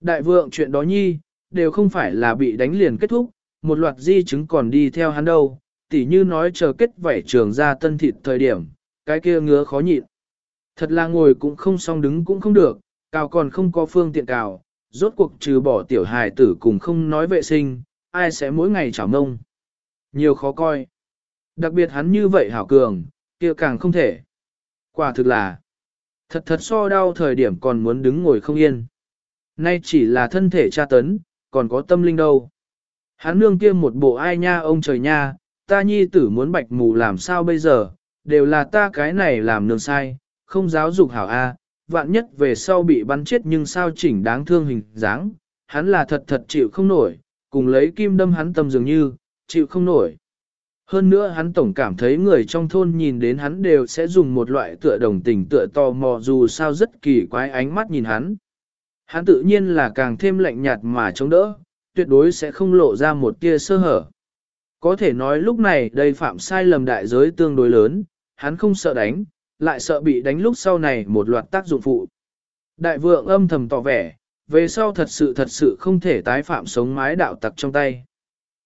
Đại vượng chuyện đó nhi, đều không phải là bị đánh liền kết thúc, một loạt di chứng còn đi theo hắn đâu, tỉ như nói chờ kết vảy trường ra tân thịt thời điểm, cái kia ngứa khó nhịn. Thật là ngồi cũng không xong đứng cũng không được, cào còn không có phương tiện cào, rốt cuộc trừ bỏ tiểu hài tử cùng không nói vệ sinh, ai sẽ mỗi ngày chảo mông. Nhiều khó coi. Đặc biệt hắn như vậy hảo cường, kia càng không thể. Quả thực là, thật thật so đau thời điểm còn muốn đứng ngồi không yên. Nay chỉ là thân thể tra tấn, còn có tâm linh đâu. Hắn nương kia một bộ ai nha ông trời nha, ta nhi tử muốn bạch mù làm sao bây giờ, đều là ta cái này làm nương sai, không giáo dục hảo A, vạn nhất về sau bị bắn chết nhưng sao chỉnh đáng thương hình dáng, hắn là thật thật chịu không nổi, cùng lấy kim đâm hắn tâm dường như, chịu không nổi. Hơn nữa hắn tổng cảm thấy người trong thôn nhìn đến hắn đều sẽ dùng một loại tựa đồng tình tựa tò mò dù sao rất kỳ quái ánh mắt nhìn hắn. Hắn tự nhiên là càng thêm lạnh nhạt mà chống đỡ, tuyệt đối sẽ không lộ ra một tia sơ hở. Có thể nói lúc này đây phạm sai lầm đại giới tương đối lớn, hắn không sợ đánh, lại sợ bị đánh lúc sau này một loạt tác dụng phụ. Đại vượng âm thầm tỏ vẻ, về sau thật sự thật sự không thể tái phạm sống mái đạo tặc trong tay.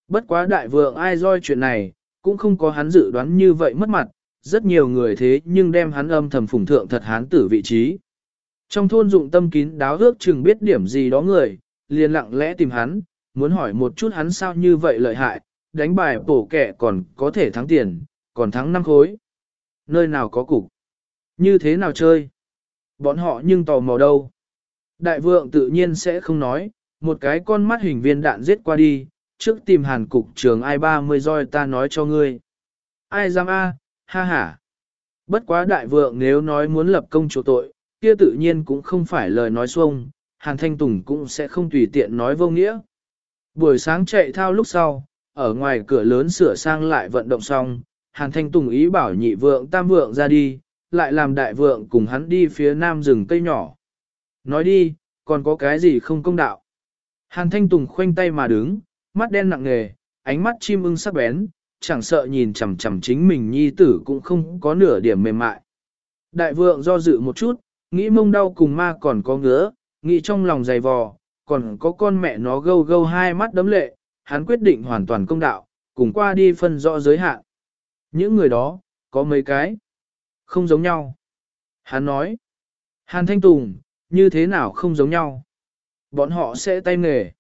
Bất quá đại vượng ai roi chuyện này, cũng không có hắn dự đoán như vậy mất mặt, rất nhiều người thế nhưng đem hắn âm thầm phủng thượng thật hán tử vị trí. Trong thôn dụng tâm kín đáo ước chừng biết điểm gì đó người, liền lặng lẽ tìm hắn, muốn hỏi một chút hắn sao như vậy lợi hại, đánh bài bổ kẻ còn có thể thắng tiền, còn thắng năm khối. Nơi nào có cục? Như thế nào chơi? Bọn họ nhưng tò mò đâu? Đại vượng tự nhiên sẽ không nói, một cái con mắt hình viên đạn giết qua đi, trước tìm hàn cục trường ai ba mươi roi ta nói cho ngươi. Ai dám a, ha ha. Bất quá đại vượng nếu nói muốn lập công chỗ tội, kia tự nhiên cũng không phải lời nói xuông, hàn thanh tùng cũng sẽ không tùy tiện nói vô nghĩa. Buổi sáng chạy thao lúc sau, ở ngoài cửa lớn sửa sang lại vận động xong, hàn thanh tùng ý bảo nhị vượng tam vượng ra đi, lại làm đại vượng cùng hắn đi phía nam rừng cây nhỏ. Nói đi, còn có cái gì không công đạo. Hàn thanh tùng khoanh tay mà đứng, mắt đen nặng nề, ánh mắt chim ưng sắc bén, chẳng sợ nhìn chằm chằm chính mình nhi tử cũng không có nửa điểm mềm mại. Đại vượng do dự một chút, nghĩ mông đau cùng ma còn có ngứa, nghĩ trong lòng dày vò, còn có con mẹ nó gâu gâu hai mắt đấm lệ, hắn quyết định hoàn toàn công đạo, cùng qua đi phân rõ giới hạn. Những người đó, có mấy cái, không giống nhau. Hắn nói, Hàn Thanh Tùng, như thế nào không giống nhau? Bọn họ sẽ tay nghề.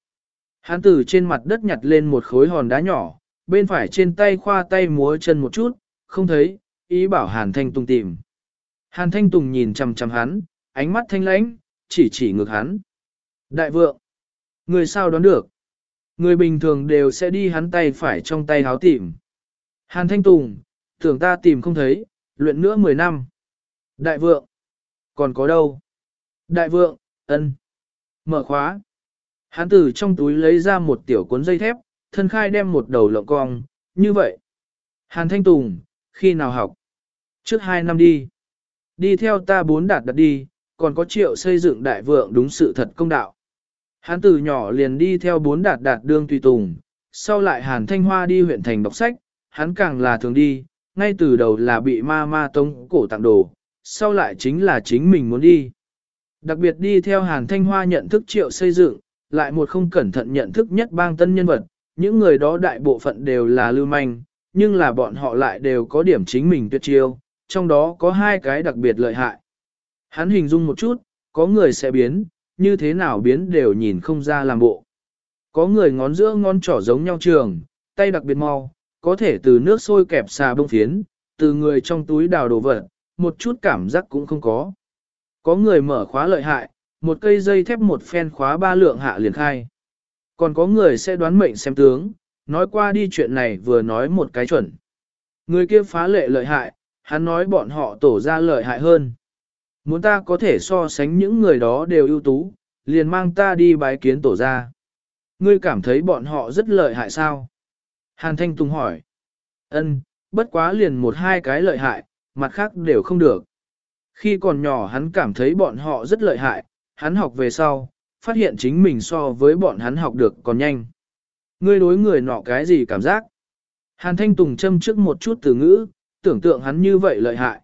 Hắn từ trên mặt đất nhặt lên một khối hòn đá nhỏ, bên phải trên tay khoa tay múa chân một chút, không thấy, ý bảo Hàn Thanh Tùng tìm. Hàn Thanh Tùng nhìn chằm chằm hắn, ánh mắt thanh lãnh, chỉ chỉ ngược hắn. Đại vượng, người sao đoán được? Người bình thường đều sẽ đi hắn tay phải trong tay háo tìm. Hàn Thanh Tùng, tưởng ta tìm không thấy, luyện nữa 10 năm. Đại vượng, còn có đâu? Đại vượng, ân, mở khóa. Hắn từ trong túi lấy ra một tiểu cuốn dây thép, thân khai đem một đầu lộng cong, như vậy. Hàn Thanh Tùng, khi nào học? Trước hai năm đi. Đi theo ta bốn đạt đặt đi, còn có triệu xây dựng đại vượng đúng sự thật công đạo. Hắn từ nhỏ liền đi theo bốn đạt đạt đương tùy tùng, sau lại Hàn Thanh Hoa đi huyện thành đọc sách, hắn càng là thường đi, ngay từ đầu là bị ma ma tông cổ tặng đồ, sau lại chính là chính mình muốn đi. Đặc biệt đi theo Hàn Thanh Hoa nhận thức triệu xây dựng, lại một không cẩn thận nhận thức nhất bang tân nhân vật, những người đó đại bộ phận đều là lưu manh, nhưng là bọn họ lại đều có điểm chính mình tuyệt chiêu, trong đó có hai cái đặc biệt lợi hại. Hắn hình dung một chút, có người sẽ biến, như thế nào biến đều nhìn không ra làm bộ. Có người ngón giữa ngón trỏ giống nhau trường, tay đặc biệt mau, có thể từ nước sôi kẹp xà bông phiến, từ người trong túi đào đồ vật, một chút cảm giác cũng không có. Có người mở khóa lợi hại, một cây dây thép một phen khóa ba lượng hạ liền khai. Còn có người sẽ đoán mệnh xem tướng, nói qua đi chuyện này vừa nói một cái chuẩn. Người kia phá lệ lợi hại, hắn nói bọn họ tổ ra lợi hại hơn. Muốn ta có thể so sánh những người đó đều ưu tú, liền mang ta đi bái kiến tổ ra. Ngươi cảm thấy bọn họ rất lợi hại sao? Hàn Thanh Tùng hỏi. Ân, bất quá liền một hai cái lợi hại, mặt khác đều không được. Khi còn nhỏ hắn cảm thấy bọn họ rất lợi hại, hắn học về sau, phát hiện chính mình so với bọn hắn học được còn nhanh. Ngươi đối người nọ cái gì cảm giác? Hàn Thanh Tùng châm trước một chút từ ngữ, tưởng tượng hắn như vậy lợi hại.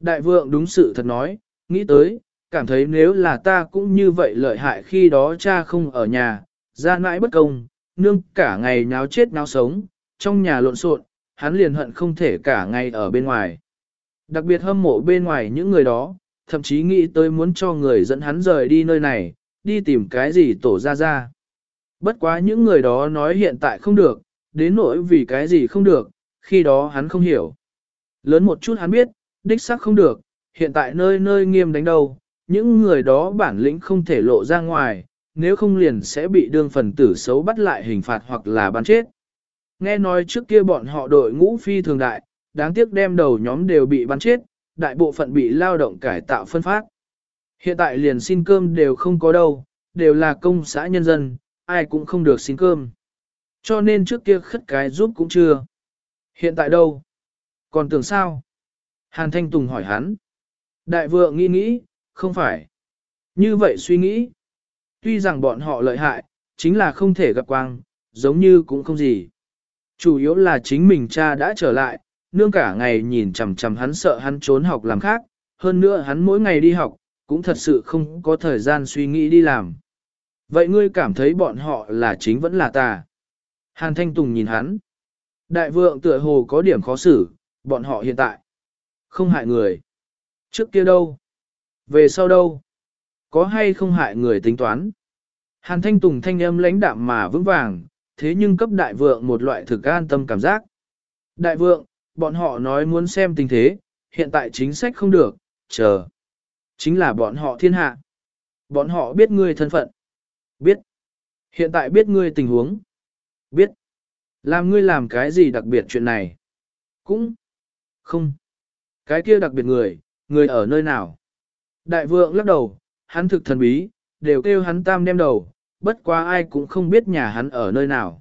Đại vượng đúng sự thật nói, nghĩ tới, cảm thấy nếu là ta cũng như vậy lợi hại khi đó cha không ở nhà, ra mãi bất công, nương cả ngày nháo chết nháo sống, trong nhà lộn xộn, hắn liền hận không thể cả ngày ở bên ngoài. Đặc biệt hâm mộ bên ngoài những người đó, thậm chí nghĩ tới muốn cho người dẫn hắn rời đi nơi này, đi tìm cái gì tổ ra ra. Bất quá những người đó nói hiện tại không được, đến nỗi vì cái gì không được, khi đó hắn không hiểu. Lớn một chút hắn biết, đích xác không được, hiện tại nơi nơi nghiêm đánh đâu, những người đó bản lĩnh không thể lộ ra ngoài, nếu không liền sẽ bị đương phần tử xấu bắt lại hình phạt hoặc là bắn chết. Nghe nói trước kia bọn họ đội ngũ phi thường đại, đáng tiếc đem đầu nhóm đều bị bắn chết, đại bộ phận bị lao động cải tạo phân phát. Hiện tại liền xin cơm đều không có đâu, đều là công xã nhân dân, ai cũng không được xin cơm. Cho nên trước kia khất cái giúp cũng chưa. Hiện tại đâu? Còn tưởng sao? Hàn Thanh Tùng hỏi hắn. Đại vượng nghĩ nghĩ, không phải. Như vậy suy nghĩ. Tuy rằng bọn họ lợi hại, chính là không thể gặp quang, giống như cũng không gì. Chủ yếu là chính mình cha đã trở lại, nương cả ngày nhìn chằm chằm hắn sợ hắn trốn học làm khác, hơn nữa hắn mỗi ngày đi học, cũng thật sự không có thời gian suy nghĩ đi làm. Vậy ngươi cảm thấy bọn họ là chính vẫn là ta? Hàn Thanh Tùng nhìn hắn. Đại vượng tựa hồ có điểm khó xử, bọn họ hiện tại. Không hại người. Trước kia đâu? Về sau đâu? Có hay không hại người tính toán? Hàn Thanh Tùng thanh âm lãnh đạm mà vững vàng, thế nhưng cấp đại vượng một loại thực an tâm cảm giác. Đại vượng, bọn họ nói muốn xem tình thế, hiện tại chính sách không được, chờ. Chính là bọn họ thiên hạ. Bọn họ biết ngươi thân phận. Biết. Hiện tại biết ngươi tình huống. Biết. Làm ngươi làm cái gì đặc biệt chuyện này? Cũng. Không. Cái kia đặc biệt người, người ở nơi nào? Đại vượng lắc đầu, hắn thực thần bí, đều kêu hắn tam đem đầu, bất quá ai cũng không biết nhà hắn ở nơi nào.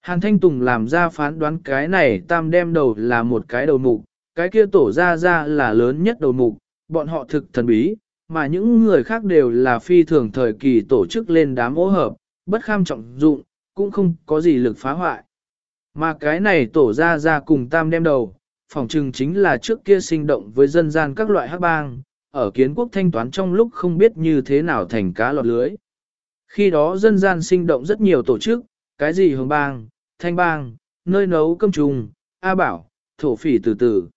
Hàn Thanh Tùng làm ra phán đoán cái này tam đem đầu là một cái đầu mục, cái kia tổ ra ra là lớn nhất đầu mục, bọn họ thực thần bí, mà những người khác đều là phi thường thời kỳ tổ chức lên đám ố hợp, bất kham trọng dụng, cũng không có gì lực phá hoại. Mà cái này tổ ra ra cùng tam đem đầu, phòng trừng chính là trước kia sinh động với dân gian các loại hắc bang, ở kiến quốc thanh toán trong lúc không biết như thế nào thành cá lọt lưới. Khi đó dân gian sinh động rất nhiều tổ chức, cái gì hồng bang, thanh bang, nơi nấu cơm trùng, A Bảo, thổ phỉ từ từ.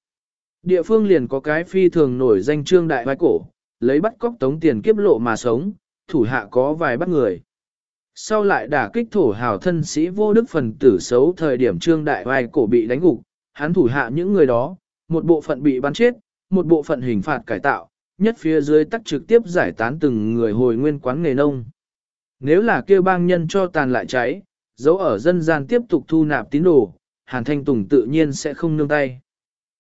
Địa phương liền có cái phi thường nổi danh trương đại vai cổ, lấy bắt cóc tống tiền kiếp lộ mà sống, thủ hạ có vài bắt người. Sau lại đả kích thổ hào thân sĩ vô đức phần tử xấu thời điểm trương đại vai cổ bị đánh gục, hắn thủ hạ những người đó, một bộ phận bị bắn chết, một bộ phận hình phạt cải tạo, nhất phía dưới tắc trực tiếp giải tán từng người hồi nguyên quán nghề nông. Nếu là kêu bang nhân cho tàn lại cháy, dấu ở dân gian tiếp tục thu nạp tín đồ, Hàn Thanh Tùng tự nhiên sẽ không nương tay.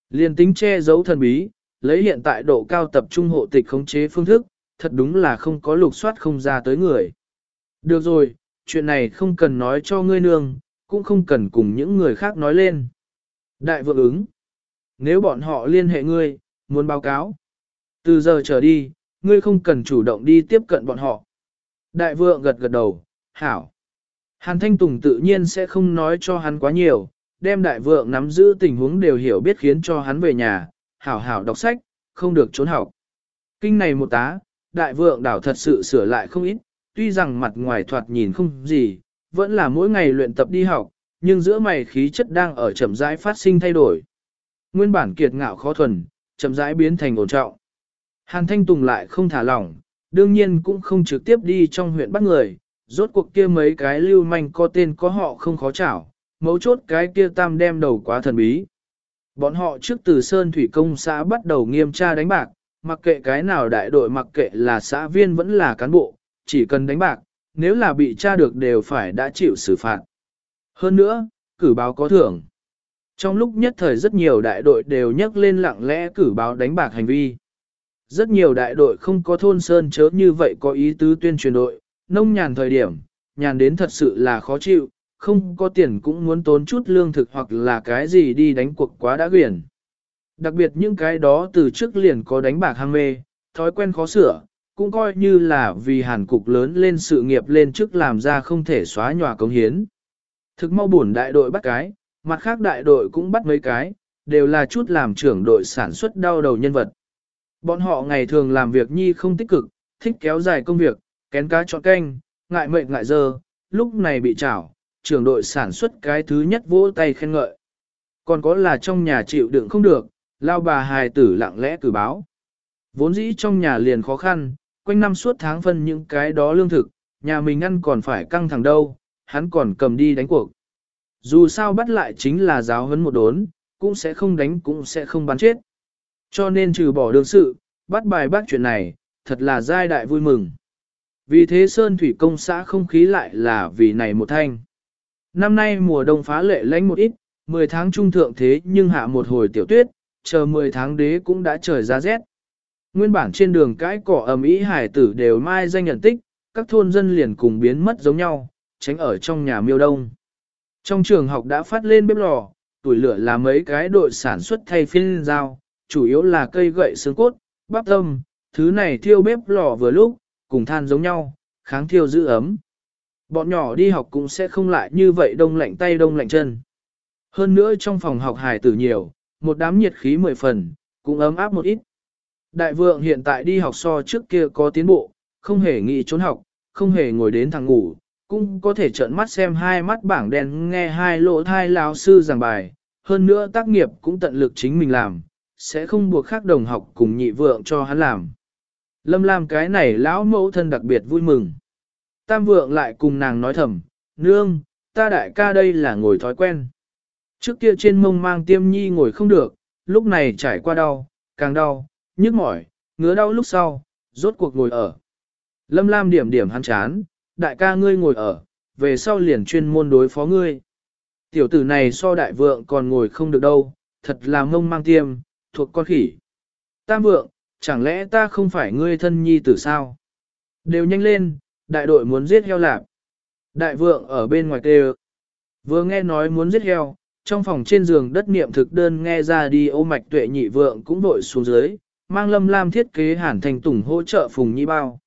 Liên tính che giấu thần bí, lấy hiện tại độ cao tập trung hộ tịch khống chế phương thức, thật đúng là không có lục soát không ra tới người. Được rồi, chuyện này không cần nói cho ngươi nương, cũng không cần cùng những người khác nói lên. Đại vượng ứng. Nếu bọn họ liên hệ ngươi, muốn báo cáo. Từ giờ trở đi, ngươi không cần chủ động đi tiếp cận bọn họ. Đại vượng gật gật đầu, hảo. Hàn Thanh Tùng tự nhiên sẽ không nói cho hắn quá nhiều, đem đại vượng nắm giữ tình huống đều hiểu biết khiến cho hắn về nhà, hảo hảo đọc sách, không được trốn học. Kinh này một tá, đại vượng đảo thật sự sửa lại không ít, tuy rằng mặt ngoài thoạt nhìn không gì, vẫn là mỗi ngày luyện tập đi học, nhưng giữa mày khí chất đang ở chậm rãi phát sinh thay đổi. Nguyên bản kiệt ngạo khó thuần, chậm rãi biến thành ổn trọng. Hàn Thanh Tùng lại không thả lỏng, đương nhiên cũng không trực tiếp đi trong huyện bắt người, rốt cuộc kia mấy cái lưu manh có tên có họ không khó chảo, mấu chốt cái kia tam đem đầu quá thần bí. Bọn họ trước từ Sơn Thủy Công xã bắt đầu nghiêm tra đánh bạc, mặc kệ cái nào đại đội mặc kệ là xã viên vẫn là cán bộ, chỉ cần đánh bạc, nếu là bị tra được đều phải đã chịu xử phạt. Hơn nữa, cử báo có thưởng. Trong lúc nhất thời rất nhiều đại đội đều nhắc lên lặng lẽ cử báo đánh bạc hành vi. Rất nhiều đại đội không có thôn sơn chớ như vậy có ý tứ tuyên truyền đội, nông nhàn thời điểm, nhàn đến thật sự là khó chịu, không có tiền cũng muốn tốn chút lương thực hoặc là cái gì đi đánh cuộc quá đã quyển. Đặc biệt những cái đó từ trước liền có đánh bạc ham mê, thói quen khó sửa, cũng coi như là vì hàn cục lớn lên sự nghiệp lên trước làm ra không thể xóa nhòa công hiến. Thực mau buồn đại đội bắt cái, mặt khác đại đội cũng bắt mấy cái, đều là chút làm trưởng đội sản xuất đau đầu nhân vật. Bọn họ ngày thường làm việc nhi không tích cực, thích kéo dài công việc, kén cá chọn canh, ngại mệnh ngại giờ, lúc này bị chảo, trưởng đội sản xuất cái thứ nhất vỗ tay khen ngợi. Còn có là trong nhà chịu đựng không được, lao bà hài tử lặng lẽ cử báo. Vốn dĩ trong nhà liền khó khăn, quanh năm suốt tháng phân những cái đó lương thực, nhà mình ăn còn phải căng thẳng đâu, hắn còn cầm đi đánh cuộc. Dù sao bắt lại chính là giáo huấn một đốn, cũng sẽ không đánh cũng sẽ không bắn chết. Cho nên trừ bỏ đương sự, bắt bài bác chuyện này, thật là giai đại vui mừng. Vì thế Sơn Thủy Công xã không khí lại là vì này một thanh. Năm nay mùa đông phá lệ lánh một ít, 10 tháng trung thượng thế nhưng hạ một hồi tiểu tuyết, chờ 10 tháng đế cũng đã trời ra rét. Nguyên bản trên đường cái cỏ ẩm ý hải tử đều mai danh nhận tích, các thôn dân liền cùng biến mất giống nhau, tránh ở trong nhà miêu đông. Trong trường học đã phát lên bếp lò, tuổi lửa là mấy cái đội sản xuất thay phiên dao, chủ yếu là cây gậy xương cốt, bắp tâm, thứ này thiêu bếp lò vừa lúc, cùng than giống nhau, kháng thiêu giữ ấm. Bọn nhỏ đi học cũng sẽ không lại như vậy đông lạnh tay đông lạnh chân. Hơn nữa trong phòng học hài tử nhiều, một đám nhiệt khí mười phần, cũng ấm áp một ít. Đại vượng hiện tại đi học so trước kia có tiến bộ, không hề nghĩ trốn học, không hề ngồi đến thằng ngủ, cũng có thể trợn mắt xem hai mắt bảng đen nghe hai lỗ thai lao sư giảng bài, hơn nữa tác nghiệp cũng tận lực chính mình làm, sẽ không buộc khác đồng học cùng nhị vượng cho hắn làm. Lâm Lam cái này lão mẫu thân đặc biệt vui mừng. Tam vượng lại cùng nàng nói thầm, nương, ta đại ca đây là ngồi thói quen. Trước kia trên mông mang tiêm nhi ngồi không được, lúc này trải qua đau, càng đau, nhức mỏi, ngứa đau lúc sau, rốt cuộc ngồi ở. Lâm Lam điểm điểm hắn chán, đại ca ngươi ngồi ở, về sau liền chuyên môn đối phó ngươi. Tiểu tử này so đại vượng còn ngồi không được đâu, thật là mông mang tiêm, thuộc con khỉ. Tam vượng, chẳng lẽ ta không phải ngươi thân nhi tử sao? Đều nhanh lên, đại đội muốn giết heo lạp. Đại vượng ở bên ngoài kêu. Vừa nghe nói muốn giết heo, trong phòng trên giường đất niệm thực đơn nghe ra đi ô mạch tuệ nhị vượng cũng vội xuống dưới, mang lâm lam thiết kế hẳn thành tùng hỗ trợ phùng nhi bao.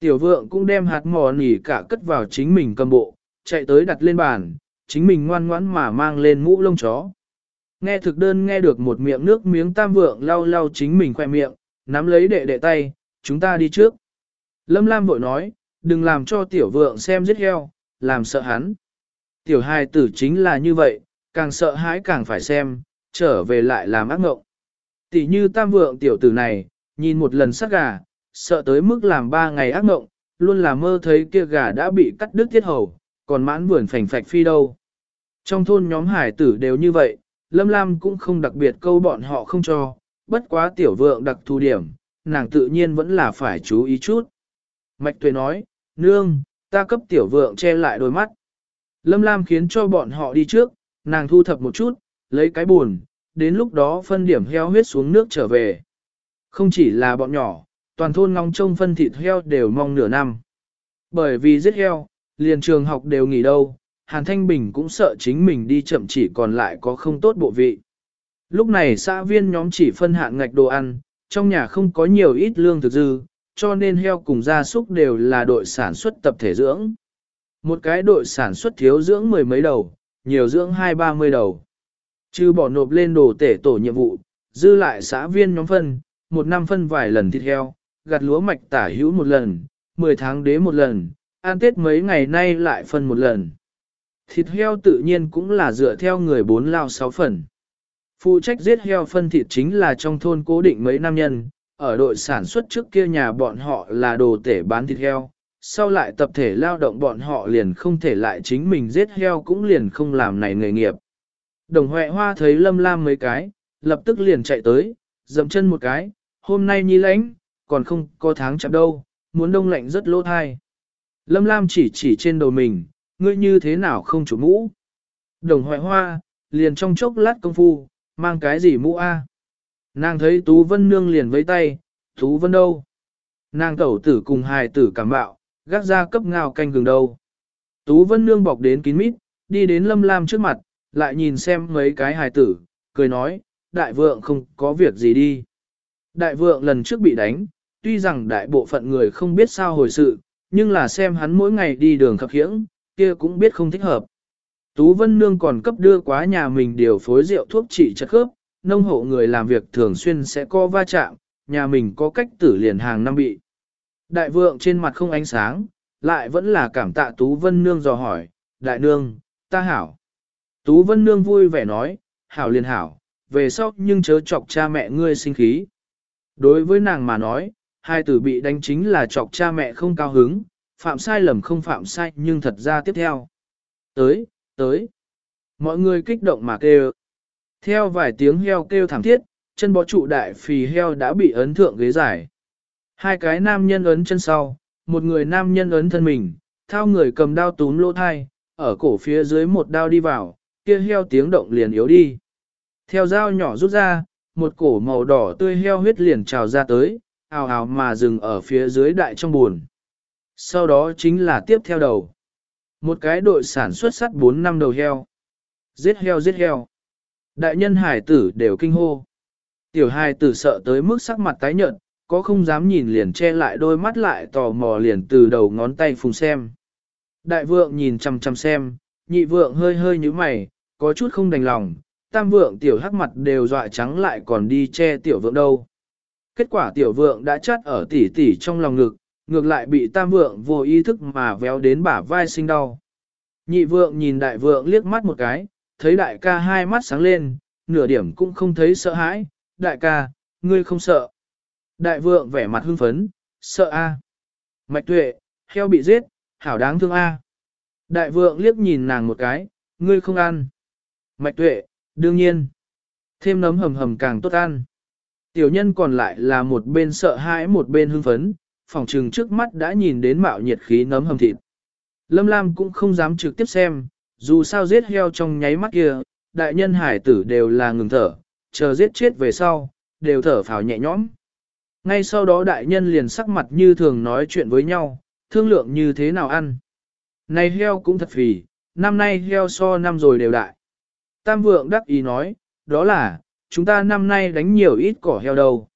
Tiểu vượng cũng đem hạt mò nỉ cả cất vào chính mình cầm bộ, chạy tới đặt lên bàn, chính mình ngoan ngoãn mà mang lên mũ lông chó. Nghe thực đơn nghe được một miệng nước miếng tam vượng lau lau chính mình khoe miệng, nắm lấy đệ đệ tay, chúng ta đi trước. Lâm Lam vội nói, đừng làm cho tiểu vượng xem giết heo, làm sợ hắn. Tiểu hài tử chính là như vậy, càng sợ hãi càng phải xem, trở về lại làm ác ngộng. Tỷ như tam vượng tiểu tử này, nhìn một lần sát gà, sợ tới mức làm ba ngày ác ngộng, luôn là mơ thấy kia gà đã bị cắt đứt tiết hầu, còn mãn vườn phành phạch phi đâu. Trong thôn nhóm hải tử đều như vậy, Lâm Lam cũng không đặc biệt câu bọn họ không cho, bất quá tiểu vượng đặc thù điểm, nàng tự nhiên vẫn là phải chú ý chút. Mạch Tuệ nói, nương, ta cấp tiểu vượng che lại đôi mắt. Lâm Lam khiến cho bọn họ đi trước, nàng thu thập một chút, lấy cái buồn, đến lúc đó phân điểm heo huyết xuống nước trở về. Không chỉ là bọn nhỏ, toàn thôn ngóng trông phân thịt heo đều mong nửa năm. Bởi vì giết heo, liền trường học đều nghỉ đâu, Hàn Thanh Bình cũng sợ chính mình đi chậm chỉ còn lại có không tốt bộ vị. Lúc này xã viên nhóm chỉ phân hạn ngạch đồ ăn, trong nhà không có nhiều ít lương thực dư, cho nên heo cùng gia súc đều là đội sản xuất tập thể dưỡng. Một cái đội sản xuất thiếu dưỡng mười mấy đầu, nhiều dưỡng hai ba mươi đầu. Chứ bỏ nộp lên đồ tể tổ nhiệm vụ, dư lại xã viên nhóm phân, một năm phân vài lần thịt heo, gặt lúa mạch tả hữu một lần, mười tháng đế một lần, ăn tết mấy ngày nay lại phân một lần. Thịt heo tự nhiên cũng là dựa theo người bốn lao sáu phần. Phụ trách giết heo phân thịt chính là trong thôn cố định mấy nam nhân, ở đội sản xuất trước kia nhà bọn họ là đồ tể bán thịt heo, sau lại tập thể lao động bọn họ liền không thể lại chính mình giết heo cũng liền không làm này nghề nghiệp. Đồng Huệ Hoa thấy Lâm Lam mấy cái, lập tức liền chạy tới, dậm chân một cái, hôm nay nhi lãnh, còn không có tháng chạm đâu, muốn đông lạnh rất lỗ thai. Lâm Lam chỉ chỉ trên đầu mình, ngươi như thế nào không chủ mũ. Đồng hoại Hoa, liền trong chốc lát công phu, mang cái gì mũ a? Nàng thấy Tú Vân Nương liền với tay, Tú Vân đâu? Nàng tẩu tử cùng hài tử cảm bạo, gác ra cấp ngào canh gừng đâu. Tú Vân Nương bọc đến kín mít, đi đến Lâm Lam trước mặt, lại nhìn xem mấy cái hài tử, cười nói, đại vượng không có việc gì đi. Đại vượng lần trước bị đánh, tuy rằng đại bộ phận người không biết sao hồi sự, nhưng là xem hắn mỗi ngày đi đường khập khiễng, kia cũng biết không thích hợp. Tú Vân Nương còn cấp đưa quá nhà mình điều phối rượu thuốc trị chất khớp, nông hộ người làm việc thường xuyên sẽ có va chạm, nhà mình có cách tử liền hàng năm bị. Đại vượng trên mặt không ánh sáng, lại vẫn là cảm tạ Tú Vân Nương dò hỏi, đại nương, ta hảo. Tú Vân Nương vui vẻ nói, hảo liền hảo, về sau nhưng chớ chọc cha mẹ ngươi sinh khí. Đối với nàng mà nói, hai tử bị đánh chính là chọc cha mẹ không cao hứng, phạm sai lầm không phạm sai nhưng thật ra tiếp theo. Tới, tới. Mọi người kích động mà kêu. Theo vài tiếng heo kêu thảm thiết, chân bó trụ đại phì heo đã bị ấn thượng ghế giải. Hai cái nam nhân ấn chân sau, một người nam nhân ấn thân mình, thao người cầm đao túm lỗ thai, ở cổ phía dưới một đao đi vào, kia heo tiếng động liền yếu đi. Theo dao nhỏ rút ra, một cổ màu đỏ tươi heo huyết liền trào ra tới, ào ào mà dừng ở phía dưới đại trong buồn. Sau đó chính là tiếp theo đầu. Một cái đội sản xuất sắt 4 năm đầu heo. Giết heo giết heo. Đại nhân hải tử đều kinh hô. Tiểu hài tử sợ tới mức sắc mặt tái nhợt, có không dám nhìn liền che lại đôi mắt lại tò mò liền từ đầu ngón tay phùng xem. Đại vượng nhìn chăm chăm xem, nhị vượng hơi hơi như mày, có chút không đành lòng, tam vượng tiểu hắc mặt đều dọa trắng lại còn đi che tiểu vượng đâu. Kết quả tiểu vượng đã chắt ở tỉ tỉ trong lòng ngực, ngược lại bị tam vượng vô ý thức mà véo đến bả vai sinh đau. Nhị vượng nhìn đại vượng liếc mắt một cái, thấy đại ca hai mắt sáng lên, nửa điểm cũng không thấy sợ hãi, đại ca, ngươi không sợ. Đại vượng vẻ mặt hưng phấn, sợ a. Mạch tuệ, heo bị giết, hảo đáng thương a. Đại vượng liếc nhìn nàng một cái, ngươi không ăn. Mạch tuệ, đương nhiên. Thêm nấm hầm hầm càng tốt ăn. Tiểu nhân còn lại là một bên sợ hãi một bên hưng phấn, phòng trừng trước mắt đã nhìn đến mạo nhiệt khí nấm hầm thịt. Lâm Lam cũng không dám trực tiếp xem, dù sao giết heo trong nháy mắt kia, đại nhân hải tử đều là ngừng thở, chờ giết chết về sau, đều thở phào nhẹ nhõm. Ngay sau đó đại nhân liền sắc mặt như thường nói chuyện với nhau, thương lượng như thế nào ăn. Này heo cũng thật phì, năm nay heo so năm rồi đều đại. Tam vượng đắc ý nói, đó là, chúng ta năm nay đánh nhiều ít cỏ heo đâu.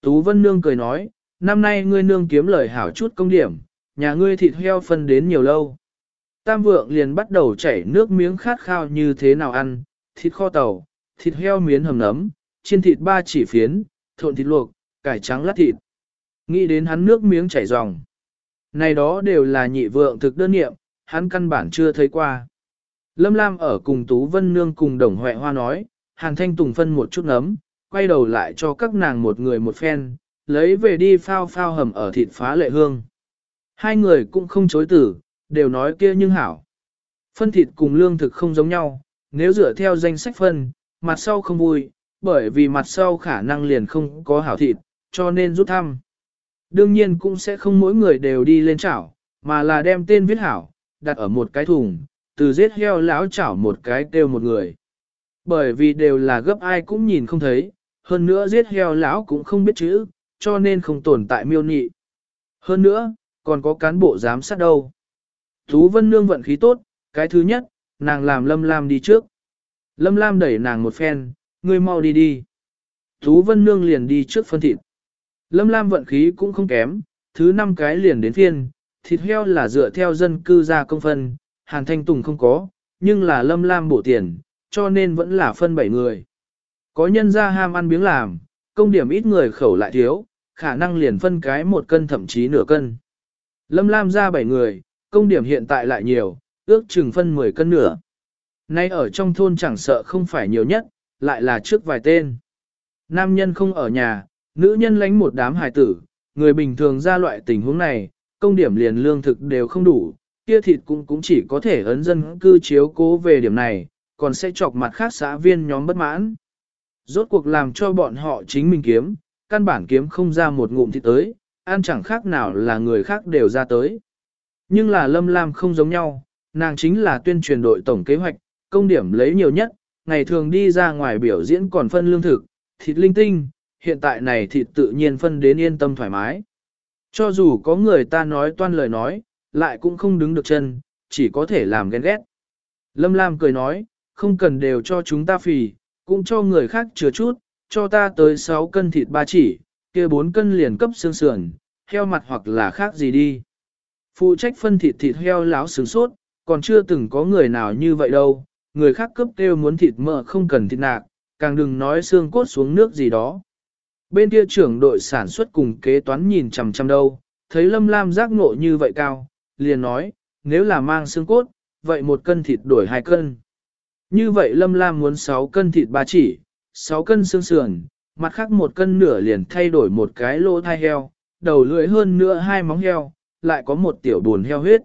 Tú Vân Nương cười nói, năm nay ngươi nương kiếm lời hảo chút công điểm, nhà ngươi thịt heo phân đến nhiều lâu. Tam vượng liền bắt đầu chảy nước miếng khát khao như thế nào ăn, thịt kho tàu, thịt heo miến hầm nấm, chiên thịt ba chỉ phiến, thộn thịt luộc, cải trắng lát thịt. Nghĩ đến hắn nước miếng chảy ròng. Này đó đều là nhị vượng thực đơn nghiệm, hắn căn bản chưa thấy qua. Lâm Lam ở cùng Tú Vân Nương cùng Đồng Huệ Hoa nói, Hàn Thanh Tùng phân một chút nấm, quay đầu lại cho các nàng một người một phen, lấy về đi phao phao hầm ở thịt phá lệ hương. Hai người cũng không chối tử, đều nói kia nhưng hảo. Phân thịt cùng lương thực không giống nhau, nếu dựa theo danh sách phân, mặt sau không vui, bởi vì mặt sau khả năng liền không có hảo thịt, cho nên rút thăm. Đương nhiên cũng sẽ không mỗi người đều đi lên chảo, mà là đem tên viết hảo, đặt ở một cái thùng, từ giết heo lão chảo một cái kêu một người. Bởi vì đều là gấp ai cũng nhìn không thấy, hơn nữa giết heo lão cũng không biết chữ, cho nên không tồn tại miêu nhị. Hơn nữa, còn có cán bộ giám sát đâu. Tú Vân Nương vận khí tốt, cái thứ nhất, nàng làm Lâm Lam đi trước. Lâm Lam đẩy nàng một phen, ngươi mau đi đi. Tú Vân Nương liền đi trước phân thịt. Lâm Lam vận khí cũng không kém, thứ năm cái liền đến phiên, thịt heo là dựa theo dân cư ra công phân, Hàn Thanh Tùng không có, nhưng là Lâm Lam bổ tiền, cho nên vẫn là phân bảy người. Có nhân ra ham ăn biếng làm, công điểm ít người khẩu lại thiếu, khả năng liền phân cái một cân thậm chí nửa cân. Lâm Lam ra bảy người, công điểm hiện tại lại nhiều, ước chừng phân 10 cân nửa. Nay ở trong thôn chẳng sợ không phải nhiều nhất, lại là trước vài tên. Nam nhân không ở nhà, nữ nhân lánh một đám hài tử, người bình thường ra loại tình huống này, công điểm liền lương thực đều không đủ, kia thịt cũng cũng chỉ có thể ấn dân cư chiếu cố về điểm này, còn sẽ chọc mặt khác xã viên nhóm bất mãn. Rốt cuộc làm cho bọn họ chính mình kiếm, căn bản kiếm không ra một ngụm thịt tới, ăn chẳng khác nào là người khác đều ra tới. Nhưng là Lâm Lam không giống nhau, nàng chính là tuyên truyền đội tổng kế hoạch, công điểm lấy nhiều nhất, ngày thường đi ra ngoài biểu diễn còn phân lương thực, thịt linh tinh, hiện tại này thịt tự nhiên phân đến yên tâm thoải mái. Cho dù có người ta nói toan lời nói, lại cũng không đứng được chân, chỉ có thể làm ghen ghét. Lâm Lam cười nói, không cần đều cho chúng ta phì, cũng cho người khác chừa chút, cho ta tới 6 cân thịt ba chỉ, kia 4 cân liền cấp xương sườn, heo mặt hoặc là khác gì đi. Phụ trách phân thịt thịt heo láo sướng sốt, còn chưa từng có người nào như vậy đâu, người khác cấp kêu muốn thịt mỡ không cần thịt nạc, càng đừng nói xương cốt xuống nước gì đó. Bên kia trưởng đội sản xuất cùng kế toán nhìn chằm chằm đâu, thấy Lâm Lam giác ngộ như vậy cao, liền nói, nếu là mang xương cốt, vậy một cân thịt đổi hai cân. Như vậy Lâm Lam muốn 6 cân thịt ba chỉ, 6 cân xương sườn, mặt khác một cân nửa liền thay đổi một cái lỗ thai heo, đầu lưỡi hơn nữa hai móng heo, lại có một tiểu buồn heo huyết.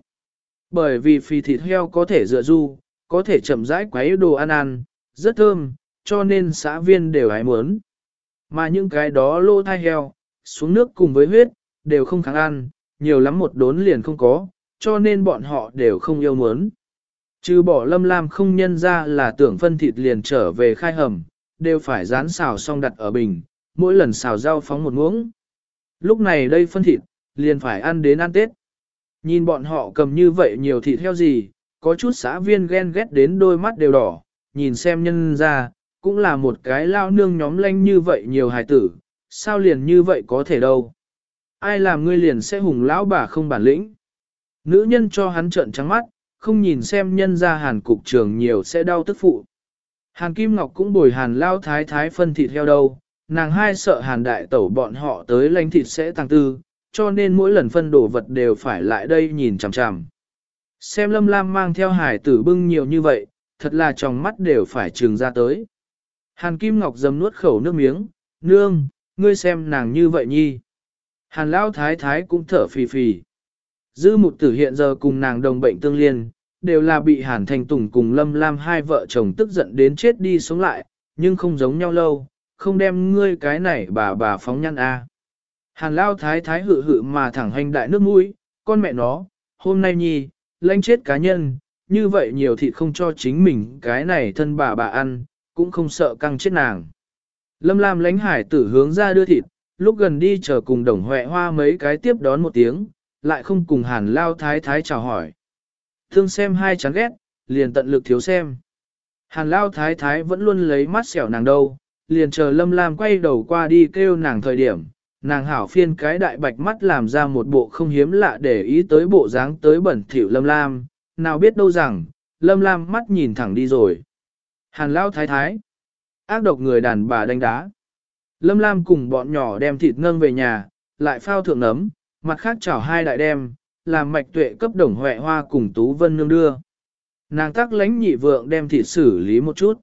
Bởi vì phì thịt heo có thể dựa du, có thể chậm rãi quấy đồ ăn ăn, rất thơm, cho nên xã viên đều hái muốn. Mà những cái đó lỗ thai heo, xuống nước cùng với huyết, đều không kháng ăn, nhiều lắm một đốn liền không có, cho nên bọn họ đều không yêu muốn chứ bỏ lâm lam không nhân ra là tưởng phân thịt liền trở về khai hầm, đều phải rán xào xong đặt ở bình, mỗi lần xào rau phóng một muỗng. Lúc này đây phân thịt, liền phải ăn đến ăn Tết. Nhìn bọn họ cầm như vậy nhiều thịt theo gì, có chút xã viên ghen ghét đến đôi mắt đều đỏ, nhìn xem nhân ra, cũng là một cái lao nương nhóm lanh như vậy nhiều hài tử, sao liền như vậy có thể đâu. Ai làm ngươi liền sẽ hùng lão bà không bản lĩnh. Nữ nhân cho hắn trợn trắng mắt, không nhìn xem nhân ra hàn cục trường nhiều sẽ đau tức phụ. Hàn Kim Ngọc cũng bồi hàn lao thái thái phân thịt theo đâu, nàng hai sợ hàn đại tẩu bọn họ tới lánh thịt sẽ tăng tư, cho nên mỗi lần phân đồ vật đều phải lại đây nhìn chằm chằm. Xem lâm lam mang theo hải tử bưng nhiều như vậy, thật là trong mắt đều phải trường ra tới. Hàn Kim Ngọc dầm nuốt khẩu nước miếng, nương, ngươi xem nàng như vậy nhi. Hàn Lao Thái Thái cũng thở phì phì. Dư mục tử hiện giờ cùng nàng đồng bệnh tương liên, đều là bị Hàn Thành Tùng cùng Lâm Lam hai vợ chồng tức giận đến chết đi sống lại, nhưng không giống nhau lâu, không đem ngươi cái này bà bà phóng nhăn a. Hàn Lao Thái Thái hự hự mà thẳng hành đại nước mũi, con mẹ nó, hôm nay nhi, lãnh chết cá nhân, như vậy nhiều thịt không cho chính mình cái này thân bà bà ăn, cũng không sợ căng chết nàng. Lâm Lam lãnh hải tử hướng ra đưa thịt, lúc gần đi chờ cùng đồng huệ hoa mấy cái tiếp đón một tiếng, lại không cùng hàn lao thái thái chào hỏi. Thương xem hai chán ghét, liền tận lực thiếu xem. Hàn lao thái thái vẫn luôn lấy mắt xẻo nàng đâu, liền chờ lâm lam quay đầu qua đi kêu nàng thời điểm, nàng hảo phiên cái đại bạch mắt làm ra một bộ không hiếm lạ để ý tới bộ dáng tới bẩn thỉu lâm lam, nào biết đâu rằng, lâm lam mắt nhìn thẳng đi rồi. Hàn lao thái thái, ác độc người đàn bà đánh đá. Lâm Lam cùng bọn nhỏ đem thịt ngâng về nhà, lại phao thượng nấm, mặt khác chảo hai đại đem, làm mạch tuệ cấp đồng huệ hoa cùng Tú Vân nương đưa. Nàng tác lánh nhị vượng đem thịt xử lý một chút.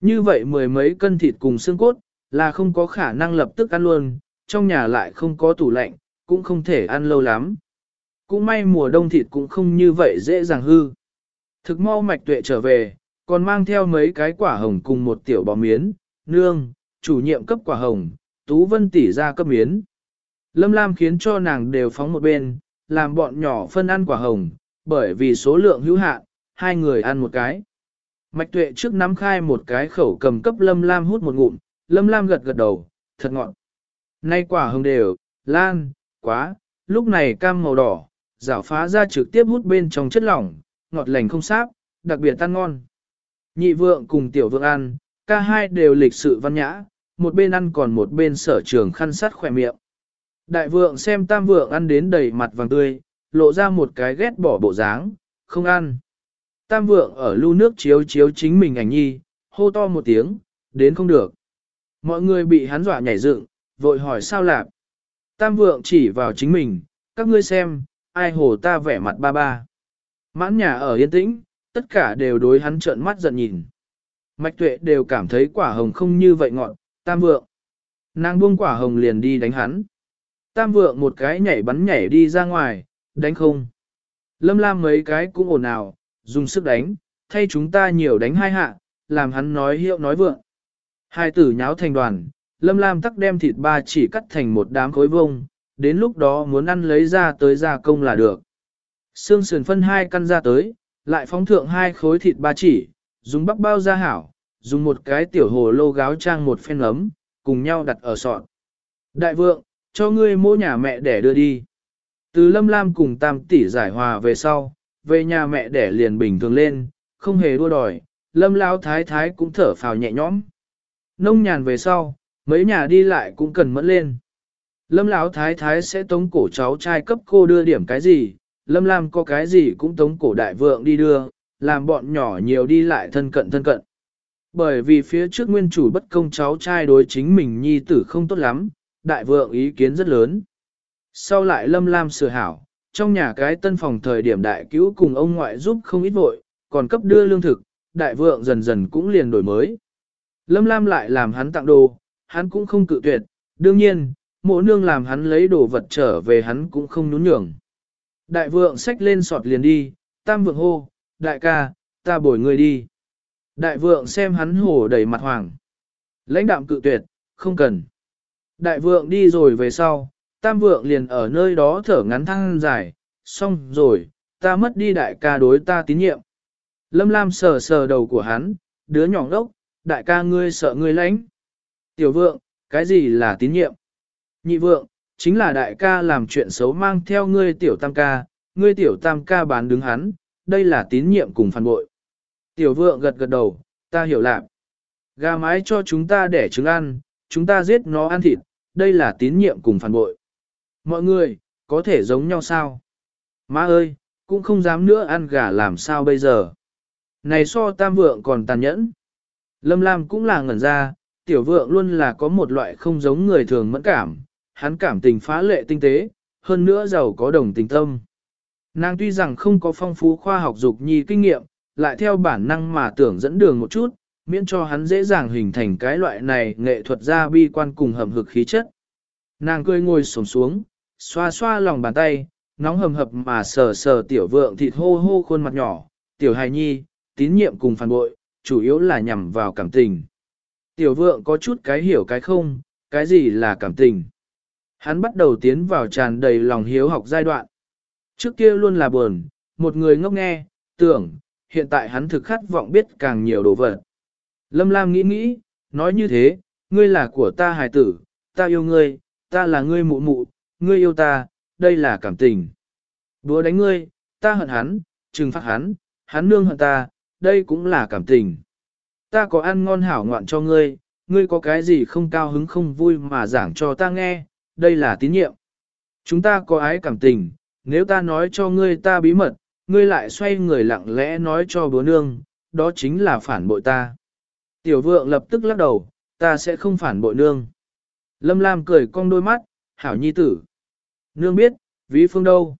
Như vậy mười mấy cân thịt cùng xương cốt, là không có khả năng lập tức ăn luôn, trong nhà lại không có tủ lạnh, cũng không thể ăn lâu lắm. Cũng may mùa đông thịt cũng không như vậy dễ dàng hư. Thực mau mạch tuệ trở về, còn mang theo mấy cái quả hồng cùng một tiểu bò miến, nương, chủ nhiệm cấp quả hồng, Tú Vân tỷ ra cấp miến. Lâm Lam khiến cho nàng đều phóng một bên, làm bọn nhỏ phân ăn quả hồng, bởi vì số lượng hữu hạn, hai người ăn một cái. Mạch tuệ trước nắm khai một cái khẩu cầm cấp Lâm Lam hút một ngụm, Lâm Lam gật gật đầu, thật ngọt. Nay quả hồng đều, lan, quá, lúc này cam màu đỏ, rảo phá ra trực tiếp hút bên trong chất lỏng, ngọt lành không sáp, đặc biệt tan ngon. Nhị vượng cùng tiểu vượng ăn, ca hai đều lịch sự văn nhã, một bên ăn còn một bên sở trường khăn sắt khỏe miệng. Đại vượng xem tam vượng ăn đến đầy mặt vàng tươi, lộ ra một cái ghét bỏ bộ dáng, không ăn. Tam vượng ở lưu nước chiếu chiếu chính mình ảnh nhi, hô to một tiếng, đến không được. Mọi người bị hắn dọa nhảy dựng, vội hỏi sao lạc. Tam vượng chỉ vào chính mình, các ngươi xem, ai hồ ta vẻ mặt ba ba. Mãn nhà ở yên tĩnh, tất cả đều đối hắn trợn mắt giận nhìn. Mạch tuệ đều cảm thấy quả hồng không như vậy ngọn, tam vượng. Nàng buông quả hồng liền đi đánh hắn. Tam vượng một cái nhảy bắn nhảy đi ra ngoài, đánh không. Lâm lam mấy cái cũng ồn ào, dùng sức đánh, thay chúng ta nhiều đánh hai hạ, làm hắn nói hiệu nói vượng. Hai tử nháo thành đoàn, lâm lam tắc đem thịt ba chỉ cắt thành một đám khối vông, đến lúc đó muốn ăn lấy ra tới gia công là được. Sương sườn phân hai căn ra tới, lại phóng thượng hai khối thịt ba chỉ, dùng bắp bao ra hảo, dùng một cái tiểu hồ lô gáo trang một phen ấm, cùng nhau đặt ở sọt. Đại vượng, cho ngươi mỗi nhà mẹ để đưa đi. Từ lâm lam cùng tam tỷ giải hòa về sau, về nhà mẹ để liền bình thường lên, không hề đua đòi, lâm lao thái thái cũng thở phào nhẹ nhõm. Nông nhàn về sau, mấy nhà đi lại cũng cần mẫn lên. Lâm lão thái thái sẽ tống cổ cháu trai cấp cô đưa điểm cái gì, Lâm Lam có cái gì cũng tống cổ đại vượng đi đưa, làm bọn nhỏ nhiều đi lại thân cận thân cận. Bởi vì phía trước nguyên chủ bất công cháu trai đối chính mình nhi tử không tốt lắm, đại vượng ý kiến rất lớn. Sau lại lâm lam sửa hảo, trong nhà cái tân phòng thời điểm đại cứu cùng ông ngoại giúp không ít vội, còn cấp đưa lương thực, đại vượng dần dần cũng liền đổi mới. Lâm lam lại làm hắn tặng đồ, hắn cũng không cự tuyệt, đương nhiên, mộ nương làm hắn lấy đồ vật trở về hắn cũng không nhún nhường. Đại vượng xách lên sọt liền đi, tam vượng hô, đại ca, ta bồi người đi. Đại vượng xem hắn hổ đầy mặt hoàng. Lãnh đạm cự tuyệt, không cần. Đại vượng đi rồi về sau, tam vượng liền ở nơi đó thở ngắn thăng dài, xong rồi, ta mất đi đại ca đối ta tín nhiệm. Lâm Lam sờ sờ đầu của hắn, đứa nhỏ ngốc, đại ca ngươi sợ ngươi lãnh. Tiểu vượng, cái gì là tín nhiệm? Nhị vượng, chính là đại ca làm chuyện xấu mang theo ngươi tiểu tam ca, ngươi tiểu tam ca bán đứng hắn, đây là tín nhiệm cùng phản bội. Tiểu vượng gật gật đầu, ta hiểu lạc. Gà mái cho chúng ta để trứng ăn, chúng ta giết nó ăn thịt, đây là tín nhiệm cùng phản bội. Mọi người, có thể giống nhau sao? Má ơi, cũng không dám nữa ăn gà làm sao bây giờ. Này so tam vượng còn tàn nhẫn. Lâm Lam cũng là ngẩn ra, tiểu vượng luôn là có một loại không giống người thường mẫn cảm, hắn cảm tình phá lệ tinh tế, hơn nữa giàu có đồng tình tâm. Nàng tuy rằng không có phong phú khoa học dục nhi kinh nghiệm, lại theo bản năng mà tưởng dẫn đường một chút, miễn cho hắn dễ dàng hình thành cái loại này nghệ thuật gia bi quan cùng hầm hực khí chất. Nàng cười ngồi xổm xuống, xoa xoa lòng bàn tay, nóng hầm hập mà sờ sờ tiểu vượng thịt hô hô khuôn mặt nhỏ, tiểu hài nhi, tín nhiệm cùng phản bội, chủ yếu là nhằm vào cảm tình. Tiểu vượng có chút cái hiểu cái không, cái gì là cảm tình. Hắn bắt đầu tiến vào tràn đầy lòng hiếu học giai đoạn. Trước kia luôn là buồn, một người ngốc nghe, tưởng, hiện tại hắn thực khát vọng biết càng nhiều đồ vật. Lâm Lam nghĩ nghĩ, nói như thế, ngươi là của ta hài tử, ta yêu ngươi, ta là ngươi mụ mụ, ngươi yêu ta, đây là cảm tình. Búa đánh ngươi, ta hận hắn, trừng phạt hắn, hắn nương hận ta, đây cũng là cảm tình. Ta có ăn ngon hảo ngoạn cho ngươi, ngươi có cái gì không cao hứng không vui mà giảng cho ta nghe, đây là tín nhiệm. Chúng ta có ái cảm tình, nếu ta nói cho ngươi ta bí mật, ngươi lại xoay người lặng lẽ nói cho bố nương, đó chính là phản bội ta. Tiểu vượng lập tức lắc đầu, ta sẽ không phản bội nương. Lâm Lam cười cong đôi mắt, hảo nhi tử. Nương biết, ví phương đâu.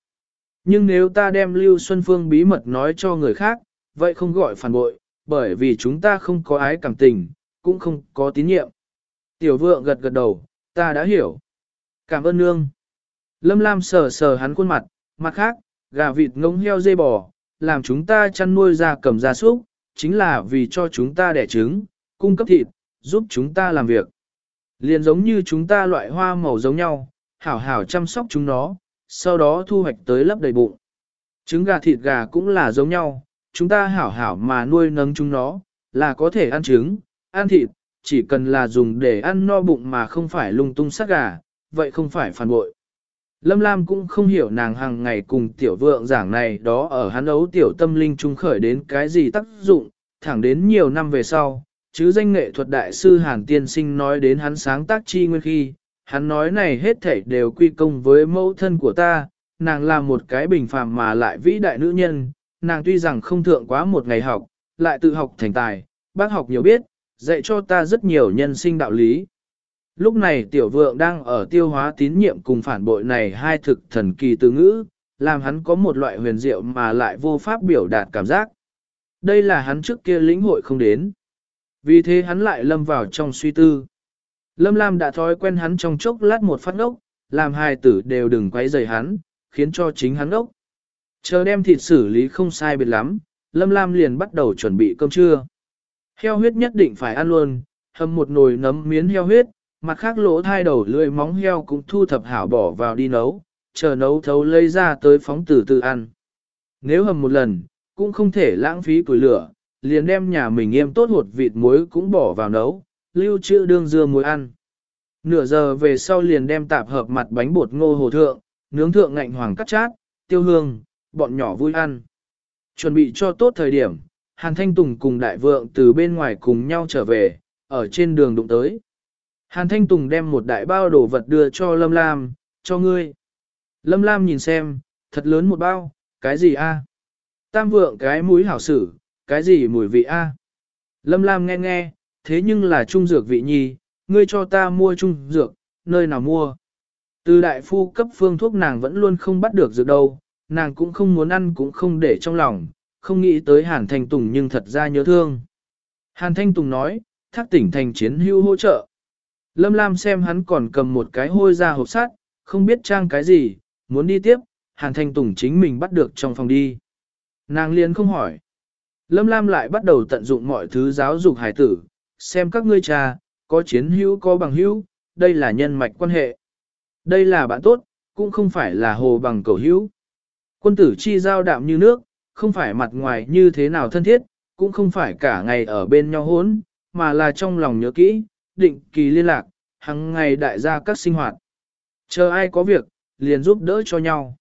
Nhưng nếu ta đem Lưu Xuân Phương bí mật nói cho người khác, vậy không gọi phản bội, bởi vì chúng ta không có ái cảm tình, cũng không có tín nhiệm. Tiểu vượng gật gật đầu, ta đã hiểu. Cảm ơn nương. Lâm Lam sờ sờ hắn khuôn mặt, mặt khác, gà vịt ngỗng heo dê bò, làm chúng ta chăn nuôi ra cầm gia súc, chính là vì cho chúng ta đẻ trứng, cung cấp thịt, giúp chúng ta làm việc. Liền giống như chúng ta loại hoa màu giống nhau, hảo hảo chăm sóc chúng nó, sau đó thu hoạch tới lấp đầy bụng. Trứng gà thịt gà cũng là giống nhau, chúng ta hảo hảo mà nuôi nấng chúng nó, là có thể ăn trứng, ăn thịt, chỉ cần là dùng để ăn no bụng mà không phải lung tung sát gà, vậy không phải phản bội. Lâm Lam cũng không hiểu nàng hàng ngày cùng tiểu vượng giảng này đó ở hắn ấu tiểu tâm linh trung khởi đến cái gì tác dụng, thẳng đến nhiều năm về sau, chứ danh nghệ thuật đại sư Hàn Tiên Sinh nói đến hắn sáng tác chi nguyên khi, hắn nói này hết thảy đều quy công với mẫu thân của ta, nàng là một cái bình phàm mà lại vĩ đại nữ nhân, nàng tuy rằng không thượng quá một ngày học, lại tự học thành tài, bác học nhiều biết, dạy cho ta rất nhiều nhân sinh đạo lý. Lúc này tiểu vượng đang ở tiêu hóa tín nhiệm cùng phản bội này hai thực thần kỳ từ ngữ, làm hắn có một loại huyền diệu mà lại vô pháp biểu đạt cảm giác. Đây là hắn trước kia lĩnh hội không đến. Vì thế hắn lại lâm vào trong suy tư. Lâm Lam đã thói quen hắn trong chốc lát một phát ốc, làm hai tử đều đừng quấy rầy hắn, khiến cho chính hắn ốc. Chờ đem thịt xử lý không sai biệt lắm, Lâm Lam liền bắt đầu chuẩn bị cơm trưa. Heo huyết nhất định phải ăn luôn, hầm một nồi nấm miến heo huyết, mặt khác lỗ thai đầu lưỡi móng heo cũng thu thập hảo bỏ vào đi nấu, chờ nấu thấu lấy ra tới phóng tử tự ăn. Nếu hầm một lần, cũng không thể lãng phí củi lửa, liền đem nhà mình yêm tốt hột vịt muối cũng bỏ vào nấu, lưu trữ đương dưa muối ăn. Nửa giờ về sau liền đem tạp hợp mặt bánh bột ngô hồ thượng, nướng thượng ngạnh hoàng cắt chát, tiêu hương, bọn nhỏ vui ăn. Chuẩn bị cho tốt thời điểm, Hàn Thanh Tùng cùng đại vượng từ bên ngoài cùng nhau trở về, ở trên đường đụng tới. Hàn Thanh Tùng đem một đại bao đồ vật đưa cho Lâm Lam, cho ngươi. Lâm Lam nhìn xem, thật lớn một bao, cái gì a? Tam vượng cái mũi hảo sử, cái gì mùi vị a? Lâm Lam nghe nghe, thế nhưng là trung dược vị nhi, ngươi cho ta mua trung dược, nơi nào mua. Từ đại phu cấp phương thuốc nàng vẫn luôn không bắt được dược đâu, nàng cũng không muốn ăn cũng không để trong lòng, không nghĩ tới Hàn Thanh Tùng nhưng thật ra nhớ thương. Hàn Thanh Tùng nói, thác tỉnh thành chiến hưu hỗ trợ. Lâm Lam xem hắn còn cầm một cái hôi ra hộp sát, không biết trang cái gì, muốn đi tiếp, Hàn Thanh Tùng chính mình bắt được trong phòng đi. Nàng liền không hỏi. Lâm Lam lại bắt đầu tận dụng mọi thứ giáo dục hải tử, xem các ngươi cha, có chiến hữu có bằng hữu, đây là nhân mạch quan hệ. Đây là bạn tốt, cũng không phải là hồ bằng cầu hữu. Quân tử chi giao đạm như nước, không phải mặt ngoài như thế nào thân thiết, cũng không phải cả ngày ở bên nhau hốn, mà là trong lòng nhớ kỹ, định kỳ liên lạc, hàng ngày đại gia các sinh hoạt. Chờ ai có việc, liền giúp đỡ cho nhau.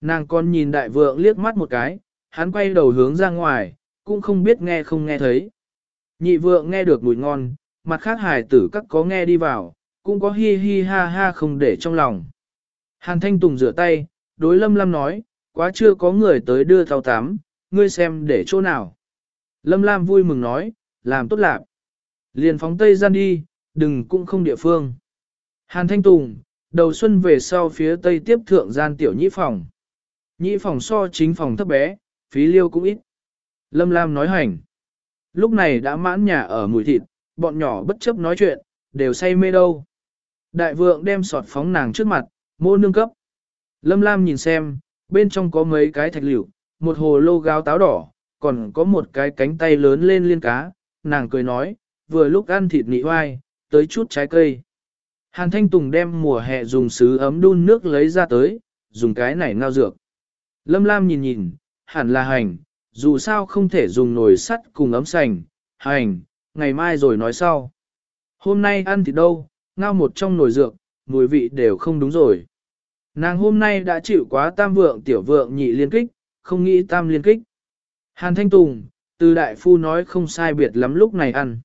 Nàng con nhìn đại vượng liếc mắt một cái, hắn quay đầu hướng ra ngoài, cũng không biết nghe không nghe thấy. Nhị vượng nghe được mùi ngon, mặt khác hài tử các có nghe đi vào, cũng có hi hi ha ha không để trong lòng. Hàn Thanh Tùng rửa tay, đối Lâm Lam nói, quá chưa có người tới đưa thao tắm, ngươi xem để chỗ nào. Lâm Lam vui mừng nói, làm tốt lạc. Liền phóng tây gian đi, đừng cũng không địa phương. Hàn Thanh Tùng, đầu xuân về sau phía tây tiếp thượng gian tiểu nhĩ phòng. Nhĩ phòng so chính phòng thấp bé, phí liêu cũng ít. Lâm Lam nói hành. Lúc này đã mãn nhà ở mùi thịt, bọn nhỏ bất chấp nói chuyện, đều say mê đâu. Đại vượng đem sọt phóng nàng trước mặt, mô nương cấp. Lâm Lam nhìn xem, bên trong có mấy cái thạch liệu, một hồ lô gáo táo đỏ, còn có một cái cánh tay lớn lên liên cá, nàng cười nói, vừa lúc ăn thịt nị hoai, tới chút trái cây. Hàn Thanh Tùng đem mùa hè dùng sứ ấm đun nước lấy ra tới, dùng cái này ngao dược. Lâm Lam nhìn nhìn, hẳn là hành, dù sao không thể dùng nồi sắt cùng ấm sành, hành, ngày mai rồi nói sau. Hôm nay ăn thì đâu, ngao một trong nồi dược, mùi vị đều không đúng rồi. Nàng hôm nay đã chịu quá tam vượng tiểu vượng nhị liên kích, không nghĩ tam liên kích. Hàn Thanh Tùng, từ đại phu nói không sai biệt lắm lúc này ăn.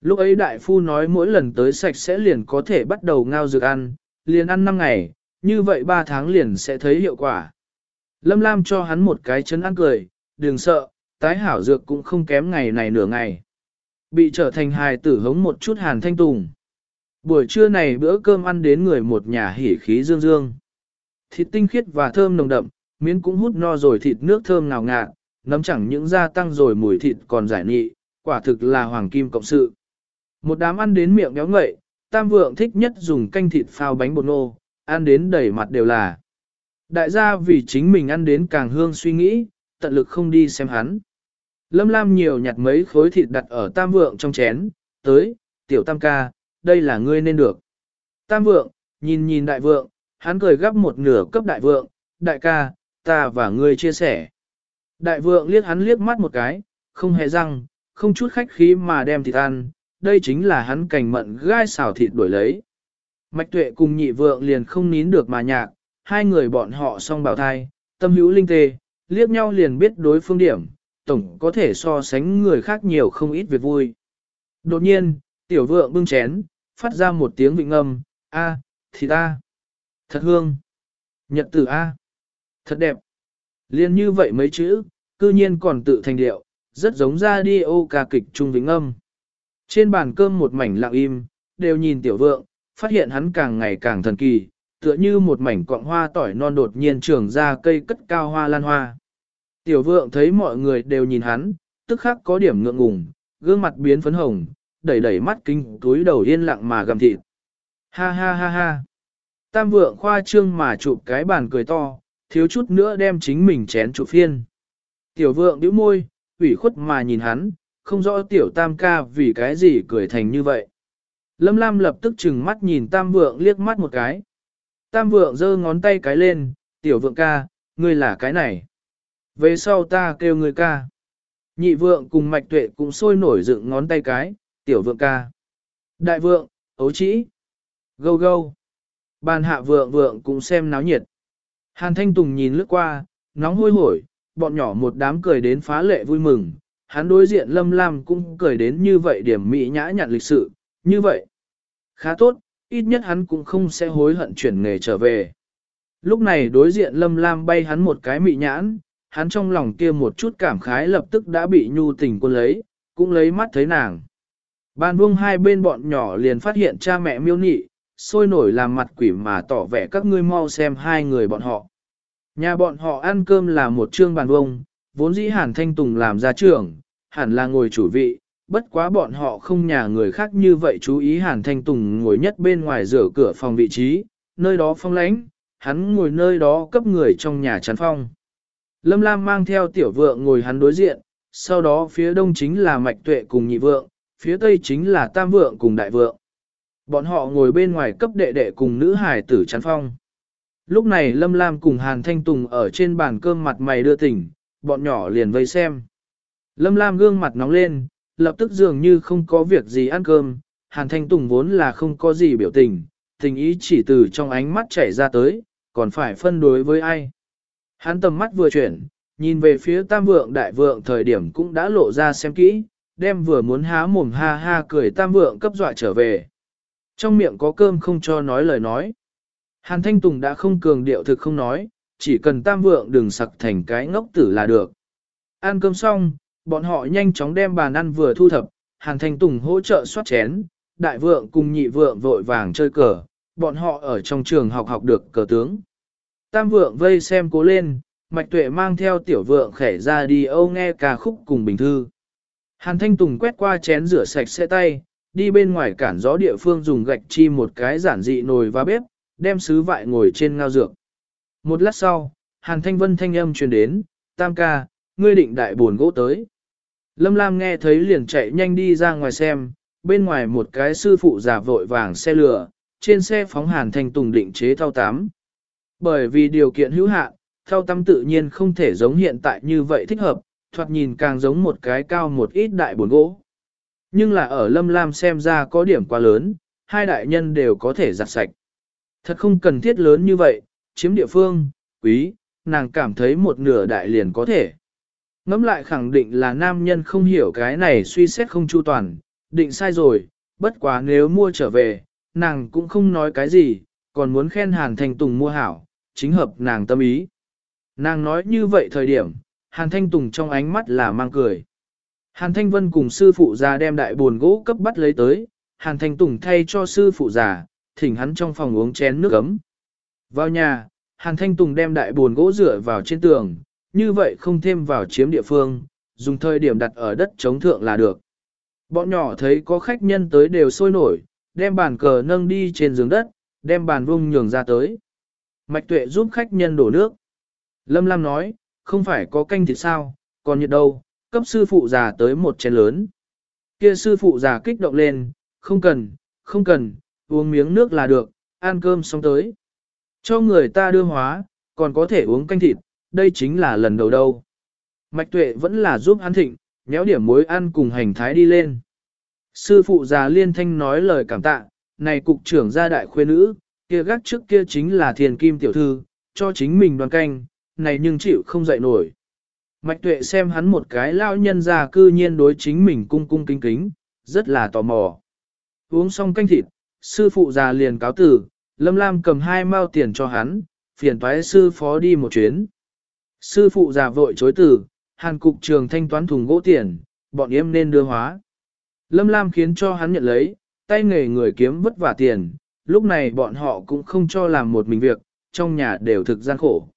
Lúc ấy đại phu nói mỗi lần tới sạch sẽ liền có thể bắt đầu ngao dược ăn, liền ăn 5 ngày, như vậy 3 tháng liền sẽ thấy hiệu quả. Lâm Lam cho hắn một cái chân ăn cười, đừng sợ, tái hảo dược cũng không kém ngày này nửa ngày. Bị trở thành hài tử hống một chút hàn thanh tùng. Buổi trưa này bữa cơm ăn đến người một nhà hỉ khí dương dương. Thịt tinh khiết và thơm nồng đậm, miến cũng hút no rồi thịt nước thơm ngào ngạt, nấm chẳng những gia tăng rồi mùi thịt còn giải nị, quả thực là hoàng kim cộng sự. Một đám ăn đến miệng béo ngậy, tam vượng thích nhất dùng canh thịt phao bánh bột nô, ăn đến đầy mặt đều là. Đại gia vì chính mình ăn đến càng hương suy nghĩ, tận lực không đi xem hắn. Lâm Lam nhiều nhặt mấy khối thịt đặt ở tam vượng trong chén, tới, tiểu tam ca, đây là ngươi nên được. Tam vượng, nhìn nhìn đại vượng, hắn cười gấp một nửa cấp đại vượng, đại ca, ta và ngươi chia sẻ. Đại vượng liếc hắn liếc mắt một cái, không hề răng, không chút khách khí mà đem thịt ăn, đây chính là hắn cành mận gai xào thịt đuổi lấy. Mạch tuệ cùng nhị vượng liền không nín được mà nhạc, hai người bọn họ song bảo thai, tâm hữu linh tê, liếc nhau liền biết đối phương điểm, tổng có thể so sánh người khác nhiều không ít việc vui. Đột nhiên, tiểu vượng bưng chén, phát ra một tiếng vịnh âm, a, thì ta, thật hương, nhật tử a, thật đẹp. Liên như vậy mấy chữ, cư nhiên còn tự thành điệu, rất giống ra đi ô ca kịch trung vĩnh âm. Trên bàn cơm một mảnh lặng im, đều nhìn tiểu vượng, phát hiện hắn càng ngày càng thần kỳ, tựa như một mảnh quạng hoa tỏi non đột nhiên trưởng ra cây cất cao hoa lan hoa. Tiểu vượng thấy mọi người đều nhìn hắn, tức khắc có điểm ngượng ngùng, gương mặt biến phấn hồng, đẩy đẩy mắt kinh túi đầu yên lặng mà gầm thịt. Ha ha ha ha. Tam vượng khoa trương mà chụp cái bàn cười to, thiếu chút nữa đem chính mình chén chụp phiên. Tiểu vượng bĩu môi, ủy khuất mà nhìn hắn, không rõ tiểu tam ca vì cái gì cười thành như vậy. Lâm Lam lập tức chừng mắt nhìn tam vượng liếc mắt một cái. Tam vượng giơ ngón tay cái lên, tiểu vượng ca, ngươi là cái này. Về sau ta kêu ngươi ca. Nhị vượng cùng mạch tuệ cũng sôi nổi dựng ngón tay cái, tiểu vượng ca. Đại vượng, ấu trĩ. Gâu gâu. Bàn hạ vượng vượng cũng xem náo nhiệt. Hàn Thanh Tùng nhìn lướt qua, nóng hôi hổi, bọn nhỏ một đám cười đến phá lệ vui mừng. Hắn đối diện Lâm Lam cũng cười đến như vậy điểm mỹ nhã nhặn lịch sự, như vậy. Khá tốt, ít nhất hắn cũng không sẽ hối hận chuyển nghề trở về. Lúc này đối diện Lâm Lam bay hắn một cái mị nhãn, hắn trong lòng kia một chút cảm khái lập tức đã bị nhu tình quân lấy, cũng lấy mắt thấy nàng. Ban vương hai bên bọn nhỏ liền phát hiện cha mẹ miêu nị, sôi nổi làm mặt quỷ mà tỏ vẻ các ngươi mau xem hai người bọn họ. Nhà bọn họ ăn cơm là một trương bàn vông, vốn dĩ Hàn Thanh Tùng làm ra trưởng, hẳn là ngồi chủ vị, bất quá bọn họ không nhà người khác như vậy chú ý Hàn Thanh Tùng ngồi nhất bên ngoài rửa cửa phòng vị trí, nơi đó phong lãnh, hắn ngồi nơi đó cấp người trong nhà chắn phong. Lâm Lam mang theo tiểu vượng ngồi hắn đối diện, sau đó phía đông chính là mạch tuệ cùng nhị vượng, phía tây chính là tam vượng cùng đại vượng. Bọn họ ngồi bên ngoài cấp đệ đệ cùng nữ hải tử chắn phong. Lúc này Lâm Lam cùng Hàn Thanh Tùng ở trên bàn cơm mặt mày đưa tỉnh, bọn nhỏ liền vây xem. Lâm Lam gương mặt nóng lên, lập tức dường như không có việc gì ăn cơm, Hàn Thanh Tùng vốn là không có gì biểu tình, tình ý chỉ từ trong ánh mắt chảy ra tới, còn phải phân đối với ai. Hắn tầm mắt vừa chuyển, nhìn về phía tam vượng đại vượng thời điểm cũng đã lộ ra xem kỹ, đem vừa muốn há mồm ha ha cười tam vượng cấp dọa trở về. Trong miệng có cơm không cho nói lời nói. Hàn Thanh Tùng đã không cường điệu thực không nói, chỉ cần tam vượng đừng sặc thành cái ngốc tử là được. Ăn cơm xong, bọn họ nhanh chóng đem bàn ăn vừa thu thập, Hàn Thanh Tùng hỗ trợ soát chén, đại vượng cùng nhị vượng vội vàng chơi cờ, bọn họ ở trong trường học học được cờ tướng. Tam vượng vây xem cố lên, mạch tuệ mang theo tiểu vượng khẻ ra đi âu nghe ca khúc cùng bình thư. Hàn Thanh Tùng quét qua chén rửa sạch xe tay, đi bên ngoài cản gió địa phương dùng gạch chi một cái giản dị nồi và bếp, đem sứ vại ngồi trên ngao dược. Một lát sau, Hàn Thanh Vân thanh âm truyền đến, tam ca, ngươi định đại buồn gỗ tới. Lâm Lam nghe thấy liền chạy nhanh đi ra ngoài xem, bên ngoài một cái sư phụ giả vội vàng xe lửa, trên xe phóng Hàn thành Tùng định chế thao tám. Bởi vì điều kiện hữu hạn, thao tắm tự nhiên không thể giống hiện tại như vậy thích hợp, thoạt nhìn càng giống một cái cao một ít đại buồn gỗ. Nhưng là ở Lâm Lam xem ra có điểm quá lớn, hai đại nhân đều có thể giặt sạch. Thật không cần thiết lớn như vậy, chiếm địa phương, quý, nàng cảm thấy một nửa đại liền có thể ngẫm lại khẳng định là nam nhân không hiểu cái này suy xét không chu toàn, định sai rồi, bất quá nếu mua trở về, nàng cũng không nói cái gì, còn muốn khen Hàn Thanh Tùng mua hảo, chính hợp nàng tâm ý. Nàng nói như vậy thời điểm, Hàn Thanh Tùng trong ánh mắt là mang cười. Hàn Thanh Vân cùng sư phụ già đem đại buồn gỗ cấp bắt lấy tới, Hàn Thanh Tùng thay cho sư phụ già, thỉnh hắn trong phòng uống chén nước ấm. Vào nhà, Hàn Thanh Tùng đem đại buồn gỗ rửa vào trên tường, như vậy không thêm vào chiếm địa phương, dùng thời điểm đặt ở đất chống thượng là được. Bọn nhỏ thấy có khách nhân tới đều sôi nổi, đem bàn cờ nâng đi trên giường đất, đem bàn vung nhường ra tới. Mạch tuệ giúp khách nhân đổ nước. Lâm Lam nói, không phải có canh thịt sao, còn nhiệt đâu, cấp sư phụ già tới một chén lớn. Kia sư phụ già kích động lên, không cần, không cần, uống miếng nước là được, ăn cơm xong tới. Cho người ta đưa hóa, còn có thể uống canh thịt, đây chính là lần đầu đâu. Mạch tuệ vẫn là giúp ăn thịnh, nhéo điểm muối ăn cùng hành thái đi lên. Sư phụ già liên thanh nói lời cảm tạ, này cục trưởng gia đại khuê nữ, kia gác trước kia chính là thiền kim tiểu thư, cho chính mình đoàn canh, này nhưng chịu không dậy nổi. Mạch tuệ xem hắn một cái lao nhân già cư nhiên đối chính mình cung cung kính kính, rất là tò mò. Uống xong canh thịt, sư phụ già liền cáo tử, Lâm Lam cầm hai mao tiền cho hắn, phiền toái sư phó đi một chuyến. Sư phụ già vội chối từ, hàn cục trường thanh toán thùng gỗ tiền, bọn em nên đưa hóa. Lâm Lam khiến cho hắn nhận lấy, tay nghề người kiếm vất vả tiền, lúc này bọn họ cũng không cho làm một mình việc, trong nhà đều thực gian khổ.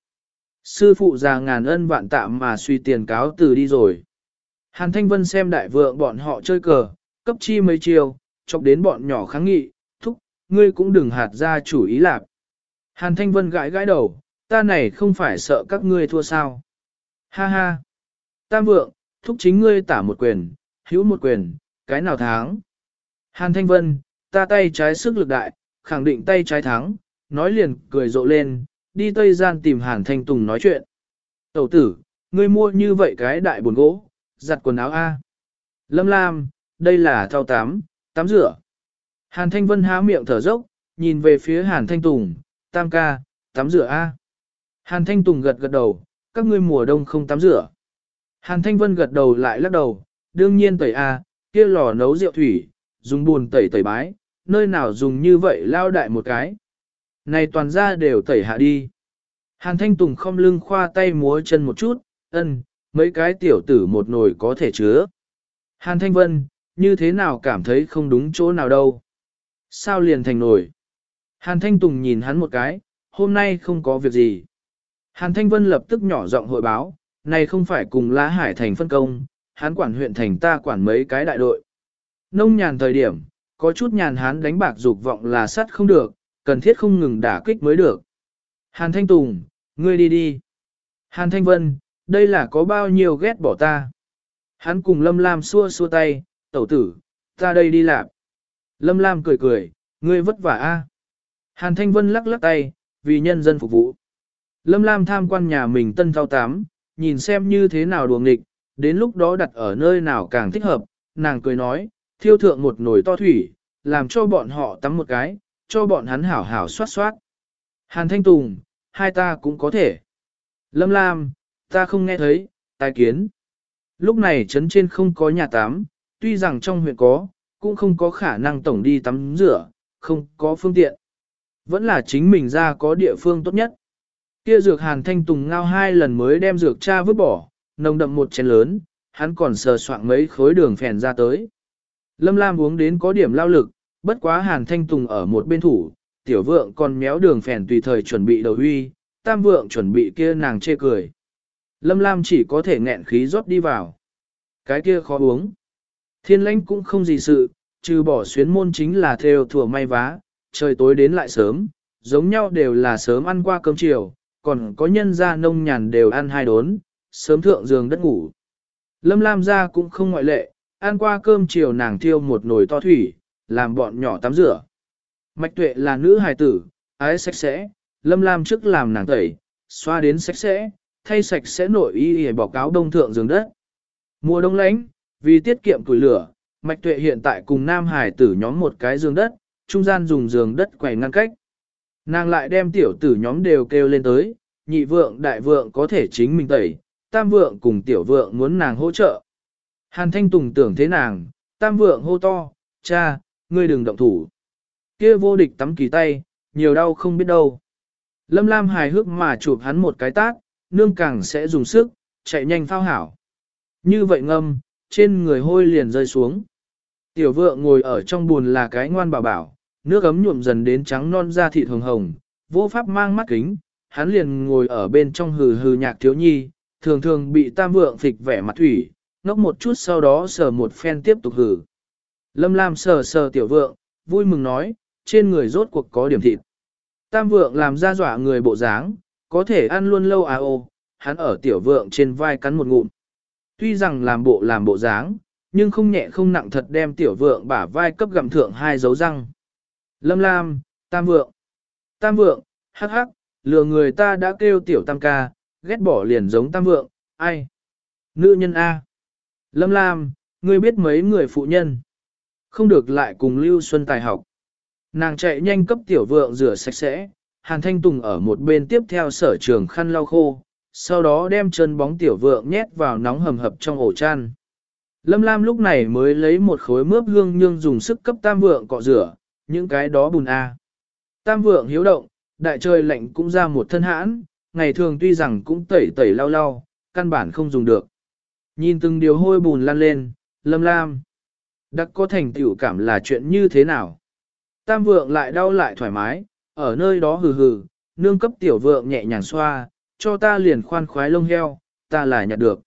Sư phụ già ngàn ân vạn tạm mà suy tiền cáo từ đi rồi. Hàn Thanh Vân xem đại vượng bọn họ chơi cờ, cấp chi mấy chiều, chọc đến bọn nhỏ kháng nghị, thúc, ngươi cũng đừng hạt ra chủ ý lạc. Hàn Thanh Vân gãi gãi đầu, ta này không phải sợ các ngươi thua sao. Ha ha. Tam vượng, thúc chính ngươi tả một quyền, hữu một quyền, cái nào thắng. Hàn Thanh Vân, ta tay trái sức lực đại, khẳng định tay trái thắng, nói liền cười rộ lên, đi Tây Gian tìm Hàn Thanh Tùng nói chuyện. Tẩu tử, ngươi mua như vậy cái đại buồn gỗ, giặt quần áo A. Lâm Lam, đây là thao tám, tắm rửa. Hàn Thanh Vân há miệng thở dốc, nhìn về phía Hàn Thanh Tùng, tam ca, tắm rửa A. Hàn Thanh Tùng gật gật đầu, các ngươi mùa đông không tắm rửa. Hàn Thanh Vân gật đầu lại lắc đầu, đương nhiên tẩy A, kia lò nấu rượu thủy, dùng buồn tẩy tẩy bái, nơi nào dùng như vậy lao đại một cái. Này toàn ra đều tẩy hạ đi. Hàn Thanh Tùng không lưng khoa tay múa chân một chút, ân, mấy cái tiểu tử một nồi có thể chứa. Hàn Thanh Vân, như thế nào cảm thấy không đúng chỗ nào đâu. Sao liền thành nổi? Hàn Thanh Tùng nhìn hắn một cái, hôm nay không có việc gì. Hàn Thanh Vân lập tức nhỏ giọng hội báo, này không phải cùng Lá Hải Thành phân công, hắn quản huyện thành ta quản mấy cái đại đội. Nông nhàn thời điểm, có chút nhàn hắn đánh bạc dục vọng là sắt không được, cần thiết không ngừng đả kích mới được. Hàn Thanh Tùng, ngươi đi đi. Hàn Thanh Vân, đây là có bao nhiêu ghét bỏ ta. Hắn cùng Lâm Lam xua xua tay, tẩu tử, ta đây đi làm. Lâm Lam cười cười, ngươi vất vả a. Hàn Thanh Vân lắc lắc tay, vì nhân dân phục vụ. Lâm Lam tham quan nhà mình tân thao tám, nhìn xem như thế nào đùa nghịch, đến lúc đó đặt ở nơi nào càng thích hợp, nàng cười nói, thiêu thượng một nồi to thủy, làm cho bọn họ tắm một cái, cho bọn hắn hảo hảo soát soát. Hàn Thanh Tùng, hai ta cũng có thể. Lâm Lam, ta không nghe thấy, tai kiến. Lúc này trấn trên không có nhà tắm, tuy rằng trong huyện có, cũng không có khả năng tổng đi tắm rửa, không có phương tiện. Vẫn là chính mình ra có địa phương tốt nhất. Kia dược hàn thanh tùng ngao hai lần mới đem dược cha vứt bỏ, nồng đậm một chén lớn, hắn còn sờ soạn mấy khối đường phèn ra tới. Lâm Lam uống đến có điểm lao lực, bất quá hàn thanh tùng ở một bên thủ, tiểu vượng còn méo đường phèn tùy thời chuẩn bị đầu huy, tam vượng chuẩn bị kia nàng chê cười. Lâm Lam chỉ có thể nghẹn khí rót đi vào. Cái kia khó uống. Thiên lãnh cũng không gì sự, trừ bỏ xuyến môn chính là theo thừa may vá, trời tối đến lại sớm, giống nhau đều là sớm ăn qua cơm chiều, còn có nhân gia nông nhàn đều ăn hai đốn, sớm thượng giường đất ngủ. Lâm Lam gia cũng không ngoại lệ, ăn qua cơm chiều nàng thiêu một nồi to thủy, làm bọn nhỏ tắm rửa. Mạch tuệ là nữ hài tử, ái sạch sẽ, Lâm Lam trước làm nàng tẩy, xoa đến sạch sẽ, thay sạch sẽ nội y để bỏ cáo đông thượng giường đất. Mùa đông lạnh, vì tiết kiệm củi lửa, Mạch Tuệ hiện tại cùng Nam Hải tử nhóm một cái giường đất, trung gian dùng giường đất quẩy ngăn cách. Nàng lại đem tiểu tử nhóm đều kêu lên tới, nhị vượng đại vượng có thể chính mình tẩy, tam vượng cùng tiểu vượng muốn nàng hỗ trợ. Hàn Thanh Tùng tưởng thế nàng, tam vượng hô to, cha, ngươi đừng động thủ. Kia vô địch tắm kỳ tay, nhiều đau không biết đâu. Lâm Lam hài hước mà chụp hắn một cái tát, nương càng sẽ dùng sức, chạy nhanh phao hảo. Như vậy ngâm, trên người hôi liền rơi xuống. Tiểu vượng ngồi ở trong buồn là cái ngoan bảo bảo, nước ấm nhuộm dần đến trắng non da thịt hồng hồng, vô pháp mang mắt kính, hắn liền ngồi ở bên trong hừ hừ nhạc thiếu nhi, thường thường bị tam vượng phịch vẻ mặt thủy, ngốc một chút sau đó sờ một phen tiếp tục hừ. Lâm Lam sờ sờ tiểu vượng, vui mừng nói, trên người rốt cuộc có điểm thịt. Tam vượng làm ra dọa người bộ dáng, có thể ăn luôn lâu à ô, hắn ở tiểu vượng trên vai cắn một ngụm. Tuy rằng làm bộ làm bộ dáng, nhưng không nhẹ không nặng thật đem tiểu vượng bả vai cấp gặm thượng hai dấu răng. Lâm Lam, Tam Vượng. Tam Vượng, hắc hắc, lừa người ta đã kêu tiểu Tam ca, ghét bỏ liền giống Tam Vượng, ai? Nữ nhân A. Lâm Lam, ngươi biết mấy người phụ nhân. Không được lại cùng Lưu Xuân Tài học. Nàng chạy nhanh cấp tiểu vượng rửa sạch sẽ, Hàn Thanh Tùng ở một bên tiếp theo sở trường khăn lau khô, sau đó đem chân bóng tiểu vượng nhét vào nóng hầm hập trong ổ chăn. Lâm Lam lúc này mới lấy một khối mướp hương nhương dùng sức cấp tam vượng cọ rửa, những cái đó bùn a. Tam vượng hiếu động, đại trời lạnh cũng ra một thân hãn, ngày thường tuy rằng cũng tẩy tẩy lau lau, căn bản không dùng được. Nhìn từng điều hôi bùn lan lên, Lâm Lam. Đắc có thành tựu cảm là chuyện như thế nào? Tam vượng lại đau lại thoải mái, ở nơi đó hừ hừ, nương cấp tiểu vượng nhẹ nhàng xoa, cho ta liền khoan khoái lông heo, ta là nhặt được.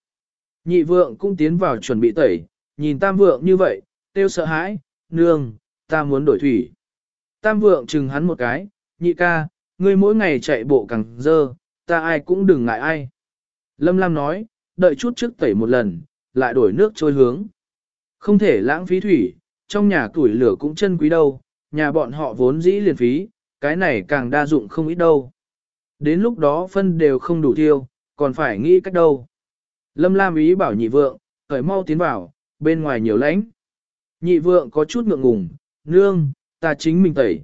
Nhị vượng cũng tiến vào chuẩn bị tẩy, nhìn tam vượng như vậy, tiêu sợ hãi, nương, ta muốn đổi thủy. Tam vượng chừng hắn một cái, nhị ca, ngươi mỗi ngày chạy bộ càng dơ, ta ai cũng đừng ngại ai. Lâm Lam nói, đợi chút trước tẩy một lần, lại đổi nước trôi hướng. Không thể lãng phí thủy, trong nhà tuổi lửa cũng chân quý đâu, nhà bọn họ vốn dĩ liền phí, cái này càng đa dụng không ít đâu. Đến lúc đó phân đều không đủ tiêu, còn phải nghĩ cách đâu. Lâm Lam ý bảo nhị vượng, khởi mau tiến vào, bên ngoài nhiều lãnh. Nhị vượng có chút ngượng ngùng, nương, ta chính mình tẩy.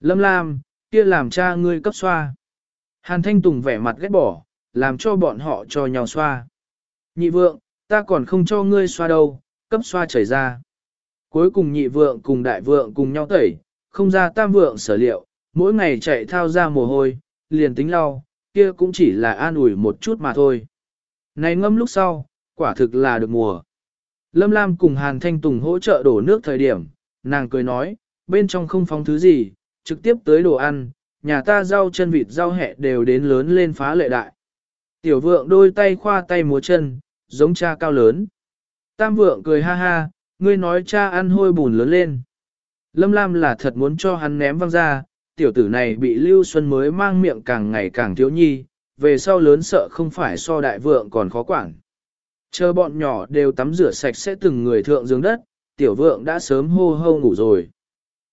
Lâm Lam, kia làm cha ngươi cấp xoa. Hàn Thanh Tùng vẻ mặt ghét bỏ, làm cho bọn họ cho nhau xoa. Nhị vượng, ta còn không cho ngươi xoa đâu, cấp xoa chảy ra. Cuối cùng nhị vượng cùng đại vượng cùng nhau tẩy, không ra tam vượng sở liệu, mỗi ngày chạy thao ra mồ hôi, liền tính lau, kia cũng chỉ là an ủi một chút mà thôi. Này ngâm lúc sau, quả thực là được mùa. Lâm Lam cùng Hàn Thanh Tùng hỗ trợ đổ nước thời điểm, nàng cười nói, bên trong không phóng thứ gì, trực tiếp tới đồ ăn, nhà ta rau chân vịt rau hẹ đều đến lớn lên phá lệ đại. Tiểu vượng đôi tay khoa tay múa chân, giống cha cao lớn. Tam vượng cười ha ha, ngươi nói cha ăn hôi bùn lớn lên. Lâm Lam là thật muốn cho hắn ném văng ra, tiểu tử này bị Lưu Xuân mới mang miệng càng ngày càng thiếu nhi, về sau lớn sợ không phải so đại vượng còn khó quản. Chờ bọn nhỏ đều tắm rửa sạch sẽ từng người thượng giường đất, tiểu vượng đã sớm hô hô ngủ rồi.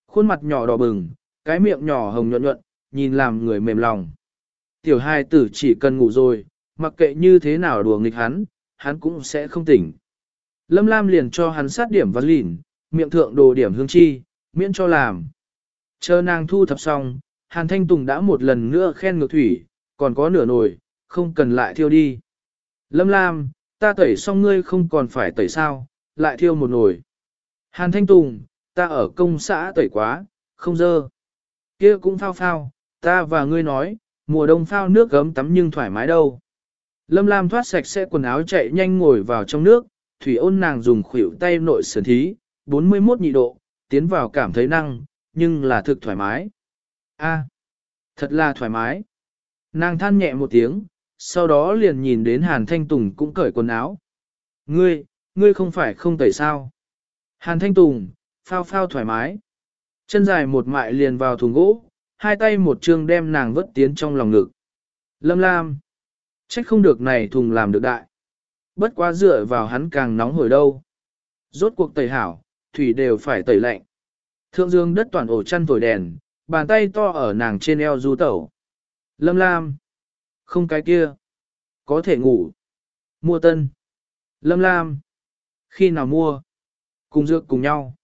Khuôn mặt nhỏ đỏ bừng, cái miệng nhỏ hồng nhuận nhuận, nhìn làm người mềm lòng. Tiểu hai tử chỉ cần ngủ rồi, mặc kệ như thế nào đùa nghịch hắn, hắn cũng sẽ không tỉnh. Lâm Lam liền cho hắn sát điểm văn lìn, miệng thượng đồ điểm hương chi, miễn cho làm. Chờ nàng thu thập xong, Hàn Thanh Tùng đã một lần nữa khen ngược thủy, còn có nửa nồi, không cần lại thiêu đi. Lâm Lam, ta tẩy xong ngươi không còn phải tẩy sao, lại thiêu một nồi. Hàn Thanh Tùng, ta ở công xã tẩy quá, không dơ. kia cũng phao phao, ta và ngươi nói, mùa đông phao nước gấm tắm nhưng thoải mái đâu. Lâm Lam thoát sạch sẽ quần áo chạy nhanh ngồi vào trong nước, thủy ôn nàng dùng khuỷu tay nội sườn thí, 41 nhị độ, tiến vào cảm thấy năng, nhưng là thực thoải mái. A, thật là thoải mái. Nàng than nhẹ một tiếng, sau đó liền nhìn đến Hàn Thanh Tùng cũng cởi quần áo. Ngươi, ngươi không phải không tẩy sao. Hàn Thanh Tùng, phao phao thoải mái. Chân dài một mại liền vào thùng gỗ, hai tay một chương đem nàng vớt tiến trong lòng ngực. Lâm Lam, trách không được này thùng làm được đại. Bất quá dựa vào hắn càng nóng hồi đâu. Rốt cuộc tẩy hảo, thủy đều phải tẩy lạnh. Thượng dương đất toàn ổ chăn thổi đèn, bàn tay to ở nàng trên eo du tẩu. Lâm Lam. Không cái kia. Có thể ngủ. Mua tân. Lâm Lam. Khi nào mua? Cùng dược cùng nhau.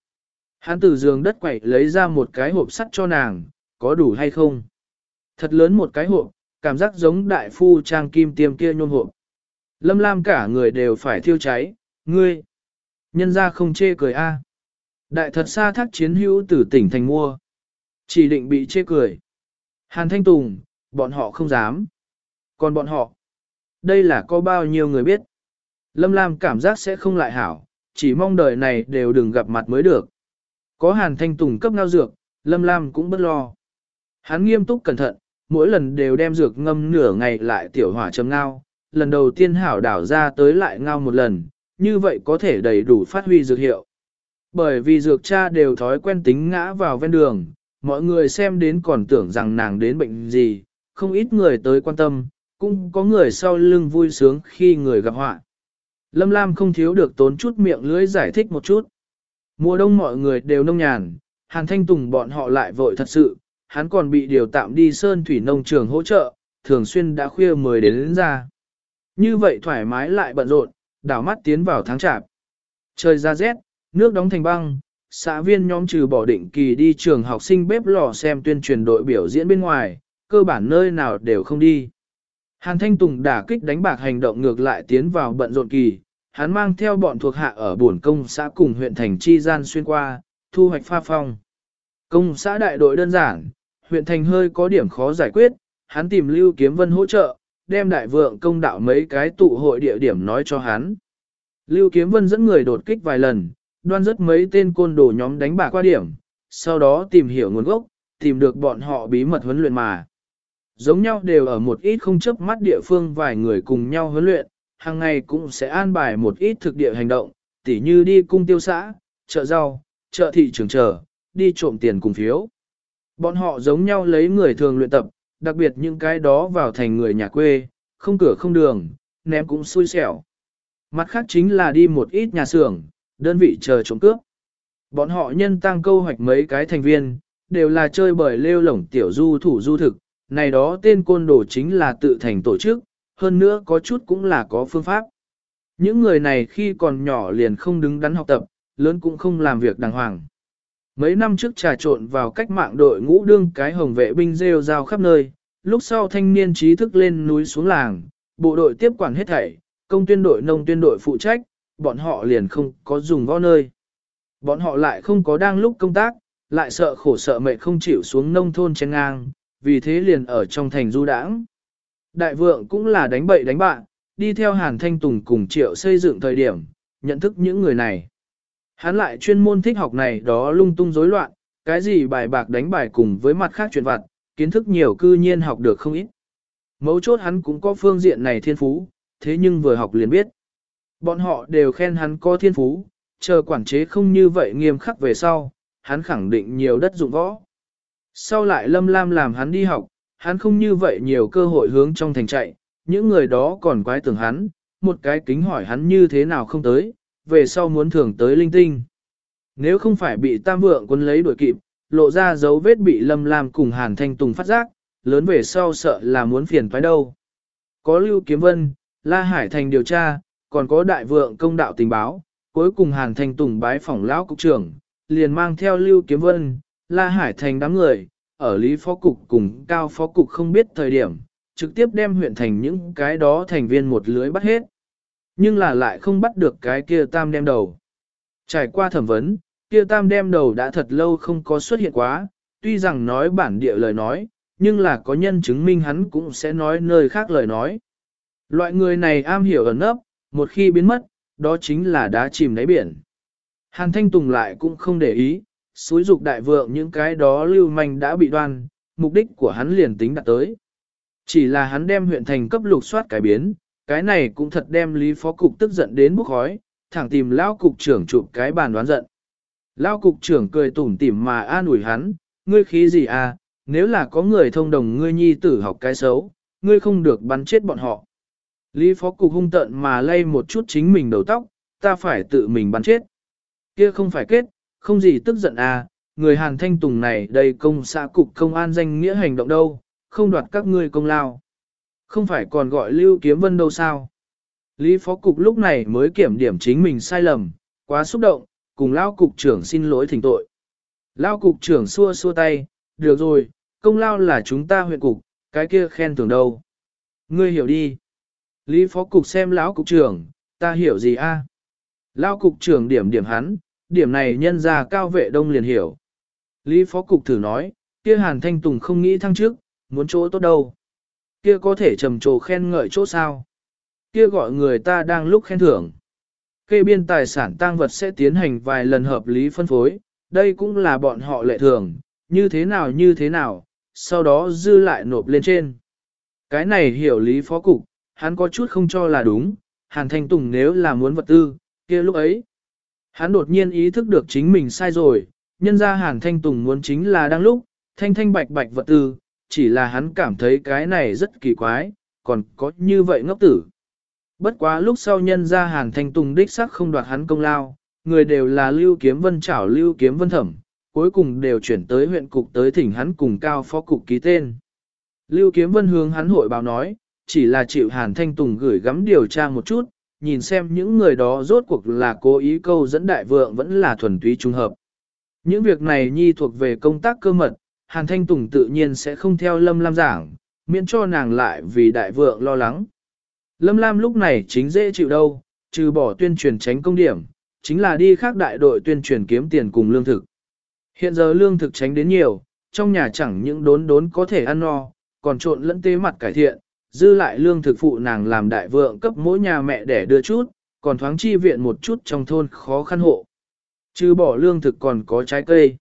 Hắn từ giường đất quậy lấy ra một cái hộp sắt cho nàng, có đủ hay không? Thật lớn một cái hộp, cảm giác giống đại phu trang kim tiêm kia nhôm hộp. Lâm Lam cả người đều phải thiêu cháy, ngươi. Nhân ra không chê cười a. Đại thật xa thác chiến hữu từ tỉnh thành mua. Chỉ định bị chê cười. Hàn Thanh Tùng, bọn họ không dám. Còn bọn họ, đây là có bao nhiêu người biết. Lâm Lam cảm giác sẽ không lại hảo, chỉ mong đời này đều đừng gặp mặt mới được. Có Hàn Thanh Tùng cấp ngao dược, Lâm Lam cũng bất lo. Hắn nghiêm túc cẩn thận, mỗi lần đều đem dược ngâm nửa ngày lại tiểu hỏa chấm ngao, lần đầu tiên hảo đảo ra tới lại ngao một lần, như vậy có thể đầy đủ phát huy dược hiệu. Bởi vì dược cha đều thói quen tính ngã vào ven đường, mọi người xem đến còn tưởng rằng nàng đến bệnh gì, không ít người tới quan tâm, cũng có người sau lưng vui sướng khi người gặp họa. Lâm Lam không thiếu được tốn chút miệng lưới giải thích một chút. Mùa đông mọi người đều nông nhàn, Hàn Thanh Tùng bọn họ lại vội thật sự, hắn còn bị điều tạm đi Sơn Thủy Nông Trường hỗ trợ, thường xuyên đã khuya mời đến, đến ra. Như vậy thoải mái lại bận rộn, đảo mắt tiến vào tháng chạp. Trời ra rét, nước đóng thành băng, xã viên nhóm trừ bỏ định kỳ đi trường học sinh bếp lò xem tuyên truyền đội biểu diễn bên ngoài, cơ bản nơi nào đều không đi. Hàn Thanh Tùng đả kích đánh bạc hành động ngược lại tiến vào bận rộn kỳ, hắn mang theo bọn thuộc hạ ở buồn công xã cùng huyện thành chi gian xuyên qua, thu hoạch pha phong. Công xã đại đội đơn giản, huyện thành hơi có điểm khó giải quyết, hắn tìm Lưu Kiếm Vân hỗ trợ, đem đại vượng công đạo mấy cái tụ hội địa điểm nói cho hắn. Lưu Kiếm Vân dẫn người đột kích vài lần, đoan rất mấy tên côn đồ nhóm đánh bạc qua điểm, sau đó tìm hiểu nguồn gốc, tìm được bọn họ bí mật huấn luyện mà. Giống nhau đều ở một ít không chấp mắt địa phương vài người cùng nhau huấn luyện, hàng ngày cũng sẽ an bài một ít thực địa hành động, tỉ như đi cung tiêu xã, chợ rau, chợ thị trường chờ, đi trộm tiền cùng phiếu. Bọn họ giống nhau lấy người thường luyện tập, đặc biệt những cái đó vào thành người nhà quê, không cửa không đường, ném cũng xui xẻo. Mặt khác chính là đi một ít nhà xưởng, đơn vị chờ trộm cướp. Bọn họ nhân tăng câu hoạch mấy cái thành viên, đều là chơi bởi lêu lổng tiểu du thủ du thực, này đó tên côn đồ chính là tự thành tổ chức, hơn nữa có chút cũng là có phương pháp. Những người này khi còn nhỏ liền không đứng đắn học tập, lớn cũng không làm việc đàng hoàng. Mấy năm trước trà trộn vào cách mạng đội ngũ đương cái hồng vệ binh rêu rao khắp nơi, lúc sau thanh niên trí thức lên núi xuống làng, bộ đội tiếp quản hết thảy, công tuyên đội nông tuyên đội phụ trách, bọn họ liền không có dùng võ nơi. Bọn họ lại không có đang lúc công tác, lại sợ khổ sợ mệt không chịu xuống nông thôn chen ngang, vì thế liền ở trong thành du đãng. Đại vượng cũng là đánh bậy đánh bạn, đi theo Hàn Thanh Tùng cùng triệu xây dựng thời điểm, nhận thức những người này. Hắn lại chuyên môn thích học này đó lung tung rối loạn, cái gì bài bạc đánh bài cùng với mặt khác chuyện vặt, kiến thức nhiều cư nhiên học được không ít. Mấu chốt hắn cũng có phương diện này thiên phú, thế nhưng vừa học liền biết. Bọn họ đều khen hắn có thiên phú, chờ quản chế không như vậy nghiêm khắc về sau, hắn khẳng định nhiều đất dụng võ. Sau lại Lâm Lam làm hắn đi học, hắn không như vậy nhiều cơ hội hướng trong thành chạy, những người đó còn quái tưởng hắn, một cái kính hỏi hắn như thế nào không tới, về sau muốn thưởng tới linh tinh. Nếu không phải bị tam vượng quân lấy đuổi kịp, lộ ra dấu vết bị Lâm Lam cùng Hàn Thanh Tùng phát giác, lớn về sau sợ là muốn phiền phải đâu. Có Lưu Kiếm Vân, La Hải Thành điều tra, còn có đại vượng công đạo tình báo, cuối cùng Hàn Thanh Tùng bái phỏng lão cục trưởng, liền mang theo Lưu Kiếm Vân, La Hải Thành đám người, ở Lý Phó Cục cùng Cao Phó Cục không biết thời điểm, trực tiếp đem huyện thành những cái đó thành viên một lưới bắt hết. Nhưng là lại không bắt được cái kia tam đem đầu. Trải qua thẩm vấn, kia tam đem đầu đã thật lâu không có xuất hiện quá, tuy rằng nói bản địa lời nói, nhưng là có nhân chứng minh hắn cũng sẽ nói nơi khác lời nói. Loại người này am hiểu ẩn nấp, một khi biến mất, đó chính là đá chìm đáy biển. Hàn Thanh Tùng lại cũng không để ý, xúi dục đại vượng những cái đó lưu manh đã bị đoan, mục đích của hắn liền tính đạt tới. Chỉ là hắn đem huyện thành cấp lục soát cải biến, cái này cũng thật đem Lý Phó Cục tức giận đến bốc khói, thẳng tìm Lao Cục trưởng chụp cái bàn đoán giận. Lao Cục trưởng cười tủm tỉm mà an ủi hắn, ngươi khí gì à, nếu là có người thông đồng ngươi nhi tử học cái xấu, ngươi không được bắn chết bọn họ. Lý Phó Cục hung tận mà lay một chút chính mình đầu tóc, ta phải tự mình bắn chết. Kia không phải kết, không gì tức giận à, người Hàn Thanh Tùng này đây công xã cục công an danh nghĩa hành động đâu, không đoạt các ngươi công lao. Không phải còn gọi Lưu Kiếm Vân đâu sao? Lý Phó Cục lúc này mới kiểm điểm chính mình sai lầm, quá xúc động, cùng Lao Cục trưởng xin lỗi thỉnh tội. Lao Cục trưởng xua xua tay, được rồi, công lao là chúng ta huyện cục, cái kia khen thưởng đâu. Ngươi hiểu đi. Lý Phó Cục xem lão Cục trưởng, ta hiểu gì a? À? Lao Cục trưởng điểm điểm hắn, điểm này nhân ra cao vệ đông liền hiểu. Lý Phó Cục thử nói, kia Hàn Thanh Tùng không nghĩ thăng trước, muốn chỗ tốt đâu. Kia có thể trầm trồ khen ngợi chỗ sao. Kia gọi người ta đang lúc khen thưởng. Kê biên tài sản tăng vật sẽ tiến hành vài lần hợp lý phân phối, đây cũng là bọn họ lệ thường, như thế nào như thế nào, sau đó dư lại nộp lên trên. Cái này hiểu lý phó cục, hắn có chút không cho là đúng, Hàn Thanh Tùng nếu là muốn vật tư, kia lúc ấy. Hắn đột nhiên ý thức được chính mình sai rồi, nhân ra Hàn Thanh Tùng muốn chính là đang lúc, thanh thanh bạch bạch vật tư, chỉ là hắn cảm thấy cái này rất kỳ quái, còn có như vậy ngốc tử. Bất quá lúc sau nhân ra Hàn Thanh Tùng đích sắc không đoạt hắn công lao, người đều là Lưu Kiếm Vân chảo Lưu Kiếm Vân Thẩm, cuối cùng đều chuyển tới huyện cục tới thỉnh hắn cùng cao phó cục ký tên. Lưu Kiếm Vân hướng hắn hội báo nói, chỉ là chịu Hàn Thanh Tùng gửi gắm điều tra một chút, nhìn xem những người đó rốt cuộc là cố ý câu dẫn đại vượng vẫn là thuần túy trung hợp. Những việc này nhi thuộc về công tác cơ mật, Hàn Thanh Tùng tự nhiên sẽ không theo Lâm Lam giảng, miễn cho nàng lại vì đại vượng lo lắng. Lâm Lam lúc này chính dễ chịu đâu, trừ bỏ tuyên truyền tránh công điểm, chính là đi khác đại đội tuyên truyền kiếm tiền cùng lương thực. Hiện giờ lương thực tránh đến nhiều, trong nhà chẳng những đốn đốn có thể ăn no, còn trộn lẫn tế mặt cải thiện, dư lại lương thực phụ nàng làm đại vượng cấp mỗi nhà mẹ để đưa chút, còn thoáng chi viện một chút trong thôn khó khăn hộ. Trừ bỏ lương thực còn có trái cây.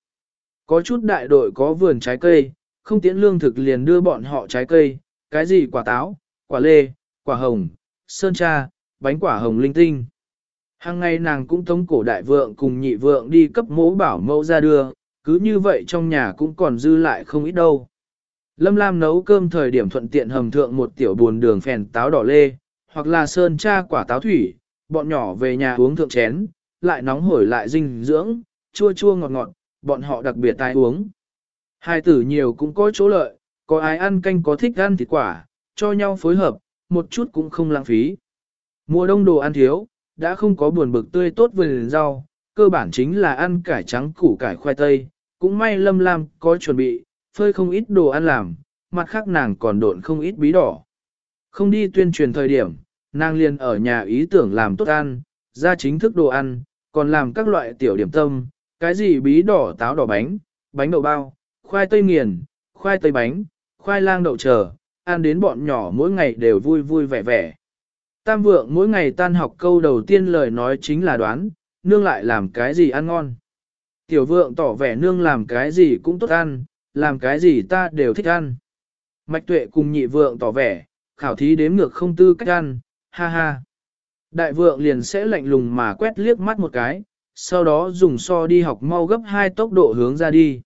Có chút đại đội có vườn trái cây, không tiễn lương thực liền đưa bọn họ trái cây, cái gì quả táo, quả lê, quả hồng, sơn cha, bánh quả hồng linh tinh. Hàng ngày nàng cũng tống cổ đại vượng cùng nhị vượng đi cấp mẫu bảo mẫu ra đưa, cứ như vậy trong nhà cũng còn dư lại không ít đâu. Lâm Lam nấu cơm thời điểm thuận tiện hầm thượng một tiểu buồn đường phèn táo đỏ lê, hoặc là sơn cha quả táo thủy, bọn nhỏ về nhà uống thượng chén, lại nóng hổi lại dinh dưỡng, chua chua ngọt ngọt, bọn họ đặc biệt tai uống. Hai tử nhiều cũng có chỗ lợi, có ai ăn canh có thích ăn thịt quả, cho nhau phối hợp, một chút cũng không lãng phí. Mùa đông đồ ăn thiếu, đã không có buồn bực tươi tốt vườn rau, cơ bản chính là ăn cải trắng củ cải khoai tây, cũng may lâm lam có chuẩn bị, phơi không ít đồ ăn làm, mặt khác nàng còn độn không ít bí đỏ. Không đi tuyên truyền thời điểm, nàng liền ở nhà ý tưởng làm tốt ăn, ra chính thức đồ ăn, còn làm các loại tiểu điểm tâm, cái gì bí đỏ táo đỏ bánh, bánh đậu bao, khoai tây nghiền, khoai tây bánh, khoai lang đậu chờ, ăn đến bọn nhỏ mỗi ngày đều vui vui vẻ vẻ. Tam vượng mỗi ngày tan học câu đầu tiên lời nói chính là đoán, nương lại làm cái gì ăn ngon. Tiểu vượng tỏ vẻ nương làm cái gì cũng tốt ăn, làm cái gì ta đều thích ăn. Mạch tuệ cùng nhị vượng tỏ vẻ, khảo thí đếm ngược không tư cách ăn, ha ha. Đại vượng liền sẽ lạnh lùng mà quét liếc mắt một cái, sau đó dùng so đi học mau gấp hai tốc độ hướng ra đi.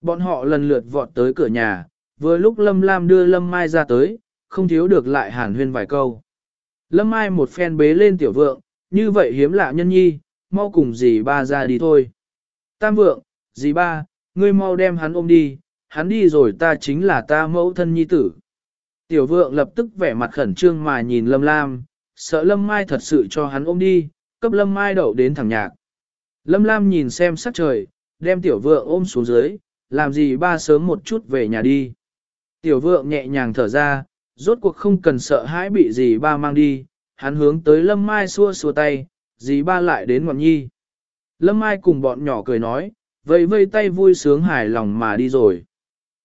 Bọn họ lần lượt vọt tới cửa nhà, vừa lúc Lâm Lam đưa Lâm Mai ra tới, không thiếu được lại hàn huyên vài câu. Lâm Mai một phen bế lên tiểu vượng, như vậy hiếm lạ nhân nhi, mau cùng dì ba ra đi thôi. Tam vượng, dì ba, ngươi mau đem hắn ôm đi, hắn đi rồi ta chính là ta mẫu thân nhi tử. Tiểu vượng lập tức vẻ mặt khẩn trương mà nhìn Lâm Lam, sợ Lâm Mai thật sự cho hắn ôm đi, cấp Lâm Mai đậu đến thẳng nhạc. Lâm Lam nhìn xem sắc trời, đem tiểu vượng ôm xuống dưới, làm gì ba sớm một chút về nhà đi. Tiểu vượng nhẹ nhàng thở ra, rốt cuộc không cần sợ hãi bị gì ba mang đi, hắn hướng tới Lâm Mai xua xua tay, dì ba lại đến ngọn nhi. Lâm Mai cùng bọn nhỏ cười nói, vây vây tay vui sướng hài lòng mà đi rồi.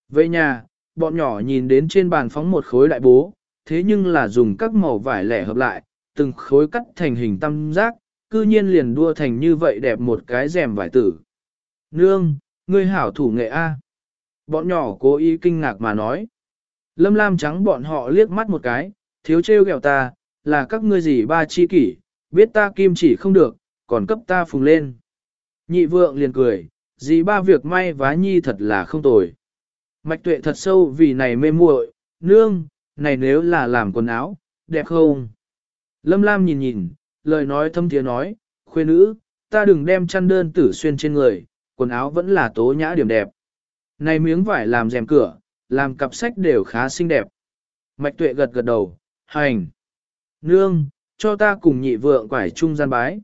Về nhà, bọn nhỏ nhìn đến trên bàn phóng một khối đại bố, thế nhưng là dùng các màu vải lẻ hợp lại, từng khối cắt thành hình tam giác, cư nhiên liền đua thành như vậy đẹp một cái rèm vải tử. Nương, ngươi hảo thủ nghệ A. Bọn nhỏ cố ý kinh ngạc mà nói. Lâm Lam trắng bọn họ liếc mắt một cái, thiếu trêu ghẹo ta, là các ngươi gì ba chi kỷ, biết ta kim chỉ không được, còn cấp ta phùng lên. Nhị vượng liền cười, dì ba việc may vá nhi thật là không tồi. Mạch tuệ thật sâu vì này mê muội, nương, này nếu là làm quần áo, đẹp không? Lâm Lam nhìn nhìn, lời nói thâm thiế nói, khuê nữ, ta đừng đem chăn đơn tử xuyên trên người, quần áo vẫn là tố nhã điểm đẹp. Này miếng vải làm rèm cửa, làm cặp sách đều khá xinh đẹp. Mạch tuệ gật gật đầu, hành. Nương, cho ta cùng nhị vượng quải chung gian bái.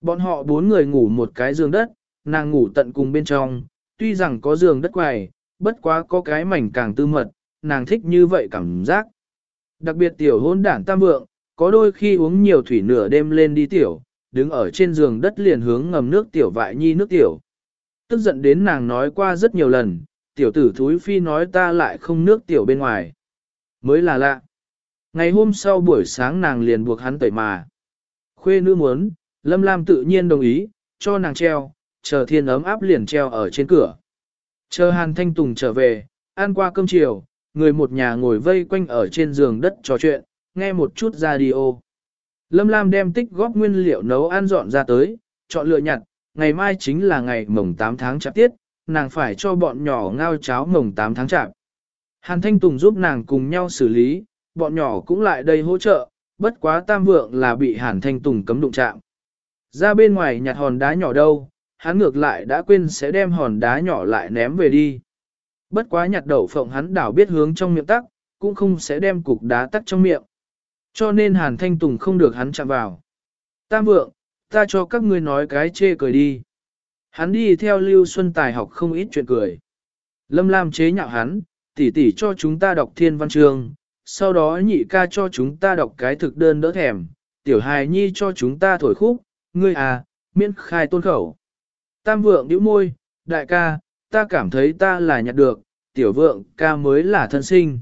Bọn họ bốn người ngủ một cái giường đất, nàng ngủ tận cùng bên trong, tuy rằng có giường đất quài, bất quá có cái mảnh càng tư mật, nàng thích như vậy cảm giác. Đặc biệt tiểu hôn đảng tam vượng, có đôi khi uống nhiều thủy nửa đêm lên đi tiểu, đứng ở trên giường đất liền hướng ngầm nước tiểu vại nhi nước tiểu. Tức giận đến nàng nói qua rất nhiều lần, tiểu tử thúi phi nói ta lại không nước tiểu bên ngoài. Mới là lạ. Ngày hôm sau buổi sáng nàng liền buộc hắn tẩy mà. Khuê nữ muốn, Lâm Lam tự nhiên đồng ý, cho nàng treo, chờ thiên ấm áp liền treo ở trên cửa. Chờ Hàn Thanh Tùng trở về, ăn qua cơm chiều, người một nhà ngồi vây quanh ở trên giường đất trò chuyện, nghe một chút radio. Lâm Lam đem tích góp nguyên liệu nấu ăn dọn ra tới, chọn lựa nhặt, ngày mai chính là ngày mồng 8 tháng chạp tiết, nàng phải cho bọn nhỏ ngao cháo mồng 8 tháng chạp. Hàn Thanh Tùng giúp nàng cùng nhau xử lý, bọn nhỏ cũng lại đây hỗ trợ, bất quá tam vượng là bị Hàn Thanh Tùng cấm đụng chạm. Ra bên ngoài nhặt hòn đá nhỏ đâu, hắn ngược lại đã quên sẽ đem hòn đá nhỏ lại ném về đi. Bất quá nhặt đậu phộng hắn đảo biết hướng trong miệng tắc, cũng không sẽ đem cục đá tắc trong miệng. Cho nên Hàn Thanh Tùng không được hắn chạm vào. Tam vượng, ta cho các ngươi nói cái chê cười đi. Hắn đi theo Lưu Xuân Tài học không ít chuyện cười. Lâm Lam chế nhạo hắn, tỉ tỉ cho chúng ta đọc thiên văn chương, sau đó nhị ca cho chúng ta đọc cái thực đơn đỡ thèm, tiểu hài nhi cho chúng ta thổi khúc, ngươi à, miễn khai tôn khẩu. Tam vượng nhíu môi, đại ca, ta cảm thấy ta là nhặt được, tiểu vượng ca mới là thân sinh.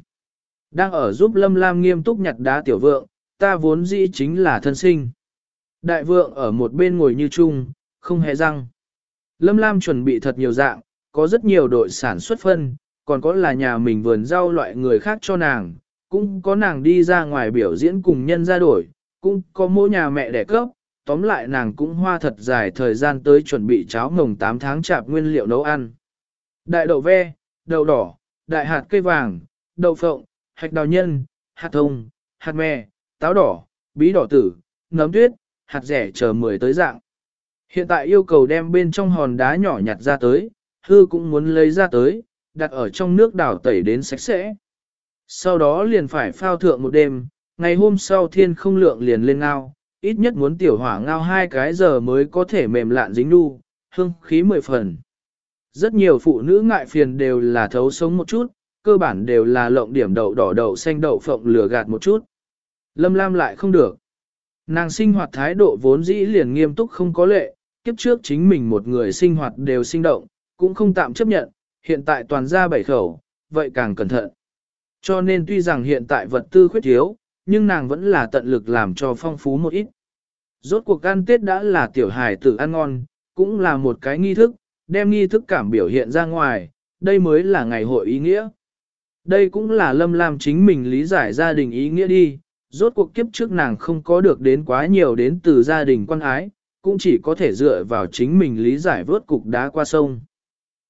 Đang ở giúp Lâm Lam nghiêm túc nhặt đá tiểu vượng, ta vốn dĩ chính là thân sinh. Đại vượng ở một bên ngồi như chung, không hề răng. Lâm Lam chuẩn bị thật nhiều dạng, có rất nhiều đội sản xuất phân, còn có là nhà mình vườn rau loại người khác cho nàng, cũng có nàng đi ra ngoài biểu diễn cùng nhân ra đổi, cũng có mỗi nhà mẹ đẻ cấp, tóm lại nàng cũng hoa thật dài thời gian tới chuẩn bị cháo ngồng 8 tháng chạp nguyên liệu nấu ăn. Đại đậu ve, đậu đỏ, đại hạt cây vàng, đậu phộng, hạch đào nhân, hạt thông, hạt mè táo đỏ, bí đỏ tử, nấm tuyết, hạt rẻ chờ mười tới dạng. Hiện tại yêu cầu đem bên trong hòn đá nhỏ nhặt ra tới, hư cũng muốn lấy ra tới, đặt ở trong nước đảo tẩy đến sạch sẽ. Sau đó liền phải phao thượng một đêm, ngày hôm sau thiên không lượng liền lên ngao, ít nhất muốn tiểu hỏa ngao hai cái giờ mới có thể mềm lạn dính đu, hương khí mười phần. Rất nhiều phụ nữ ngại phiền đều là thấu sống một chút, cơ bản đều là lộng điểm đậu đỏ đậu xanh đậu phộng lửa gạt một chút. Lâm Lam lại không được. Nàng sinh hoạt thái độ vốn dĩ liền nghiêm túc không có lệ, kiếp trước chính mình một người sinh hoạt đều sinh động, cũng không tạm chấp nhận, hiện tại toàn ra bảy khẩu, vậy càng cẩn thận. Cho nên tuy rằng hiện tại vật tư khuyết thiếu, nhưng nàng vẫn là tận lực làm cho phong phú một ít. Rốt cuộc ăn Tết đã là tiểu hài tử ăn ngon, cũng là một cái nghi thức, đem nghi thức cảm biểu hiện ra ngoài, đây mới là ngày hội ý nghĩa. Đây cũng là Lâm Lam chính mình lý giải gia đình ý nghĩa đi, rốt cuộc kiếp trước nàng không có được đến quá nhiều đến từ gia đình quan ái, cũng chỉ có thể dựa vào chính mình lý giải vớt cục đá qua sông.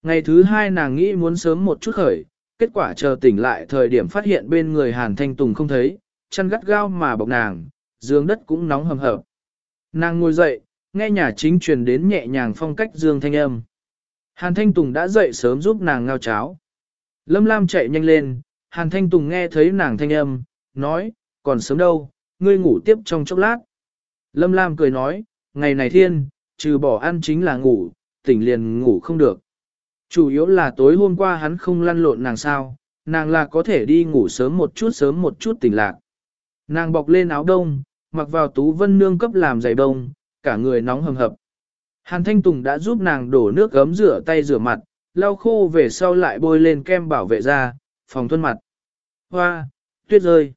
Ngày thứ hai nàng nghĩ muốn sớm một chút khởi, kết quả chờ tỉnh lại thời điểm phát hiện bên người Hàn Thanh Tùng không thấy, chăn gắt gao mà bọc nàng, giường đất cũng nóng hầm hập. Nàng ngồi dậy, nghe nhà chính truyền đến nhẹ nhàng phong cách dương thanh âm. Hàn Thanh Tùng đã dậy sớm giúp nàng ngao cháo. Lâm Lam chạy nhanh lên, Hàn Thanh Tùng nghe thấy nàng thanh âm, nói, còn sớm đâu, ngươi ngủ tiếp trong chốc lát. Lâm Lam cười nói, ngày này thiên, trừ bỏ ăn chính là ngủ, tỉnh liền ngủ không được. Chủ yếu là tối hôm qua hắn không lăn lộn nàng sao, nàng là có thể đi ngủ sớm một chút sớm một chút tỉnh lạc. Nàng bọc lên áo đông, mặc vào tú vân nương cấp làm giày đông, cả người nóng hầm hập. Hàn Thanh Tùng đã giúp nàng đổ nước gấm rửa tay rửa mặt, lau khô về sau lại bôi lên kem bảo vệ da, phòng thuân mặt. Hoa, tuyết rơi.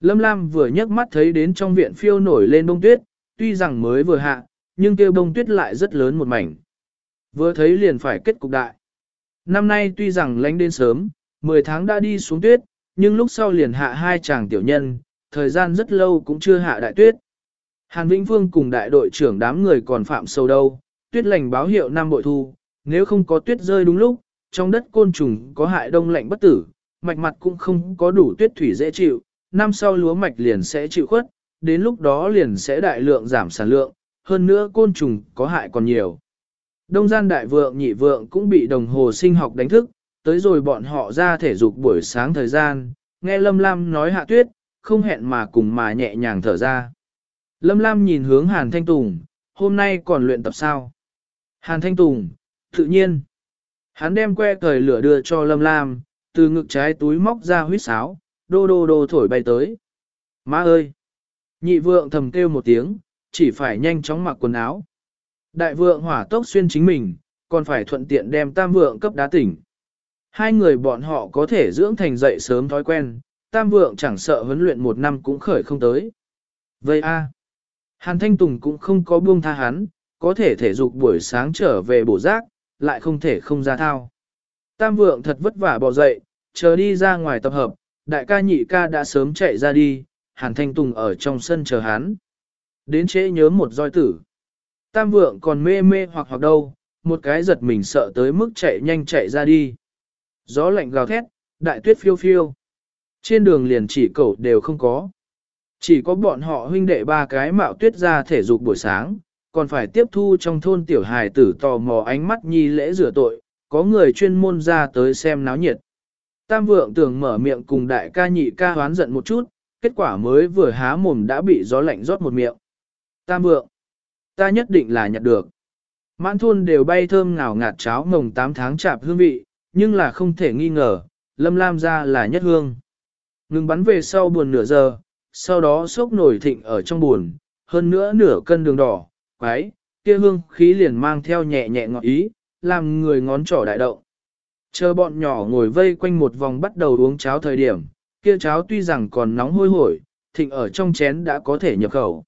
Lâm Lam vừa nhấc mắt thấy đến trong viện phiêu nổi lên bông tuyết, tuy rằng mới vừa hạ, nhưng kêu bông tuyết lại rất lớn một mảnh. Vừa thấy liền phải kết cục đại. Năm nay tuy rằng lánh đến sớm, 10 tháng đã đi xuống tuyết, nhưng lúc sau liền hạ hai chàng tiểu nhân, thời gian rất lâu cũng chưa hạ đại tuyết. Hàn Vĩnh Phương cùng đại đội trưởng đám người còn phạm sâu đâu, tuyết lành báo hiệu năm bội thu, nếu không có tuyết rơi đúng lúc, trong đất côn trùng có hại đông lạnh bất tử, mạch mặt cũng không có đủ tuyết thủy dễ chịu, năm sau lúa mạch liền sẽ chịu khuất, đến lúc đó liền sẽ đại lượng giảm sản lượng, hơn nữa côn trùng có hại còn nhiều. Đông gian đại vượng nhị vượng cũng bị đồng hồ sinh học đánh thức, tới rồi bọn họ ra thể dục buổi sáng thời gian, nghe Lâm Lam nói hạ tuyết, không hẹn mà cùng mà nhẹ nhàng thở ra. Lâm Lam nhìn hướng Hàn Thanh Tùng, hôm nay còn luyện tập sao? Hàn Thanh Tùng, tự nhiên. Hắn đem que thời lửa đưa cho Lâm Lam, từ ngực trái túi móc ra huyết sáo, đô đô đô thổi bay tới. Má ơi! Nhị vượng thầm kêu một tiếng, chỉ phải nhanh chóng mặc quần áo. Đại vượng hỏa tốc xuyên chính mình, còn phải thuận tiện đem tam vượng cấp đá tỉnh. Hai người bọn họ có thể dưỡng thành dậy sớm thói quen, tam vượng chẳng sợ huấn luyện một năm cũng khởi không tới. Vậy a, Hàn Thanh Tùng cũng không có buông tha hắn, có thể thể dục buổi sáng trở về bổ giác, lại không thể không ra thao. Tam vượng thật vất vả bỏ dậy, chờ đi ra ngoài tập hợp, đại ca nhị ca đã sớm chạy ra đi, Hàn Thanh Tùng ở trong sân chờ hắn. Đến trễ nhớ một roi tử. Tam vượng còn mê mê hoặc hoặc đâu, một cái giật mình sợ tới mức chạy nhanh chạy ra đi. Gió lạnh gào thét, đại tuyết phiêu phiêu. Trên đường liền chỉ cậu đều không có. Chỉ có bọn họ huynh đệ ba cái mạo tuyết ra thể dục buổi sáng, còn phải tiếp thu trong thôn tiểu hài tử tò mò ánh mắt nhi lễ rửa tội, có người chuyên môn ra tới xem náo nhiệt. Tam vượng tưởng mở miệng cùng đại ca nhị ca hoán giận một chút, kết quả mới vừa há mồm đã bị gió lạnh rót một miệng. Tam vượng, ta nhất định là nhặt được. Mãn thôn đều bay thơm ngào ngạt cháo mồng 8 tháng chạp hương vị, nhưng là không thể nghi ngờ, lâm lam ra là nhất hương. Ngừng bắn về sau buồn nửa giờ, sau đó sốc nổi thịnh ở trong buồn, hơn nữa nửa cân đường đỏ, quái, kia hương khí liền mang theo nhẹ nhẹ ngọt ý, làm người ngón trỏ đại động. Chờ bọn nhỏ ngồi vây quanh một vòng bắt đầu uống cháo thời điểm, kia cháo tuy rằng còn nóng hôi hổi, thịnh ở trong chén đã có thể nhập khẩu.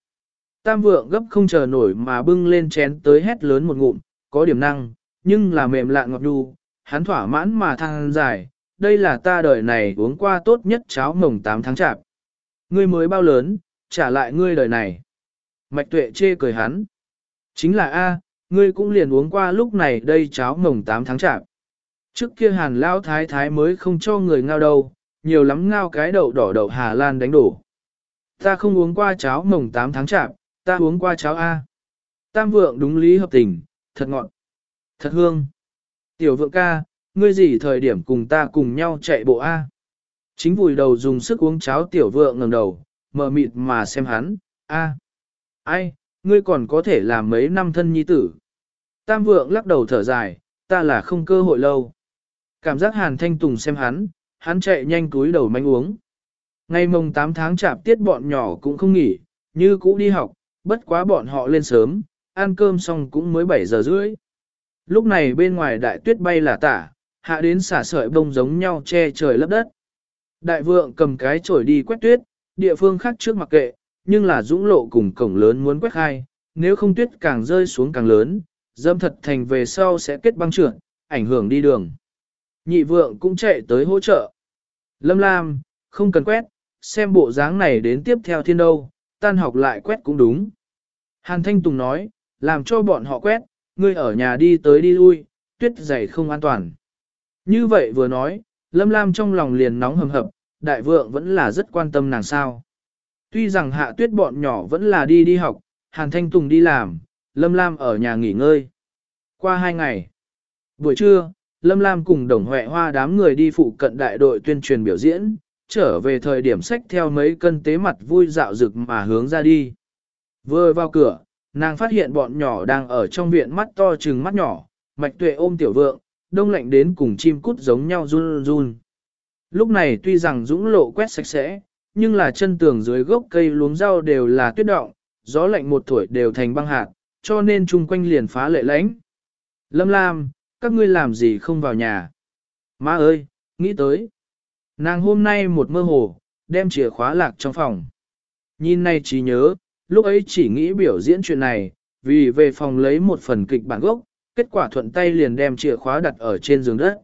Tam vượng gấp không chờ nổi mà bưng lên chén tới hét lớn một ngụm, có điểm năng, nhưng là mềm lạ ngọt đu, hắn thỏa mãn mà thăng dài, đây là ta đời này uống qua tốt nhất cháo mồng 8 tháng chạp. Ngươi mới bao lớn, trả lại ngươi đời này. Mạch tuệ chê cười hắn. Chính là A, ngươi cũng liền uống qua lúc này đây cháo mồng 8 tháng chạp. Trước kia hàn lao thái thái mới không cho người ngao đâu, nhiều lắm ngao cái đậu đỏ đậu Hà Lan đánh đổ. Ta không uống qua cháo mồng 8 tháng chạp, ta uống qua cháo A. Tam vượng đúng lý hợp tình, thật ngọn, thật hương. Tiểu vượng ca, ngươi gì thời điểm cùng ta cùng nhau chạy bộ A. Chính vùi đầu dùng sức uống cháo tiểu vượng ngẩng đầu, mờ mịt mà xem hắn, A. Ai, ngươi còn có thể làm mấy năm thân nhi tử. Tam vượng lắc đầu thở dài, ta là không cơ hội lâu. Cảm giác hàn thanh tùng xem hắn, hắn chạy nhanh túi đầu manh uống. Ngày mồng 8 tháng chạp tiết bọn nhỏ cũng không nghỉ, như cũ đi học, bất quá bọn họ lên sớm, ăn cơm xong cũng mới 7 giờ rưỡi. Lúc này bên ngoài đại tuyết bay là tả, hạ đến xả sợi bông giống nhau che trời lấp đất. Đại vượng cầm cái chổi đi quét tuyết, địa phương khác trước mặc kệ, nhưng là dũng lộ cùng cổng lớn muốn quét hai, nếu không tuyết càng rơi xuống càng lớn, dâm thật thành về sau sẽ kết băng trượt, ảnh hưởng đi đường. Nhị vượng cũng chạy tới hỗ trợ. Lâm Lam, không cần quét, xem bộ dáng này đến tiếp theo thiên đâu, tan học lại quét cũng đúng. Hàn Thanh Tùng nói, làm cho bọn họ quét, ngươi ở nhà đi tới đi lui, tuyết dày không an toàn. Như vậy vừa nói, Lâm Lam trong lòng liền nóng hầm hập, đại vượng vẫn là rất quan tâm nàng sao. Tuy rằng hạ tuyết bọn nhỏ vẫn là đi đi học, Hàn Thanh Tùng đi làm, Lâm Lam ở nhà nghỉ ngơi. Qua hai ngày, buổi trưa, Lâm Lam cùng đồng huệ hoa đám người đi phụ cận đại đội tuyên truyền biểu diễn, trở về thời điểm sách theo mấy cân tế mặt vui dạo rực mà hướng ra đi. Vừa vào cửa, nàng phát hiện bọn nhỏ đang ở trong viện mắt to trừng mắt nhỏ, mạch tuệ ôm tiểu vượng, đông lạnh đến cùng chim cút giống nhau run run. Lúc này tuy rằng dũng lộ quét sạch sẽ, nhưng là chân tường dưới gốc cây luống rau đều là tuyết động, gió lạnh một tuổi đều thành băng hạt, cho nên chung quanh liền phá lệ lãnh. Lâm Lam, các ngươi làm gì không vào nhà? Má ơi, nghĩ tới. Nàng hôm nay một mơ hồ, đem chìa khóa lạc trong phòng. Nhìn này chỉ nhớ, lúc ấy chỉ nghĩ biểu diễn chuyện này, vì về phòng lấy một phần kịch bản gốc, kết quả thuận tay liền đem chìa khóa đặt ở trên giường đất.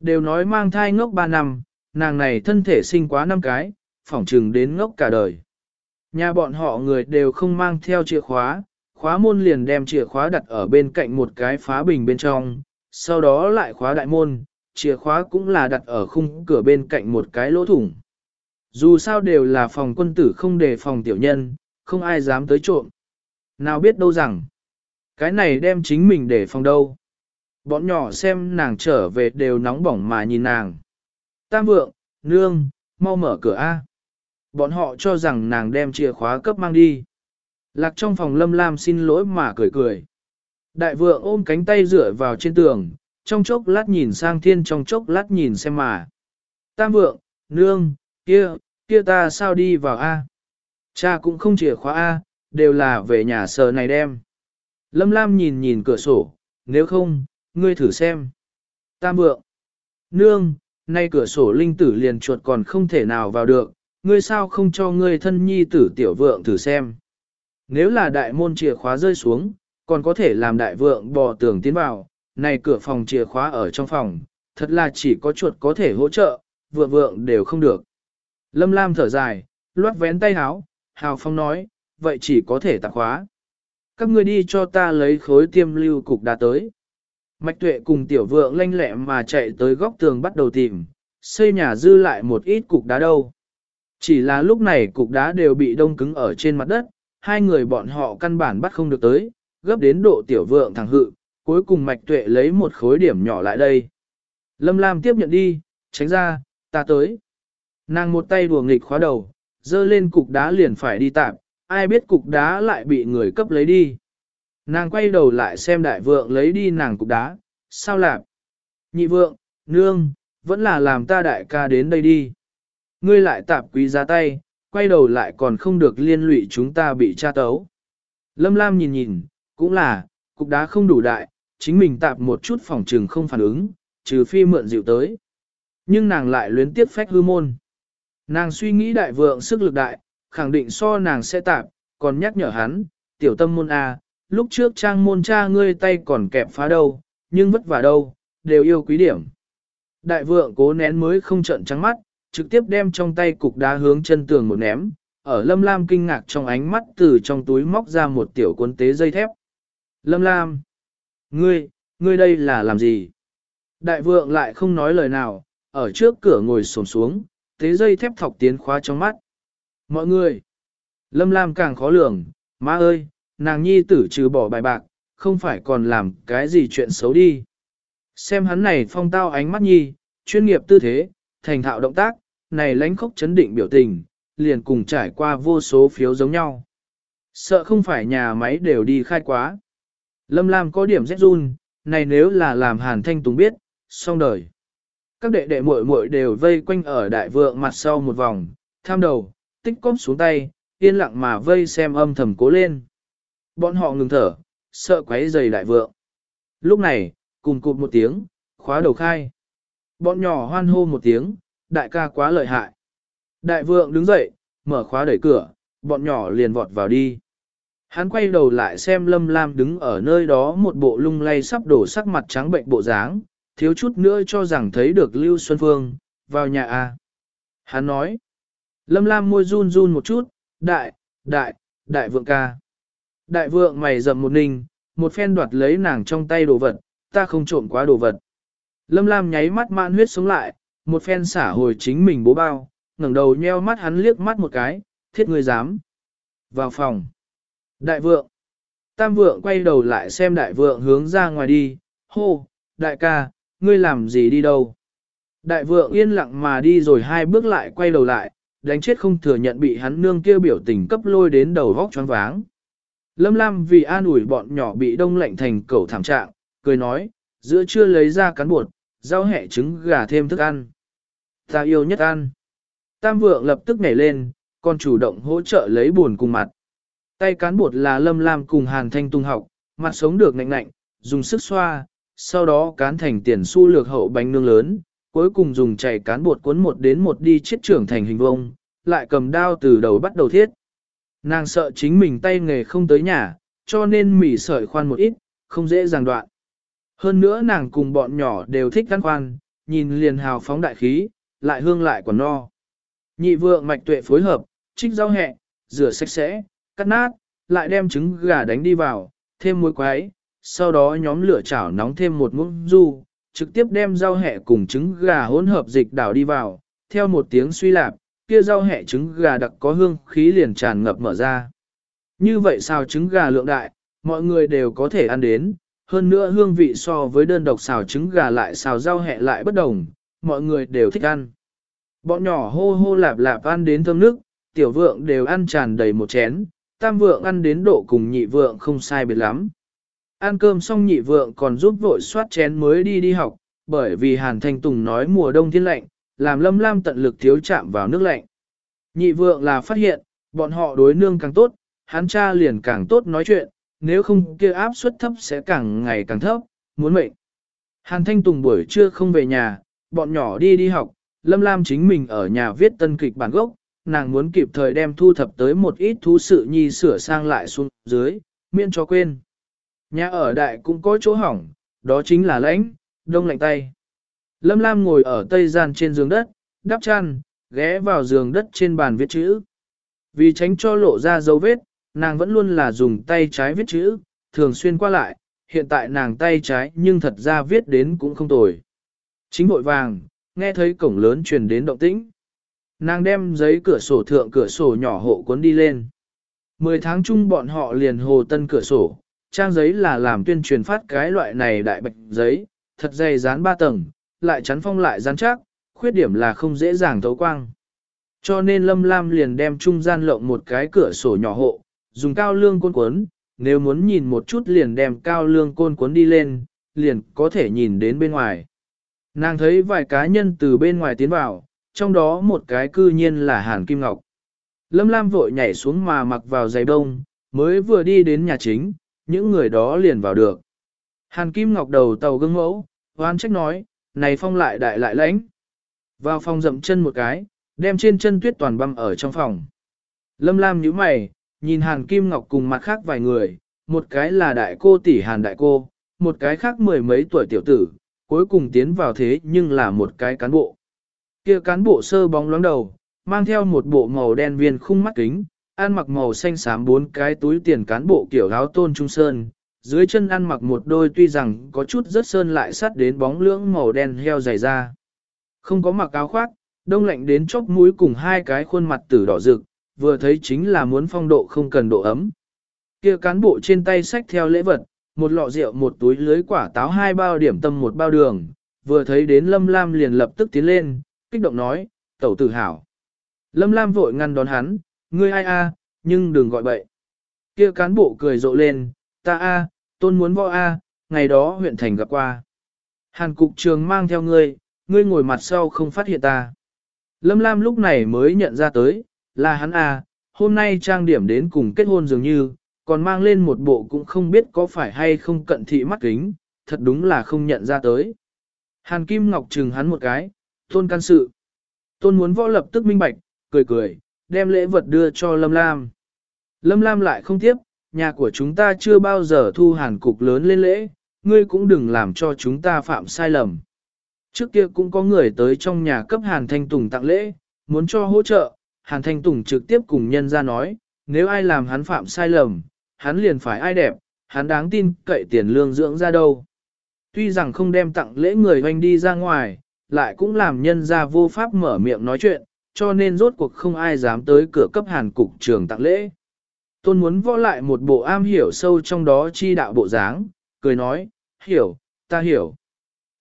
Đều nói mang thai ngốc 3 năm, nàng này thân thể sinh quá năm cái, phỏng trừng đến ngốc cả đời. Nhà bọn họ người đều không mang theo chìa khóa, khóa môn liền đem chìa khóa đặt ở bên cạnh một cái phá bình bên trong, sau đó lại khóa đại môn, chìa khóa cũng là đặt ở khung cửa bên cạnh một cái lỗ thủng. Dù sao đều là phòng quân tử không đề phòng tiểu nhân, không ai dám tới trộm. Nào biết đâu rằng, cái này đem chính mình để phòng đâu. Bọn nhỏ xem nàng trở về đều nóng bỏng mà nhìn nàng. Tam vượng, nương, mau mở cửa A. Bọn họ cho rằng nàng đem chìa khóa cấp mang đi. Lạc trong phòng lâm lam xin lỗi mà cười cười. Đại vượng ôm cánh tay dựa vào trên tường, trong chốc lát nhìn sang thiên trong chốc lát nhìn xem mà. Tam vượng, nương, kia, kia ta sao đi vào A. Cha cũng không chìa khóa A, đều là về nhà sờ này đem. Lâm Lam nhìn nhìn cửa sổ, nếu không, ngươi thử xem. Tam vượng, nương, nay cửa sổ linh tử liền chuột còn không thể nào vào được, ngươi sao không cho ngươi thân nhi tử tiểu vượng thử xem. Nếu là đại môn chìa khóa rơi xuống, còn có thể làm đại vượng bò tường tiến vào, này cửa phòng chìa khóa ở trong phòng, thật là chỉ có chuột có thể hỗ trợ, vượng vượng đều không được. Lâm Lam thở dài, loát vén tay háo, Hào Phong nói, vậy chỉ có thể tạp khóa. Các ngươi đi cho ta lấy khối tiêm lưu cục đá tới. Mạch tuệ cùng tiểu vượng lanh lẹ mà chạy tới góc tường bắt đầu tìm, xây nhà dư lại một ít cục đá đâu. Chỉ là lúc này cục đá đều bị đông cứng ở trên mặt đất, hai người bọn họ căn bản bắt không được tới, gấp đến độ tiểu vượng thẳng hự, cuối cùng mạch tuệ lấy một khối điểm nhỏ lại đây. Lâm Lam tiếp nhận đi, tránh ra, ta tới. Nàng một tay đùa nghịch khóa đầu, dơ lên cục đá liền phải đi tạm, ai biết cục đá lại bị người cấp lấy đi. Nàng quay đầu lại xem đại vượng lấy đi nàng cục đá, sao lạp? Nhị vượng, nương, vẫn là làm ta đại ca đến đây đi. Ngươi lại tạp quý ra tay, quay đầu lại còn không được liên lụy chúng ta bị tra tấu. Lâm Lam nhìn nhìn, cũng là, cục đá không đủ đại, chính mình tạp một chút phòng trừng không phản ứng, trừ phi mượn dịu tới. Nhưng nàng lại luyến tiếp phách hư môn. Nàng suy nghĩ đại vượng sức lực đại, khẳng định so nàng sẽ tạp, còn nhắc nhở hắn, tiểu tâm môn A, lúc trước trang môn cha ngươi tay còn kẹp phá đâu, nhưng vất vả đâu, đều yêu quý điểm. Đại vượng cố nén mới không trợn trắng mắt, trực tiếp đem trong tay cục đá hướng chân tường một ném, ở Lâm Lam kinh ngạc trong ánh mắt từ trong túi móc ra một tiểu cuốn tế dây thép. Lâm Lam! Ngươi, ngươi đây là làm gì? Đại vượng lại không nói lời nào, ở trước cửa ngồi xổm xuống, tế dây thép thọc tiến khóa trong mắt. Mọi người! Lâm Lam càng khó lường, má ơi, nàng nhi tử trừ bỏ bài bạc, không phải còn làm cái gì chuyện xấu đi. Xem hắn này phong tao ánh mắt nhi, chuyên nghiệp tư thế, thành thạo động tác, này lãnh khốc chấn định biểu tình, liền cùng trải qua vô số phiếu giống nhau. Sợ không phải nhà máy đều đi khai quá. Lâm Lam có điểm rét run, này nếu là làm Hàn Thanh Tùng biết, xong đời. Các đệ đệ muội muội đều vây quanh ở đại vượng mặt sau một vòng, tham đầu, tích cóp xuống tay, yên lặng mà vây xem âm thầm cố lên. Bọn họ ngừng thở, sợ quấy dày đại vượng. Lúc này, cùng cụt một tiếng, khóa đầu khai. Bọn nhỏ hoan hô một tiếng, đại ca quá lợi hại. Đại vượng đứng dậy, mở khóa đẩy cửa, bọn nhỏ liền vọt vào đi. Hắn quay đầu lại xem Lâm Lam đứng ở nơi đó một bộ lung lay sắp đổ sắc mặt trắng bệnh bộ dáng, thiếu chút nữa cho rằng thấy được Lưu Xuân Phương, vào nhà a. Hắn nói, Lâm Lam môi run run một chút, đại, đại, đại vượng ca. Đại vượng mày rậm một ninh, một phen đoạt lấy nàng trong tay đồ vật, ta không trộm quá đồ vật. Lâm Lam nháy mắt mạn huyết sống lại, một phen xả hồi chính mình bố bao, ngẩng đầu nheo mắt hắn liếc mắt một cái, thiết người dám. Vào phòng. Đại vượng. Tam vượng quay đầu lại xem đại vượng hướng ra ngoài đi, hô, đại ca, ngươi làm gì đi đâu. Đại vượng yên lặng mà đi rồi hai bước lại quay đầu lại, đánh chết không thừa nhận bị hắn nương kia biểu tình cấp lôi đến đầu vóc choáng váng. Lâm Lam vì an ủi bọn nhỏ bị đông lạnh thành cẩu thảm trạng, cười nói, giữa trưa lấy ra cán bột, rau hẹ trứng gà thêm thức ăn. Ta yêu nhất ăn. Tam vượng lập tức nhảy lên, còn chủ động hỗ trợ lấy buồn cùng mặt. Tay cán bột là Lâm Lam cùng Hàn Thanh Tung học, mặt sống được ngạnh ngạnh, dùng sức xoa, sau đó cán thành tiền xu lược hậu bánh nương lớn, cuối cùng dùng chảy cán bột cuốn một đến một đi chiết trưởng thành hình vông, lại cầm đao từ đầu bắt đầu thiết. Nàng sợ chính mình tay nghề không tới nhà, cho nên mỉ sợi khoan một ít, không dễ dàng đoạn. Hơn nữa nàng cùng bọn nhỏ đều thích gắn khoan, nhìn liền hào phóng đại khí, lại hương lại còn no. Nhị vượng mạch tuệ phối hợp, trích rau hẹ, rửa sạch sẽ, cắt nát, lại đem trứng gà đánh đi vào, thêm muối quái, sau đó nhóm lửa chảo nóng thêm một muỗng du, trực tiếp đem rau hẹ cùng trứng gà hỗn hợp dịch đảo đi vào, theo một tiếng suy lạp, kia rau hẹ trứng gà đặc có hương khí liền tràn ngập mở ra. Như vậy xào trứng gà lượng đại, mọi người đều có thể ăn đến, hơn nữa hương vị so với đơn độc xào trứng gà lại xào rau hẹ lại bất đồng, mọi người đều thích ăn. Bọn nhỏ hô hô lạp lạp ăn đến thơm nước, tiểu vượng đều ăn tràn đầy một chén, tam vượng ăn đến độ cùng nhị vượng không sai biệt lắm. Ăn cơm xong nhị vượng còn giúp vội soát chén mới đi đi học, bởi vì Hàn Thanh Tùng nói mùa đông thiên lạnh, làm lâm lam tận lực thiếu chạm vào nước lạnh. Nhị vượng là phát hiện, bọn họ đối nương càng tốt, hắn cha liền càng tốt nói chuyện, nếu không kia áp suất thấp sẽ càng ngày càng thấp, muốn mệnh. Hàn Thanh Tùng buổi trưa không về nhà, bọn nhỏ đi đi học, Lâm Lam chính mình ở nhà viết tân kịch bản gốc, nàng muốn kịp thời đem thu thập tới một ít thú sự nhi sửa sang lại xuống dưới, miễn cho quên. Nhà ở đại cũng có chỗ hỏng, đó chính là lãnh, đông lạnh tay. Lâm Lam ngồi ở tây gian trên giường đất, đắp chăn, ghé vào giường đất trên bàn viết chữ. Vì tránh cho lộ ra dấu vết, nàng vẫn luôn là dùng tay trái viết chữ, thường xuyên qua lại, hiện tại nàng tay trái nhưng thật ra viết đến cũng không tồi. Chính bội vàng, nghe thấy cổng lớn truyền đến động tĩnh. Nàng đem giấy cửa sổ thượng cửa sổ nhỏ hộ cuốn đi lên. Mười tháng chung bọn họ liền hồ tân cửa sổ, trang giấy là làm tuyên truyền phát cái loại này đại bạch giấy, thật dày dán ba tầng, lại chắn phong lại dán chắc, khuyết điểm là không dễ dàng thấu quang. Cho nên Lâm Lam liền đem trung gian lộng một cái cửa sổ nhỏ hộ, dùng cao lương côn cuốn, nếu muốn nhìn một chút liền đem cao lương côn cuốn đi lên, liền có thể nhìn đến bên ngoài. Nàng thấy vài cá nhân từ bên ngoài tiến vào, trong đó một cái cư nhiên là Hàn Kim Ngọc. Lâm Lam vội nhảy xuống mà mặc vào giày đông, mới vừa đi đến nhà chính, những người đó liền vào được. Hàn Kim Ngọc đầu tàu gương mẫu, hoan trách nói, này phong lại đại lại lãnh. Vào phòng dậm chân một cái, đem trên chân tuyết toàn băm ở trong phòng. Lâm Lam nhíu mày, nhìn Hàn Kim Ngọc cùng mặt khác vài người, một cái là đại cô tỷ Hàn đại cô, một cái khác mười mấy tuổi tiểu tử, cuối cùng tiến vào thế nhưng là một cái cán bộ. Kia cán bộ sơ bóng loáng đầu, mang theo một bộ màu đen viên khung mắt kính, ăn mặc màu xanh xám bốn cái túi tiền cán bộ kiểu áo tôn trung sơn, dưới chân ăn mặc một đôi tuy rằng có chút rất sơn lại sắt đến bóng lưỡng màu đen heo dày ra, Không có mặc áo khoác, đông lạnh đến chóp mũi cùng hai cái khuôn mặt tử đỏ rực, vừa thấy chính là muốn phong độ không cần độ ấm. Kia cán bộ trên tay xách theo lễ vật, một lọ rượu một túi lưới quả táo hai bao điểm tâm một bao đường, vừa thấy đến Lâm Lam liền lập tức tiến lên, kích động nói, tẩu tử hảo. Lâm Lam vội ngăn đón hắn, ngươi ai a, nhưng đừng gọi bậy. Kia cán bộ cười rộ lên, ta a, tôn muốn võ a, ngày đó huyện thành gặp qua. Hàn cục trường mang theo ngươi, ngươi ngồi mặt sau không phát hiện ta. Lâm Lam lúc này mới nhận ra tới, là hắn a, hôm nay trang điểm đến cùng kết hôn dường như, còn mang lên một bộ cũng không biết có phải hay không cận thị mắt kính, thật đúng là không nhận ra tới. Hàn Kim Ngọc trừng hắn một cái, tôn can sự. Tôn muốn võ lập tức minh bạch, cười cười, đem lễ vật đưa cho Lâm Lam. Lâm Lam lại không tiếp, nhà của chúng ta chưa bao giờ thu hàn cục lớn lên lễ, ngươi cũng đừng làm cho chúng ta phạm sai lầm. Trước kia cũng có người tới trong nhà cấp Hàn Thanh Tùng tặng lễ, muốn cho hỗ trợ, Hàn Thanh Tùng trực tiếp cùng nhân ra nói, nếu ai làm hắn phạm sai lầm, hắn liền phải ai đẹp, hắn đáng tin cậy tiền lương dưỡng ra đâu. Tuy rằng không đem tặng lễ người hoành đi ra ngoài, lại cũng làm nhân ra vô pháp mở miệng nói chuyện, cho nên rốt cuộc không ai dám tới cửa cấp hàn cục trường tặng lễ. Tôn muốn võ lại một bộ am hiểu sâu trong đó chi đạo bộ dáng, cười nói, hiểu, ta hiểu.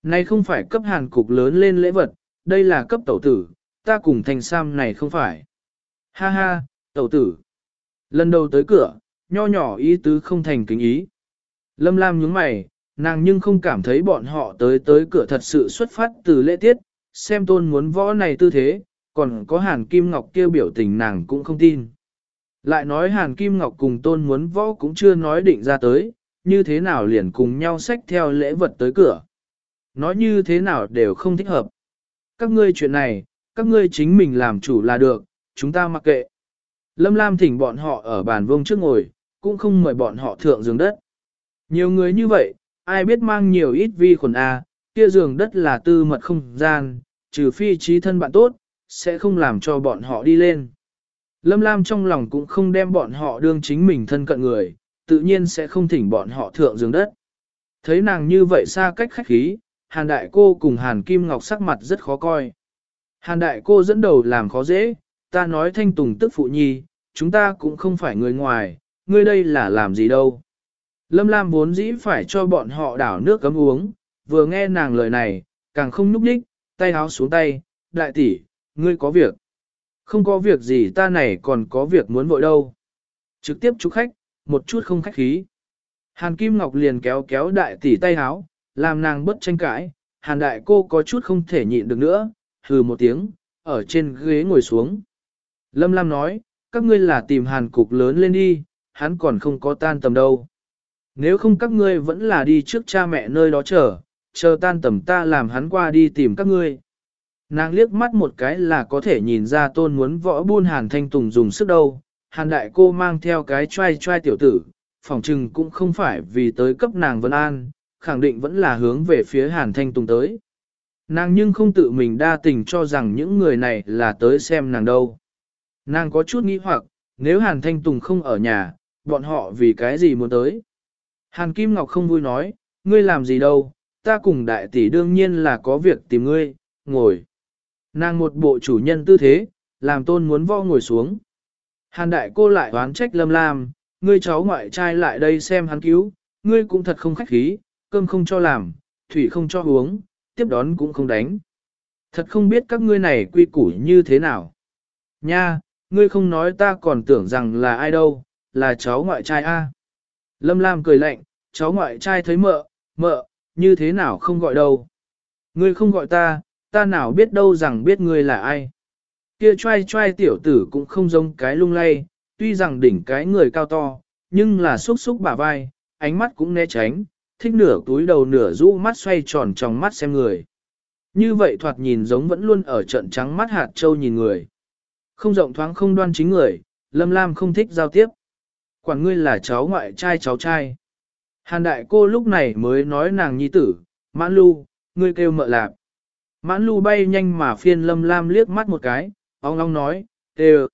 Này không phải cấp hàn cục lớn lên lễ vật, đây là cấp tẩu tử, ta cùng thành sam này không phải. Ha ha, tẩu tử. Lần đầu tới cửa, nho nhỏ ý tứ không thành kính ý. Lâm Lam nhướng mày, nàng nhưng không cảm thấy bọn họ tới tới cửa thật sự xuất phát từ lễ tiết, xem tôn muốn võ này tư thế, còn có hàn kim ngọc kêu biểu tình nàng cũng không tin. Lại nói hàn kim ngọc cùng tôn muốn võ cũng chưa nói định ra tới, như thế nào liền cùng nhau xách theo lễ vật tới cửa. Nói như thế nào đều không thích hợp. Các ngươi chuyện này, các ngươi chính mình làm chủ là được, chúng ta mặc kệ. Lâm Lam thỉnh bọn họ ở bàn vông trước ngồi, cũng không mời bọn họ thượng giường đất. Nhiều người như vậy, ai biết mang nhiều ít vi khuẩn A, kia giường đất là tư mật không gian, trừ phi trí thân bạn tốt, sẽ không làm cho bọn họ đi lên. Lâm Lam trong lòng cũng không đem bọn họ đương chính mình thân cận người, tự nhiên sẽ không thỉnh bọn họ thượng giường đất. Thấy nàng như vậy xa cách khách khí, Hàn Đại Cô cùng Hàn Kim Ngọc sắc mặt rất khó coi. Hàn Đại Cô dẫn đầu làm khó dễ, ta nói thanh tùng tức phụ nhi, chúng ta cũng không phải người ngoài, ngươi đây là làm gì đâu. Lâm Lam vốn dĩ phải cho bọn họ đảo nước cấm uống, vừa nghe nàng lời này, càng không núp đích, tay háo xuống tay, đại tỷ, ngươi có việc. Không có việc gì ta này còn có việc muốn vội đâu. Trực tiếp chúc khách, một chút không khách khí. Hàn Kim Ngọc liền kéo kéo đại tỷ tay háo, làm nàng bất tranh cãi, hàn đại cô có chút không thể nhịn được nữa, hừ một tiếng, ở trên ghế ngồi xuống. Lâm Lam nói, các ngươi là tìm hàn cục lớn lên đi, hắn còn không có tan tầm đâu. Nếu không các ngươi vẫn là đi trước cha mẹ nơi đó chờ, chờ tan tầm ta làm hắn qua đi tìm các ngươi. Nàng liếc mắt một cái là có thể nhìn ra tôn muốn võ buôn hàn thanh tùng dùng sức đâu. Hàn đại cô mang theo cái trai trai tiểu tử, phỏng chừng cũng không phải vì tới cấp nàng vân an, khẳng định vẫn là hướng về phía hàn thanh tùng tới. Nàng nhưng không tự mình đa tình cho rằng những người này là tới xem nàng đâu. Nàng có chút nghĩ hoặc, nếu hàn thanh tùng không ở nhà, bọn họ vì cái gì muốn tới. Hàn Kim Ngọc không vui nói, ngươi làm gì đâu, ta cùng đại tỷ đương nhiên là có việc tìm ngươi, ngồi. Nàng một bộ chủ nhân tư thế, làm tôn muốn vo ngồi xuống. Hàn đại cô lại oán trách lâm lam, ngươi cháu ngoại trai lại đây xem hắn cứu, ngươi cũng thật không khách khí, cơm không cho làm, thủy không cho uống, tiếp đón cũng không đánh. Thật không biết các ngươi này quy củ như thế nào. Nha, ngươi không nói ta còn tưởng rằng là ai đâu, là cháu ngoại trai A. Lâm Lam cười lạnh, cháu ngoại trai thấy mợ, mợ, như thế nào không gọi đâu. Ngươi không gọi ta, ta nào biết đâu rằng biết ngươi là ai. Kia trai trai tiểu tử cũng không giống cái lung lay, tuy rằng đỉnh cái người cao to, nhưng là xúc xúc bả vai, ánh mắt cũng né tránh, thích nửa túi đầu nửa rũ mắt xoay tròn trong mắt xem người. Như vậy thoạt nhìn giống vẫn luôn ở trận trắng mắt hạt châu nhìn người. Không rộng thoáng không đoan chính người, Lâm Lam không thích giao tiếp. Quản ngươi là cháu ngoại trai cháu trai. Hàn đại cô lúc này mới nói nàng nhi tử, mãn lưu, ngươi kêu mợ lạp. Mãn lưu bay nhanh mà phiên lâm lam liếc mắt một cái, ông long nói, kêu.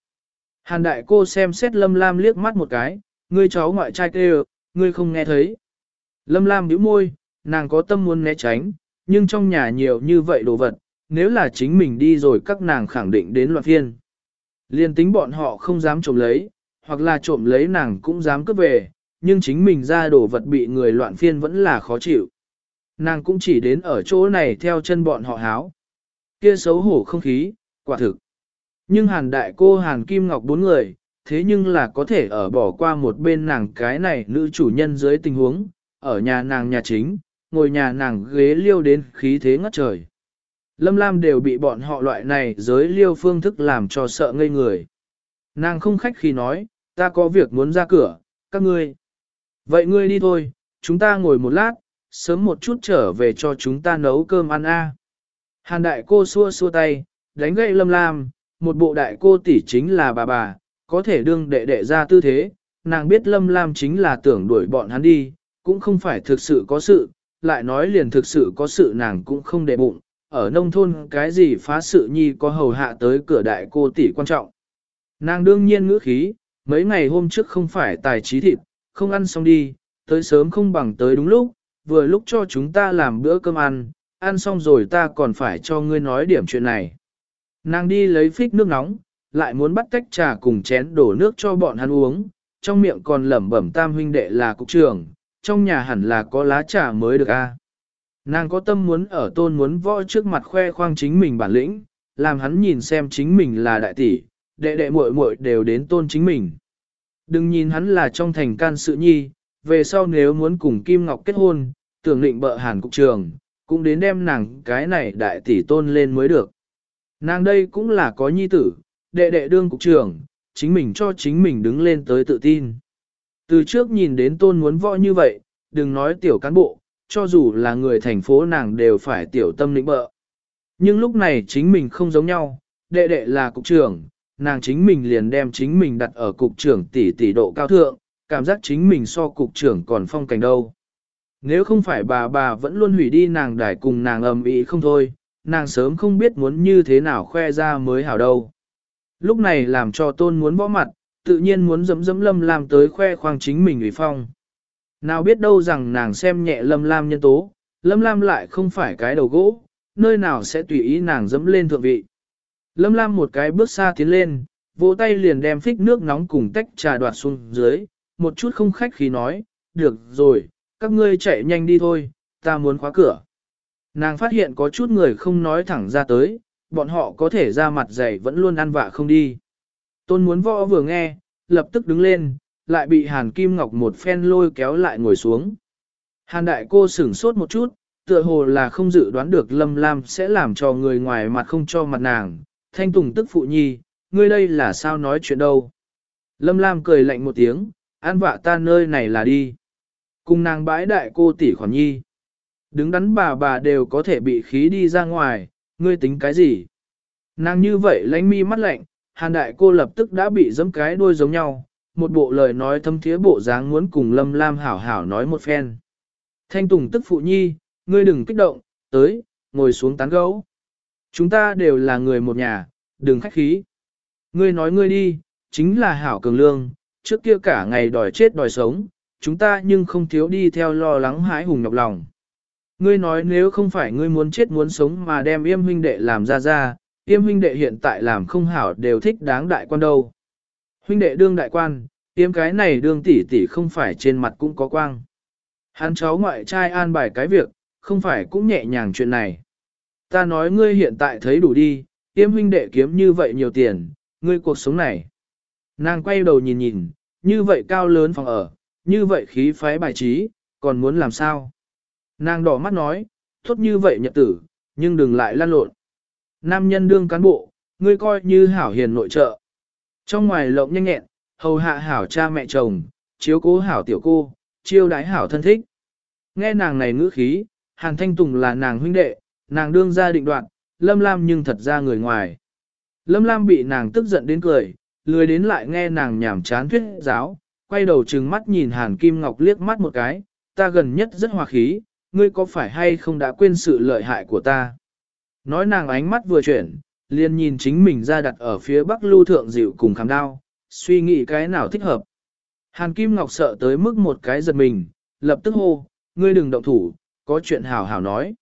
Hàn đại cô xem xét lâm lam liếc mắt một cái, ngươi cháu ngoại trai kêu, ngươi không nghe thấy. Lâm lam nhíu môi, nàng có tâm muốn né tránh, nhưng trong nhà nhiều như vậy đồ vật, nếu là chính mình đi rồi các nàng khẳng định đến loạn phiên. Liên tính bọn họ không dám trộm lấy, hoặc là trộm lấy nàng cũng dám cướp về, nhưng chính mình ra đồ vật bị người loạn phiên vẫn là khó chịu. Nàng cũng chỉ đến ở chỗ này theo chân bọn họ háo. Kia xấu hổ không khí, quả thực. Nhưng hàn đại cô hàn kim ngọc bốn người, thế nhưng là có thể ở bỏ qua một bên nàng cái này nữ chủ nhân dưới tình huống, ở nhà nàng nhà chính, ngồi nhà nàng ghế liêu đến khí thế ngất trời. Lâm Lam đều bị bọn họ loại này giới liêu phương thức làm cho sợ ngây người. Nàng không khách khi nói, ta có việc muốn ra cửa, các ngươi. Vậy ngươi đi thôi, chúng ta ngồi một lát, sớm một chút trở về cho chúng ta nấu cơm ăn a. Hàn đại cô xua xua tay, đánh gậy lâm lam, một bộ đại cô tỷ chính là bà bà, có thể đương đệ đệ ra tư thế, nàng biết Lâm Lam chính là tưởng đuổi bọn hắn đi, cũng không phải thực sự có sự, lại nói liền thực sự có sự nàng cũng không để bụng, ở nông thôn cái gì phá sự nhi có hầu hạ tới cửa đại cô tỷ quan trọng. Nàng đương nhiên ngữ khí, mấy ngày hôm trước không phải tài trí thịt, không ăn xong đi, tới sớm không bằng tới đúng lúc, vừa lúc cho chúng ta làm bữa cơm ăn, ăn xong rồi ta còn phải cho ngươi nói điểm chuyện này. Nàng đi lấy phích nước nóng, lại muốn bắt tách trà cùng chén đổ nước cho bọn hắn uống, trong miệng còn lẩm bẩm tam huynh đệ là cục trưởng, trong nhà hẳn là có lá trà mới được a. Nàng có tâm muốn ở tôn muốn võ trước mặt khoe khoang chính mình bản lĩnh, làm hắn nhìn xem chính mình là đại tỷ, đệ đệ muội muội đều đến tôn chính mình. Đừng nhìn hắn là trong thành can sự nhi, về sau nếu muốn cùng Kim Ngọc kết hôn, tưởng định bợ hàn cục trường, cũng đến đem nàng cái này đại tỷ tôn lên mới được. Nàng đây cũng là có nhi tử, đệ đệ đương cục trưởng, chính mình cho chính mình đứng lên tới tự tin. Từ trước nhìn đến tôn muốn võ như vậy, đừng nói tiểu cán bộ, cho dù là người thành phố nàng đều phải tiểu tâm lĩnh bợ. Nhưng lúc này chính mình không giống nhau, đệ đệ là cục trưởng, nàng chính mình liền đem chính mình đặt ở cục trưởng tỷ tỷ độ cao thượng, cảm giác chính mình so cục trưởng còn phong cảnh đâu. Nếu không phải bà bà vẫn luôn hủy đi nàng đài cùng nàng ầm ĩ không thôi, nàng sớm không biết muốn như thế nào khoe ra mới hảo đâu. Lúc này làm cho tôn muốn bỏ mặt, tự nhiên muốn dẫm dẫm lâm lam tới khoe khoang chính mình ủy phong. Nào biết đâu rằng nàng xem nhẹ lâm lam nhân tố, lâm lam lại không phải cái đầu gỗ, nơi nào sẽ tùy ý nàng dẫm lên thượng vị. Lâm lam một cái bước xa tiến lên, vỗ tay liền đem phích nước nóng cùng tách trà đoạt xuống dưới, một chút không khách khí nói, được rồi, các ngươi chạy nhanh đi thôi, ta muốn khóa cửa. Nàng phát hiện có chút người không nói thẳng ra tới, bọn họ có thể ra mặt dày vẫn luôn ăn vạ không đi. Tôn muốn võ vừa nghe, lập tức đứng lên, lại bị Hàn Kim Ngọc một phen lôi kéo lại ngồi xuống. Hàn đại cô sửng sốt một chút, tựa hồ là không dự đoán được Lâm Lam sẽ làm cho người ngoài mặt không cho mặt nàng. Thanh Tùng tức phụ nhi, ngươi đây là sao nói chuyện đâu. Lâm Lam cười lạnh một tiếng, an vạ ta nơi này là đi. Cùng nàng bãi đại cô tỷ khoản nhi. Đứng đắn bà bà đều có thể bị khí đi ra ngoài, ngươi tính cái gì? Nàng như vậy lánh mi mắt lạnh, hàn đại cô lập tức đã bị giẫm cái đuôi giống nhau, một bộ lời nói thâm thiế bộ dáng muốn cùng lâm lam hảo hảo nói một phen. Thanh Tùng tức phụ nhi, ngươi đừng kích động, tới, ngồi xuống tán gấu. Chúng ta đều là người một nhà, đừng khách khí. Ngươi nói ngươi đi, chính là hảo cường lương, trước kia cả ngày đòi chết đòi sống, chúng ta nhưng không thiếu đi theo lo lắng hãi hùng nhọc lòng. Ngươi nói nếu không phải ngươi muốn chết muốn sống mà đem yêm huynh đệ làm ra ra, yêm huynh đệ hiện tại làm không hảo đều thích đáng đại quan đâu. Huynh đệ đương đại quan, yêm cái này đương tỷ tỷ không phải trên mặt cũng có quang. Hắn cháu ngoại trai an bài cái việc, không phải cũng nhẹ nhàng chuyện này. Ta nói ngươi hiện tại thấy đủ đi, yêm huynh đệ kiếm như vậy nhiều tiền, ngươi cuộc sống này. Nàng quay đầu nhìn nhìn, như vậy cao lớn phòng ở, như vậy khí phái bài trí, còn muốn làm sao? Nàng đỏ mắt nói, tốt như vậy nhật tử, nhưng đừng lại lan lộn. Nam nhân đương cán bộ, ngươi coi như hảo hiền nội trợ. Trong ngoài lộng nhanh nhẹn, hầu hạ hảo cha mẹ chồng, chiếu cố hảo tiểu cô, chiêu đái hảo thân thích. Nghe nàng này ngữ khí, Hàn Thanh Tùng là nàng huynh đệ, nàng đương ra định đoạn, Lâm Lam nhưng thật ra người ngoài. Lâm Lam bị nàng tức giận đến cười, lười đến lại nghe nàng nhảm chán thuyết giáo, quay đầu trừng mắt nhìn Hàn Kim Ngọc liếc mắt một cái, ta gần nhất rất hòa khí, ngươi có phải hay không đã quên sự lợi hại của ta? Nói nàng ánh mắt vừa chuyển, liền nhìn chính mình ra đặt ở phía bắc lưu thượng dịu cùng khám đao, suy nghĩ cái nào thích hợp. Hàn Kim Ngọc sợ tới mức một cái giật mình, lập tức hô, ngươi đừng động thủ, có chuyện hảo hảo nói.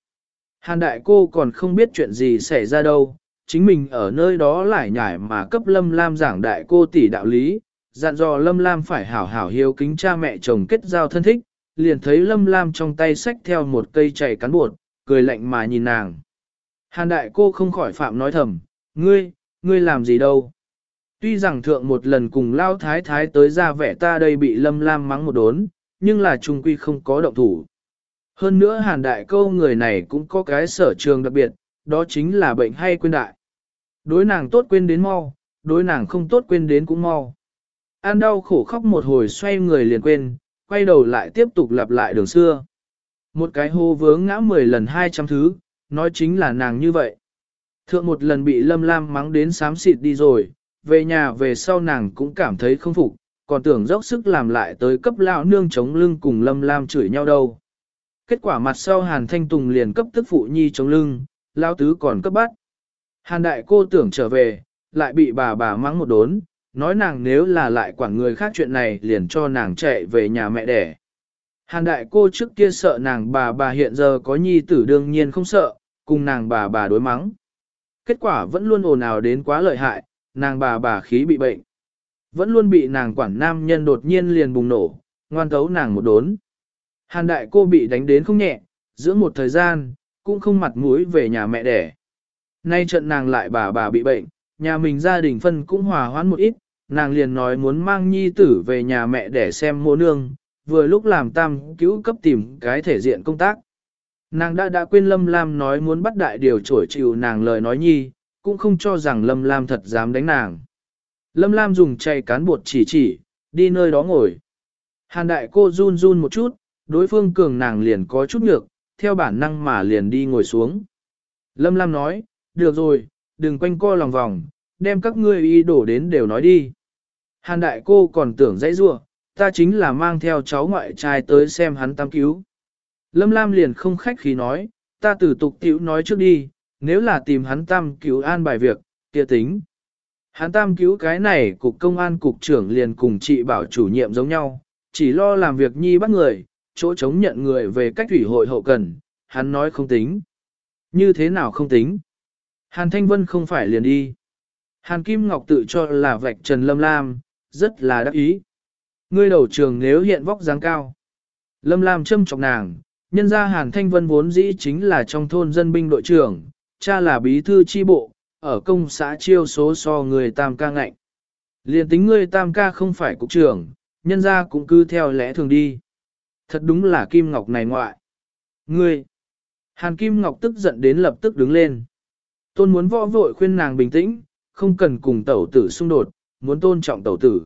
Hàn đại cô còn không biết chuyện gì xảy ra đâu, chính mình ở nơi đó lại nhải mà cấp Lâm Lam giảng đại cô tỷ đạo lý, dặn dò Lâm Lam phải hảo hảo hiếu kính cha mẹ chồng kết giao thân thích, liền thấy Lâm Lam trong tay xách theo một cây chảy cán bột, cười lạnh mà nhìn nàng. Hàn đại cô không khỏi phạm nói thầm, ngươi, ngươi làm gì đâu. Tuy rằng thượng một lần cùng lao thái thái tới ra vẻ ta đây bị Lâm Lam mắng một đốn, nhưng là trung quy không có động thủ. Hơn nữa hàn đại câu người này cũng có cái sở trường đặc biệt, đó chính là bệnh hay quên đại. Đối nàng tốt quên đến mau, đối nàng không tốt quên đến cũng mau. An đau khổ khóc một hồi xoay người liền quên, quay đầu lại tiếp tục lặp lại đường xưa. Một cái hô vướng ngã 10 lần 200 thứ, nói chính là nàng như vậy. Thượng một lần bị Lâm Lam mắng đến xám xịt đi rồi, về nhà về sau nàng cũng cảm thấy không phục, còn tưởng dốc sức làm lại tới cấp lão nương chống lưng cùng Lâm Lam chửi nhau đâu. Kết quả mặt sau Hàn Thanh Tùng liền cấp tức phụ nhi chống lưng, lão tứ còn cấp bắt. Hàn đại cô tưởng trở về, lại bị bà bà mắng một đốn, nói nàng nếu là lại quản người khác chuyện này liền cho nàng chạy về nhà mẹ đẻ. Hàn đại cô trước kia sợ nàng bà bà hiện giờ có nhi tử đương nhiên không sợ, cùng nàng bà bà đối mắng. Kết quả vẫn luôn ồn ào đến quá lợi hại, nàng bà bà khí bị bệnh. Vẫn luôn bị nàng quản nam nhân đột nhiên liền bùng nổ, ngoan tấu nàng một đốn. Hàn đại cô bị đánh đến không nhẹ, giữa một thời gian, cũng không mặt mũi về nhà mẹ đẻ. Nay trận nàng lại bà bà bị bệnh, nhà mình gia đình phân cũng hòa hoãn một ít, nàng liền nói muốn mang nhi tử về nhà mẹ để xem mô nương, vừa lúc làm tam cứu cấp tìm cái thể diện công tác. Nàng đã đã quên Lâm Lam nói muốn bắt đại điều trổi chịu nàng lời nói nhi, cũng không cho rằng Lâm Lam thật dám đánh nàng. Lâm Lam dùng chay cán bột chỉ chỉ, đi nơi đó ngồi. Hàn đại cô run run một chút, đối phương cường nàng liền có chút nhược, theo bản năng mà liền đi ngồi xuống. Lâm Lam nói, được rồi, đừng quanh co lòng vòng, đem các ngươi ý đổ đến đều nói đi. Hàn đại cô còn tưởng dãy rua, ta chính là mang theo cháu ngoại trai tới xem hắn tam cứu. Lâm Lam liền không khách khí nói, ta từ tục tiểu nói trước đi, nếu là tìm hắn tam cứu an bài việc, kia tính. Hắn tam cứu cái này cục công an cục trưởng liền cùng chị bảo chủ nhiệm giống nhau, chỉ lo làm việc nhi bắt người, chỗ chống nhận người về cách thủy hội hậu cần, hắn nói không tính. Như thế nào không tính? Hàn Thanh Vân không phải liền đi. Hàn Kim Ngọc tự cho là vạch Trần Lâm Lam, rất là đắc ý. Ngươi đầu trường nếu hiện vóc dáng cao. Lâm Lam châm chọc nàng, nhân ra Hàn Thanh Vân vốn dĩ chính là trong thôn dân binh đội trưởng, cha là bí thư chi bộ, ở công xã chiêu số so người tam ca ngạnh. Liền tính ngươi tam ca không phải cục trưởng, nhân ra cũng cứ theo lẽ thường đi. Thật đúng là Kim Ngọc này ngoại. Ngươi! Hàn Kim Ngọc tức giận đến lập tức đứng lên. Tôn muốn võ vội khuyên nàng bình tĩnh, không cần cùng tẩu tử xung đột, muốn tôn trọng tẩu tử.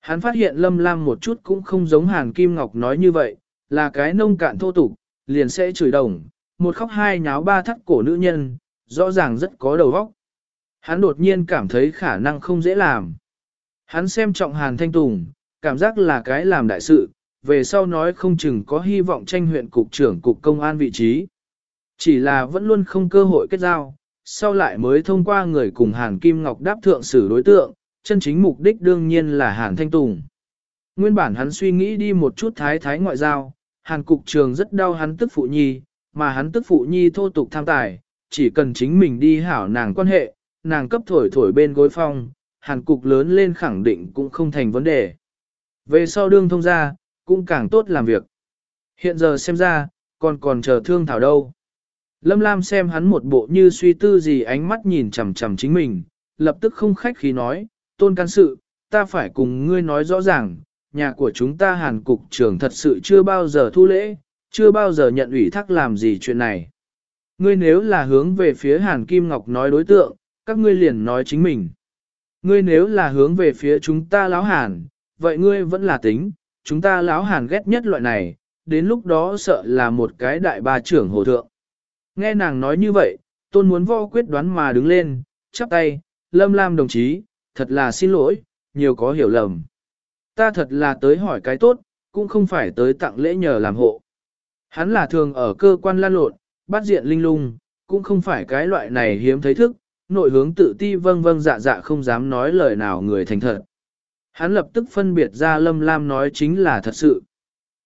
Hắn phát hiện Lâm Lam một chút cũng không giống Hàn Kim Ngọc nói như vậy, là cái nông cạn thô tục, liền sẽ chửi đồng, một khóc hai nháo ba thắt cổ nữ nhân, rõ ràng rất có đầu óc. Hắn đột nhiên cảm thấy khả năng không dễ làm. Hắn xem trọng Hàn Thanh Tùng, cảm giác là cái làm đại sự, về sau nói không chừng có hy vọng tranh huyện cục trưởng cục công an vị trí. Chỉ là vẫn luôn không cơ hội kết giao, sau lại mới thông qua người cùng Hàn Kim Ngọc đáp thượng xử đối tượng, chân chính mục đích đương nhiên là Hàn Thanh Tùng. Nguyên bản hắn suy nghĩ đi một chút thái thái ngoại giao, Hàn Cục Trường rất đau hắn tức phụ nhi, mà hắn tức phụ nhi thô tục tham tài, chỉ cần chính mình đi hảo nàng quan hệ, nàng cấp thổi thổi bên gối phong, Hàn Cục lớn lên khẳng định cũng không thành vấn đề. Về sau đương thông ra, cũng càng tốt làm việc. Hiện giờ xem ra, còn còn chờ thương thảo đâu. Lâm Lam xem hắn một bộ như suy tư gì ánh mắt nhìn chằm chằm chính mình, lập tức không khách khí nói, tôn can sự, ta phải cùng ngươi nói rõ ràng, nhà của chúng ta hàn cục trưởng thật sự chưa bao giờ thu lễ, chưa bao giờ nhận ủy thác làm gì chuyện này. Ngươi nếu là hướng về phía hàn kim ngọc nói đối tượng, các ngươi liền nói chính mình. Ngươi nếu là hướng về phía chúng ta lão hàn, vậy ngươi vẫn là tính, chúng ta lão hàn ghét nhất loại này, đến lúc đó sợ là một cái đại ba trưởng hồ thượng. Nghe nàng nói như vậy, tôn muốn vo quyết đoán mà đứng lên, chắp tay, lâm lam đồng chí, thật là xin lỗi, nhiều có hiểu lầm. Ta thật là tới hỏi cái tốt, cũng không phải tới tặng lễ nhờ làm hộ. Hắn là thường ở cơ quan lan lộn, bắt diện linh lung, cũng không phải cái loại này hiếm thấy thức, nội hướng tự ti vâng vâng dạ dạ không dám nói lời nào người thành thật. Hắn lập tức phân biệt ra Lâm Lam nói chính là thật sự.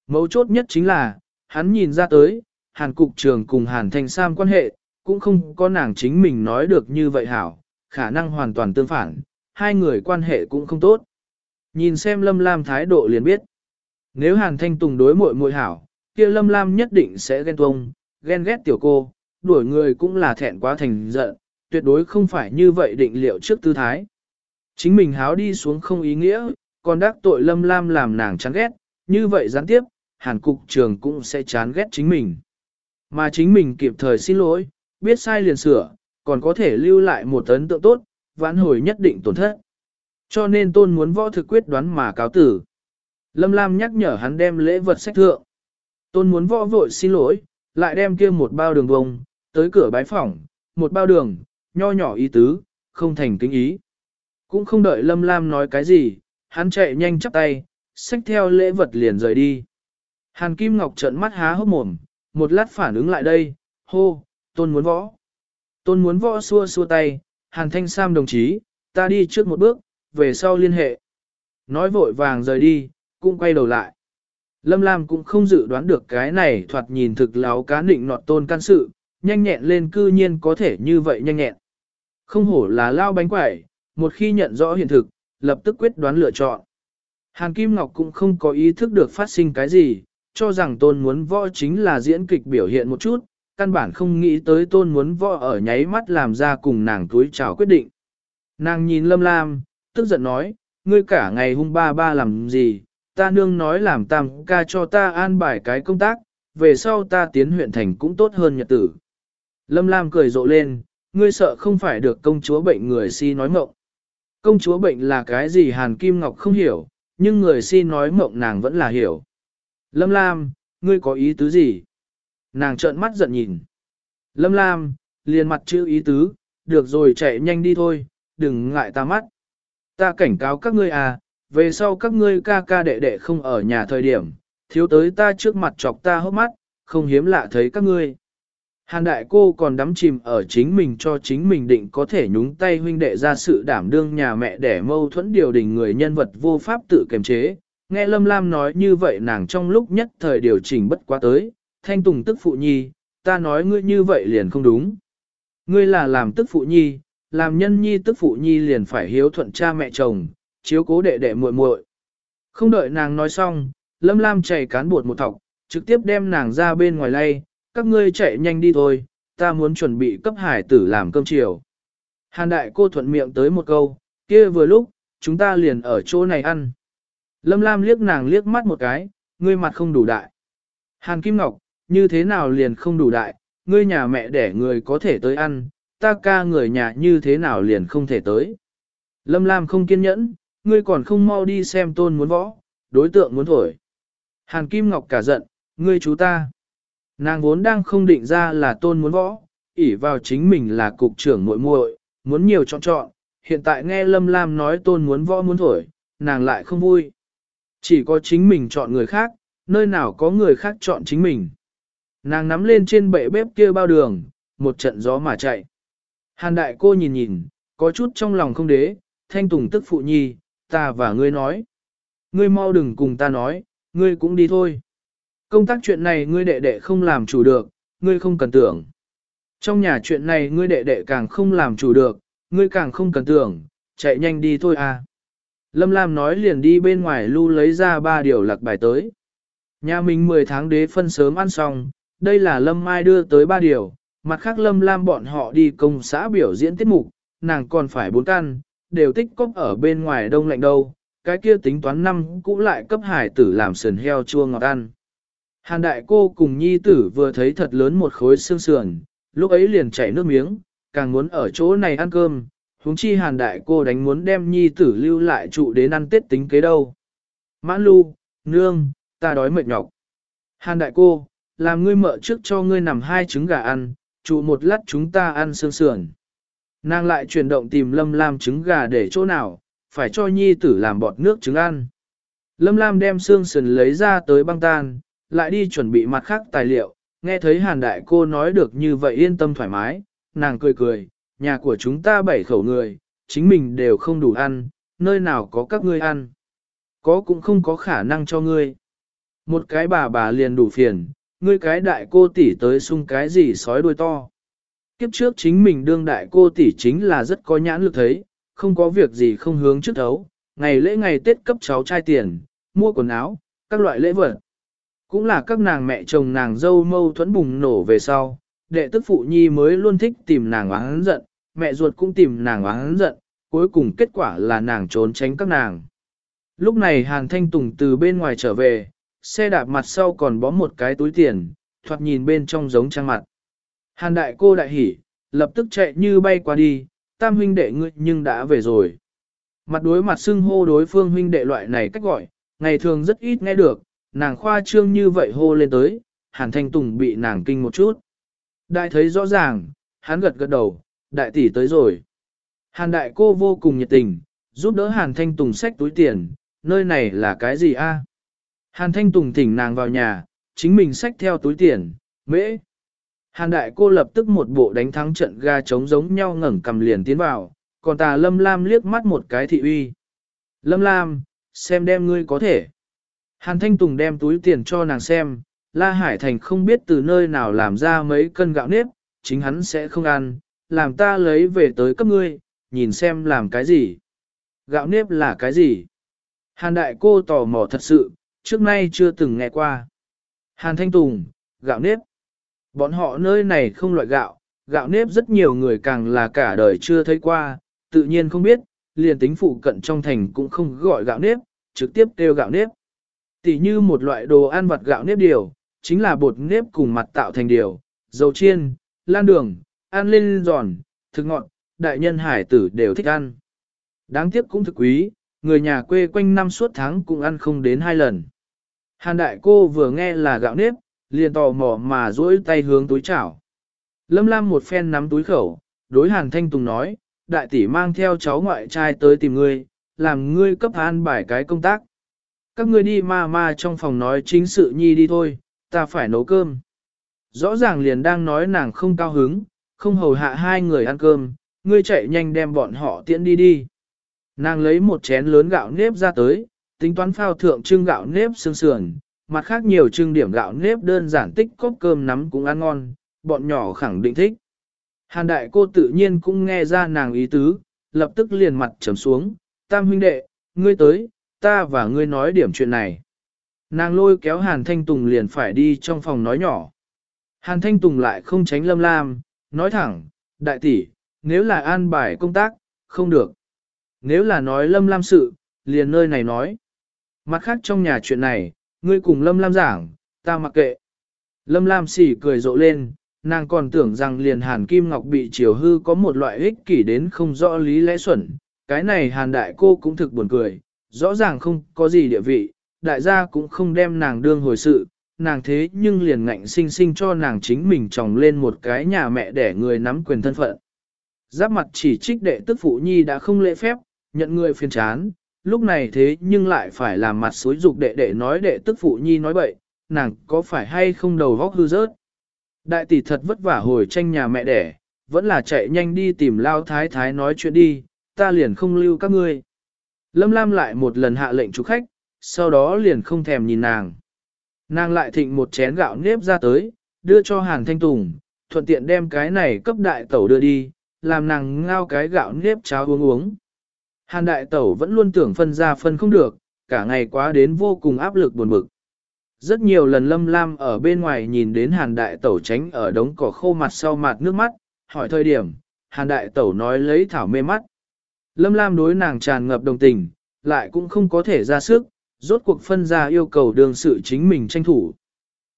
Mấu chốt nhất chính là, hắn nhìn ra tới, Hàn Cục Trường cùng Hàn Thanh Sam quan hệ, cũng không có nàng chính mình nói được như vậy hảo, khả năng hoàn toàn tương phản, hai người quan hệ cũng không tốt. Nhìn xem Lâm Lam thái độ liền biết. Nếu Hàn Thanh Tùng đối muội muội hảo, kia Lâm Lam nhất định sẽ ghen tuông, ghen ghét tiểu cô, đuổi người cũng là thẹn quá thành giận, tuyệt đối không phải như vậy định liệu trước tư thái. Chính mình háo đi xuống không ý nghĩa, còn đắc tội Lâm Lam làm nàng chán ghét, như vậy gián tiếp, Hàn Cục Trường cũng sẽ chán ghét chính mình. Mà chính mình kịp thời xin lỗi, biết sai liền sửa, còn có thể lưu lại một ấn tượng tốt, vãn hồi nhất định tổn thất. Cho nên tôn muốn võ thực quyết đoán mà cáo tử. Lâm Lam nhắc nhở hắn đem lễ vật sách thượng. Tôn muốn võ vội xin lỗi, lại đem kia một bao đường vông, tới cửa bái phỏng, một bao đường, nho nhỏ ý tứ, không thành kính ý. Cũng không đợi Lâm Lam nói cái gì, hắn chạy nhanh chắp tay, xách theo lễ vật liền rời đi. Hàn Kim Ngọc trợn mắt há hốc mồm, một lát phản ứng lại đây, hô, tôn muốn võ. Tôn muốn võ xua xua tay, Hàn Thanh Sam đồng chí, ta đi trước một bước, về sau liên hệ. Nói vội vàng rời đi, cũng quay đầu lại. Lâm Lam cũng không dự đoán được cái này thoạt nhìn thực láo cá nịnh nọt tôn can sự, nhanh nhẹn lên cư nhiên có thể như vậy nhanh nhẹn. Không hổ là lao bánh quẩy, một khi nhận rõ hiện thực, lập tức quyết đoán lựa chọn. Hàn Kim Ngọc cũng không có ý thức được phát sinh cái gì, cho rằng tôn muốn võ chính là diễn kịch biểu hiện một chút, căn bản không nghĩ tới tôn muốn võ ở nháy mắt làm ra cùng nàng túi chào quyết định. Nàng nhìn Lâm Lam, tức giận nói, ngươi cả ngày hung ba ba làm gì, ta nương nói làm tam ca cho ta an bài cái công tác, về sau ta tiến huyện thành cũng tốt hơn nhật tử. Lâm Lam cười rộ lên, ngươi sợ không phải được công chúa bệnh người si nói mộng. Công chúa bệnh là cái gì Hàn Kim Ngọc không hiểu, nhưng người si nói mộng nàng vẫn là hiểu. Lâm Lam, ngươi có ý tứ gì? Nàng trợn mắt giận nhìn. Lâm Lam, liền mặt chữ ý tứ, được rồi chạy nhanh đi thôi, đừng ngại ta mắt. Ta cảnh cáo các ngươi à, về sau các ngươi ca ca đệ đệ không ở nhà thời điểm, thiếu tới ta trước mặt chọc ta hốc mắt, không hiếm lạ thấy các ngươi. Hàn đại cô còn đắm chìm ở chính mình cho chính mình định có thể nhúng tay huynh đệ ra sự đảm đương nhà mẹ để mâu thuẫn điều đình người nhân vật vô pháp tự kiềm chế. Nghe Lâm Lam nói như vậy nàng trong lúc nhất thời điều chỉnh bất quá tới, thanh tùng tức phụ nhi, ta nói ngươi như vậy liền không đúng. Ngươi là làm tức phụ nhi, làm nhân nhi tức phụ nhi liền phải hiếu thuận cha mẹ chồng, chiếu cố đệ đệ muội muội. Không đợi nàng nói xong, Lâm Lam chạy cán bột một thọc, trực tiếp đem nàng ra bên ngoài lay, các ngươi chạy nhanh đi thôi, ta muốn chuẩn bị cấp hải tử làm cơm chiều. Hàn đại cô thuận miệng tới một câu, kia vừa lúc, chúng ta liền ở chỗ này ăn. Lâm Lam liếc nàng liếc mắt một cái, ngươi mặt không đủ đại. Hàn Kim Ngọc, như thế nào liền không đủ đại, ngươi nhà mẹ đẻ người có thể tới ăn, ta ca người nhà như thế nào liền không thể tới. Lâm Lam không kiên nhẫn, ngươi còn không mau đi xem tôn muốn võ, đối tượng muốn thổi. Hàn Kim Ngọc cả giận, ngươi chú ta. Nàng vốn đang không định ra là tôn muốn võ, ỷ vào chính mình là cục trưởng muội muội, muốn nhiều chọn chọn, hiện tại nghe Lâm Lam nói tôn muốn võ muốn thổi, nàng lại không vui. Chỉ có chính mình chọn người khác, nơi nào có người khác chọn chính mình. Nàng nắm lên trên bệ bếp kia bao đường, một trận gió mà chạy. Hàn đại cô nhìn nhìn, có chút trong lòng không đế, thanh tùng tức phụ nhi, ta và ngươi nói. Ngươi mau đừng cùng ta nói, ngươi cũng đi thôi. Công tác chuyện này ngươi đệ đệ không làm chủ được, ngươi không cần tưởng. Trong nhà chuyện này ngươi đệ đệ càng không làm chủ được, ngươi càng không cần tưởng, chạy nhanh đi thôi à. Lâm Lam nói liền đi bên ngoài lưu lấy ra ba điều lạc bài tới. Nhà mình 10 tháng đế phân sớm ăn xong, đây là Lâm Mai đưa tới ba điều, mặt khác Lâm Lam bọn họ đi công xã biểu diễn tiết mục, nàng còn phải bốn căn, đều tích cốc ở bên ngoài đông lạnh đâu, cái kia tính toán năm cũng lại cấp hải tử làm sườn heo chua ngọt ăn. Hàn đại cô cùng nhi tử vừa thấy thật lớn một khối xương sườn, lúc ấy liền chảy nước miếng, càng muốn ở chỗ này ăn cơm, huống chi hàn đại cô đánh muốn đem nhi tử lưu lại trụ đến ăn tết tính kế đâu. Mãn lưu, nương, ta đói mệt nhọc. Hàn đại cô, làm ngươi mợ trước cho ngươi nằm hai trứng gà ăn, trụ một lát chúng ta ăn xương sườn. Nàng lại chuyển động tìm Lâm Lam trứng gà để chỗ nào, phải cho nhi tử làm bọt nước trứng ăn. Lâm Lam đem xương sườn lấy ra tới băng tan, lại đi chuẩn bị mặt khác tài liệu, nghe thấy hàn đại cô nói được như vậy yên tâm thoải mái, nàng cười cười, nhà của chúng ta bảy khẩu người, chính mình đều không đủ ăn, nơi nào có các ngươi ăn. Có cũng không có khả năng cho ngươi. Một cái bà bà liền đủ phiền, ngươi cái đại cô tỷ tới sung cái gì sói đuôi to. Kiếp trước chính mình đương đại cô tỷ chính là rất có nhãn lực thấy, không có việc gì không hướng trước thấu, ngày lễ ngày Tết cấp cháu trai tiền, mua quần áo, các loại lễ vật. Cũng là các nàng mẹ chồng nàng dâu mâu thuẫn bùng nổ về sau, đệ tức phụ nhi mới luôn thích tìm nàng oán giận, mẹ ruột cũng tìm nàng oán giận, cuối cùng kết quả là nàng trốn tránh các nàng. Lúc này Hàn Thanh Tùng từ bên ngoài trở về, xe đạp mặt sau còn bó một cái túi tiền, thoạt nhìn bên trong giống trang mặt. Hàn đại cô đại hỉ, lập tức chạy như bay qua đi, tam huynh đệ ngươi nhưng đã về rồi. Mặt đối mặt xưng hô đối phương huynh đệ loại này cách gọi, ngày thường rất ít nghe được, nàng khoa trương như vậy hô lên tới, hàn thanh tùng bị nàng kinh một chút. Đại thấy rõ ràng, hắn gật gật đầu, đại tỷ tới rồi. Hàn đại cô vô cùng nhiệt tình, giúp đỡ Hàn Thanh Tùng xách túi tiền, nơi này là cái gì a? Hàn Thanh Tùng thỉnh nàng vào nhà, chính mình xách theo túi tiền, mễ. Hàn đại cô lập tức một bộ đánh thắng trận ga trống giống nhau ngẩng cầm liền tiến vào, còn tà Lâm Lam liếc mắt một cái thị uy. Lâm Lam, xem đem ngươi có thể. Hàn Thanh Tùng đem túi tiền cho nàng xem, La Hải Thành không biết từ nơi nào làm ra mấy cân gạo nếp, chính hắn sẽ không ăn, làm ta lấy về tới cấp ngươi, nhìn xem làm cái gì. Gạo nếp là cái gì? Hàn đại cô tò mò thật sự, trước nay chưa từng nghe qua. Hàn Thanh Tùng, gạo nếp. Bọn họ nơi này không loại gạo, gạo nếp rất nhiều người càng là cả đời chưa thấy qua, tự nhiên không biết, liền tính phụ cận trong thành cũng không gọi gạo nếp, trực tiếp kêu gạo nếp. Tỷ như một loại đồ ăn vặt gạo nếp điều, chính là bột nếp cùng mặt tạo thành điều, dầu chiên, lan đường, ăn lên giòn, thực ngọn, đại nhân hải tử đều thích ăn. Đáng tiếc cũng thực quý, người nhà quê quanh năm suốt tháng cũng ăn không đến hai lần. Hàn đại cô vừa nghe là gạo nếp, liền tò mò mà duỗi tay hướng túi chảo. Lâm Lam một phen nắm túi khẩu, đối Hàn Thanh Tùng nói, đại tỷ mang theo cháu ngoại trai tới tìm ngươi, làm ngươi cấp an bài cái công tác. Các ngươi đi ma ma trong phòng nói chính sự nhi đi thôi, ta phải nấu cơm. Rõ ràng liền đang nói nàng không cao hứng, không hầu hạ hai người ăn cơm, ngươi chạy nhanh đem bọn họ tiễn đi đi. Nàng lấy một chén lớn gạo nếp ra tới, tính toán phao thượng trưng gạo nếp xương sườn, mặt khác nhiều trưng điểm gạo nếp đơn giản tích cốc cơm nắm cũng ăn ngon, bọn nhỏ khẳng định thích. Hàn đại cô tự nhiên cũng nghe ra nàng ý tứ, lập tức liền mặt trầm xuống, tam huynh đệ, ngươi tới, ta và ngươi nói điểm chuyện này. Nàng lôi kéo Hàn Thanh Tùng liền phải đi trong phòng nói nhỏ. Hàn Thanh Tùng lại không tránh lâm lam, nói thẳng, đại tỷ, nếu là an bài công tác, không được. Nếu là nói lâm lam sự, liền nơi này nói. Mặt khác trong nhà chuyện này, ngươi cùng lâm lam giảng, ta mặc kệ. Lâm lam xỉ cười rộ lên, nàng còn tưởng rằng liền hàn kim ngọc bị chiều hư có một loại ích kỷ đến không rõ lý lẽ xuẩn. Cái này hàn đại cô cũng thực buồn cười, rõ ràng không có gì địa vị, đại gia cũng không đem nàng đương hồi sự, nàng thế nhưng liền ngạnh sinh sinh cho nàng chính mình tròng lên một cái nhà mẹ để người nắm quyền thân phận. Giáp mặt chỉ trích đệ tức phụ nhi đã không lễ phép, nhận người phiền chán, lúc này thế nhưng lại phải làm mặt xối dục đệ đệ nói đệ tức phụ nhi nói bậy, nàng có phải hay không đầu vóc hư rớt. Đại tỷ thật vất vả hồi tranh nhà mẹ đẻ, vẫn là chạy nhanh đi tìm lao thái thái nói chuyện đi, ta liền không lưu các ngươi. Lâm Lam lại một lần hạ lệnh chủ khách, sau đó liền không thèm nhìn nàng. Nàng lại thịnh một chén gạo nếp ra tới, đưa cho Hàn Thanh Tùng, thuận tiện đem cái này cấp đại tẩu đưa đi, làm nàng ngao cái gạo nếp cháo uống uống. Hàn đại tẩu vẫn luôn tưởng phân ra phân không được, cả ngày quá đến vô cùng áp lực buồn bực. Rất nhiều lần Lâm Lam ở bên ngoài nhìn đến Hàn đại tẩu tránh ở đống cỏ khô mặt sau mặt nước mắt, hỏi thời điểm, Hàn đại tẩu nói lấy thảo mê mắt. Lâm Lam đối nàng tràn ngập đồng tình, lại cũng không có thể ra sức, rốt cuộc phân ra yêu cầu đường sự chính mình tranh thủ.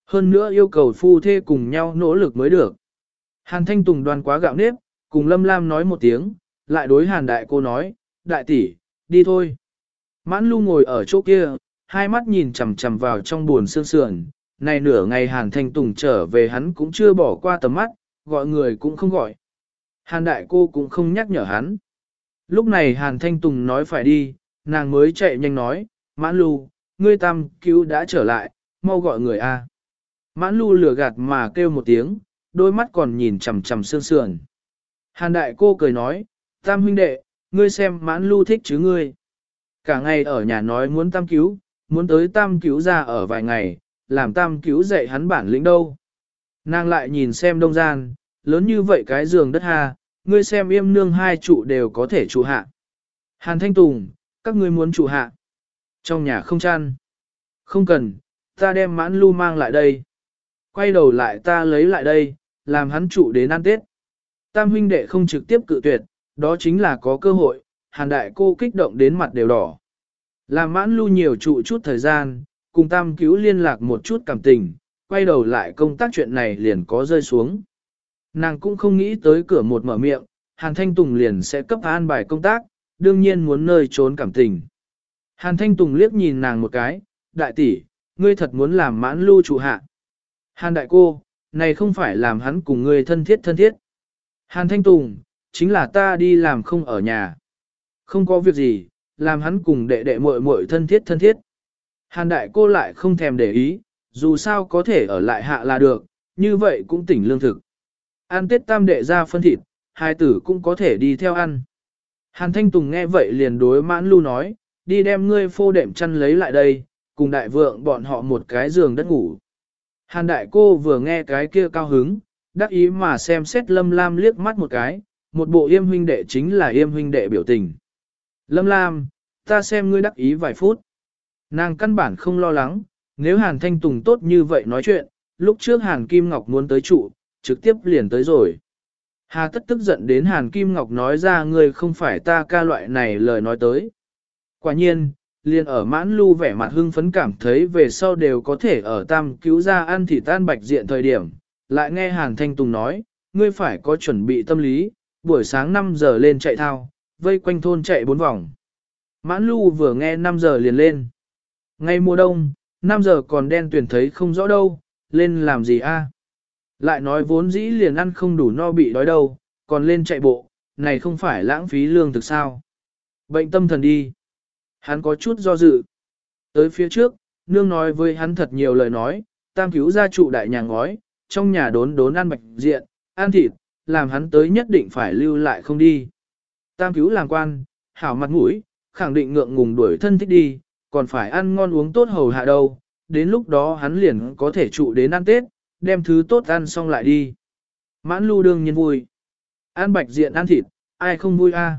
Hơn nữa yêu cầu phu thê cùng nhau nỗ lực mới được. Hàn Thanh Tùng đoàn quá gạo nếp, cùng Lâm Lam nói một tiếng, lại đối Hàn Đại cô nói, đại tỷ, đi thôi. Mãn lưu ngồi ở chỗ kia, hai mắt nhìn chằm chằm vào trong buồn sương sườn, này nửa ngày Hàn Thanh Tùng trở về hắn cũng chưa bỏ qua tầm mắt, gọi người cũng không gọi. Hàn Đại cô cũng không nhắc nhở hắn. Lúc này Hàn Thanh Tùng nói phải đi, nàng mới chạy nhanh nói, mãn lưu, ngươi tam cứu đã trở lại, mau gọi người A. Mãn lưu lửa gạt mà kêu một tiếng, đôi mắt còn nhìn chằm chằm sương sườn. Hàn đại cô cười nói, tam huynh đệ, ngươi xem mãn lưu thích chứ ngươi. Cả ngày ở nhà nói muốn tam cứu, muốn tới tam cứu ra ở vài ngày, làm tam cứu dạy hắn bản lĩnh đâu. Nàng lại nhìn xem đông gian, lớn như vậy cái giường đất ha, ngươi xem yêm nương hai trụ đều có thể trụ hạ. Hàn Thanh Tùng, các ngươi muốn trụ hạ. Trong nhà không chăn. Không cần, ta đem mãn lưu mang lại đây. Quay đầu lại ta lấy lại đây, làm hắn trụ đến ăn Tết. Tam huynh đệ không trực tiếp cự tuyệt, đó chính là có cơ hội, hàn đại cô kích động đến mặt đều đỏ. Làm mãn lưu nhiều trụ chút thời gian, cùng tam cứu liên lạc một chút cảm tình, quay đầu lại công tác chuyện này liền có rơi xuống. Nàng cũng không nghĩ tới cửa một mở miệng, Hàn Thanh Tùng liền sẽ cấp an bài công tác, đương nhiên muốn nơi trốn cảm tình. Hàn Thanh Tùng liếc nhìn nàng một cái, đại tỷ, ngươi thật muốn làm mãn lưu trụ hạ. Hàn đại cô, này không phải làm hắn cùng ngươi thân thiết thân thiết. Hàn Thanh Tùng, chính là ta đi làm không ở nhà. Không có việc gì, làm hắn cùng đệ đệ muội muội thân thiết thân thiết. Hàn đại cô lại không thèm để ý, dù sao có thể ở lại hạ là được, như vậy cũng tỉnh lương thực. Ăn tết tam đệ ra phân thịt, hai tử cũng có thể đi theo ăn. Hàn Thanh Tùng nghe vậy liền đối mãn lưu nói, đi đem ngươi phô đệm chăn lấy lại đây, cùng đại vượng bọn họ một cái giường đất ngủ. Hàn đại cô vừa nghe cái kia cao hứng, đắc ý mà xem xét lâm lam liếc mắt một cái, một bộ yêm huynh đệ chính là yêm huynh đệ biểu tình. Lâm lam, ta xem ngươi đắc ý vài phút. Nàng căn bản không lo lắng, nếu Hàn Thanh Tùng tốt như vậy nói chuyện, lúc trước Hàn Kim Ngọc muốn tới trụ, trực tiếp liền tới rồi. Hà tất tức giận đến Hàn Kim Ngọc nói ra ngươi không phải ta ca loại này lời nói tới. Quả nhiên, liền ở mãn lưu vẻ mặt hưng phấn cảm thấy về sau đều có thể ở tam cứu ra ăn thì tan bạch diện thời điểm, lại nghe Hàn Thanh Tùng nói, ngươi phải có chuẩn bị tâm lý, buổi sáng 5 giờ lên chạy thao, vây quanh thôn chạy bốn vòng. Mãn lưu vừa nghe 5 giờ liền lên. Ngay mùa đông, 5 giờ còn đen tuyển thấy không rõ đâu, lên làm gì a? Lại nói vốn dĩ liền ăn không đủ no bị đói đâu, còn lên chạy bộ, này không phải lãng phí lương thực sao. Bệnh tâm thần đi. Hắn có chút do dự. Tới phía trước, nương nói với hắn thật nhiều lời nói, tam cứu gia trụ đại nhà ngói, trong nhà đốn đốn ăn bạch diện, ăn thịt, làm hắn tới nhất định phải lưu lại không đi. Tam cứu làm quan, hảo mặt mũi, khẳng định ngượng ngùng đuổi thân thích đi, còn phải ăn ngon uống tốt hầu hạ đâu, đến lúc đó hắn liền có thể trụ đến ăn Tết, đem thứ tốt ăn xong lại đi. Mãn lưu đương nhiên vui. Ăn bạch diện ăn thịt, ai không vui a?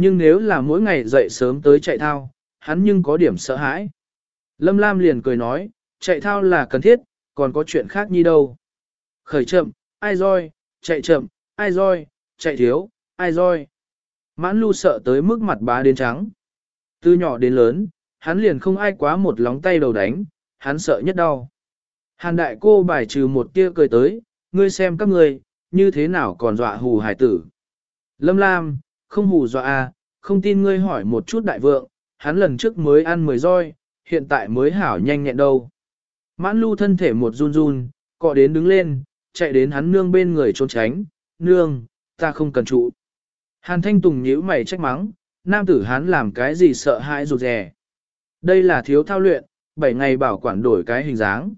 Nhưng nếu là mỗi ngày dậy sớm tới chạy thao, hắn nhưng có điểm sợ hãi. Lâm Lam liền cười nói, chạy thao là cần thiết, còn có chuyện khác như đâu. Khởi chậm, ai roi, chạy chậm, ai roi, chạy thiếu, ai roi. Mãn lưu sợ tới mức mặt bá đến trắng. Từ nhỏ đến lớn, hắn liền không ai quá một lóng tay đầu đánh, hắn sợ nhất đau. Hàn đại cô bài trừ một tia cười tới, ngươi xem các ngươi, như thế nào còn dọa hù hải tử. Lâm Lam, không hù dọa à, không tin ngươi hỏi một chút đại vượng, hắn lần trước mới ăn mười roi, hiện tại mới hảo nhanh nhẹn đâu. Mãn lưu thân thể một run run, cọ đến đứng lên, chạy đến hắn nương bên người trốn tránh, nương, ta không cần trụ. Hàn thanh tùng nhíu mày trách mắng, nam tử hắn làm cái gì sợ hãi rụt rè. Đây là thiếu thao luyện, 7 ngày bảo quản đổi cái hình dáng.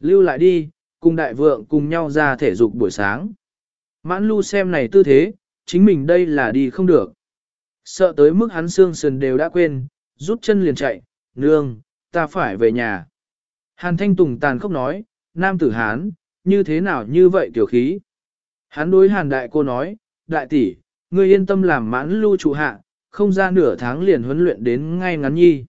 Lưu lại đi, cùng đại vượng cùng nhau ra thể dục buổi sáng. Mãn lưu xem này tư thế, chính mình đây là đi không được. Sợ tới mức hắn xương sườn đều đã quên, rút chân liền chạy, nương, ta phải về nhà. Hàn Thanh Tùng tàn khốc nói, nam tử hán, như thế nào như vậy tiểu khí. Hắn đối hàn đại cô nói, đại tỷ, ngươi yên tâm làm mãn lưu trụ hạ, không ra nửa tháng liền huấn luyện đến ngay ngắn nhi.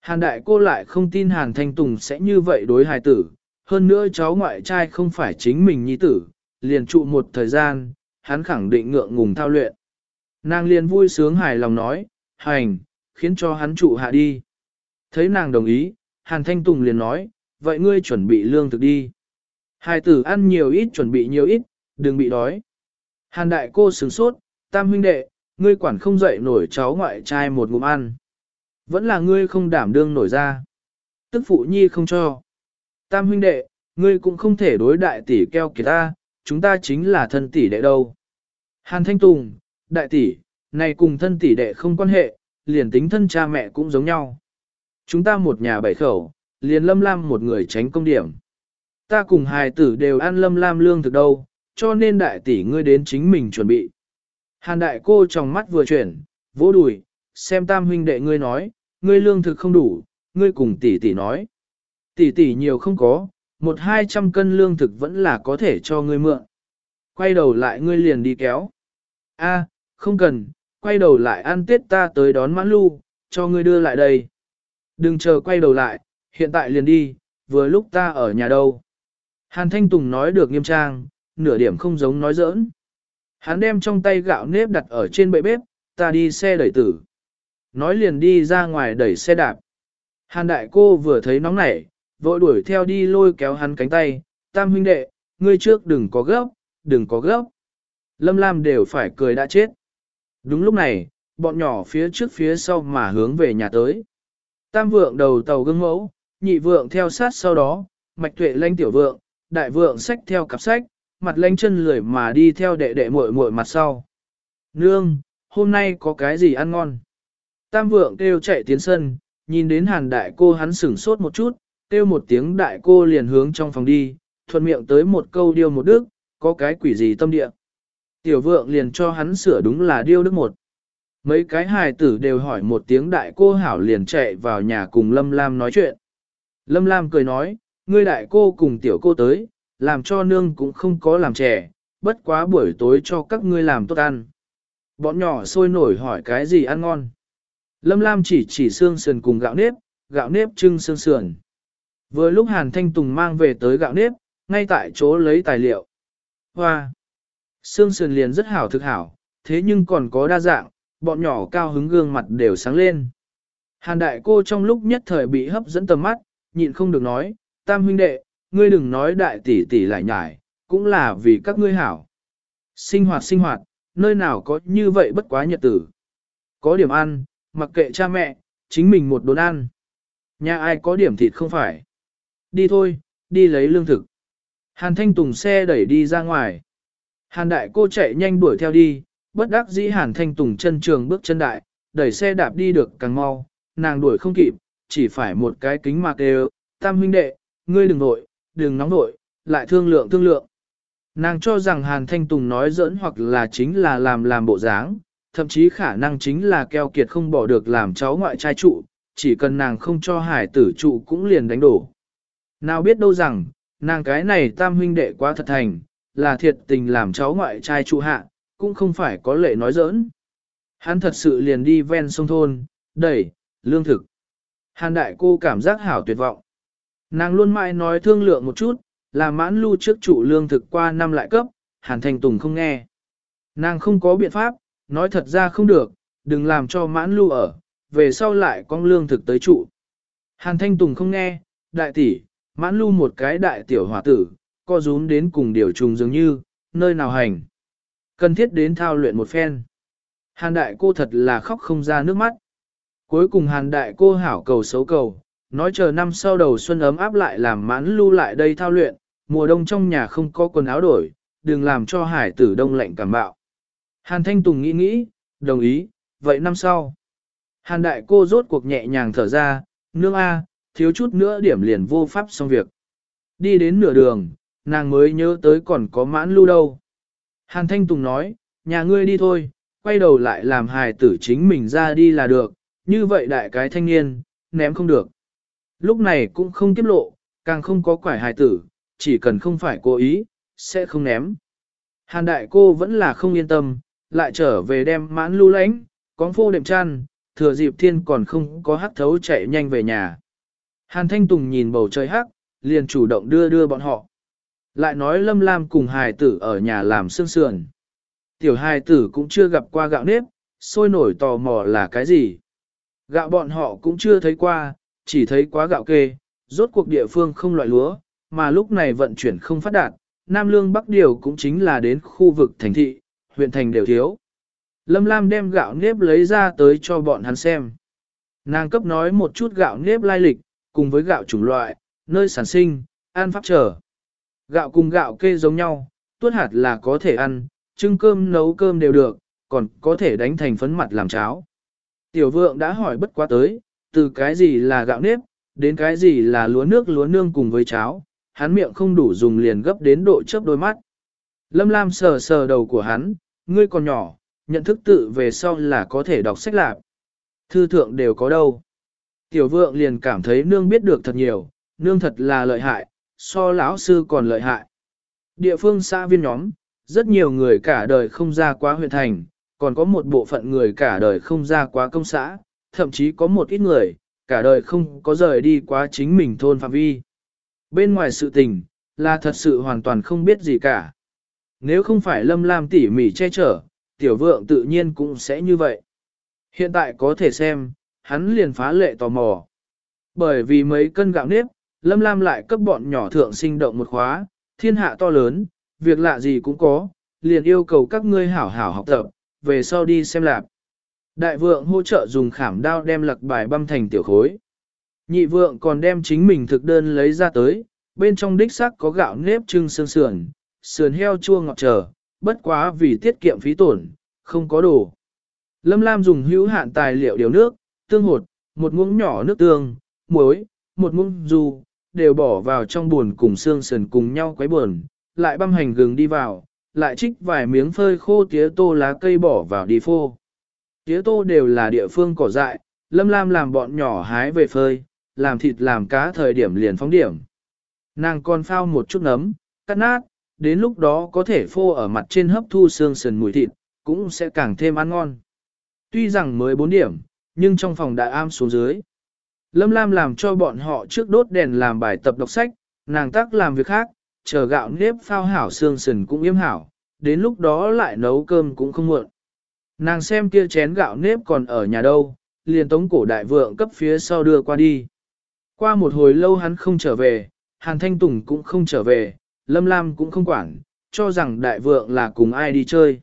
Hàn đại cô lại không tin hàn thanh tùng sẽ như vậy đối hài tử, hơn nữa cháu ngoại trai không phải chính mình nhi tử, liền trụ một thời gian, hắn khẳng định ngượng ngùng thao luyện. Nàng liền vui sướng hài lòng nói, hành, khiến cho hắn trụ hạ đi. Thấy nàng đồng ý, hàn thanh tùng liền nói, vậy ngươi chuẩn bị lương thực đi. Hài tử ăn nhiều ít chuẩn bị nhiều ít, đừng bị đói. Hàn đại cô sướng sốt, tam huynh đệ, ngươi quản không dậy nổi cháu ngoại trai một ngụm ăn. Vẫn là ngươi không đảm đương nổi ra. Tức phụ nhi không cho. Tam huynh đệ, ngươi cũng không thể đối đại tỷ keo kiệt ta, chúng ta chính là thân tỷ đệ đâu. Hàn Thanh Tùng, đại tỷ, này cùng thân tỷ đệ không quan hệ, liền tính thân cha mẹ cũng giống nhau. Chúng ta một nhà bảy khẩu, liền lâm lam một người tránh công điểm. Ta cùng hài tử đều ăn lâm lam lương thực đâu, cho nên đại tỷ ngươi đến chính mình chuẩn bị. Hàn đại cô trong mắt vừa chuyển, vỗ đùi, xem tam huynh đệ ngươi nói, ngươi lương thực không đủ, ngươi cùng tỷ tỷ nói. Tỷ tỷ nhiều không có, một hai trăm cân lương thực vẫn là có thể cho ngươi mượn. Quay đầu lại ngươi liền đi kéo. A, không cần, quay đầu lại ăn tết ta tới đón mãn lưu, cho ngươi đưa lại đây. Đừng chờ quay đầu lại, hiện tại liền đi, vừa lúc ta ở nhà đâu. Hàn Thanh Tùng nói được nghiêm trang, nửa điểm không giống nói giỡn. Hắn đem trong tay gạo nếp đặt ở trên bệ bếp, ta đi xe đẩy tử. Nói liền đi ra ngoài đẩy xe đạp. Hàn đại cô vừa thấy nóng nảy, vội đuổi theo đi lôi kéo hắn cánh tay, tam huynh đệ, ngươi trước đừng có gấp, đừng có gấp. Lâm Lam đều phải cười đã chết. Đúng lúc này, bọn nhỏ phía trước phía sau mà hướng về nhà tới. Tam vượng đầu tàu gương mẫu, nhị vượng theo sát sau đó, mạch tuệ lanh tiểu vượng, đại vượng sách theo cặp sách, mặt lanh chân lười mà đi theo đệ đệ muội muội mặt sau. nương, hôm nay có cái gì ăn ngon? Tam vượng kêu chạy tiến sân, nhìn đến hàn đại cô hắn sửng sốt một chút, kêu một tiếng đại cô liền hướng trong phòng đi, thuận miệng tới một câu điêu một đức, có cái quỷ gì tâm địa. Tiểu vượng liền cho hắn sửa đúng là điêu đức một. Mấy cái hài tử đều hỏi một tiếng đại cô hảo liền chạy vào nhà cùng Lâm Lam nói chuyện. Lâm Lam cười nói, ngươi đại cô cùng tiểu cô tới, làm cho nương cũng không có làm trẻ, bất quá buổi tối cho các ngươi làm tốt ăn. Bọn nhỏ sôi nổi hỏi cái gì ăn ngon. Lâm Lam chỉ chỉ xương sườn cùng gạo nếp, gạo nếp trưng xương sườn. Vừa lúc Hàn Thanh Tùng mang về tới gạo nếp, ngay tại chỗ lấy tài liệu. Hoa! Xương sườn liền rất hảo thực hảo, thế nhưng còn có đa dạng, bọn nhỏ cao hứng gương mặt đều sáng lên. Hàn đại cô trong lúc nhất thời bị hấp dẫn tầm mắt, nhịn không được nói, tam huynh đệ, ngươi đừng nói đại tỷ tỷ lại nhải, cũng là vì các ngươi hảo. Sinh hoạt sinh hoạt, nơi nào có như vậy bất quá nhật tử. Có điểm ăn, mặc kệ cha mẹ, chính mình một đốn ăn. Nhà ai có điểm thịt không phải. Đi thôi, đi lấy lương thực. Hàn Thanh Tùng xe đẩy đi ra ngoài. Hàn Đại cô chạy nhanh đuổi theo đi, bất đắc dĩ Hàn Thanh Tùng chân trường bước chân đại, đẩy xe đạp đi được càng mau, nàng đuổi không kịp, chỉ phải một cái kính mạc đều, tam huynh đệ, ngươi đừng nội, đừng nóng nội, lại thương lượng thương lượng. Nàng cho rằng Hàn Thanh Tùng nói giỡn hoặc là chính là làm làm bộ dáng, thậm chí khả năng chính là keo kiệt không bỏ được làm cháu ngoại trai trụ, chỉ cần nàng không cho hải tử trụ cũng liền đánh đổ. Nào biết đâu rằng, nàng cái này tam huynh đệ quá thật thành, là thiệt tình làm cháu ngoại trai trụ hạ, cũng không phải có lệ nói giỡn. Hắn thật sự liền đi ven sông thôn, đẩy, lương thực. Hàn đại cô cảm giác hảo tuyệt vọng. Nàng luôn mãi nói thương lượng một chút, là mãn lưu trước trụ lương thực qua năm lại cấp, Hàn Thanh Tùng không nghe. Nàng không có biện pháp, nói thật ra không được, đừng làm cho mãn lưu ở, về sau lại con lương thực tới trụ. Hàn Thanh Tùng không nghe, đại tỷ, mãn lưu một cái đại tiểu hỏa tử, co rúm đến cùng điều trùng dường như, nơi nào hành. Cần thiết đến thao luyện một phen. Hàn đại cô thật là khóc không ra nước mắt. Cuối cùng hàn đại cô hảo cầu xấu cầu, nói chờ năm sau đầu xuân ấm áp lại làm mãn lưu lại đây thao luyện, mùa đông trong nhà không có quần áo đổi, đừng làm cho hải tử đông lạnh cảm bạo. Hàn Thanh Tùng nghĩ nghĩ, đồng ý, vậy năm sau. Hàn đại cô rốt cuộc nhẹ nhàng thở ra, nương A, thiếu chút nữa điểm liền vô pháp xong việc. Đi đến nửa đường, nàng mới nhớ tới còn có mãn lưu đâu. Hàn Thanh Tùng nói, nhà ngươi đi thôi, quay đầu lại làm hài tử chính mình ra đi là được, như vậy đại cái thanh niên, ném không được. Lúc này cũng không tiết lộ, càng không có quải hài tử, chỉ cần không phải cố ý, sẽ không ném. Hàn đại cô vẫn là không yên tâm, lại trở về đem mãn lưu lánh, con phô đệm chăn, thừa dịp thiên còn không có hắc thấu chạy nhanh về nhà. Hàn Thanh Tùng nhìn bầu trời hắc, liền chủ động đưa đưa bọn họ. Lại nói Lâm Lam cùng hài tử ở nhà làm xương sườn. Tiểu hài tử cũng chưa gặp qua gạo nếp, sôi nổi tò mò là cái gì. Gạo bọn họ cũng chưa thấy qua, chỉ thấy quá gạo kê, rốt cuộc địa phương không loại lúa, mà lúc này vận chuyển không phát đạt, Nam Lương Bắc Điều cũng chính là đến khu vực thành thị, huyện thành đều thiếu. Lâm Lam đem gạo nếp lấy ra tới cho bọn hắn xem. Nàng cấp nói một chút gạo nếp lai lịch, cùng với gạo chủng loại, nơi sản sinh, an pháp trở. Gạo cùng gạo kê giống nhau, tuốt hạt là có thể ăn, trưng cơm nấu cơm đều được, còn có thể đánh thành phấn mặt làm cháo. Tiểu vượng đã hỏi bất quá tới, từ cái gì là gạo nếp, đến cái gì là lúa nước lúa nương cùng với cháo, hắn miệng không đủ dùng liền gấp đến độ chớp đôi mắt. Lâm Lam sờ sờ đầu của hắn, ngươi còn nhỏ, nhận thức tự về sau là có thể đọc sách lạc. Thư thượng đều có đâu. Tiểu vượng liền cảm thấy nương biết được thật nhiều, nương thật là lợi hại, so lão sư còn lợi hại. Địa phương xã viên nhóm, rất nhiều người cả đời không ra quá huyện thành, còn có một bộ phận người cả đời không ra quá công xã, thậm chí có một ít người, cả đời không có rời đi quá chính mình thôn phạm vi. Bên ngoài sự tình, là thật sự hoàn toàn không biết gì cả. Nếu không phải lâm lam tỉ mỉ che chở, tiểu vượng tự nhiên cũng sẽ như vậy. Hiện tại có thể xem, hắn liền phá lệ tò mò. Bởi vì mấy cân gạo nếp, lâm lam lại cấp bọn nhỏ thượng sinh động một khóa, thiên hạ to lớn, việc lạ gì cũng có, liền yêu cầu các ngươi hảo hảo học tập, về sau đi xem lạp. Đại vượng hỗ trợ dùng khảm đao đem lật bài băm thành tiểu khối. Nhị vượng còn đem chính mình thực đơn lấy ra tới, bên trong đích xác có gạo nếp trưng sương sườn, sườn heo chua ngọt trở, bất quá vì tiết kiệm phí tổn, không có đồ. Lâm Lam dùng hữu hạn tài liệu điều nước, tương hột, một muỗng nhỏ nước tương, muối, một muỗng dù đều bỏ vào trong buồn cùng xương sườn cùng nhau quấy buồn, lại băm hành gừng đi vào, lại trích vài miếng phơi khô tía tô lá cây bỏ vào đi phô. Tía tô đều là địa phương cỏ dại, Lâm Lam làm bọn nhỏ hái về phơi, làm thịt làm cá thời điểm liền phóng điểm. Nàng còn phao một chút nấm, cắt nát, đến lúc đó có thể phô ở mặt trên hấp thu xương sườn mùi thịt, cũng sẽ càng thêm ăn ngon. Tuy rằng mới 4 điểm, nhưng trong phòng đã am xuống dưới. Lâm Lam làm cho bọn họ trước đốt đèn làm bài tập đọc sách, nàng tác làm việc khác, chờ gạo nếp phao hảo xương sườn cũng yếm hảo, đến lúc đó lại nấu cơm cũng không muộn. Nàng xem kia chén gạo nếp còn ở nhà đâu, liền tống cổ đại vượng cấp phía sau đưa qua đi. Qua một hồi lâu hắn không trở về, Hàn Thanh Tùng cũng không trở về, Lâm Lam cũng không quản, cho rằng đại vượng là cùng ai đi chơi.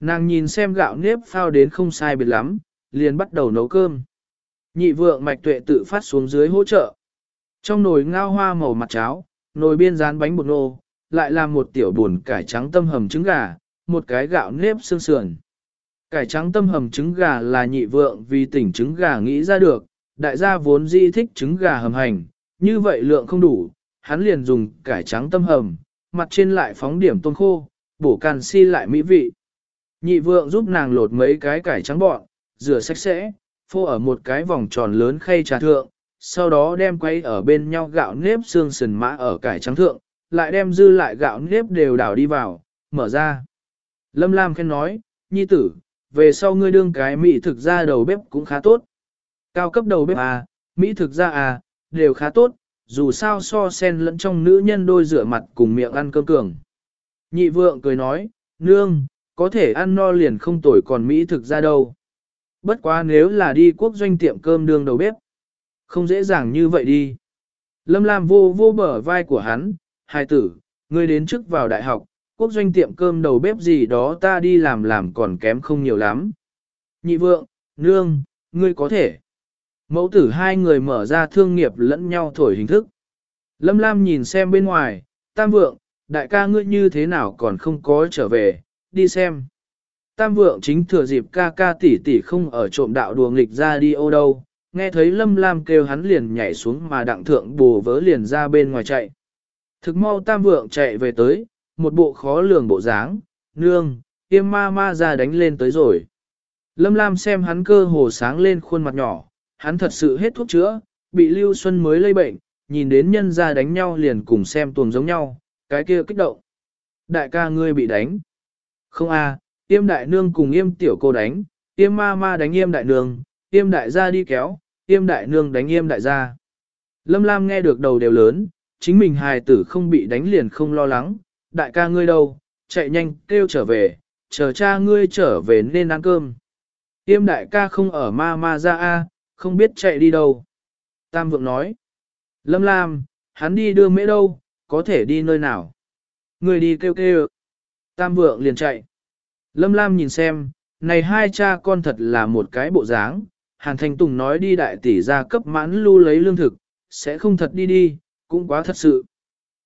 Nàng nhìn xem gạo nếp phao đến không sai biệt lắm, liền bắt đầu nấu cơm. Nhị vượng mạch tuệ tự phát xuống dưới hỗ trợ. Trong nồi ngao hoa màu mặt cháo, nồi biên rán bánh bột nô, lại làm một tiểu buồn cải trắng tâm hầm trứng gà, một cái gạo nếp xương sườn. Cải trắng tâm hầm trứng gà là nhị vượng vì tỉnh trứng gà nghĩ ra được, đại gia vốn di thích trứng gà hầm hành, như vậy lượng không đủ, hắn liền dùng cải trắng tâm hầm, mặt trên lại phóng điểm tôm khô, bổ canxi lại mỹ vị. Nhị vượng giúp nàng lột mấy cái cải trắng bọn, rửa sạch sẽ, phô ở một cái vòng tròn lớn khay trà thượng, sau đó đem quay ở bên nhau gạo nếp xương sườn mã ở cải trắng thượng, lại đem dư lại gạo nếp đều đảo đi vào, mở ra. Lâm Lam khen nói, nhi tử, về sau ngươi đương cái mỹ thực ra đầu bếp cũng khá tốt. Cao cấp đầu bếp à, mỹ thực ra à, đều khá tốt, dù sao so sen lẫn trong nữ nhân đôi rửa mặt cùng miệng ăn cơm cường. Nhị vượng cười nói, nương, có thể ăn no liền không tồi còn mỹ thực ra đâu. Bất quá nếu là đi quốc doanh tiệm cơm đường đầu bếp, không dễ dàng như vậy đi. Lâm Lam vô vô bờ vai của hắn, hai tử, ngươi đến trước vào đại học, quốc doanh tiệm cơm đầu bếp gì đó ta đi làm làm còn kém không nhiều lắm. Nhị vượng, nương, ngươi có thể. Mẫu tử hai người mở ra thương nghiệp lẫn nhau thổi hình thức. Lâm Lam nhìn xem bên ngoài, tam vượng, đại ca ngươi như thế nào còn không có trở về, đi xem. Tam vượng chính thừa dịp ca ca tỷ tỷ không ở trộm đạo đùa nghịch ra đi ô đâu, nghe thấy Lâm Lam kêu hắn liền nhảy xuống mà đặng thượng bù vớ liền ra bên ngoài chạy. Thực mau tam vượng chạy về tới, một bộ khó lường bộ dáng, nương, tiêm ma ma ra đánh lên tới rồi. Lâm Lam xem hắn cơ hồ sáng lên khuôn mặt nhỏ, hắn thật sự hết thuốc chữa, bị Lưu Xuân mới lây bệnh, nhìn đến nhân ra đánh nhau liền cùng xem tuồng giống nhau, cái kia kích động. Đại ca ngươi bị đánh. Không a, à, yêm đại nương cùng yêm tiểu cô đánh, yêm ma ma đánh yêm đại nương, yêm đại gia đi kéo, yêm đại nương đánh yêm đại gia. Lâm Lam nghe được đầu đều lớn, chính mình hài tử không bị đánh liền không lo lắng, đại ca ngươi đâu, chạy nhanh kêu trở về, chờ cha ngươi trở về nên ăn cơm. Yêm đại ca không ở ma ma ra a, không biết chạy đi đâu. Tam vượng nói, Lâm Lam, hắn đi đưa mễ đâu, có thể đi nơi nào. Người đi kêu kêu. Tam vượng liền chạy. Lâm Lam nhìn xem, này hai cha con thật là một cái bộ dáng. Hàn Thanh Tùng nói đi đại tỷ ra cấp mãn lưu lấy lương thực, sẽ không thật đi đi, cũng quá thật sự.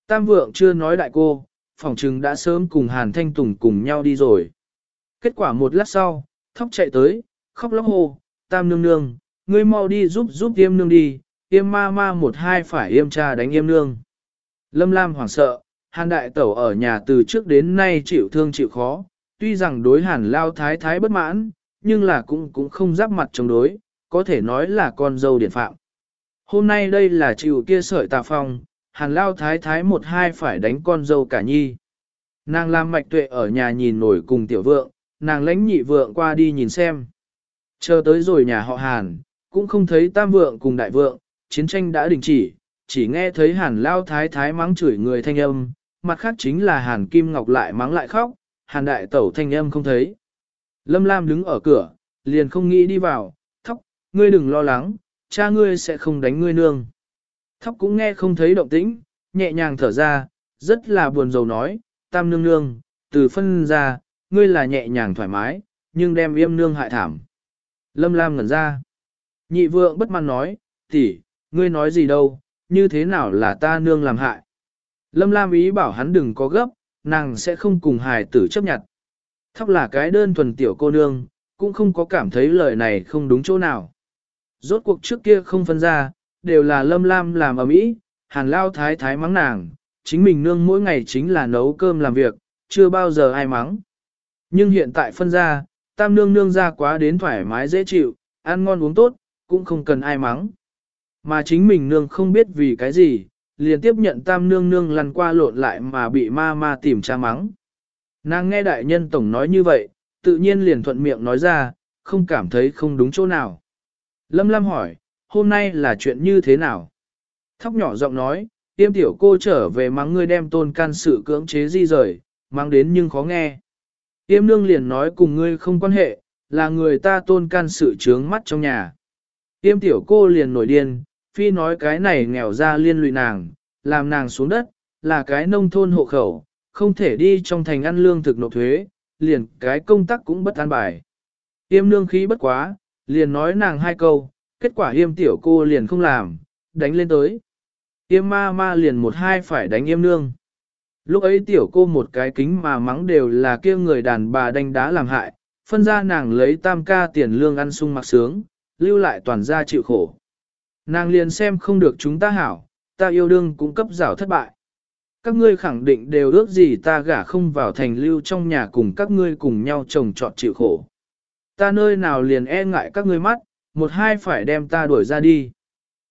Tam vượng chưa nói đại cô, phòng trừng đã sớm cùng Hàn Thanh Tùng cùng nhau đi rồi. Kết quả một lát sau, thóc chạy tới, khóc lóc hô, Tam nương nương, ngươi mau đi giúp giúp yêm nương đi, yêm ma ma một hai phải yêm cha đánh yêm nương. Lâm Lam hoảng sợ, Hàn đại tẩu ở nhà từ trước đến nay chịu thương chịu khó, tuy rằng đối hàn lao thái thái bất mãn, nhưng là cũng cũng không giáp mặt chống đối, có thể nói là con dâu điển phạm. Hôm nay đây là chịu kia sợi tà phong, hàn lao thái thái một hai phải đánh con dâu cả nhi. Nàng làm mạch tuệ ở nhà nhìn nổi cùng tiểu vượng, nàng lãnh nhị vượng qua đi nhìn xem. Chờ tới rồi nhà họ hàn, cũng không thấy tam vượng cùng đại vượng, chiến tranh đã đình chỉ, chỉ nghe thấy hàn lao thái thái mắng chửi người thanh âm, mặt khác chính là hàn kim ngọc lại mắng lại khóc, hàn đại tẩu thanh âm không thấy. Lâm Lam đứng ở cửa, liền không nghĩ đi vào, thóc, ngươi đừng lo lắng, cha ngươi sẽ không đánh ngươi nương. Thóc cũng nghe không thấy động tĩnh, nhẹ nhàng thở ra, rất là buồn rầu nói, tam nương nương, từ phân ra, ngươi là nhẹ nhàng thoải mái, nhưng đem yêm nương hại thảm. Lâm Lam ngẩn ra. Nhị vượng bất mãn nói, tỷ, ngươi nói gì đâu, như thế nào là ta nương làm hại. Lâm Lam ý bảo hắn đừng có gấp, nàng sẽ không cùng hài tử chấp nhận. Thóc là cái đơn thuần tiểu cô nương, cũng không có cảm thấy lời này không đúng chỗ nào. Rốt cuộc trước kia không phân ra, đều là lâm lam làm ở mỹ, hàn lao thái thái mắng nàng, chính mình nương mỗi ngày chính là nấu cơm làm việc, chưa bao giờ ai mắng. Nhưng hiện tại phân ra, tam nương nương ra quá đến thoải mái dễ chịu, ăn ngon uống tốt, cũng không cần ai mắng. Mà chính mình nương không biết vì cái gì, liền tiếp nhận tam nương nương lăn qua lộn lại mà bị ma ma tìm cha mắng. Nàng nghe đại nhân tổng nói như vậy, tự nhiên liền thuận miệng nói ra, không cảm thấy không đúng chỗ nào. Lâm Lam hỏi, hôm nay là chuyện như thế nào? Thóc nhỏ giọng nói, tiêm tiểu cô trở về mắng ngươi đem tôn can sự cưỡng chế di rời, mang đến nhưng khó nghe. Tiêm nương liền nói cùng ngươi không quan hệ, là người ta tôn can sự trướng mắt trong nhà. Tiêm tiểu cô liền nổi điên, phi nói cái này nghèo ra liên lụy nàng, làm nàng xuống đất, là cái nông thôn hộ khẩu, không thể đi trong thành ăn lương thực nộp thuế, liền cái công tác cũng bất an bài. Tiêm nương khí bất quá, liền nói nàng hai câu, kết quả yêm tiểu cô liền không làm, đánh lên tới. Yêm ma ma liền một hai phải đánh yêm nương. Lúc ấy tiểu cô một cái kính mà mắng đều là kia người đàn bà đánh đá làm hại, phân ra nàng lấy tam ca tiền lương ăn sung mặc sướng, lưu lại toàn gia chịu khổ. Nàng liền xem không được chúng ta hảo, ta yêu đương cũng cấp rào thất bại. Các ngươi khẳng định đều ước gì ta gả không vào thành lưu trong nhà cùng các ngươi cùng nhau trồng trọt chịu khổ. Ta nơi nào liền e ngại các ngươi mắt, một hai phải đem ta đuổi ra đi.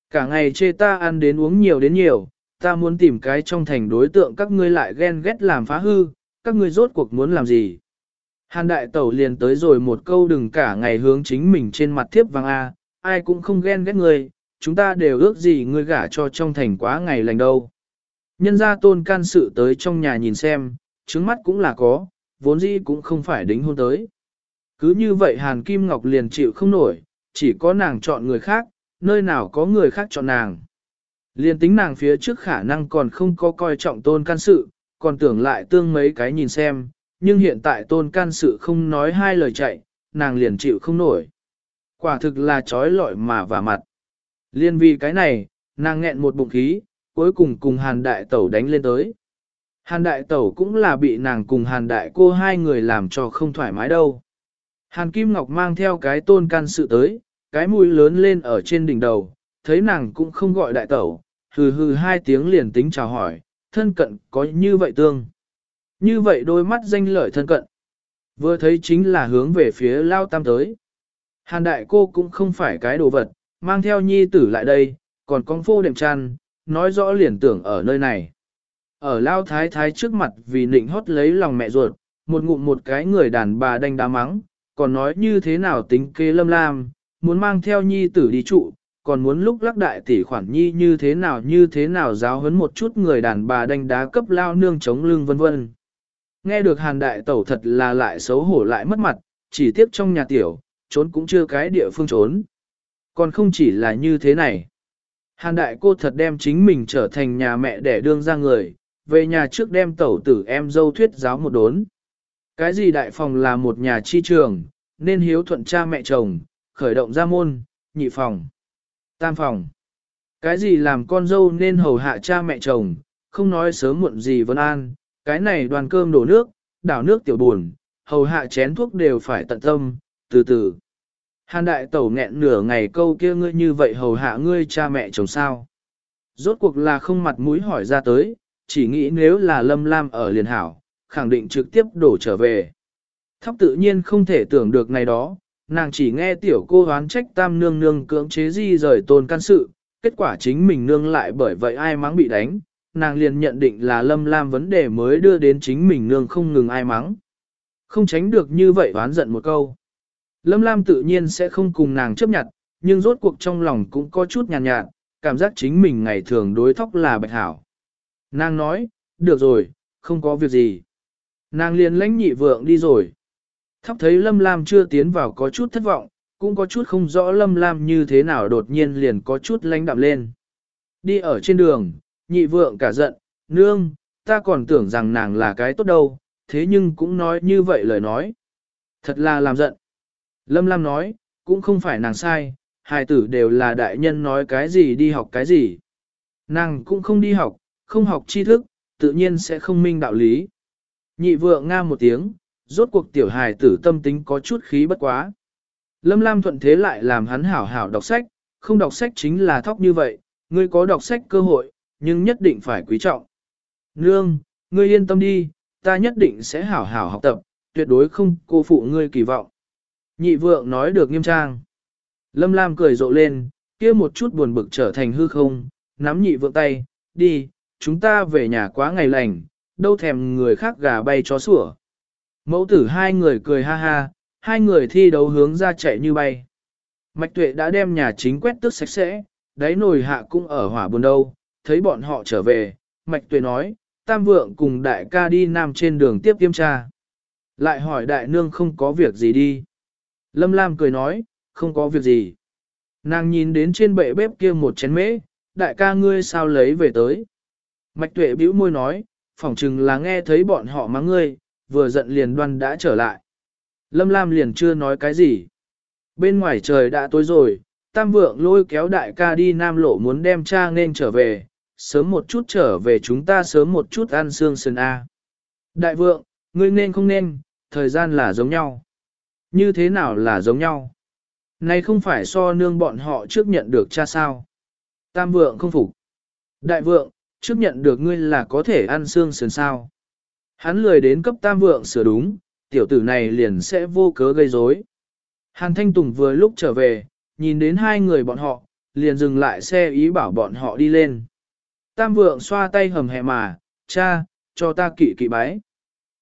Cả ngày chê ta ăn đến uống nhiều đến nhiều, ta muốn tìm cái trong thành đối tượng các ngươi lại ghen ghét làm phá hư, các ngươi rốt cuộc muốn làm gì. Hàn đại tẩu liền tới rồi một câu đừng cả ngày hướng chính mình trên mặt thiếp vàng A, ai cũng không ghen ghét người chúng ta đều ước gì ngươi gả cho trong thành quá ngày lành đâu. Nhân gia tôn can sự tới trong nhà nhìn xem, trứng mắt cũng là có, vốn dĩ cũng không phải đính hôn tới. Cứ như vậy Hàn Kim Ngọc liền chịu không nổi, chỉ có nàng chọn người khác, nơi nào có người khác chọn nàng. Liền tính nàng phía trước khả năng còn không có coi trọng tôn can sự, còn tưởng lại tương mấy cái nhìn xem, nhưng hiện tại tôn can sự không nói hai lời chạy, nàng liền chịu không nổi. Quả thực là trói lọi mà vả mặt. Liên vì cái này, nàng nghẹn một bụng khí, cuối cùng cùng hàn đại tẩu đánh lên tới. Hàn đại tẩu cũng là bị nàng cùng hàn đại cô hai người làm cho không thoải mái đâu. Hàn Kim Ngọc mang theo cái tôn can sự tới, cái mũi lớn lên ở trên đỉnh đầu, thấy nàng cũng không gọi đại tẩu, hừ hừ hai tiếng liền tính chào hỏi, thân cận có như vậy tương. Như vậy đôi mắt danh lợi thân cận. Vừa thấy chính là hướng về phía lao tam tới. Hàn đại cô cũng không phải cái đồ vật, mang theo nhi tử lại đây, còn con phô đệm chăn, nói rõ liền tưởng ở nơi này. Ở lao thái thái trước mặt vì nịnh hót lấy lòng mẹ ruột, một ngụm một cái người đàn bà đanh đá mắng, còn nói như thế nào tính kế lâm lam, muốn mang theo nhi tử đi trụ, còn muốn lúc lắc đại tỷ khoản nhi như thế nào như thế nào giáo huấn một chút người đàn bà đánh đá cấp lao nương chống lưng vân vân. Nghe được hàn đại tẩu thật là lại xấu hổ lại mất mặt, chỉ tiếc trong nhà tiểu, trốn cũng chưa cái địa phương trốn. Còn không chỉ là như thế này. Hàn đại cô thật đem chính mình trở thành nhà mẹ để đương ra người, về nhà trước đem tẩu tử em dâu thuyết giáo một đốn. Cái gì đại phòng là một nhà chi trường, nên hiếu thuận cha mẹ chồng, khởi động ra môn, nhị phòng, tam phòng. Cái gì làm con dâu nên hầu hạ cha mẹ chồng, không nói sớm muộn gì vân an, cái này đoàn cơm đổ nước, đảo nước tiểu buồn, hầu hạ chén thuốc đều phải tận tâm, từ từ. Hàn đại tẩu nghẹn nửa ngày câu kia ngươi như vậy hầu hạ ngươi cha mẹ chồng sao. Rốt cuộc là không mặt mũi hỏi ra tới, chỉ nghĩ nếu là lâm lam ở liền hảo, khẳng định trực tiếp đổ trở về. Thóc tự nhiên không thể tưởng được này đó, nàng chỉ nghe tiểu cô hoán trách tam nương nương cưỡng chế di rời tôn can sự, kết quả chính mình nương lại bởi vậy ai mắng bị đánh, nàng liền nhận định là lâm lam vấn đề mới đưa đến chính mình nương không ngừng ai mắng. Không tránh được như vậy oán giận một câu. Lâm lam tự nhiên sẽ không cùng nàng chấp nhận, nhưng rốt cuộc trong lòng cũng có chút nhàn nhạt, nhạt, cảm giác chính mình ngày thường đối thóc là bạch hảo. Nàng nói, được rồi, không có việc gì. Nàng liền lãnh nhị vượng đi rồi. Thóc thấy Lâm Lam chưa tiến vào có chút thất vọng, cũng có chút không rõ Lâm Lam như thế nào đột nhiên liền có chút lãnh đạm lên. Đi ở trên đường, nhị vượng cả giận, nương, ta còn tưởng rằng nàng là cái tốt đâu, thế nhưng cũng nói như vậy lời nói. Thật là làm giận. Lâm Lam nói, cũng không phải nàng sai, hài tử đều là đại nhân nói cái gì đi học cái gì. Nàng cũng không đi học, không học tri thức, tự nhiên sẽ không minh đạo lý. Nhị vượng nga một tiếng, rốt cuộc tiểu hài tử tâm tính có chút khí bất quá. Lâm Lam thuận thế lại làm hắn hảo hảo đọc sách, không đọc sách chính là thóc như vậy, ngươi có đọc sách cơ hội, nhưng nhất định phải quý trọng. Nương, ngươi yên tâm đi, ta nhất định sẽ hảo hảo học tập, tuyệt đối không cô phụ ngươi kỳ vọng. Nhị vượng nói được nghiêm trang. Lâm Lam cười rộ lên, kia một chút buồn bực trở thành hư không, nắm nhị vượng tay, đi, chúng ta về nhà quá ngày lành, đâu thèm người khác gà bay chó sủa. Mẫu tử hai người cười ha ha, hai người thi đấu hướng ra chạy như bay. Mạch tuệ đã đem nhà chính quét tước sạch sẽ, đáy nồi hạ cũng ở hỏa buồn đâu, thấy bọn họ trở về, Mạch tuệ nói, tam vượng cùng đại ca đi nam trên đường tiếp tiêm tra. Lại hỏi đại nương không có việc gì đi. Lâm Lam cười nói, không có việc gì. Nàng nhìn đến trên bệ bếp kia một chén mễ, đại ca ngươi sao lấy về tới. Mạch tuệ bĩu môi nói, phỏng chừng là nghe thấy bọn họ mắng ngươi, vừa giận liền đoan đã trở lại. Lâm Lam liền chưa nói cái gì. Bên ngoài trời đã tối rồi, Tam Vượng lôi kéo đại ca đi Nam Lộ muốn đem cha nên trở về, sớm một chút trở về chúng ta sớm một chút ăn xương sườn A. Đại Vượng, ngươi nên không nên, thời gian là giống nhau. Như thế nào là giống nhau? Này không phải so nương bọn họ trước nhận được cha sao? Tam Vượng không phục. Đại Vượng, trước nhận được ngươi là có thể ăn xương sườn sao? Hắn lười đến cấp Tam Vượng sửa đúng, tiểu tử này liền sẽ vô cớ gây rối. Hàn Thanh Tùng vừa lúc trở về, nhìn đến hai người bọn họ, liền dừng lại xe ý bảo bọn họ đi lên. Tam vượng xoa tay hầm hẹ mà, cha, cho ta kỵ kỵ bái.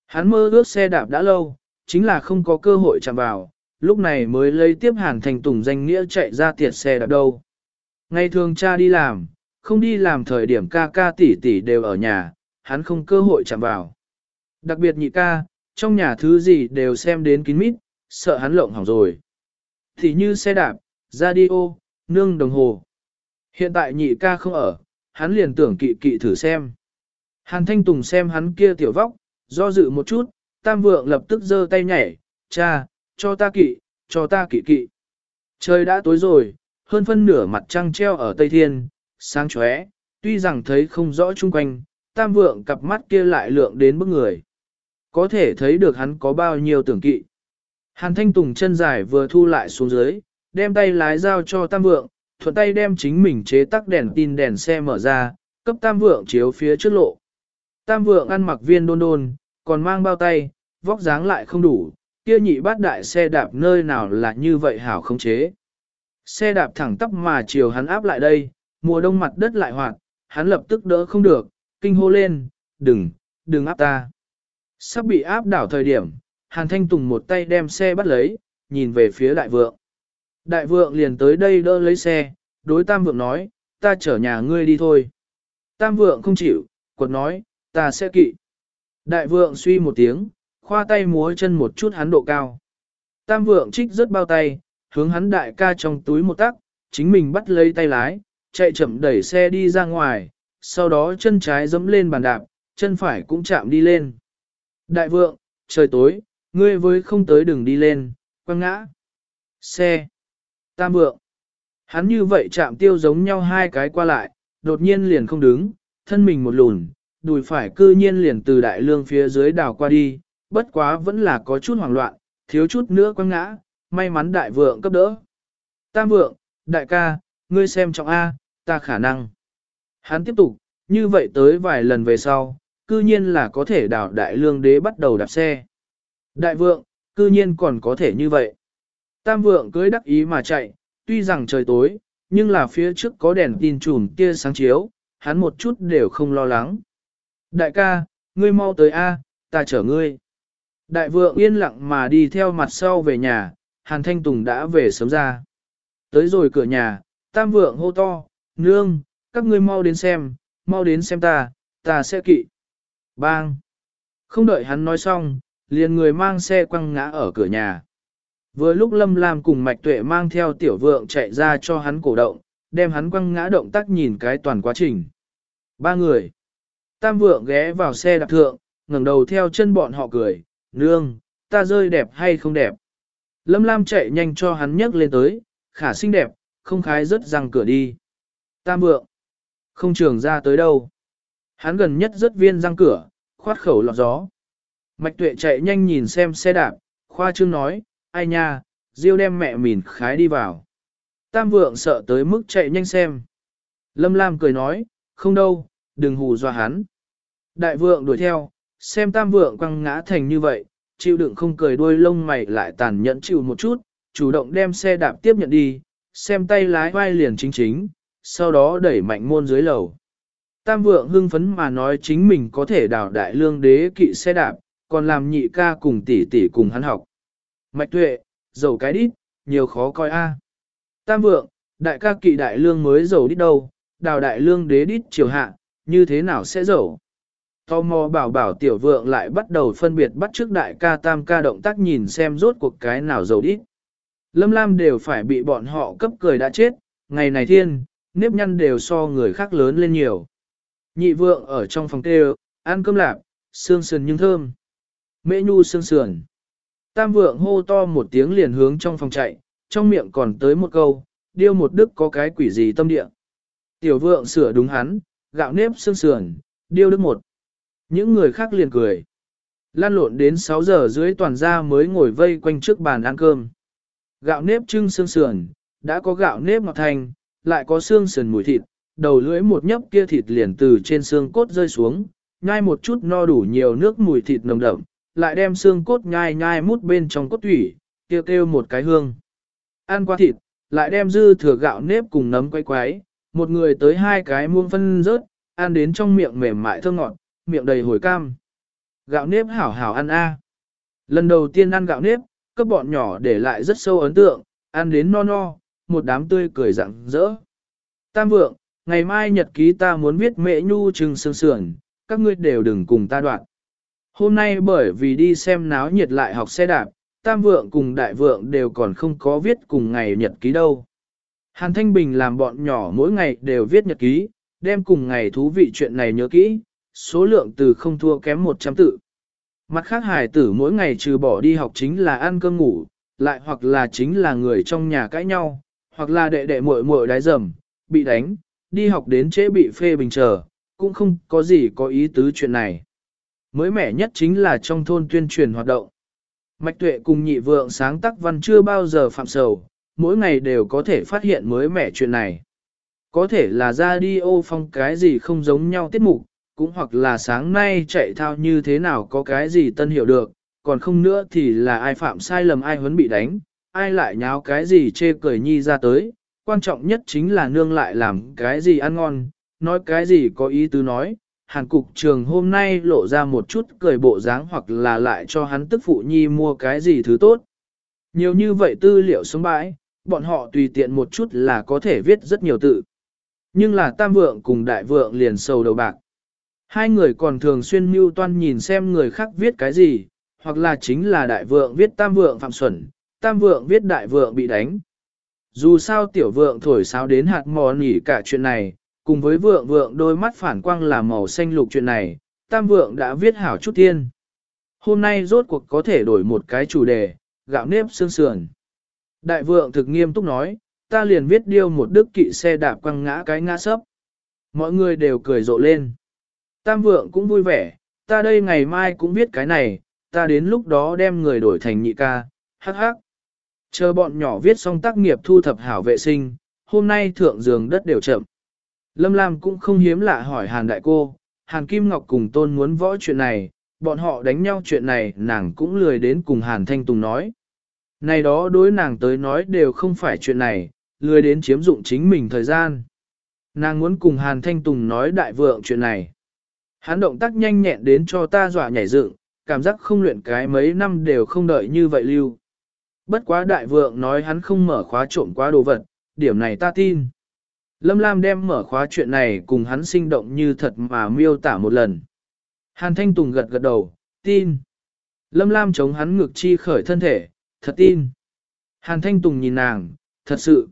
Hắn mơ ước xe đạp đã lâu, chính là không có cơ hội chạm vào, lúc này mới lấy tiếp Hàn Thanh Tùng danh nghĩa chạy ra tiệt xe đạp đâu. Ngày thường cha đi làm, không đi làm thời điểm ca ca tỷ tỷ đều ở nhà, hắn không cơ hội chạm vào. Đặc biệt nhị ca, trong nhà thứ gì đều xem đến kín mít, sợ hắn lộng hỏng rồi. Thì như xe đạp, radio, nương đồng hồ. Hiện tại nhị ca không ở, hắn liền tưởng kỵ kỵ thử xem. Hàn Thanh Tùng xem hắn kia tiểu vóc, do dự một chút, tam vượng lập tức giơ tay nhảy, cha, cho ta kỵ, cho ta kỵ kỵ. Trời đã tối rồi, hơn phân nửa mặt trăng treo ở Tây Thiên, sáng chóe, tuy rằng thấy không rõ chung quanh, tam vượng cặp mắt kia lại lượng đến bức người. Có thể thấy được hắn có bao nhiêu tưởng kỵ. Hàn Thanh Tùng chân dài vừa thu lại xuống dưới, đem tay lái dao cho Tam Vượng, thuận tay đem chính mình chế tắc đèn tin đèn xe mở ra, cấp Tam Vượng chiếu phía trước lộ. Tam Vượng ăn mặc viên đôn đôn, còn mang bao tay, vóc dáng lại không đủ, kia nhị bát đại xe đạp nơi nào là như vậy hảo không chế. Xe đạp thẳng tắp mà chiều hắn áp lại đây, mùa đông mặt đất lại hoạt, hắn lập tức đỡ không được, kinh hô lên, đừng, đừng áp ta. Sắp bị áp đảo thời điểm, Hàn Thanh Tùng một tay đem xe bắt lấy, nhìn về phía đại vượng. Đại vượng liền tới đây đỡ lấy xe, đối tam vượng nói, ta chở nhà ngươi đi thôi. Tam vượng không chịu, quật nói, ta sẽ kỵ. Đại vượng suy một tiếng, khoa tay múa chân một chút hắn độ cao. Tam vượng trích rất bao tay, hướng hắn đại ca trong túi một tắc, chính mình bắt lấy tay lái, chạy chậm đẩy xe đi ra ngoài, sau đó chân trái dẫm lên bàn đạp, chân phải cũng chạm đi lên. Đại vượng, trời tối, ngươi với không tới đừng đi lên, quăng ngã. Xe. Tam vượng. Hắn như vậy chạm tiêu giống nhau hai cái qua lại, đột nhiên liền không đứng, thân mình một lùn, đùi phải cư nhiên liền từ đại lương phía dưới đảo qua đi, bất quá vẫn là có chút hoảng loạn, thiếu chút nữa quăng ngã, may mắn đại vượng cấp đỡ. Tam vượng, đại ca, ngươi xem trọng A, ta khả năng. Hắn tiếp tục, như vậy tới vài lần về sau, cư nhiên là có thể đảo đại lương đế bắt đầu đạp xe. Đại vượng, cư nhiên còn có thể như vậy. Tam vượng cưới đắc ý mà chạy, tuy rằng trời tối, nhưng là phía trước có đèn tin chùm kia sáng chiếu, hắn một chút đều không lo lắng. Đại ca, ngươi mau tới A, ta chở ngươi. Đại vượng yên lặng mà đi theo mặt sau về nhà, Hàn Thanh Tùng đã về sớm ra. Tới rồi cửa nhà, tam vượng hô to, nương, các ngươi mau đến xem, mau đến xem ta, ta sẽ kỵ. Bang! Không đợi hắn nói xong, liền người mang xe quăng ngã ở cửa nhà. Vừa lúc Lâm Lam cùng Mạch Tuệ mang theo tiểu vượng chạy ra cho hắn cổ động, đem hắn quăng ngã động tác nhìn cái toàn quá trình. Ba người. Tam vượng ghé vào xe đạp thượng, ngẩng đầu theo chân bọn họ cười, nương, ta rơi đẹp hay không đẹp. Lâm Lam chạy nhanh cho hắn nhấc lên tới, khả xinh đẹp, không khái rất răng cửa đi. Tam vượng. Không trường ra tới đâu. Hắn gần nhất rất viên răng cửa, khoát khẩu lọt gió. Mạch tuệ chạy nhanh nhìn xem xe đạp, khoa trương nói, ai nha, Diêu đem mẹ mìn khái đi vào. Tam vượng sợ tới mức chạy nhanh xem. Lâm Lam cười nói, không đâu, đừng hù dọa hắn. Đại vượng đuổi theo, xem tam vượng quăng ngã thành như vậy, chịu đựng không cười đuôi lông mày lại tàn nhẫn chịu một chút, chủ động đem xe đạp tiếp nhận đi, xem tay lái vai liền chính chính, sau đó đẩy mạnh môn dưới lầu. Tam vượng hưng phấn mà nói chính mình có thể đào đại lương đế kỵ xe đạp, còn làm nhị ca cùng tỷ tỷ cùng hắn học. Mạch tuệ, dầu cái đít, nhiều khó coi a. Tam vượng, đại ca kỵ đại lương mới dầu đít đâu, đào đại lương đế đít chiều hạ, như thế nào sẽ dẩu? Tò mò bảo bảo tiểu vượng lại bắt đầu phân biệt bắt trước đại ca tam ca động tác nhìn xem rốt cuộc cái nào dầu đi. Lâm Lam đều phải bị bọn họ cấp cười đã chết, ngày này thiên, nếp nhăn đều so người khác lớn lên nhiều. Nhị vượng ở trong phòng tê ăn cơm lạp, xương sườn nhưng thơm. Mễ nhu xương sườn. Tam vượng hô to một tiếng liền hướng trong phòng chạy, trong miệng còn tới một câu, điêu một đức có cái quỷ gì tâm địa. Tiểu vượng sửa đúng hắn, gạo nếp xương sườn, điêu đức một. Những người khác liền cười. Lan lộn đến 6 giờ dưới toàn gia mới ngồi vây quanh trước bàn ăn cơm. Gạo nếp trưng xương sườn, đã có gạo nếp ngọt thành, lại có xương sườn mùi thịt, đầu lưỡi một nhấp kia thịt liền từ trên xương cốt rơi xuống, nhai một chút no đủ nhiều nước mùi thịt nồng đậm, lại đem xương cốt nhai nhai mút bên trong cốt thủy, kêu kêu một cái hương. Ăn qua thịt, lại đem dư thừa gạo nếp cùng nấm quay quái, một người tới hai cái muông phân rớt, ăn đến trong miệng mềm mại thơm ngọt, miệng đầy hồi cam. Gạo nếp hảo hảo ăn a. Lần đầu tiên ăn gạo nếp, các bọn nhỏ để lại rất sâu ấn tượng, ăn đến no no, một đám tươi cười rạng rỡ. Tam vượng, ngày mai nhật ký ta muốn viết mẹ nhu trừng sương sườn, các ngươi đều đừng cùng ta đoạn. Hôm nay bởi vì đi xem náo nhiệt lại học xe đạp, tam vượng cùng đại vượng đều còn không có viết cùng ngày nhật ký đâu. Hàn Thanh Bình làm bọn nhỏ mỗi ngày đều viết nhật ký, đem cùng ngày thú vị chuyện này nhớ kỹ, số lượng từ không thua kém 100 tự. Mặt khác Hải tử mỗi ngày trừ bỏ đi học chính là ăn cơm ngủ, lại hoặc là chính là người trong nhà cãi nhau, hoặc là đệ đệ muội muội đái dầm, bị đánh, đi học đến trễ bị phê bình chờ, cũng không có gì có ý tứ chuyện này. Mới mẻ nhất chính là trong thôn tuyên truyền hoạt động. Mạch tuệ cùng nhị vượng sáng tác văn chưa bao giờ phạm sầu, mỗi ngày đều có thể phát hiện mới mẻ chuyện này. Có thể là ra đi ô phong cái gì không giống nhau tiết mục, cũng hoặc là sáng nay chạy thao như thế nào có cái gì tân hiểu được, còn không nữa thì là ai phạm sai lầm ai huấn bị đánh, ai lại nháo cái gì chê cười nhi ra tới, quan trọng nhất chính là nương lại làm cái gì ăn ngon, nói cái gì có ý tứ nói. Hàn cục trường hôm nay lộ ra một chút cười bộ dáng hoặc là lại cho hắn tức phụ nhi mua cái gì thứ tốt. Nhiều như vậy tư liệu sống bãi, bọn họ tùy tiện một chút là có thể viết rất nhiều tự. Nhưng là tam vượng cùng đại vượng liền sầu đầu bạc. Hai người còn thường xuyên mưu toan nhìn xem người khác viết cái gì, hoặc là chính là đại vượng viết tam vượng phạm xuẩn, tam vượng viết đại vượng bị đánh. Dù sao tiểu vượng thổi sáo đến hạt mò nỉ cả chuyện này, cùng với vượng vượng đôi mắt phản quang là màu xanh lục chuyện này, tam vượng đã viết hảo chút tiên. Hôm nay rốt cuộc có thể đổi một cái chủ đề, gạo nếp xương sườn. Đại vượng thực nghiêm túc nói, ta liền viết điêu một đức kỵ xe đạp quăng ngã cái ngã sấp. Mọi người đều cười rộ lên. Tam vượng cũng vui vẻ, ta đây ngày mai cũng viết cái này, ta đến lúc đó đem người đổi thành nhị ca, hắc hắc. Chờ bọn nhỏ viết xong tác nghiệp thu thập hảo vệ sinh, hôm nay thượng giường đất đều chậm. Lâm Lam cũng không hiếm lạ hỏi Hàn đại cô, Hàn Kim Ngọc cùng tôn muốn võ chuyện này, bọn họ đánh nhau chuyện này nàng cũng lười đến cùng Hàn Thanh Tùng nói. Này đó đối nàng tới nói đều không phải chuyện này, lười đến chiếm dụng chính mình thời gian. Nàng muốn cùng Hàn Thanh Tùng nói đại vượng chuyện này. Hắn động tác nhanh nhẹn đến cho ta dọa nhảy dựng, cảm giác không luyện cái mấy năm đều không đợi như vậy lưu. Bất quá đại vượng nói hắn không mở khóa trộm quá đồ vật, điểm này ta tin. Lâm Lam đem mở khóa chuyện này cùng hắn sinh động như thật mà miêu tả một lần. Hàn Thanh Tùng gật gật đầu, tin. Lâm Lam chống hắn ngược chi khởi thân thể, thật tin. Hàn Thanh Tùng nhìn nàng, thật sự.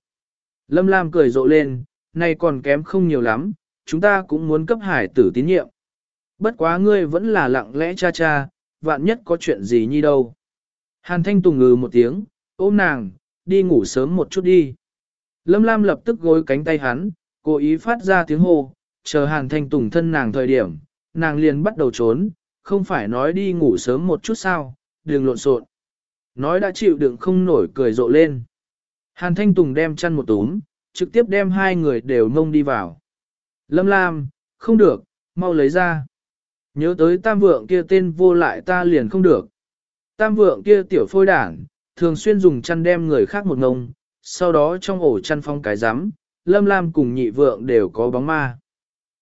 Lâm Lam cười rộ lên, nay còn kém không nhiều lắm, chúng ta cũng muốn cấp hải tử tín nhiệm. Bất quá ngươi vẫn là lặng lẽ cha cha, vạn nhất có chuyện gì nhi đâu. Hàn Thanh Tùng ngừ một tiếng, ôm nàng, đi ngủ sớm một chút đi. Lâm Lam lập tức gối cánh tay hắn, cố ý phát ra tiếng hô, chờ Hàn Thanh Tùng thân nàng thời điểm, nàng liền bắt đầu trốn, không phải nói đi ngủ sớm một chút sao, đừng lộn xộn. Nói đã chịu đựng không nổi cười rộ lên. Hàn Thanh Tùng đem chăn một túm, trực tiếp đem hai người đều mông đi vào. Lâm Lam, không được, mau lấy ra. Nhớ tới tam vượng kia tên vô lại ta liền không được. Tam vượng kia tiểu phôi đảng, thường xuyên dùng chăn đem người khác một ngông, sau đó trong ổ chăn phong cái rắm Lâm Lam cùng nhị vượng đều có bóng ma.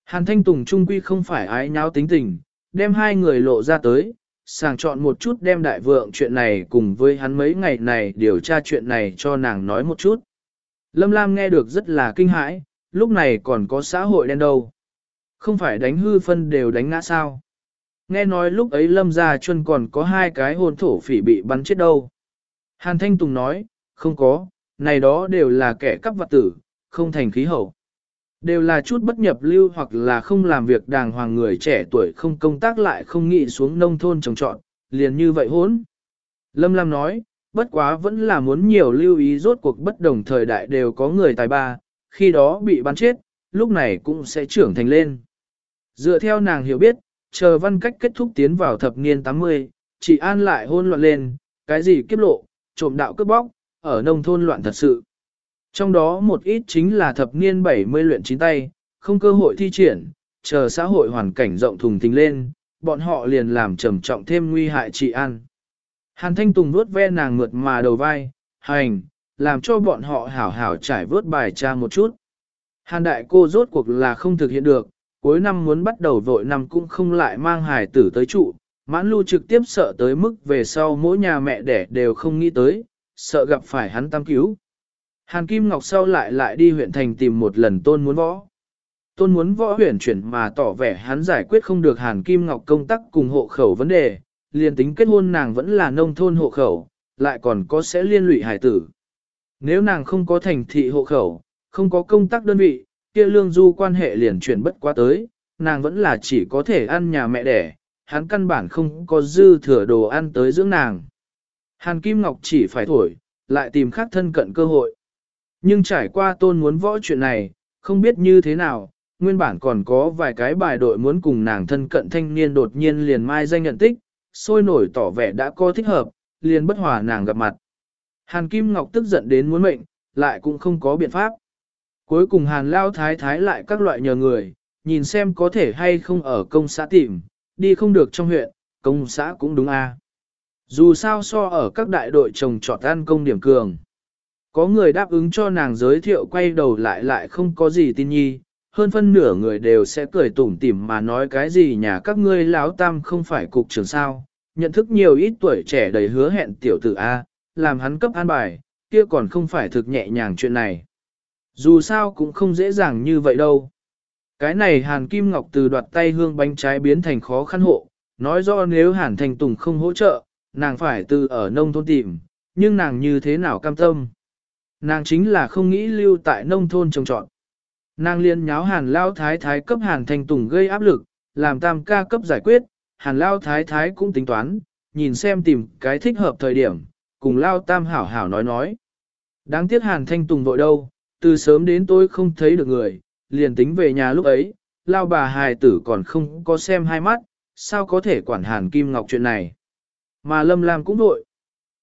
Hàn Thanh Tùng trung quy không phải ái nháo tính tình, đem hai người lộ ra tới, sàng chọn một chút đem đại vượng chuyện này cùng với hắn mấy ngày này điều tra chuyện này cho nàng nói một chút. Lâm Lam nghe được rất là kinh hãi, lúc này còn có xã hội đen đâu. Không phải đánh hư phân đều đánh ngã sao. Nghe nói lúc ấy Lâm Gia Chuân còn có hai cái hồn thổ phỉ bị bắn chết đâu. Hàn Thanh Tùng nói, không có, này đó đều là kẻ cắp vật tử, không thành khí hậu. Đều là chút bất nhập lưu hoặc là không làm việc đàng hoàng người trẻ tuổi không công tác lại không nghĩ xuống nông thôn trồng trọn, liền như vậy hốn. Lâm Lam nói, bất quá vẫn là muốn nhiều lưu ý rốt cuộc bất đồng thời đại đều có người tài ba, khi đó bị bắn chết, lúc này cũng sẽ trưởng thành lên. Dựa theo nàng hiểu biết, chờ văn cách kết thúc tiến vào thập niên 80, chị An lại hôn loạn lên, cái gì kiếp lộ, trộm đạo cướp bóc, ở nông thôn loạn thật sự. Trong đó một ít chính là thập niên 70 luyện chín tay, không cơ hội thi triển, chờ xã hội hoàn cảnh rộng thùng thình lên, bọn họ liền làm trầm trọng thêm nguy hại chị An. Hàn Thanh Tùng vuốt ve nàng mượt mà đầu vai, hành, làm cho bọn họ hảo hảo trải vớt bài tra một chút. Hàn đại cô rốt cuộc là không thực hiện được, cuối năm muốn bắt đầu vội năm cũng không lại mang hài tử tới trụ, mãn lưu trực tiếp sợ tới mức về sau mỗi nhà mẹ đẻ đều không nghĩ tới, sợ gặp phải hắn tam cứu. Hàn Kim Ngọc sau lại lại đi huyện thành tìm một lần tôn muốn võ. Tôn muốn võ huyện chuyển mà tỏ vẻ hắn giải quyết không được Hàn Kim Ngọc công tác cùng hộ khẩu vấn đề, liền tính kết hôn nàng vẫn là nông thôn hộ khẩu, lại còn có sẽ liên lụy hải tử. Nếu nàng không có thành thị hộ khẩu, không có công tác đơn vị, kia lương du quan hệ liền chuyển bất quá tới, nàng vẫn là chỉ có thể ăn nhà mẹ đẻ, hắn căn bản không có dư thừa đồ ăn tới dưỡng nàng. Hàn Kim Ngọc chỉ phải thổi, lại tìm khác thân cận cơ hội. Nhưng trải qua tôn muốn võ chuyện này, không biết như thế nào, nguyên bản còn có vài cái bài đội muốn cùng nàng thân cận thanh niên đột nhiên liền mai danh nhận tích, sôi nổi tỏ vẻ đã có thích hợp, liền bất hòa nàng gặp mặt. Hàn Kim Ngọc tức giận đến muốn mệnh, lại cũng không có biện pháp. Cuối cùng Hàn Lao Thái Thái lại các loại nhờ người, nhìn xem có thể hay không ở công xã tìm, đi không được trong huyện, công xã cũng đúng a. Dù sao so ở các đại đội trồng trọt ăn công điểm cường. Có người đáp ứng cho nàng giới thiệu quay đầu lại lại không có gì tin nhi, hơn phân nửa người đều sẽ cười tủm tỉm mà nói cái gì nhà các ngươi láo tam không phải cục trưởng sao, nhận thức nhiều ít tuổi trẻ đầy hứa hẹn tiểu tử A, làm hắn cấp an bài, kia còn không phải thực nhẹ nhàng chuyện này. Dù sao cũng không dễ dàng như vậy đâu. Cái này Hàn Kim Ngọc từ đoạt tay hương bánh trái biến thành khó khăn hộ, nói rõ nếu Hàn Thành Tùng không hỗ trợ, nàng phải từ ở nông thôn tìm, nhưng nàng như thế nào cam tâm. Nàng chính là không nghĩ lưu tại nông thôn trồng trọt, Nàng liên nháo Hàn Lao Thái Thái cấp Hàn Thanh Tùng gây áp lực, làm tam ca cấp giải quyết, Hàn Lao Thái Thái cũng tính toán, nhìn xem tìm cái thích hợp thời điểm, cùng Lao Tam hảo hảo nói nói. Đáng tiếc Hàn Thanh Tùng vội đâu, từ sớm đến tối không thấy được người, liền tính về nhà lúc ấy, Lao bà hài tử còn không có xem hai mắt, sao có thể quản Hàn Kim Ngọc chuyện này. Mà Lâm Lam cũng vội.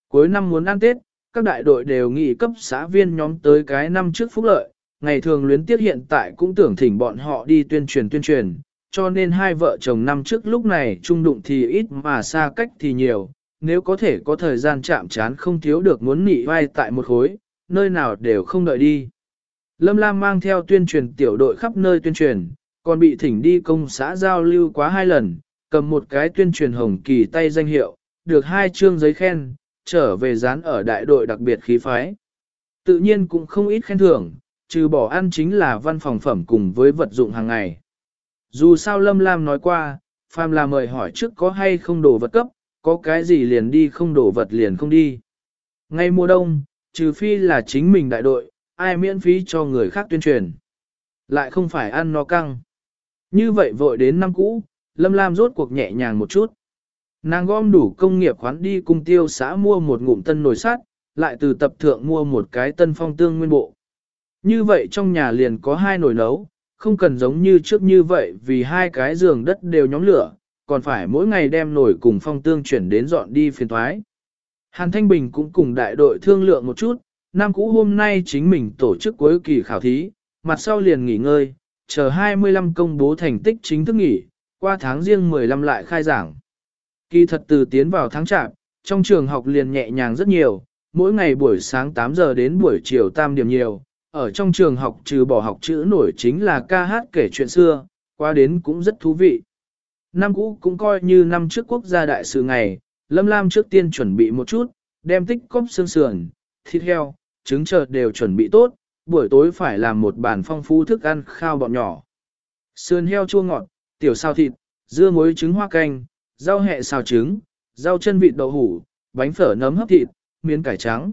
Cuối năm muốn ăn Tết, các đại đội đều nghị cấp xã viên nhóm tới cái năm trước phúc lợi, ngày thường luyến tiết hiện tại cũng tưởng thỉnh bọn họ đi tuyên truyền tuyên truyền, cho nên hai vợ chồng năm trước lúc này trung đụng thì ít mà xa cách thì nhiều, nếu có thể có thời gian chạm chán không thiếu được muốn nị vai tại một khối, nơi nào đều không đợi đi. Lâm Lam mang theo tuyên truyền tiểu đội khắp nơi tuyên truyền, còn bị thỉnh đi công xã giao lưu quá hai lần, cầm một cái tuyên truyền hồng kỳ tay danh hiệu, được hai chương giấy khen, trở về dán ở đại đội đặc biệt khí phái. Tự nhiên cũng không ít khen thưởng, trừ bỏ ăn chính là văn phòng phẩm cùng với vật dụng hàng ngày. Dù sao Lâm Lam nói qua, phàm là mời hỏi trước có hay không đồ vật cấp, có cái gì liền đi không đồ vật liền không đi. Ngay mùa đông, trừ phi là chính mình đại đội, ai miễn phí cho người khác tuyên truyền. Lại không phải ăn no căng. Như vậy vội đến năm cũ, Lâm Lam rốt cuộc nhẹ nhàng một chút. Nàng gom đủ công nghiệp khoán đi cung tiêu xã mua một ngụm tân nồi sắt, lại từ tập thượng mua một cái tân phong tương nguyên bộ. Như vậy trong nhà liền có hai nồi nấu, không cần giống như trước như vậy vì hai cái giường đất đều nhóm lửa, còn phải mỗi ngày đem nồi cùng phong tương chuyển đến dọn đi phiền thoái. Hàn Thanh Bình cũng cùng đại đội thương lượng một chút, năm cũ hôm nay chính mình tổ chức cuối kỳ khảo thí, mặt sau liền nghỉ ngơi, chờ 25 công bố thành tích chính thức nghỉ, qua tháng riêng 15 lại khai giảng. Kỳ thật từ tiến vào tháng chạp, trong trường học liền nhẹ nhàng rất nhiều, mỗi ngày buổi sáng 8 giờ đến buổi chiều tam điểm nhiều, ở trong trường học trừ bỏ học chữ nổi chính là ca hát kể chuyện xưa, qua đến cũng rất thú vị. Năm cũ cũng coi như năm trước quốc gia đại sự ngày, Lâm Lam trước tiên chuẩn bị một chút, đem tích cốc xương sườn, thịt heo, trứng chợt đều chuẩn bị tốt, buổi tối phải làm một bàn phong phú thức ăn khao bọn nhỏ. Sườn heo chua ngọt, tiểu sao thịt, dưa muối trứng hoa canh, rau hẹ xào trứng, rau chân vịt đậu hủ, bánh phở nấm hấp thịt, miến cải trắng.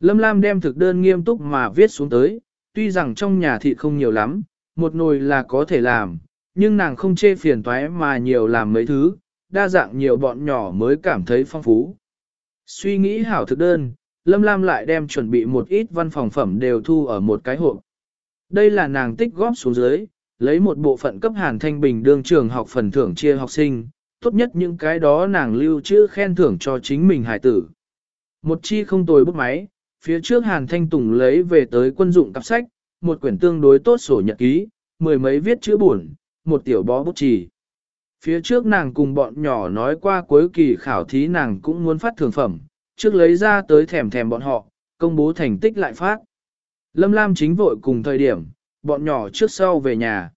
Lâm Lam đem thực đơn nghiêm túc mà viết xuống tới, tuy rằng trong nhà thịt không nhiều lắm, một nồi là có thể làm, nhưng nàng không chê phiền toái mà nhiều làm mấy thứ, đa dạng nhiều bọn nhỏ mới cảm thấy phong phú. Suy nghĩ hảo thực đơn, Lâm Lam lại đem chuẩn bị một ít văn phòng phẩm đều thu ở một cái hộp. Đây là nàng tích góp xuống dưới, lấy một bộ phận cấp Hàn Thanh Bình đương trường học phần thưởng chia học sinh, tốt nhất những cái đó nàng lưu trữ khen thưởng cho chính mình hải tử. Một chi không tồi bút máy, phía trước Hàn Thanh Tùng lấy về tới quân dụng cặp sách, một quyển tương đối tốt sổ nhật ký, mười mấy viết chữ buồn, một tiểu bó bút chì. Phía trước nàng cùng bọn nhỏ nói qua cuối kỳ khảo thí nàng cũng muốn phát thường phẩm, trước lấy ra tới thèm thèm bọn họ, công bố thành tích lại phát. Lâm Lam chính vội cùng thời điểm, bọn nhỏ trước sau về nhà.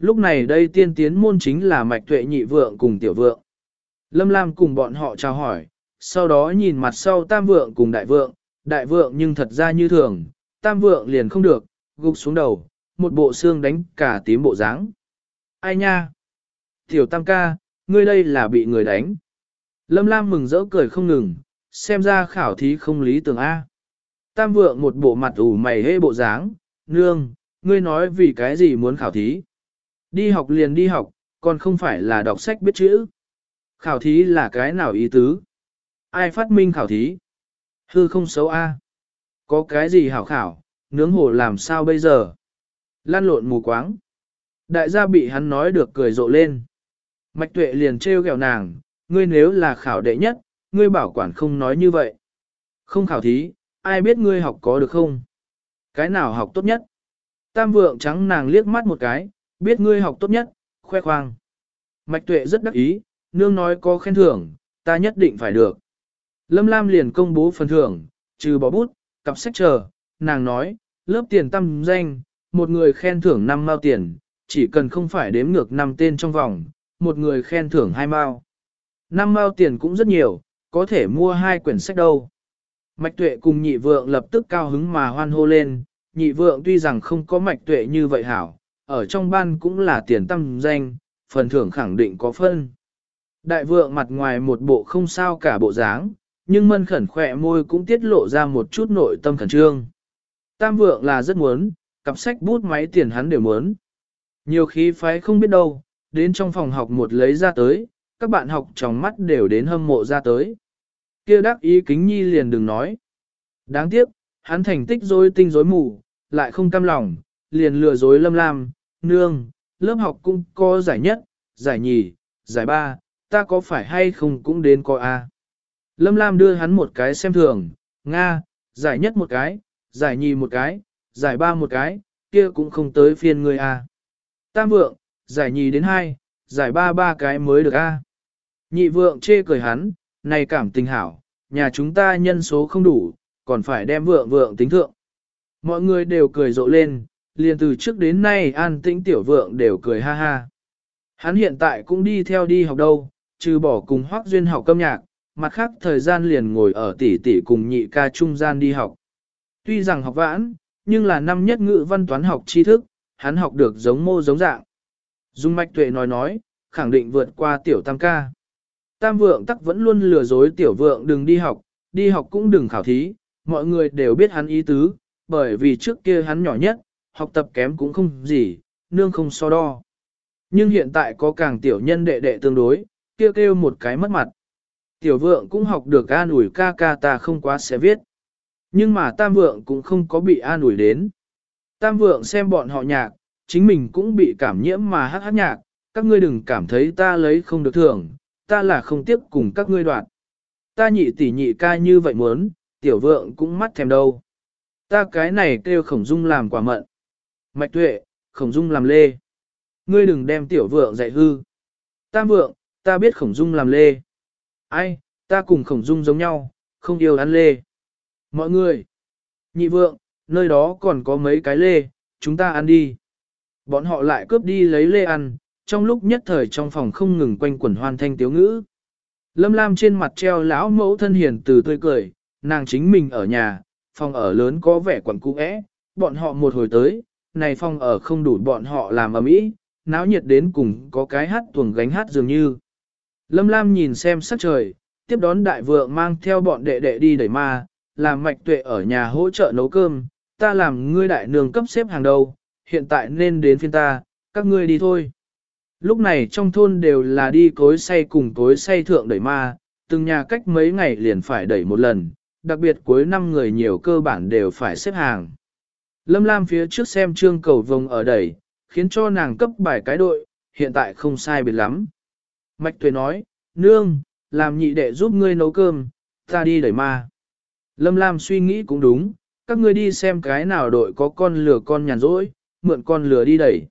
Lúc này đây tiên tiến môn chính là mạch tuệ nhị vượng cùng tiểu vượng. Lâm Lam cùng bọn họ chào hỏi, sau đó nhìn mặt sau tam vượng cùng đại vượng, đại vượng nhưng thật ra như thường, tam vượng liền không được, gục xuống đầu, một bộ xương đánh cả tím bộ dáng. Ai nha? Tiểu tam ca, ngươi đây là bị người đánh. Lâm Lam mừng rỡ cười không ngừng, xem ra khảo thí không lý tưởng A. Tam vượng một bộ mặt ủ mày hê bộ dáng, nương, ngươi nói vì cái gì muốn khảo thí. Đi học liền đi học, còn không phải là đọc sách biết chữ. Khảo thí là cái nào ý tứ? Ai phát minh khảo thí? Hư không xấu A. Có cái gì hảo khảo, nướng hồ làm sao bây giờ? Lan lộn mù quáng. Đại gia bị hắn nói được cười rộ lên. Mạch tuệ liền trêu ghẹo nàng, ngươi nếu là khảo đệ nhất, ngươi bảo quản không nói như vậy. Không khảo thí, ai biết ngươi học có được không? Cái nào học tốt nhất? Tam vượng trắng nàng liếc mắt một cái, biết ngươi học tốt nhất, khoe khoang. Mạch tuệ rất đắc ý, nương nói có khen thưởng, ta nhất định phải được. Lâm Lam liền công bố phần thưởng, trừ bỏ bút, cặp sách chờ, nàng nói, lớp tiền tâm danh, một người khen thưởng 5 mao tiền, chỉ cần không phải đếm ngược 5 tên trong vòng, một người khen thưởng 2 mao. 5 mao tiền cũng rất nhiều, có thể mua hai quyển sách đâu. Mạch tuệ cùng nhị vượng lập tức cao hứng mà hoan hô lên, nhị vượng tuy rằng không có mạch tuệ như vậy hảo, ở trong ban cũng là tiền tâm danh, phần thưởng khẳng định có phân. Đại vượng mặt ngoài một bộ không sao cả bộ dáng, nhưng mân khẩn khỏe môi cũng tiết lộ ra một chút nội tâm khẩn trương. Tam vượng là rất muốn, cặp sách bút máy tiền hắn đều muốn. Nhiều khí phái không biết đâu, đến trong phòng học một lấy ra tới, các bạn học trong mắt đều đến hâm mộ ra tới. kia đắc ý kính nhi liền đừng nói. Đáng tiếc, hắn thành tích dối tinh dối mù, lại không cam lòng, liền lừa dối lâm lam, nương, lớp học cũng có giải nhất, giải nhì, giải ba, ta có phải hay không cũng đến coi a. Lâm Lam đưa hắn một cái xem thường, Nga, giải nhất một cái, giải nhì một cái, giải ba một cái, kia cũng không tới phiên người a. Tam vượng, giải nhì đến hai, giải ba ba cái mới được a. Nhị vượng chê cười hắn, này cảm tình hảo, nhà chúng ta nhân số không đủ, còn phải đem vượng vượng tính thượng. Mọi người đều cười rộ lên, liền từ trước đến nay an tĩnh tiểu vượng đều cười ha ha. Hắn hiện tại cũng đi theo đi học đâu, trừ bỏ cùng hoác duyên học âm nhạc, mặt khác thời gian liền ngồi ở tỷ tỷ cùng nhị ca trung gian đi học. Tuy rằng học vãn, nhưng là năm nhất ngữ văn toán học tri thức, hắn học được giống mô giống dạng. Dung Mạch Tuệ nói nói, khẳng định vượt qua tiểu tam ca. Tam vượng tắc vẫn luôn lừa dối tiểu vượng đừng đi học, đi học cũng đừng khảo thí, mọi người đều biết hắn ý tứ, bởi vì trước kia hắn nhỏ nhất, học tập kém cũng không gì, nương không so đo. Nhưng hiện tại có càng tiểu nhân đệ đệ tương đối, kia kêu, kêu một cái mất mặt. Tiểu vượng cũng học được an ủi ca ca ta không quá sẽ viết. Nhưng mà tam vượng cũng không có bị an ủi đến. Tam vượng xem bọn họ nhạc, chính mình cũng bị cảm nhiễm mà hát hát nhạc, các ngươi đừng cảm thấy ta lấy không được thưởng, ta là không tiếp cùng các ngươi đoạn. Ta nhị tỷ nhị ca như vậy muốn, tiểu vượng cũng mắt thèm đâu. Ta cái này kêu khổng dung làm quả mận. Mạch tuệ, khổng dung làm lê. Ngươi đừng đem tiểu vượng dạy hư. Tam vượng, ta biết khổng dung làm lê. Ai, ta cùng khổng dung giống nhau, không yêu ăn lê. Mọi người, nhị vượng, nơi đó còn có mấy cái lê, chúng ta ăn đi. Bọn họ lại cướp đi lấy lê ăn, trong lúc nhất thời trong phòng không ngừng quanh quẩn hoan thanh tiếu ngữ. Lâm Lam trên mặt treo lão mẫu thân hiền từ tươi cười, nàng chính mình ở nhà, phòng ở lớn có vẻ quẩn cũ bọn họ một hồi tới, này phòng ở không đủ bọn họ làm ở mỹ, náo nhiệt đến cùng có cái hát tuồng gánh hát dường như. Lâm Lam nhìn xem sắc trời, tiếp đón đại vượng mang theo bọn đệ đệ đi đẩy ma, làm mạch tuệ ở nhà hỗ trợ nấu cơm, ta làm ngươi đại nương cấp xếp hàng đầu, hiện tại nên đến phiên ta, các ngươi đi thôi. Lúc này trong thôn đều là đi cối say cùng cối say thượng đẩy ma, từng nhà cách mấy ngày liền phải đẩy một lần, đặc biệt cuối năm người nhiều cơ bản đều phải xếp hàng. Lâm Lam phía trước xem trương cầu vồng ở đẩy, khiến cho nàng cấp bài cái đội, hiện tại không sai biệt lắm. Mạch Tuệ nói, nương, làm nhị đệ giúp ngươi nấu cơm, ta đi đẩy ma. Lâm Lam suy nghĩ cũng đúng, các ngươi đi xem cái nào đội có con lửa con nhàn rỗi, mượn con lửa đi đẩy.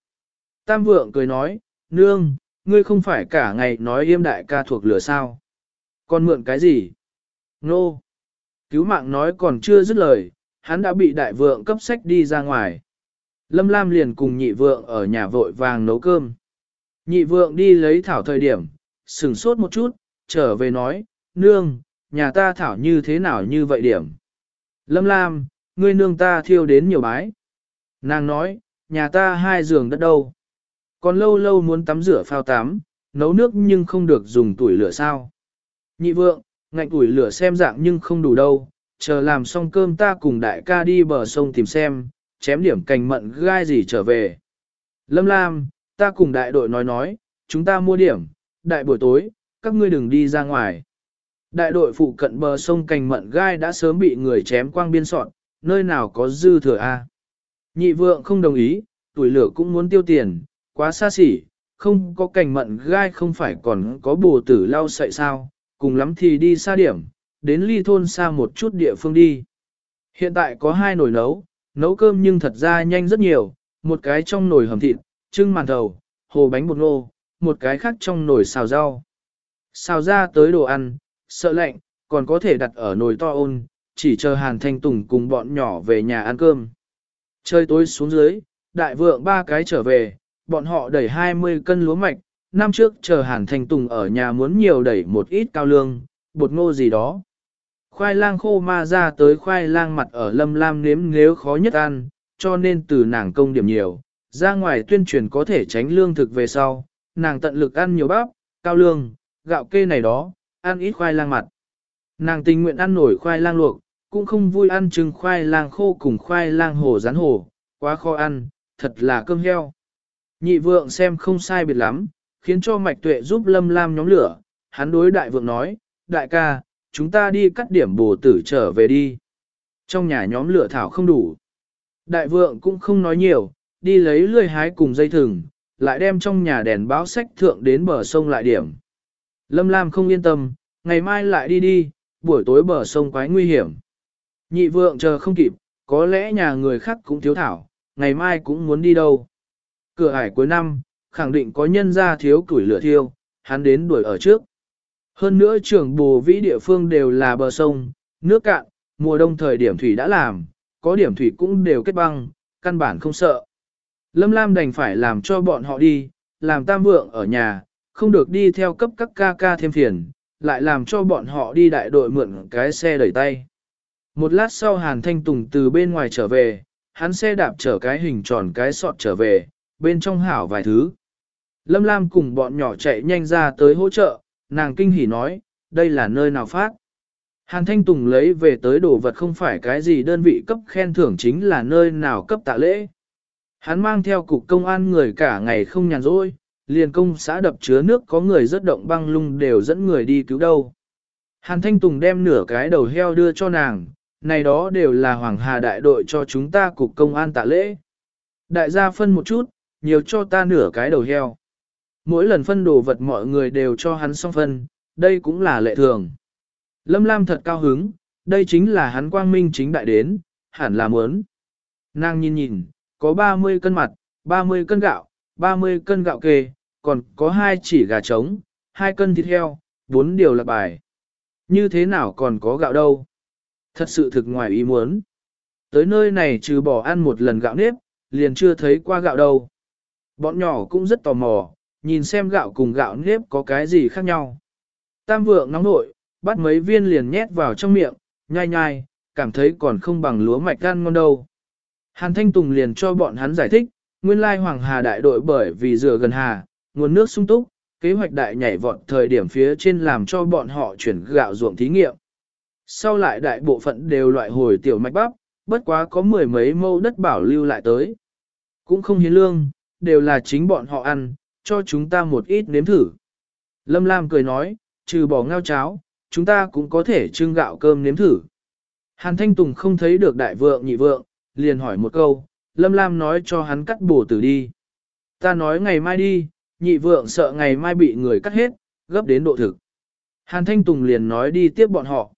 Tam vượng cười nói, nương, ngươi không phải cả ngày nói yêm đại ca thuộc lửa sao. Con mượn cái gì? Nô! Cứu mạng nói còn chưa dứt lời, hắn đã bị đại vượng cấp sách đi ra ngoài. Lâm Lam liền cùng nhị vượng ở nhà vội vàng nấu cơm. Nhị vượng đi lấy thảo thời điểm, sừng sốt một chút, trở về nói, nương, nhà ta thảo như thế nào như vậy điểm. Lâm Lam, ngươi nương ta thiêu đến nhiều bái. Nàng nói, nhà ta hai giường đất đâu. Còn lâu lâu muốn tắm rửa phao tắm, nấu nước nhưng không được dùng tuổi lửa sao. Nhị vượng, ngạnh tuổi lửa xem dạng nhưng không đủ đâu, chờ làm xong cơm ta cùng đại ca đi bờ sông tìm xem, chém điểm cành mận gai gì trở về. Lâm Lam, ta cùng đại đội nói nói, chúng ta mua điểm, đại buổi tối, các ngươi đừng đi ra ngoài. Đại đội phụ cận bờ sông cành mận gai đã sớm bị người chém quang biên soạn, nơi nào có dư thừa a? Nhị vượng không đồng ý, tuổi lửa cũng muốn tiêu tiền, quá xa xỉ, không có cành mận gai không phải còn có bồ tử lau sậy sao, cùng lắm thì đi xa điểm, đến ly thôn xa một chút địa phương đi. Hiện tại có hai nồi nấu, nấu cơm nhưng thật ra nhanh rất nhiều, một cái trong nồi hầm thịt, trưng màn thầu, hồ bánh bột ngô, một cái khác trong nồi xào rau. Xào ra tới đồ ăn, sợ lạnh, còn có thể đặt ở nồi to ôn, chỉ chờ Hàn Thanh Tùng cùng bọn nhỏ về nhà ăn cơm. Chơi tối xuống dưới, đại vượng ba cái trở về, bọn họ đẩy 20 cân lúa mạch, năm trước chờ Hàn Thanh Tùng ở nhà muốn nhiều đẩy một ít cao lương, bột ngô gì đó. Khoai lang khô ma ra tới khoai lang mặt ở lâm lam nếm nếu khó nhất ăn, cho nên từ nàng công điểm nhiều, ra ngoài tuyên truyền có thể tránh lương thực về sau, nàng tận lực ăn nhiều bắp, cao lương, gạo kê này đó, ăn ít khoai lang mặt. Nàng tình nguyện ăn nổi khoai lang luộc, cũng không vui ăn trứng khoai lang khô cùng khoai lang hồ rán hồ, quá khó ăn, thật là cơm heo. Nhị vượng xem không sai biệt lắm, khiến cho mạch tuệ giúp lâm lam nhóm lửa, hắn đối đại vượng nói, đại ca, chúng ta đi cắt điểm bồ tử trở về đi. Trong nhà nhóm lửa thảo không đủ. Đại vượng cũng không nói nhiều, đi lấy lươi hái cùng dây thừng, lại đem trong nhà đèn báo sách thượng đến bờ sông lại điểm. Lâm Lam không yên tâm, ngày mai lại đi đi, buổi tối bờ sông quái nguy hiểm. Nhị vượng chờ không kịp, có lẽ nhà người khác cũng thiếu thảo, ngày mai cũng muốn đi đâu. Cửa hải cuối năm, khẳng định có nhân ra thiếu củi lửa thiêu, hắn đến đuổi ở trước. Hơn nữa trưởng bồ vĩ địa phương đều là bờ sông, nước cạn, mùa đông thời điểm thủy đã làm, có điểm thủy cũng đều kết băng, căn bản không sợ. Lâm Lam đành phải làm cho bọn họ đi, làm tam vượng ở nhà, không được đi theo cấp các ca ca thêm phiền, lại làm cho bọn họ đi đại đội mượn cái xe đẩy tay. Một lát sau Hàn Thanh Tùng từ bên ngoài trở về, hắn xe đạp chở cái hình tròn cái sọt trở về, bên trong hảo vài thứ. Lâm Lam cùng bọn nhỏ chạy nhanh ra tới hỗ trợ, nàng kinh hỉ nói, đây là nơi nào phát. Hàn Thanh Tùng lấy về tới đồ vật không phải cái gì đơn vị cấp khen thưởng chính là nơi nào cấp tạ lễ. Hắn mang theo cục công an người cả ngày không nhàn rỗi, liền công xã đập chứa nước có người rất động băng lung đều dẫn người đi cứu đâu. Hàn Thanh Tùng đem nửa cái đầu heo đưa cho nàng, này đó đều là Hoàng Hà đại đội cho chúng ta cục công an tạ lễ. Đại gia phân một chút, nhiều cho ta nửa cái đầu heo mỗi lần phân đồ vật mọi người đều cho hắn xong phân, đây cũng là lệ thường. Lâm Lam thật cao hứng, đây chính là hắn quang minh chính đại đến, hẳn là muốn. Nàng nhìn nhìn, có 30 cân mặt, 30 cân gạo, 30 cân gạo kê, còn có hai chỉ gà trống, hai cân thịt heo, bốn điều là bài. Như thế nào còn có gạo đâu? Thật sự thực ngoài ý muốn. Tới nơi này trừ bỏ ăn một lần gạo nếp, liền chưa thấy qua gạo đâu. Bọn nhỏ cũng rất tò mò, nhìn xem gạo cùng gạo nếp có cái gì khác nhau. Tam vượng nóng nội, bắt mấy viên liền nhét vào trong miệng, nhai nhai, cảm thấy còn không bằng lúa mạch gan ngon đâu. Hàn Thanh Tùng liền cho bọn hắn giải thích, nguyên lai Hoàng Hà đại đội bởi vì rửa gần hà, nguồn nước sung túc, kế hoạch đại nhảy vọt thời điểm phía trên làm cho bọn họ chuyển gạo ruộng thí nghiệm. Sau lại đại bộ phận đều loại hồi tiểu mạch bắp, bất quá có mười mấy mâu đất bảo lưu lại tới. Cũng không hiến lương, đều là chính bọn họ ăn, cho chúng ta một ít nếm thử. Lâm Lam cười nói, trừ bỏ ngao cháo, chúng ta cũng có thể trưng gạo cơm nếm thử. Hàn Thanh Tùng không thấy được đại vượng nhị vượng, liền hỏi một câu, Lâm Lam nói cho hắn cắt bổ tử đi. Ta nói ngày mai đi, nhị vượng sợ ngày mai bị người cắt hết, gấp đến độ thực. Hàn Thanh Tùng liền nói đi tiếp bọn họ.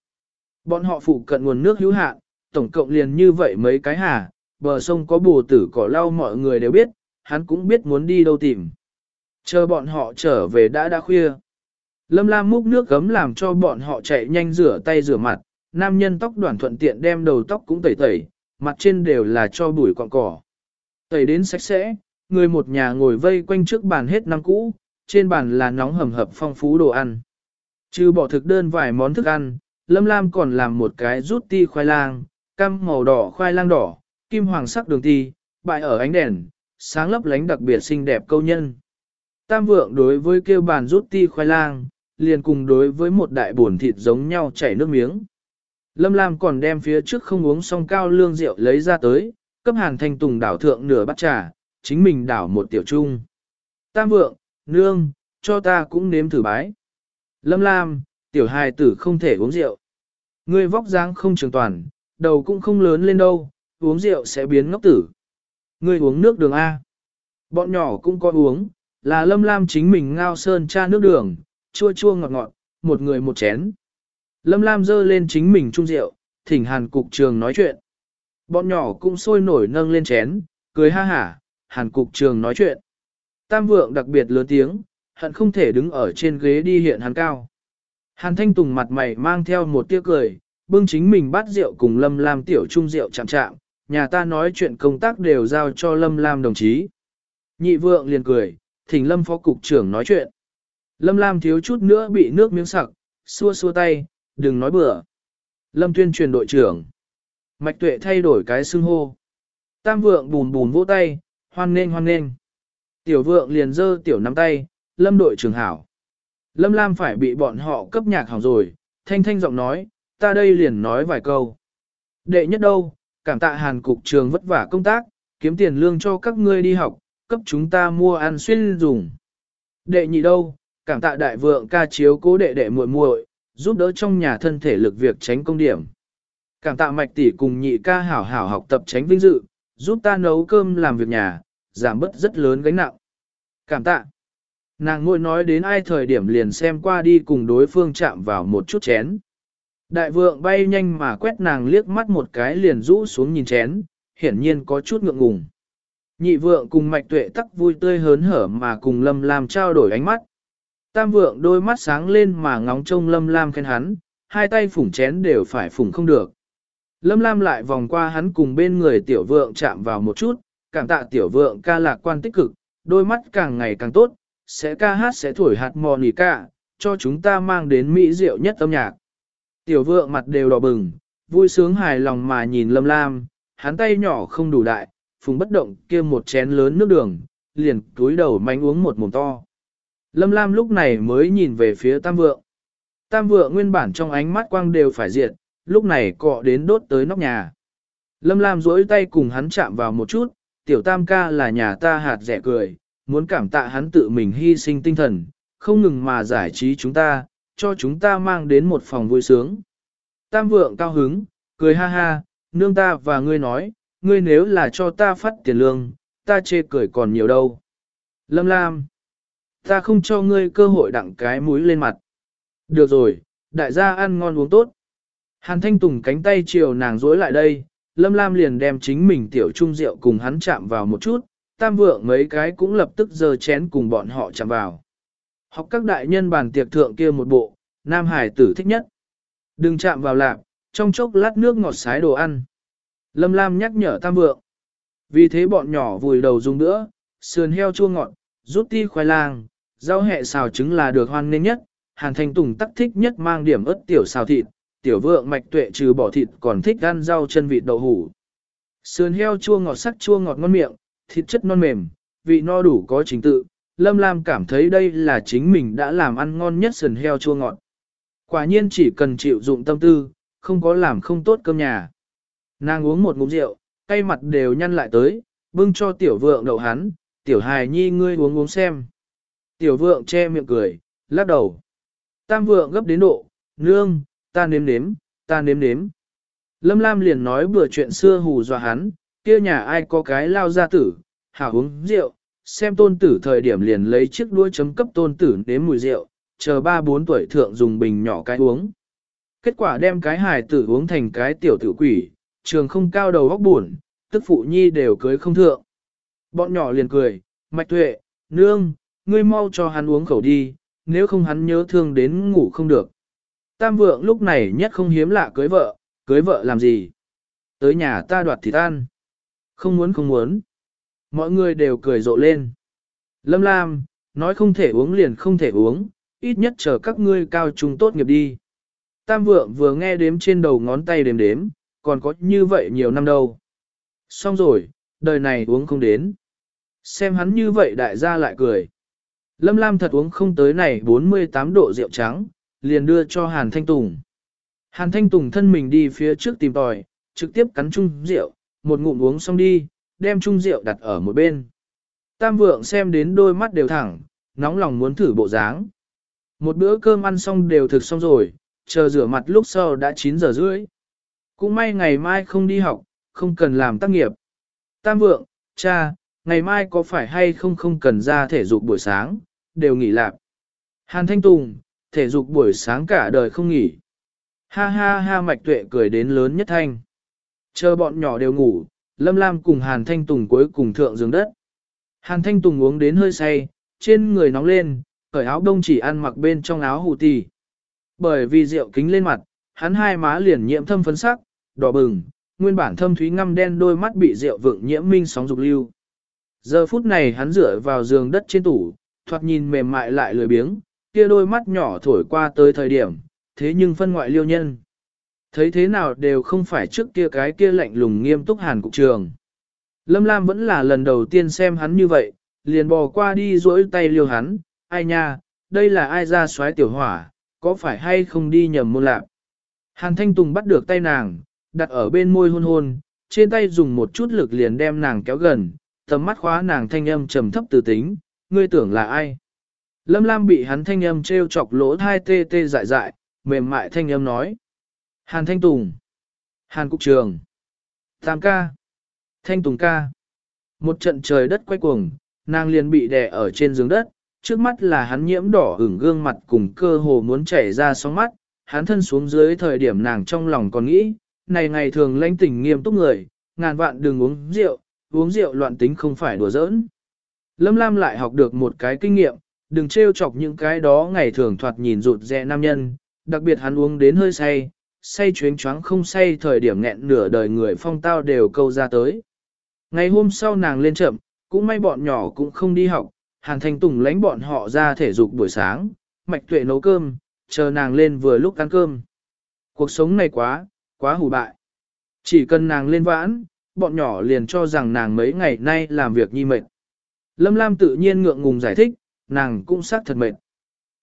Bọn họ phụ cận nguồn nước hữu hạn, tổng cộng liền như vậy mấy cái hà, bờ sông có bồ tử cỏ lau mọi người đều biết, hắn cũng biết muốn đi đâu tìm. Chờ bọn họ trở về đã đã khuya. Lâm Lam múc nước gấm làm cho bọn họ chạy nhanh rửa tay rửa mặt, nam nhân tóc đoàn thuận tiện đem đầu tóc cũng tẩy tẩy, mặt trên đều là cho bụi quặng cỏ. Tẩy đến sạch sẽ, người một nhà ngồi vây quanh trước bàn hết năm cũ, trên bàn là nóng hầm hập phong phú đồ ăn. Trừ bỏ thực đơn vài món thức ăn, Lâm Lam còn làm một cái rút ti khoai lang, cam màu đỏ khoai lang đỏ, kim hoàng sắc đường ti, bại ở ánh đèn, sáng lấp lánh đặc biệt xinh đẹp câu nhân. Tam vượng đối với kêu bàn rút ti khoai lang, liền cùng đối với một đại buồn thịt giống nhau chảy nước miếng. Lâm Lam còn đem phía trước không uống xong cao lương rượu lấy ra tới, cấp hàn thanh tùng đảo thượng nửa bát trà, chính mình đảo một tiểu trung. Tam vượng, nương, cho ta cũng nếm thử bái. Lâm Lam, tiểu hài tử không thể uống rượu. Ngươi vóc dáng không trường toàn, đầu cũng không lớn lên đâu, uống rượu sẽ biến ngốc tử. Ngươi uống nước đường A. Bọn nhỏ cũng có uống, là Lâm Lam chính mình ngao sơn cha nước đường, chua chua ngọt ngọt, một người một chén. Lâm Lam dơ lên chính mình chung rượu, thỉnh hàn cục trường nói chuyện. Bọn nhỏ cũng sôi nổi nâng lên chén, cười ha hả, hàn cục trường nói chuyện. Tam vượng đặc biệt lớn tiếng, hận không thể đứng ở trên ghế đi hiện hắn cao. Hàn thanh tùng mặt mày mang theo một tiếc cười, bưng chính mình bắt rượu cùng Lâm Lam tiểu chung rượu chạm chạm, nhà ta nói chuyện công tác đều giao cho Lâm Lam đồng chí. Nhị vượng liền cười, thỉnh Lâm phó cục trưởng nói chuyện. Lâm Lam thiếu chút nữa bị nước miếng sặc, xua xua tay, đừng nói bừa. Lâm tuyên truyền đội trưởng. Mạch tuệ thay đổi cái xưng hô. Tam vượng bùn bùn vỗ tay, hoan nghênh hoan nghênh. Tiểu vượng liền giơ tiểu nắm tay, lâm đội trưởng hảo. Lâm Lam phải bị bọn họ cấp nhạc hỏng rồi, thanh thanh giọng nói, ta đây liền nói vài câu. Đệ nhất đâu, cảm tạ hàn cục trường vất vả công tác, kiếm tiền lương cho các ngươi đi học, cấp chúng ta mua ăn xuyên dùng. Đệ nhị đâu, cảm tạ đại vượng ca chiếu cố đệ đệ muội muội, giúp đỡ trong nhà thân thể lực việc tránh công điểm. Cảm tạ mạch tỷ cùng nhị ca hảo hảo học tập tránh vinh dự, giúp ta nấu cơm làm việc nhà, giảm bớt rất lớn gánh nặng. Cảm tạ. Nàng ngồi nói đến ai thời điểm liền xem qua đi cùng đối phương chạm vào một chút chén. Đại vượng bay nhanh mà quét nàng liếc mắt một cái liền rũ xuống nhìn chén, hiển nhiên có chút ngượng ngùng. Nhị vượng cùng mạch tuệ tắc vui tươi hớn hở mà cùng lâm lam trao đổi ánh mắt. Tam vượng đôi mắt sáng lên mà ngóng trông lâm lam khen hắn, hai tay phủng chén đều phải phủng không được. Lâm lam lại vòng qua hắn cùng bên người tiểu vượng chạm vào một chút, cảm tạ tiểu vượng ca lạc quan tích cực, đôi mắt càng ngày càng tốt, sẽ ca hát sẽ thổi hạt mò nỉ ca, cho chúng ta mang đến mỹ diệu nhất âm nhạc. Tiểu vượng mặt đều đỏ bừng, vui sướng hài lòng mà nhìn lâm lam, hắn tay nhỏ không đủ đại, phùng bất động kia một chén lớn nước đường, liền túi đầu mánh uống một mồm to. Lâm lam lúc này mới nhìn về phía tam vượng. Tam vượng nguyên bản trong ánh mắt quang đều phải diệt, lúc này cọ đến đốt tới nóc nhà. Lâm lam duỗi tay cùng hắn chạm vào một chút, tiểu tam ca là nhà ta hạt rẻ cười, muốn cảm tạ hắn tự mình hy sinh tinh thần, không ngừng mà giải trí chúng ta, cho chúng ta mang đến một phòng vui sướng. Tam vượng cao hứng, cười ha ha, nương ta và ngươi nói, ngươi nếu là cho ta phát tiền lương, ta chê cười còn nhiều đâu. Lâm Lam, Ta không cho ngươi cơ hội đặng cái mũi lên mặt. Được rồi, đại gia ăn ngon uống tốt. Hàn Thanh Tùng cánh tay chiều nàng dối lại đây, Lâm Lam liền đem chính mình tiểu trung rượu cùng hắn chạm vào một chút, tam vượng mấy cái cũng lập tức giơ chén cùng bọn họ chạm vào. Học các đại nhân bàn tiệc thượng kia một bộ, Nam Hải tử thích nhất. Đừng chạm vào lạc, trong chốc lát nước ngọt sái đồ ăn. Lâm Lam nhắc nhở tam vượng. Vì thế bọn nhỏ vùi đầu dùng nữa, sườn heo chua ngọt, rút ti khoai lang, rau hẹ xào trứng là được hoan nên nhất. Hàn Thanh Tùng tắc thích nhất mang điểm ớt tiểu xào thịt, tiểu vượng mạch tuệ trừ bỏ thịt còn thích ăn rau chân vịt đậu hủ. Sườn heo chua ngọt sắc chua ngọt ngon miệng, thịt chất non mềm, vị no đủ có chính tự. Lâm Lam cảm thấy đây là chính mình đã làm ăn ngon nhất sườn heo chua ngọt. Quả nhiên chỉ cần chịu dụng tâm tư, không có làm không tốt cơm nhà. Nàng uống một ngụm rượu, cay mặt đều nhăn lại tới, bưng cho tiểu vượng đậu hắn, tiểu hài nhi ngươi uống uống xem. Tiểu vượng che miệng cười, lắc đầu. Tam vượng gấp đến độ, nương, ta nếm nếm, ta nếm nếm. Lâm Lam liền nói bữa chuyện xưa hù dọa hắn, kia nhà ai có cái lao gia tử, hảo uống rượu, xem tôn tử thời điểm liền lấy chiếc đuôi chấm cấp tôn tử nếm mùi rượu, chờ ba bốn tuổi thượng dùng bình nhỏ cái uống. Kết quả đem cái hài tử uống thành cái tiểu tử quỷ, trường không cao đầu góc buồn, tức phụ nhi đều cưới không thượng. Bọn nhỏ liền cười, mạch tuệ, nương, ngươi mau cho hắn uống khẩu đi, nếu không hắn nhớ thương đến ngủ không được. Tam vượng lúc này nhất không hiếm lạ cưới vợ, cưới vợ làm gì? Tới nhà ta đoạt thịt ăn. Không muốn không muốn. Mọi người đều cười rộ lên. Lâm Lam, nói không thể uống liền không thể uống, ít nhất chờ các ngươi cao trung tốt nghiệp đi. Tam vượng vừa nghe đếm trên đầu ngón tay đếm đếm, còn có như vậy nhiều năm đâu. Xong rồi, đời này uống không đến. Xem hắn như vậy đại gia lại cười. Lâm Lam thật uống không tới này 48 độ rượu trắng, liền đưa cho Hàn Thanh Tùng. Hàn Thanh Tùng thân mình đi phía trước tìm tòi, trực tiếp cắn chung rượu, một ngụm uống xong đi, đem chung rượu đặt ở một bên. Tam vượng xem đến đôi mắt đều thẳng, nóng lòng muốn thử bộ dáng. Một bữa cơm ăn xong đều thực xong rồi, chờ rửa mặt lúc sau đã 9 giờ rưỡi. Cũng may ngày mai không đi học, không cần làm tác nghiệp. Tam vượng, cha, ngày mai có phải hay không không cần ra thể dục buổi sáng, đều nghỉ lạp. Hàn Thanh Tùng, thể dục buổi sáng cả đời không nghỉ. Ha ha ha mạch tuệ cười đến lớn nhất thanh. Chờ bọn nhỏ đều ngủ, Lâm Lam cùng Hàn Thanh Tùng cuối cùng thượng giường đất. Hàn Thanh Tùng uống đến hơi say, trên người nóng lên, cởi áo đông chỉ ăn mặc bên trong áo hủ tì. Bởi vì rượu kính lên mặt, hắn hai má liền nhiễm thâm phấn sắc, đỏ bừng, nguyên bản thâm thúy ngăm đen đôi mắt bị rượu vượng nhiễm minh sóng dục lưu. Giờ phút này hắn dựa vào giường đất trên tủ, thoạt nhìn mềm mại lại lười biếng, kia đôi mắt nhỏ thổi qua tới thời điểm, thế nhưng phân ngoại liêu nhân. Thấy thế nào đều không phải trước kia cái kia lạnh lùng nghiêm túc hàn cục trường. Lâm Lam vẫn là lần đầu tiên xem hắn như vậy, liền bò qua đi duỗi tay liêu hắn, ai nha, đây là ai ra xoái tiểu hỏa, có phải hay không đi nhầm môn lạc. Hàn Thanh Tùng bắt được tay nàng, đặt ở bên môi hôn hôn, trên tay dùng một chút lực liền đem nàng kéo gần, tầm mắt khóa nàng thanh âm trầm thấp từ tính, ngươi tưởng là ai. Lâm Lam bị hắn thanh âm treo chọc lỗ thai tê tê dại dại, mềm mại thanh âm nói. Hàn Thanh Tùng. Hàn Cục Trường. Tam ca. Thanh Tùng ca. Một trận trời đất quay cuồng, nàng liền bị đè ở trên giường đất, trước mắt là hắn nhiễm đỏ hửng gương mặt cùng cơ hồ muốn chảy ra sóng mắt, hắn thân xuống dưới thời điểm nàng trong lòng còn nghĩ, này ngày thường lãnh tỉnh nghiêm túc người, ngàn vạn đừng uống rượu, uống rượu loạn tính không phải đùa giỡn. Lâm Lam lại học được một cái kinh nghiệm, đừng trêu chọc những cái đó ngày thường thoạt nhìn rụt rè nam nhân, đặc biệt hắn uống đến hơi say, say chuyến choáng không say thời điểm nghẹn nửa đời người phong tao đều câu ra tới. Ngày hôm sau nàng lên chậm, cũng may bọn nhỏ cũng không đi học, Hàn Thanh Tùng lánh bọn họ ra thể dục buổi sáng, mạch tuệ nấu cơm, chờ nàng lên vừa lúc ăn cơm. Cuộc sống này quá, quá hủ bại. Chỉ cần nàng lên vãn, bọn nhỏ liền cho rằng nàng mấy ngày nay làm việc nhi mệt. Lâm Lam tự nhiên ngượng ngùng giải thích, nàng cũng xác thật mệt.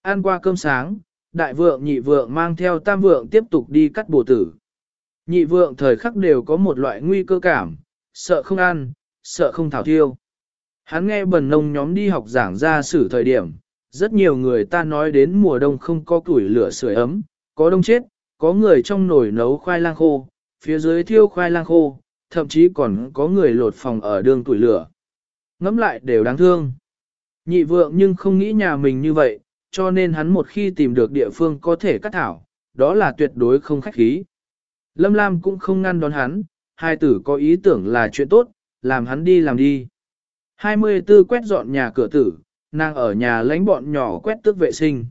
Ăn qua cơm sáng, đại vượng nhị vượng mang theo tam vượng tiếp tục đi cắt bổ tử. Nhị vượng thời khắc đều có một loại nguy cơ cảm, sợ không ăn, sợ không thảo thiêu. Hắn nghe bần nông nhóm đi học giảng ra sử thời điểm, rất nhiều người ta nói đến mùa đông không có củi lửa sưởi ấm, có đông chết, có người trong nồi nấu khoai lang khô, phía dưới thiêu khoai lang khô, thậm chí còn có người lột phòng ở đường tuổi lửa. Ngắm lại đều đáng thương. Nhị vượng nhưng không nghĩ nhà mình như vậy, cho nên hắn một khi tìm được địa phương có thể cắt thảo, đó là tuyệt đối không khách khí. Lâm Lam cũng không ngăn đón hắn, hai tử có ý tưởng là chuyện tốt, làm hắn đi làm đi. 24 quét dọn nhà cửa tử, nàng ở nhà lãnh bọn nhỏ quét tước vệ sinh.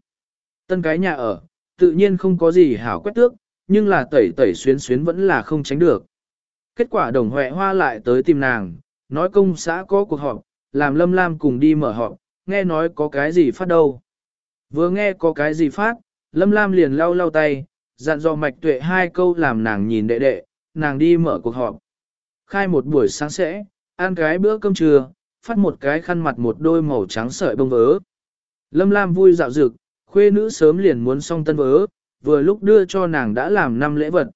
Tân cái nhà ở, tự nhiên không có gì hảo quét tước, nhưng là tẩy tẩy xuyến xuyến vẫn là không tránh được. Kết quả đồng huệ hoa lại tới tìm nàng, nói công xã có cuộc họp, làm Lâm Lam cùng đi mở họp, nghe nói có cái gì phát đâu. Vừa nghe có cái gì phát, Lâm Lam liền lau lau tay, dặn dò mạch tuệ hai câu làm nàng nhìn đệ đệ, nàng đi mở cuộc họp. Khai một buổi sáng sẽ, ăn cái bữa cơm trưa, phát một cái khăn mặt một đôi màu trắng sợi bông vớ. Lâm Lam vui dạo dực, khuê nữ sớm liền muốn xong tân vớ, vừa lúc đưa cho nàng đã làm năm lễ vật.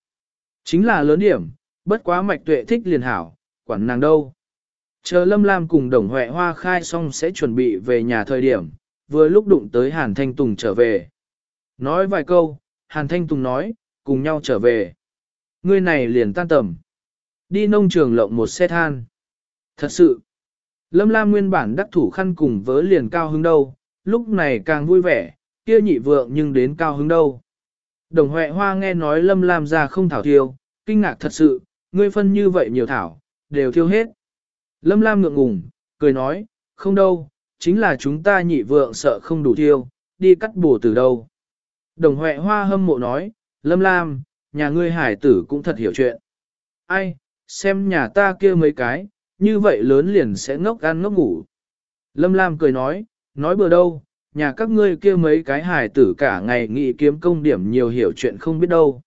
Chính là lớn điểm, bất quá mạch tuệ thích liền hảo, quản nàng đâu. Chờ Lâm Lam cùng Đồng Huệ Hoa khai xong sẽ chuẩn bị về nhà thời điểm, vừa lúc đụng tới Hàn Thanh Tùng trở về. Nói vài câu, Hàn Thanh Tùng nói, cùng nhau trở về. Ngươi này liền tan tầm. Đi nông trường lộng một xe than. Thật sự, Lâm Lam nguyên bản đắc thủ khăn cùng vớ liền cao hứng đâu, lúc này càng vui vẻ, kia nhị vượng nhưng đến cao hứng đâu. Đồng Huệ Hoa nghe nói Lâm Lam ra không thảo thiêu, kinh ngạc thật sự, ngươi phân như vậy nhiều thảo, đều thiêu hết. Lâm Lam ngượng ngùng, cười nói, không đâu, chính là chúng ta nhị vượng sợ không đủ thiêu, đi cắt bổ từ đâu. Đồng Huệ Hoa hâm mộ nói, Lâm Lam, nhà ngươi hải tử cũng thật hiểu chuyện. Ai, xem nhà ta kia mấy cái, như vậy lớn liền sẽ ngốc ăn ngốc ngủ. Lâm Lam cười nói, nói bừa đâu, nhà các ngươi kia mấy cái hài tử cả ngày nghị kiếm công điểm nhiều hiểu chuyện không biết đâu.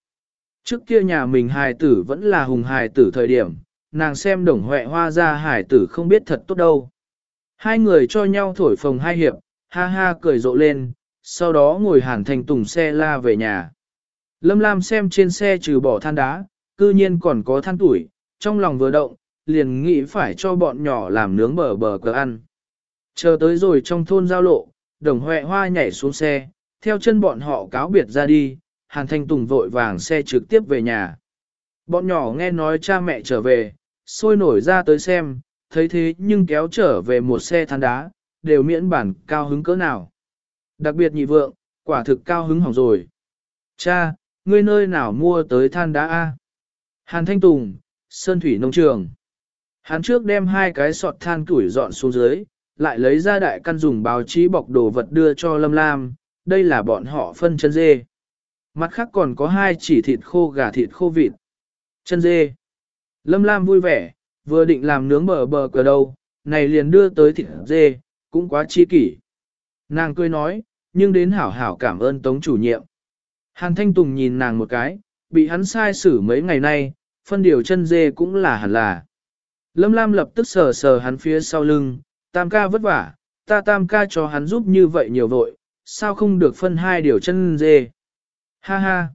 Trước kia nhà mình hài tử vẫn là hùng hài tử thời điểm, nàng xem đồng huệ hoa ra hài tử không biết thật tốt đâu. Hai người cho nhau thổi phồng hai hiệp, ha ha cười rộ lên, sau đó ngồi hàn thành tùng xe la về nhà. Lâm Lam xem trên xe trừ bỏ than đá, cư nhiên còn có than tuổi, trong lòng vừa động, liền nghĩ phải cho bọn nhỏ làm nướng bờ bờ cờ ăn. Chờ tới rồi trong thôn giao lộ, đồng huệ hoa nhảy xuống xe, theo chân bọn họ cáo biệt ra đi, Hàn Thanh Tùng vội vàng xe trực tiếp về nhà. Bọn nhỏ nghe nói cha mẹ trở về, sôi nổi ra tới xem, thấy thế nhưng kéo trở về một xe than đá, đều miễn bản cao hứng cỡ nào. Đặc biệt nhị vượng, quả thực cao hứng hỏng rồi. Cha, ngươi nơi nào mua tới than đá A? Hàn Thanh Tùng, Sơn Thủy Nông Trường. Hắn trước đem hai cái sọt than củi dọn xuống dưới, lại lấy ra đại căn dùng báo chí bọc đồ vật đưa cho Lâm Lam, đây là bọn họ phân chân dê. Mặt khác còn có hai chỉ thịt khô gà thịt khô vịt. Chân dê. Lâm Lam vui vẻ, vừa định làm nướng bờ bờ cờ đâu, này liền đưa tới thịt dê, cũng quá chi kỷ. Nàng cười nói, nhưng đến hảo hảo cảm ơn tống chủ nhiệm. Hàn Thanh Tùng nhìn nàng một cái, bị hắn sai xử mấy ngày nay, phân điều chân dê cũng là hẳn là. Lâm Lam lập tức sờ sờ hắn phía sau lưng, tam ca vất vả, ta tam ca cho hắn giúp như vậy nhiều vội, sao không được phân hai điều chân dê. Ha ha.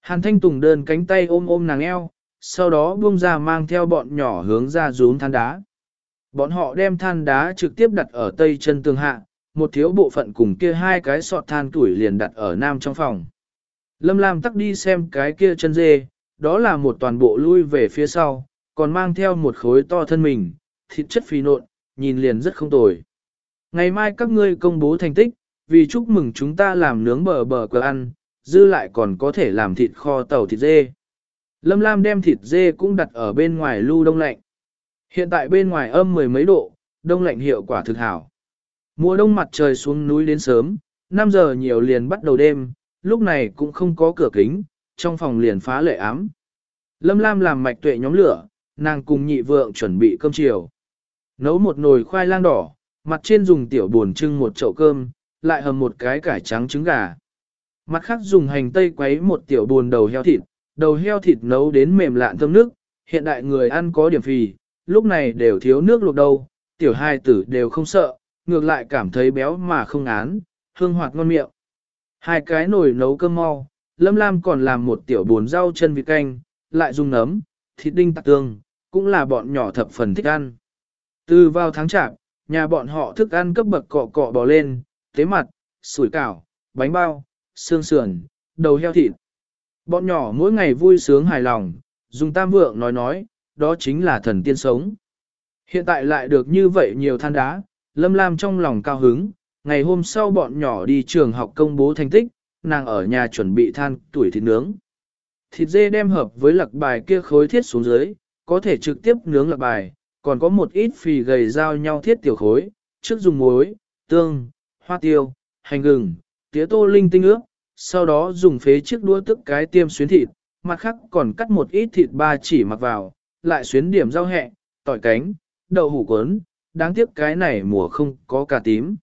Hàn Thanh Tùng đơn cánh tay ôm ôm nàng eo, sau đó buông ra mang theo bọn nhỏ hướng ra rún than đá. Bọn họ đem than đá trực tiếp đặt ở tây chân tường hạ, một thiếu bộ phận cùng kia hai cái sọt than tuổi liền đặt ở nam trong phòng. Lâm Lam tắc đi xem cái kia chân dê, đó là một toàn bộ lui về phía sau, còn mang theo một khối to thân mình, thịt chất phì nộn, nhìn liền rất không tồi. Ngày mai các ngươi công bố thành tích, vì chúc mừng chúng ta làm nướng bờ bờ cờ ăn, dư lại còn có thể làm thịt kho tàu thịt dê. Lâm Lam đem thịt dê cũng đặt ở bên ngoài lưu đông lạnh. Hiện tại bên ngoài âm mười mấy độ, đông lạnh hiệu quả thực hảo. Mùa đông mặt trời xuống núi đến sớm, 5 giờ nhiều liền bắt đầu đêm, lúc này cũng không có cửa kính, trong phòng liền phá lệ ám. Lâm Lam làm mạch tuệ nhóm lửa, nàng cùng nhị vượng chuẩn bị cơm chiều. Nấu một nồi khoai lang đỏ, mặt trên dùng tiểu buồn trưng một chậu cơm, lại hầm một cái cải trắng trứng gà. Mặt khác dùng hành tây quấy một tiểu buồn đầu heo thịt, đầu heo thịt nấu đến mềm lạn thơm nước, hiện đại người ăn có điểm phì, lúc này đều thiếu nước luộc đâu, tiểu hai tử đều không sợ, ngược lại cảm thấy béo mà không án, hương hoạt ngon miệng. Hai cái nồi nấu cơm mau, Lâm Lam còn làm một tiểu buồn rau chân vịt canh, lại dùng nấm, thịt đinh tạc tương, cũng là bọn nhỏ thập phần thích ăn. Từ vào tháng chạp, nhà bọn họ thức ăn cấp bậc cọ cọ bò lên, tế mặt, sủi cảo, bánh bao, xương sườn, đầu heo thịt. Bọn nhỏ mỗi ngày vui sướng hài lòng, dùng tam vượng nói nói, đó chính là thần tiên sống. Hiện tại lại được như vậy nhiều than đá, Lâm Lam trong lòng cao hứng, ngày hôm sau bọn nhỏ đi trường học công bố thành tích, nàng ở nhà chuẩn bị than tuổi thịt nướng. Thịt dê đem hợp với lạc bài kia khối thiết xuống dưới, có thể trực tiếp nướng lạc bài, còn có một ít phì gầy giao nhau thiết tiểu khối, trước dùng muối, tương, hoa tiêu, hành gừng, tía tô linh tinh ướp, sau đó dùng phế chiếc đũa tức cái tiêm xuyến thịt, mặt khác còn cắt một ít thịt ba chỉ mặc vào, lại xuyến điểm rau hẹ, tỏi cánh, đậu hủ cuốn, đáng tiếc cái này mùa không có cà tím.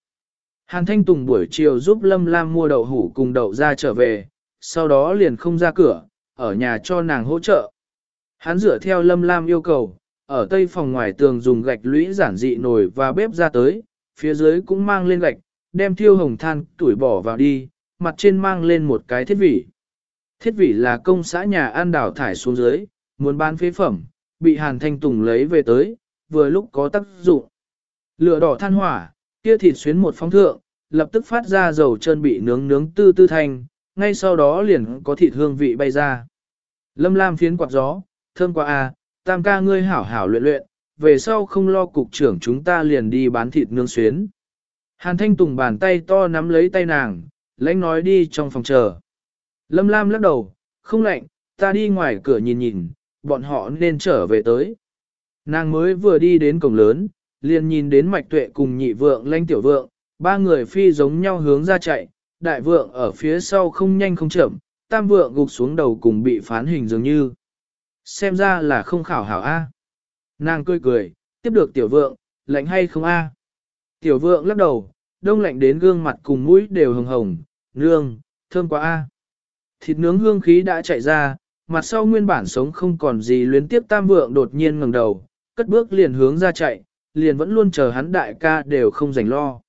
Hàn Thanh Tùng buổi chiều giúp Lâm Lam mua đậu hủ cùng đậu ra trở về, sau đó liền không ra cửa, ở nhà cho nàng hỗ trợ. Hắn dựa theo Lâm Lam yêu cầu, ở tây phòng ngoài tường dùng gạch lũy giản dị nồi và bếp ra tới, phía dưới cũng mang lên gạch, đem thiêu hồng than tuổi bỏ vào đi, mặt trên mang lên một cái thiết vị. Thiết vị là công xã nhà an đảo thải xuống dưới, muốn bán phế phẩm, bị Hàn Thanh Tùng lấy về tới, vừa lúc có tác dụng. Lửa đỏ than hỏa, kia thịt xuyến một phong thượng, lập tức phát ra dầu chân bị nướng nướng tư tư thanh, ngay sau đó liền có thịt hương vị bay ra. Lâm Lam phiến quạt gió, thơm quá à, tam ca ngươi hảo hảo luyện luyện, về sau không lo cục trưởng chúng ta liền đi bán thịt nướng xuyến. Hàn Thanh Tùng bàn tay to nắm lấy tay nàng, lãnh nói đi trong phòng chờ. Lâm Lam lắc đầu, không lạnh, ta đi ngoài cửa nhìn nhìn, bọn họ nên trở về tới. Nàng mới vừa đi đến cổng lớn, liền nhìn đến mạch tuệ cùng nhị vượng lãnh tiểu vượng, ba người phi giống nhau hướng ra chạy, đại vượng ở phía sau không nhanh không chậm, tam vượng gục xuống đầu cùng bị phán hình dường như. Xem ra là không khảo hảo A. Nàng cười cười, tiếp được tiểu vượng, lạnh hay không A. Tiểu vượng lắc đầu, đông lạnh đến gương mặt cùng mũi đều hồng hồng, nương, thơm quá A. Thịt nướng hương khí đã chạy ra, mặt sau nguyên bản sống không còn gì luyến tiếp tam vượng đột nhiên ngẩng đầu, cất bước liền hướng ra chạy, liền vẫn luôn chờ hắn đại ca đều không rảnh lo.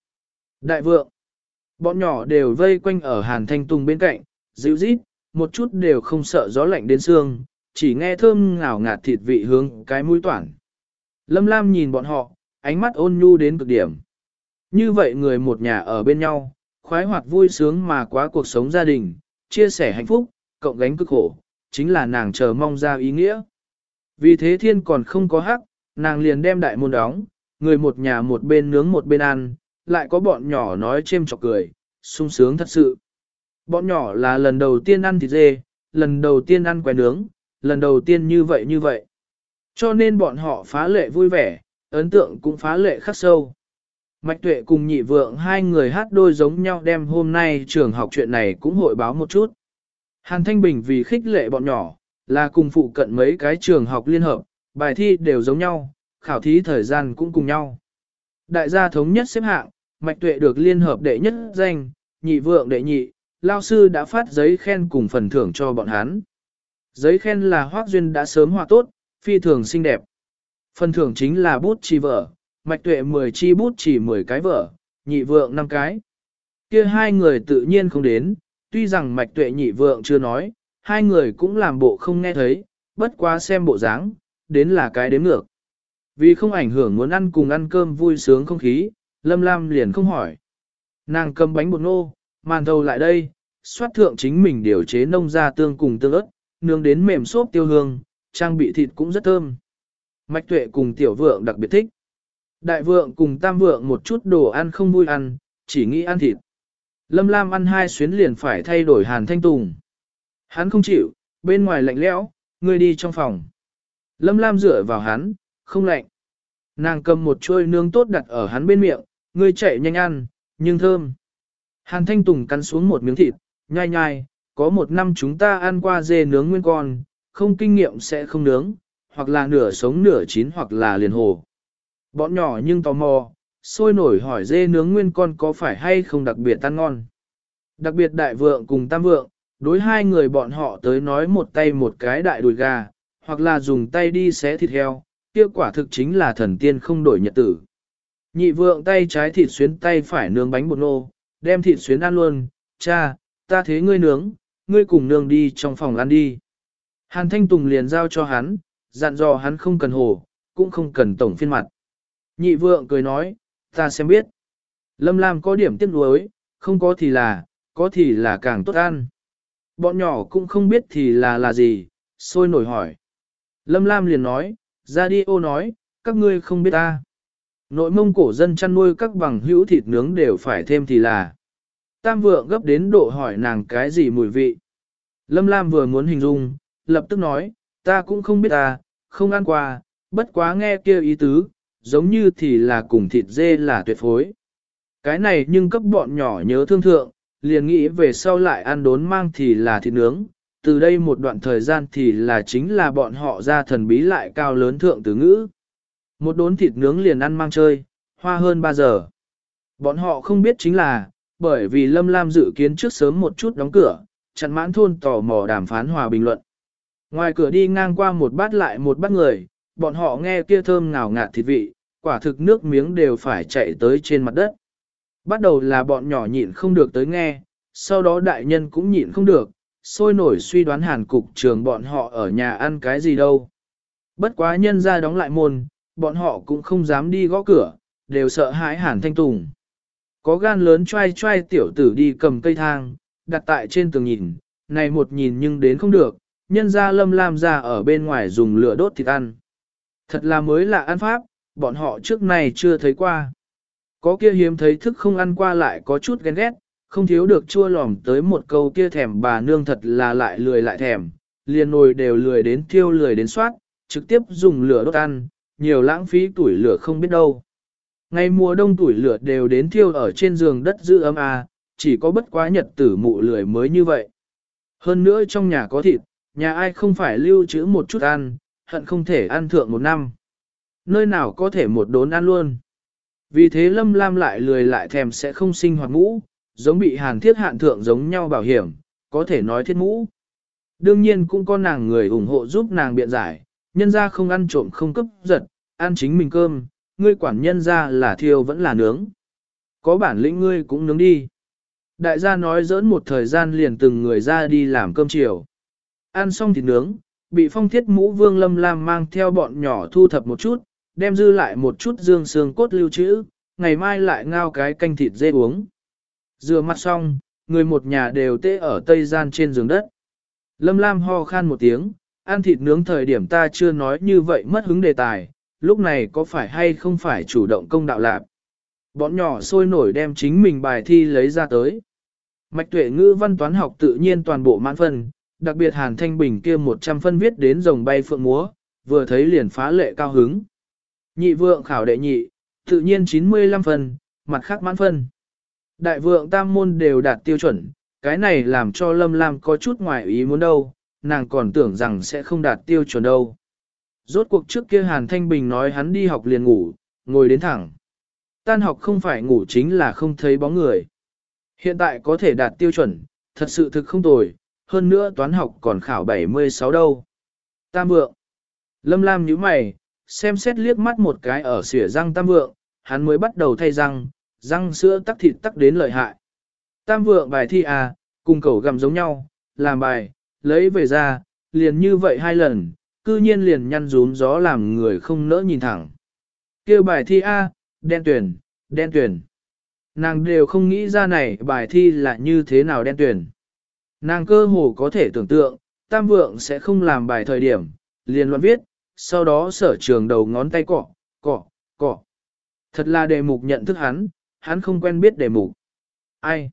Đại vượng, bọn nhỏ đều vây quanh ở hàn thanh tùng bên cạnh, dịu rít, một chút đều không sợ gió lạnh đến xương, chỉ nghe thơm ngào ngạt thịt vị hướng cái mũi toản. Lâm Lam nhìn bọn họ, ánh mắt ôn nhu đến cực điểm. Như vậy người một nhà ở bên nhau, khoái hoạt vui sướng mà quá cuộc sống gia đình, chia sẻ hạnh phúc, cộng gánh cực khổ, chính là nàng chờ mong ra ý nghĩa. Vì thế thiên còn không có hắc, nàng liền đem đại môn đóng, người một nhà một bên nướng một bên ăn, lại có bọn nhỏ nói chêm chọc cười, sung sướng thật sự. Bọn nhỏ là lần đầu tiên ăn thịt dê, lần đầu tiên ăn que nướng, lần đầu tiên như vậy như vậy. Cho nên bọn họ phá lệ vui vẻ, ấn tượng cũng phá lệ khắc sâu. Mạch tuệ cùng nhị vượng hai người hát đôi giống nhau đem hôm nay trường học chuyện này cũng hội báo một chút. Hàn Thanh Bình vì khích lệ bọn nhỏ, là cùng phụ cận mấy cái trường học liên hợp, bài thi đều giống nhau, khảo thí thời gian cũng cùng nhau. Đại gia thống nhất xếp hạng, Mạch Tuệ được liên hợp đệ nhất danh, nhị vượng đệ nhị, lao sư đã phát giấy khen cùng phần thưởng cho bọn hắn. Giấy khen là Hoác Duyên đã sớm hòa tốt, phi thường xinh đẹp. Phần thưởng chính là bút chì vợ, Mạch Tuệ 10 chi bút chỉ 10 cái vợ, nhị vượng 5 cái. Kia hai người tự nhiên không đến, tuy rằng Mạch Tuệ nhị vượng chưa nói, hai người cũng làm bộ không nghe thấy, bất quá xem bộ dáng, đến là cái đếm ngược. Vì không ảnh hưởng muốn ăn cùng ăn cơm vui sướng không khí, Lâm Lam liền không hỏi. Nàng cầm bánh bột nô, màn thầu lại đây, xoát thượng chính mình điều chế nông ra tương cùng tương ớt, nướng đến mềm xốp tiêu hương, trang bị thịt cũng rất thơm. Mạch tuệ cùng tiểu vượng đặc biệt thích. Đại vượng cùng tam vượng một chút đồ ăn không vui ăn, chỉ nghĩ ăn thịt. Lâm Lam ăn hai xuyến liền phải thay đổi hàn thanh tùng. Hắn không chịu, bên ngoài lạnh lẽo, người đi trong phòng. Lâm Lam dựa vào hắn, không lạnh. Nàng cầm một chuôi nướng tốt đặt ở hắn bên miệng, ngươi chạy nhanh ăn, nhưng thơm. Hàn Thanh Tùng cắn xuống một miếng thịt, nhai nhai, có một năm chúng ta ăn qua dê nướng nguyên con, không kinh nghiệm sẽ không nướng, hoặc là nửa sống nửa chín hoặc là liền hồ. Bọn nhỏ nhưng tò mò, sôi nổi hỏi dê nướng nguyên con có phải hay không đặc biệt ăn ngon. Đặc biệt đại vượng cùng tam vượng, đối hai người bọn họ tới nói một tay một cái đại đùi gà, hoặc là dùng tay đi xé thịt heo, kia quả thực chính là thần tiên không đổi nhật tử. Nhị vượng tay trái thịt xuyến tay phải nướng bánh bột nô, đem thịt xuyến ăn luôn, cha, ta thế ngươi nướng, ngươi cùng nương đi trong phòng ăn đi. Hàn Thanh Tùng liền giao cho hắn, dặn dò hắn không cần hồ, cũng không cần tổng phiên mặt. Nhị vượng cười nói, ta xem biết. Lâm Lam có điểm tiếc nuối, không có thì là, có thì là càng tốt ăn. Bọn nhỏ cũng không biết thì là là gì, sôi nổi hỏi. Lâm Lam liền nói, ra đi ô nói, các ngươi không biết ta. Nội mông cổ dân chăn nuôi các bằng hữu thịt nướng đều phải thêm thì là. Tam vượng gấp đến độ hỏi nàng cái gì mùi vị. Lâm Lam vừa muốn hình dung, lập tức nói, ta cũng không biết ta, không ăn qua, bất quá nghe kia ý tứ, giống như thì là cùng thịt dê là tuyệt phối. Cái này nhưng cấp bọn nhỏ nhớ thương thượng, liền nghĩ về sau lại ăn đốn mang thì là thịt nướng, từ đây một đoạn thời gian thì là chính là bọn họ ra thần bí lại cao lớn thượng từ ngữ. Một đốn thịt nướng liền ăn mang chơi, hoa hơn 3 giờ. Bọn họ không biết chính là, bởi vì Lâm Lam dự kiến trước sớm một chút đóng cửa, chặn mãn thôn tò mò đàm phán hòa bình luận. Ngoài cửa đi ngang qua một bát lại một bát người, bọn họ nghe kia thơm ngào ngạt thịt vị, quả thực nước miếng đều phải chạy tới trên mặt đất. Bắt đầu là bọn nhỏ nhịn không được tới nghe, sau đó đại nhân cũng nhịn không được, sôi nổi suy đoán hàn cục trường bọn họ ở nhà ăn cái gì đâu. Bất quá nhân ra đóng lại môn, bọn họ cũng không dám đi gõ cửa, đều sợ hãi hàn thanh tùng. Có gan lớn trai trai tiểu tử đi cầm cây thang, đặt tại trên tường nhìn, này một nhìn nhưng đến không được, nhân ra lâm lam ra ở bên ngoài dùng lửa đốt thịt ăn. Thật là mới lạ ăn pháp, bọn họ trước này chưa thấy qua. Có kia hiếm thấy thức không ăn qua lại có chút ghen ghét, không thiếu được chua lòm tới một câu kia thèm bà nương thật là lại lười lại thèm, liền nồi đều lười đến thiêu lười đến soát, trực tiếp dùng lửa đốt ăn, nhiều lãng phí tuổi lửa không biết đâu. Ngày mùa đông tuổi lửa đều đến thiêu ở trên giường đất giữ ấm à, chỉ có bất quá nhật tử mụ lười mới như vậy. Hơn nữa trong nhà có thịt, nhà ai không phải lưu trữ một chút ăn, hận không thể ăn thượng một năm. Nơi nào có thể một đốn ăn luôn. Vì thế Lâm Lam lại lười lại thèm sẽ không sinh hoạt ngũ, giống bị hàn thiết hạn thượng giống nhau bảo hiểm, có thể nói thiết mũ. Đương nhiên cũng có nàng người ủng hộ giúp nàng biện giải, nhân ra không ăn trộm không cấp giật, ăn chính mình cơm, ngươi quản nhân ra là thiêu vẫn là nướng. Có bản lĩnh ngươi cũng nướng đi. Đại gia nói dỡn một thời gian liền từng người ra đi làm cơm chiều. Ăn xong thịt nướng, bị phong thiết mũ vương lâm lam mang theo bọn nhỏ thu thập một chút, đem dư lại một chút dương xương cốt lưu trữ, ngày mai lại ngao cái canh thịt dê uống. Rửa mặt xong, người một nhà đều tê ở tây gian trên giường đất. Lâm Lam ho khan một tiếng, ăn thịt nướng thời điểm ta chưa nói như vậy mất hứng đề tài, lúc này có phải hay không phải chủ động công đạo lạc. Bọn nhỏ sôi nổi đem chính mình bài thi lấy ra tới. Mạch tuệ ngữ văn toán học tự nhiên toàn bộ mãn phân, đặc biệt Hàn Thanh Bình kia 100 phân viết đến rồng bay phượng múa, vừa thấy liền phá lệ cao hứng. Nhị vượng khảo đệ nhị, tự nhiên 95 phân, mặt khác mãn phân. Đại vượng tam môn đều đạt tiêu chuẩn, cái này làm cho Lâm Lam có chút ngoài ý muốn đâu, nàng còn tưởng rằng sẽ không đạt tiêu chuẩn đâu. Rốt cuộc trước kia Hàn Thanh Bình nói hắn đi học liền ngủ, ngồi đến thẳng. Tan học không phải ngủ chính là không thấy bóng người. Hiện tại có thể đạt tiêu chuẩn, thật sự thực không tồi, hơn nữa toán học còn khảo 76 đâu. Tam vượng. Lâm Lam nhíu mày, xem xét liếc mắt một cái ở xỉa răng tam vượng, hắn mới bắt đầu thay răng, răng sữa tắc thịt tắc đến lợi hại. Tam vượng bài thi à, cùng cầu gầm giống nhau, làm bài, lấy về ra, liền như vậy hai lần, cư nhiên liền nhăn rúm gió làm người không nỡ nhìn thẳng. kêu bài thi A, đen tuyển, đen tuyển. Nàng đều không nghĩ ra này bài thi là như thế nào đen tuyển. Nàng cơ hồ có thể tưởng tượng, tam vượng sẽ không làm bài thời điểm, liền luận viết, sau đó sở trường đầu ngón tay cọ, cọ, cọ. Thật là đề mục nhận thức hắn, hắn không quen biết đề mục. Ai?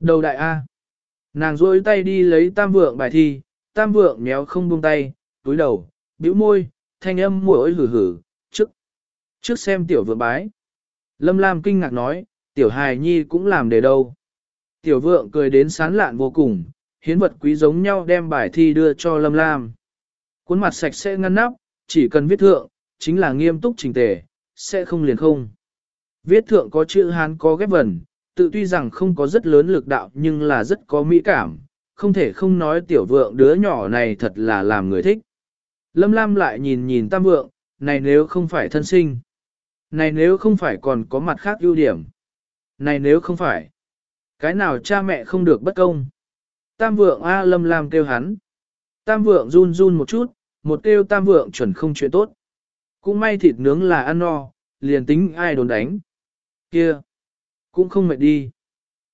Đầu đại A. Nàng rôi tay đi lấy tam vượng bài thi, tam vượng méo không buông tay, túi đầu, bĩu môi, thanh âm mũi hử hử, trước. Trước xem tiểu vượng bái. Lâm Lam kinh ngạc nói, tiểu hài nhi cũng làm để đâu. Tiểu vượng cười đến sán lạn vô cùng, hiến vật quý giống nhau đem bài thi đưa cho Lâm Lam. Cuốn mặt sạch sẽ ngăn nắp, chỉ cần viết thượng, chính là nghiêm túc trình tề, sẽ không liền không. Viết thượng có chữ Hán có ghép vần, tự tuy rằng không có rất lớn lực đạo nhưng là rất có mỹ cảm, không thể không nói tiểu vượng đứa nhỏ này thật là làm người thích. Lâm Lam lại nhìn nhìn tam vượng, này nếu không phải thân sinh, này nếu không phải còn có mặt khác ưu điểm, này nếu không phải, cái nào cha mẹ không được bất công. Tam vượng A Lâm Lam kêu hắn. Tam vượng run run một chút, một kêu tam vượng chuẩn không chuyện tốt. Cũng may thịt nướng là ăn no, liền tính ai đồn đánh. Kia, cũng không mệt đi.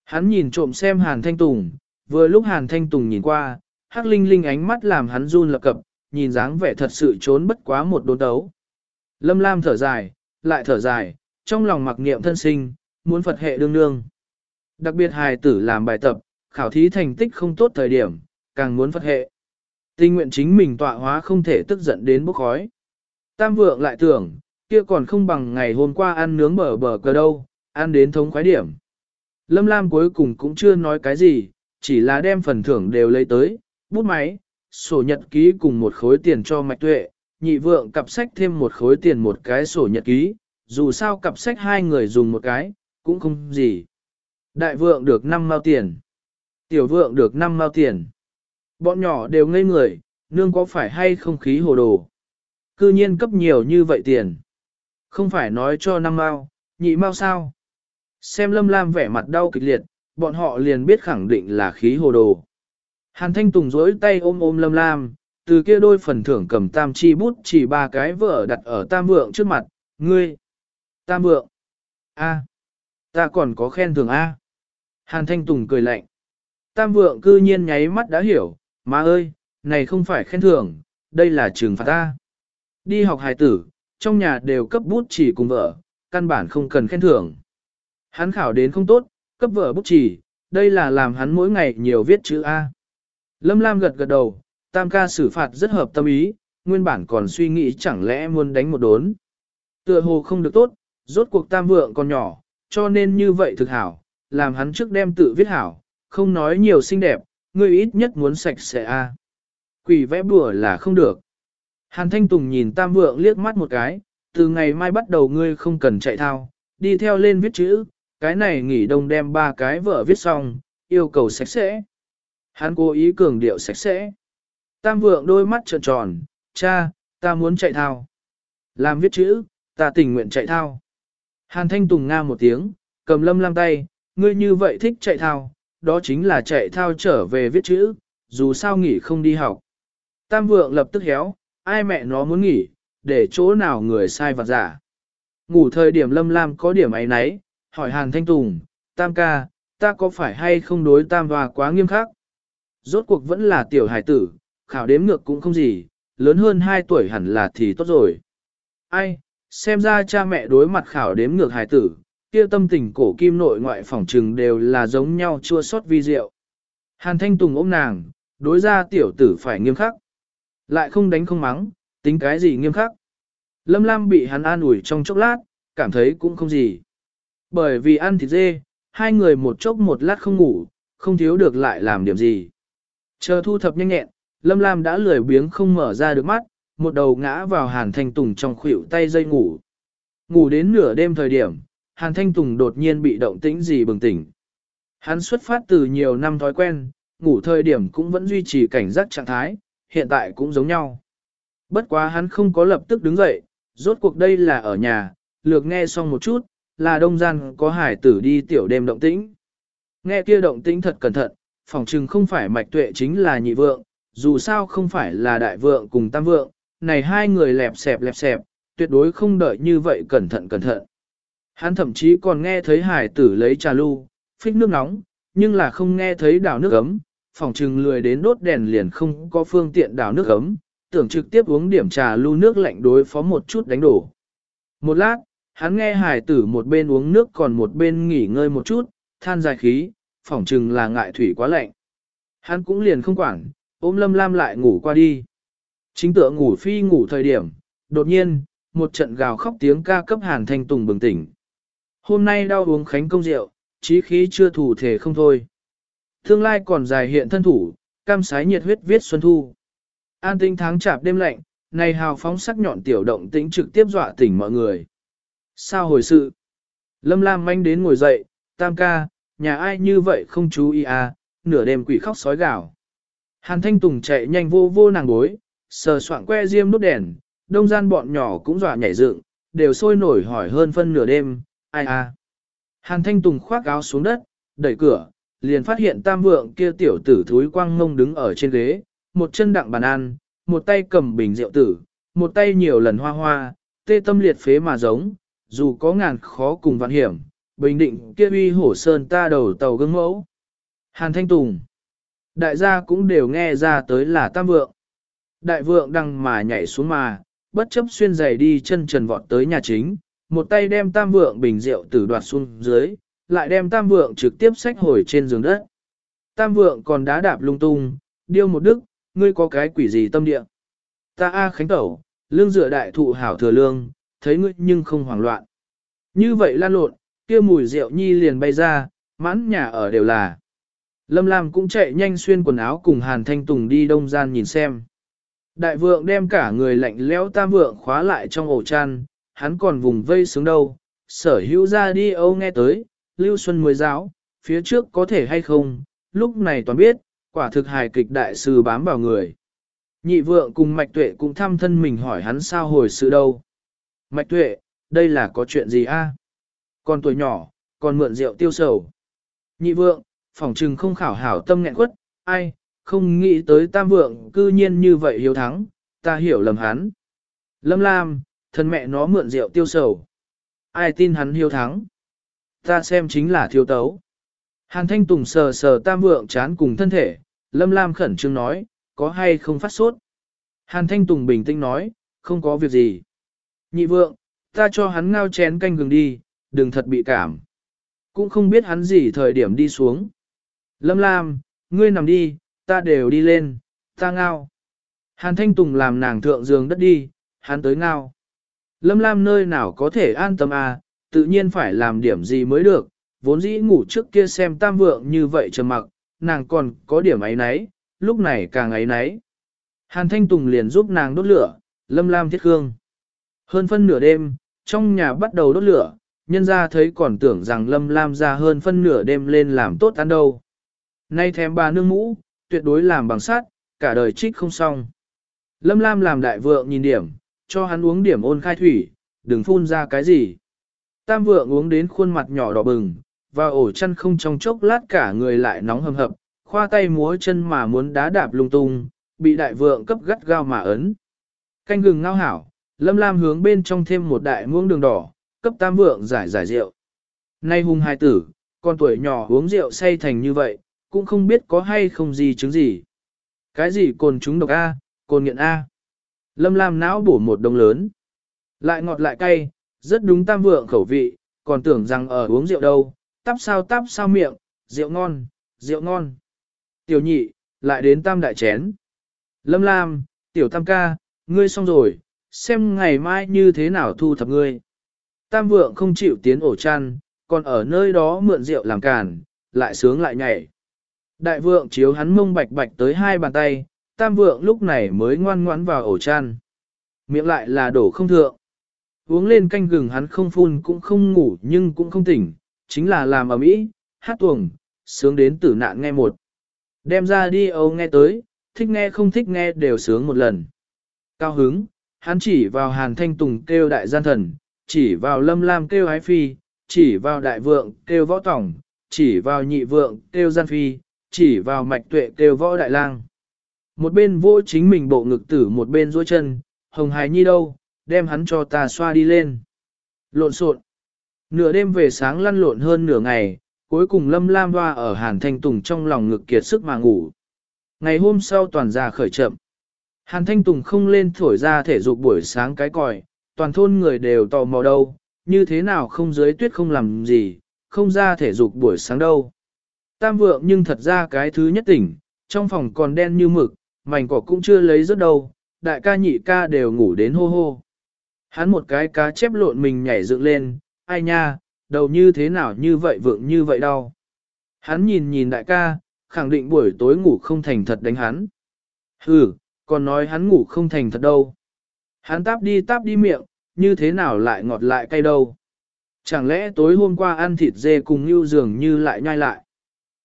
Hắn nhìn trộm xem Hàn Thanh Tùng, vừa lúc Hàn Thanh Tùng nhìn qua, hắc linh linh ánh mắt làm hắn run lập cập, nhìn dáng vẻ thật sự trốn bất quá một đốn đấu. Lâm Lam thở dài, lại thở dài, trong lòng mặc niệm thân sinh, muốn Phật hệ đương đương. Đặc biệt hài tử làm bài tập, khảo thí thành tích không tốt thời điểm, càng muốn Phật hệ. Tình nguyện chính mình tọa hóa không thể tức giận đến bốc khói. Tam vượng lại tưởng, kia còn không bằng ngày hôm qua ăn nướng bờ bờ cờ đâu, ăn đến thống khoái điểm. Lâm Lam cuối cùng cũng chưa nói cái gì, chỉ là đem phần thưởng đều lấy tới, bút máy, sổ nhật ký cùng một khối tiền cho mạch tuệ, nhị vượng cặp sách thêm một khối tiền một cái sổ nhật ký, dù sao cặp sách hai người dùng một cái, cũng không gì. Đại vượng được 5 mao tiền, tiểu vượng được 5 mao tiền. Bọn nhỏ đều ngây người, nương có phải hay không khí hồ đồ. Cư nhiên cấp nhiều như vậy tiền. Không phải nói cho năm mao, nhị mao sao. Xem lâm lam vẻ mặt đau kịch liệt, bọn họ liền biết khẳng định là khí hồ đồ. Hàn Thanh Tùng rỗi tay ôm ôm lâm lam, từ kia đôi phần thưởng cầm tam chi bút chỉ ba cái vợ đặt ở tam vượng trước mặt, ngươi. Tam vượng. A. Ta còn có khen thưởng A. Hàn Thanh Tùng cười lạnh. Tam vượng cư nhiên nháy mắt đã hiểu, má ơi, này không phải khen thưởng, đây là trừng phạt ta. Đi học hài tử, trong nhà đều cấp bút chỉ cùng vợ, căn bản không cần khen thưởng. Hắn khảo đến không tốt, cấp vợ bút chỉ, đây là làm hắn mỗi ngày nhiều viết chữ A. Lâm Lam gật gật đầu, tam ca xử phạt rất hợp tâm ý, nguyên bản còn suy nghĩ chẳng lẽ muốn đánh một đốn. Tựa hồ không được tốt, rốt cuộc tam vượng còn nhỏ, cho nên như vậy thực hảo, làm hắn trước đem tự viết hảo, không nói nhiều xinh đẹp, người ít nhất muốn sạch sẽ a. Quỷ vẽ bùa là không được. Hàn Thanh Tùng nhìn tam vượng liếc mắt một cái, từ ngày mai bắt đầu ngươi không cần chạy thao, đi theo lên viết chữ, cái này nghỉ đông đem ba cái vợ viết xong, yêu cầu sạch sẽ. Hắn cố ý cường điệu sạch sẽ. Tam vượng đôi mắt trợn tròn, cha, ta muốn chạy thao. Làm viết chữ, ta tình nguyện chạy thao. Hàn Thanh Tùng nga một tiếng, cầm lâm lam tay, ngươi như vậy thích chạy thao, đó chính là chạy thao trở về viết chữ, dù sao nghỉ không đi học. Tam vượng lập tức héo, ai mẹ nó muốn nghỉ, để chỗ nào người sai vặt giả. Ngủ thời điểm lâm lam có điểm ấy nấy, hỏi Hàn Thanh Tùng, Tam ca, ta có phải hay không đối Tam và quá nghiêm khắc? Rốt cuộc vẫn là tiểu hải tử, khảo đếm ngược cũng không gì, lớn hơn 2 tuổi hẳn là thì tốt rồi. Ai, xem ra cha mẹ đối mặt khảo đếm ngược hải tử, kia tâm tình cổ kim nội ngoại phỏng trừng đều là giống nhau chua sót vi diệu. Hàn Thanh Tùng ôm nàng, đối ra tiểu tử phải nghiêm khắc. Lại không đánh không mắng, tính cái gì nghiêm khắc. Lâm Lam bị hắn an ủi trong chốc lát, cảm thấy cũng không gì. Bởi vì ăn thịt dê, hai người một chốc một lát không ngủ, không thiếu được lại làm điểm gì. Chờ thu thập nhanh nhẹn, Lâm Lam đã lười biếng không mở ra được mắt, một đầu ngã vào Hàn Thanh Tùng trong khuỷu tay dây ngủ. Ngủ đến nửa đêm thời điểm, Hàn Thanh Tùng đột nhiên bị động tĩnh gì bừng tỉnh. Hắn xuất phát từ nhiều năm thói quen, ngủ thời điểm cũng vẫn duy trì cảnh giác trạng thái, hiện tại cũng giống nhau. Bất quá hắn không có lập tức đứng dậy, rốt cuộc đây là ở nhà, lược nghe xong một chút, là đông gian có hải tử đi tiểu đêm động tĩnh. Nghe kia động tĩnh thật cẩn thận, phỏng trừng không phải mạch tuệ chính là nhị vượng, dù sao không phải là đại vượng cùng tam vượng, này hai người lẹp xẹp lẹp xẹp, tuyệt đối không đợi như vậy cẩn thận cẩn thận. Hắn thậm chí còn nghe thấy hải tử lấy trà lu, phích nước nóng, nhưng là không nghe thấy đảo nước ấm, phòng trừng lười đến đốt đèn liền không có phương tiện đảo nước ấm, tưởng trực tiếp uống điểm trà lu nước lạnh đối phó một chút đánh đổ. Một lát, hắn nghe hải tử một bên uống nước còn một bên nghỉ ngơi một chút, than dài khí, phỏng chừng là ngại thủy quá lạnh. Hắn cũng liền không quản, ôm lâm lam lại ngủ qua đi. Chính tựa ngủ phi ngủ thời điểm, đột nhiên, một trận gào khóc tiếng ca cấp hàn thanh tùng bừng tỉnh. Hôm nay đau uống khánh công rượu, chí khí chưa thủ thể không thôi. Tương lai còn dài hiện thân thủ, cam sái nhiệt huyết viết xuân thu. An tinh tháng chạp đêm lạnh, này hào phóng sắc nhọn tiểu động tĩnh trực tiếp dọa tỉnh mọi người. Sao hồi sự? Lâm Lam manh đến ngồi dậy, tam ca, nhà ai như vậy không chú ý à, nửa đêm quỷ khóc sói gào. Hàn Thanh Tùng chạy nhanh vô vô nàng gối, sờ soạn que diêm đốt đèn, đông gian bọn nhỏ cũng dọa nhảy dựng, đều sôi nổi hỏi hơn phân nửa đêm, ai à. Hàn Thanh Tùng khoác áo xuống đất, đẩy cửa, liền phát hiện tam vượng kia tiểu tử thúi quang ngông đứng ở trên ghế, một chân đặng bàn ăn, một tay cầm bình rượu tử, một tay nhiều lần hoa hoa, tê tâm liệt phế mà giống, dù có ngàn khó cùng vạn hiểm, bình định kia uy hổ sơn ta đầu tàu gương mẫu. Hàn Thanh Tùng. Đại gia cũng đều nghe ra tới là tam vượng. Đại vượng đằng mà nhảy xuống mà, bất chấp xuyên giày đi chân trần vọt tới nhà chính, một tay đem tam vượng bình rượu tử đoạt xuống dưới, lại đem tam vượng trực tiếp xách hồi trên giường đất. Tam vượng còn đá đạp lung tung, điêu một đức, ngươi có cái quỷ gì tâm địa. Ta A Khánh Tẩu, lương dựa đại thụ hảo thừa lương, thấy ngươi nhưng không hoảng loạn. Như vậy lan lộn, kia mùi rượu nhi liền bay ra, mãn nhà ở đều là. Lâm Lam cũng chạy nhanh xuyên quần áo cùng Hàn Thanh Tùng đi đông gian nhìn xem. Đại vượng đem cả người lạnh lẽo tam vượng khóa lại trong ổ chăn, hắn còn vùng vây sướng đâu. Sở hữu ra đi âu nghe tới, Lưu Xuân mới giáo, phía trước có thể hay không, lúc này toàn biết, quả thực hài kịch đại sư bám vào người. Nhị vượng cùng Mạch Tuệ cũng thăm thân mình hỏi hắn sao hồi sự đâu. Mạch Tuệ, đây là có chuyện gì a? Còn tuổi nhỏ, còn mượn rượu tiêu sầu. Nhị vượng, phỏng trừng không khảo hảo tâm nghẹn quất, ai, không nghĩ tới tam vượng cư nhiên như vậy hiếu thắng, ta hiểu lầm hắn. Lâm Lam, thân mẹ nó mượn rượu tiêu sầu. Ai tin hắn hiếu thắng? Ta xem chính là thiếu tấu. Hàn Thanh Tùng sờ sờ tam vượng chán cùng thân thể, Lâm Lam khẩn trương nói, có hay không phát sốt? Hàn Thanh Tùng bình tĩnh nói, không có việc gì. Nhị vượng, ta cho hắn ngao chén canh gừng đi, đừng thật bị cảm. Cũng không biết hắn gì thời điểm đi xuống. Lâm Lam, ngươi nằm đi, ta đều đi lên, ta ngao. Hàn Thanh Tùng làm nàng thượng giường đất đi, hắn tới ngao. Lâm Lam nơi nào có thể an tâm à, tự nhiên phải làm điểm gì mới được, vốn dĩ ngủ trước kia xem tam vượng như vậy trầm mặc, nàng còn có điểm ấy nấy, lúc này càng ấy nấy. Hàn Thanh Tùng liền giúp nàng đốt lửa, Lâm Lam thiết hương. Hơn phân nửa đêm, trong nhà bắt đầu đốt lửa, nhân ra thấy còn tưởng rằng Lâm Lam ra hơn phân nửa đêm lên làm tốt ăn đâu. Nay thèm bà nương mũ, tuyệt đối làm bằng sát, cả đời trích không xong. Lâm Lam làm đại vượng nhìn điểm, cho hắn uống điểm ôn khai thủy, đừng phun ra cái gì. Tam vượng uống đến khuôn mặt nhỏ đỏ bừng, và ổ chăn không trong chốc lát cả người lại nóng hầm hập, khoa tay múa chân mà muốn đá đạp lung tung, bị đại vượng cấp gắt gao mà ấn. Canh gừng ngao hảo, Lâm Lam hướng bên trong thêm một đại muỗng đường đỏ, cấp tam vượng giải giải rượu. Nay hung hai tử, con tuổi nhỏ uống rượu say thành như vậy, cũng không biết có hay không gì chứng gì. Cái gì cồn chúng độc A, cồn nghiện A. Lâm Lam não bổ một đồng lớn. Lại ngọt lại cay, rất đúng tam vượng khẩu vị, còn tưởng rằng ở uống rượu đâu, tắp sao tắp sao miệng, rượu ngon, rượu ngon. Tiểu nhị, lại đến tam đại chén. Lâm Lam, tiểu tam ca, ngươi xong rồi, xem ngày mai như thế nào thu thập ngươi. Tam vượng không chịu tiến ổ chăn, còn ở nơi đó mượn rượu làm càn, lại sướng lại nhảy. Đại vượng chiếu hắn mông bạch bạch tới hai bàn tay, tam vượng lúc này mới ngoan ngoãn vào ổ chăn. Miệng lại là đổ không thượng. Uống lên canh gừng hắn không phun cũng không ngủ nhưng cũng không tỉnh, chính là làm ở mỹ, hát tuồng, sướng đến tử nạn nghe một. Đem ra đi âu nghe tới, thích nghe không thích nghe đều sướng một lần. Cao hứng, hắn chỉ vào hàn thanh tùng kêu đại gian thần, chỉ vào lâm lam kêu ái phi, chỉ vào đại vượng kêu võ tổng, chỉ vào nhị vượng kêu gian phi, chỉ vào mạch tuệ kêu võ đại lang. Một bên vô chính mình bộ ngực tử một bên duỗi chân, hồng hài nhi đâu, đem hắn cho ta xoa đi lên. Lộn xộn. Nửa đêm về sáng lăn lộn hơn nửa ngày, cuối cùng lâm lam hoa ở hàn thanh tùng trong lòng ngực kiệt sức mà ngủ. Ngày hôm sau toàn ra khởi chậm. Hàn thanh tùng không lên thổi ra thể dục buổi sáng cái còi, toàn thôn người đều tò mò đâu, như thế nào không dưới tuyết không làm gì, không ra thể dục buổi sáng đâu. Tam vượng nhưng thật ra cái thứ nhất tỉnh, trong phòng còn đen như mực, mảnh cỏ cũng chưa lấy rất đâu, đại ca nhị ca đều ngủ đến hô hô. Hắn một cái cá chép lộn mình nhảy dựng lên, ai nha, đầu như thế nào như vậy vượng như vậy đâu. Hắn nhìn nhìn đại ca, khẳng định buổi tối ngủ không thành thật đánh hắn. Hừ, còn nói hắn ngủ không thành thật đâu. Hắn táp đi táp đi miệng, như thế nào lại ngọt lại cay đâu. Chẳng lẽ tối hôm qua ăn thịt dê cùng như dường như lại nhai lại.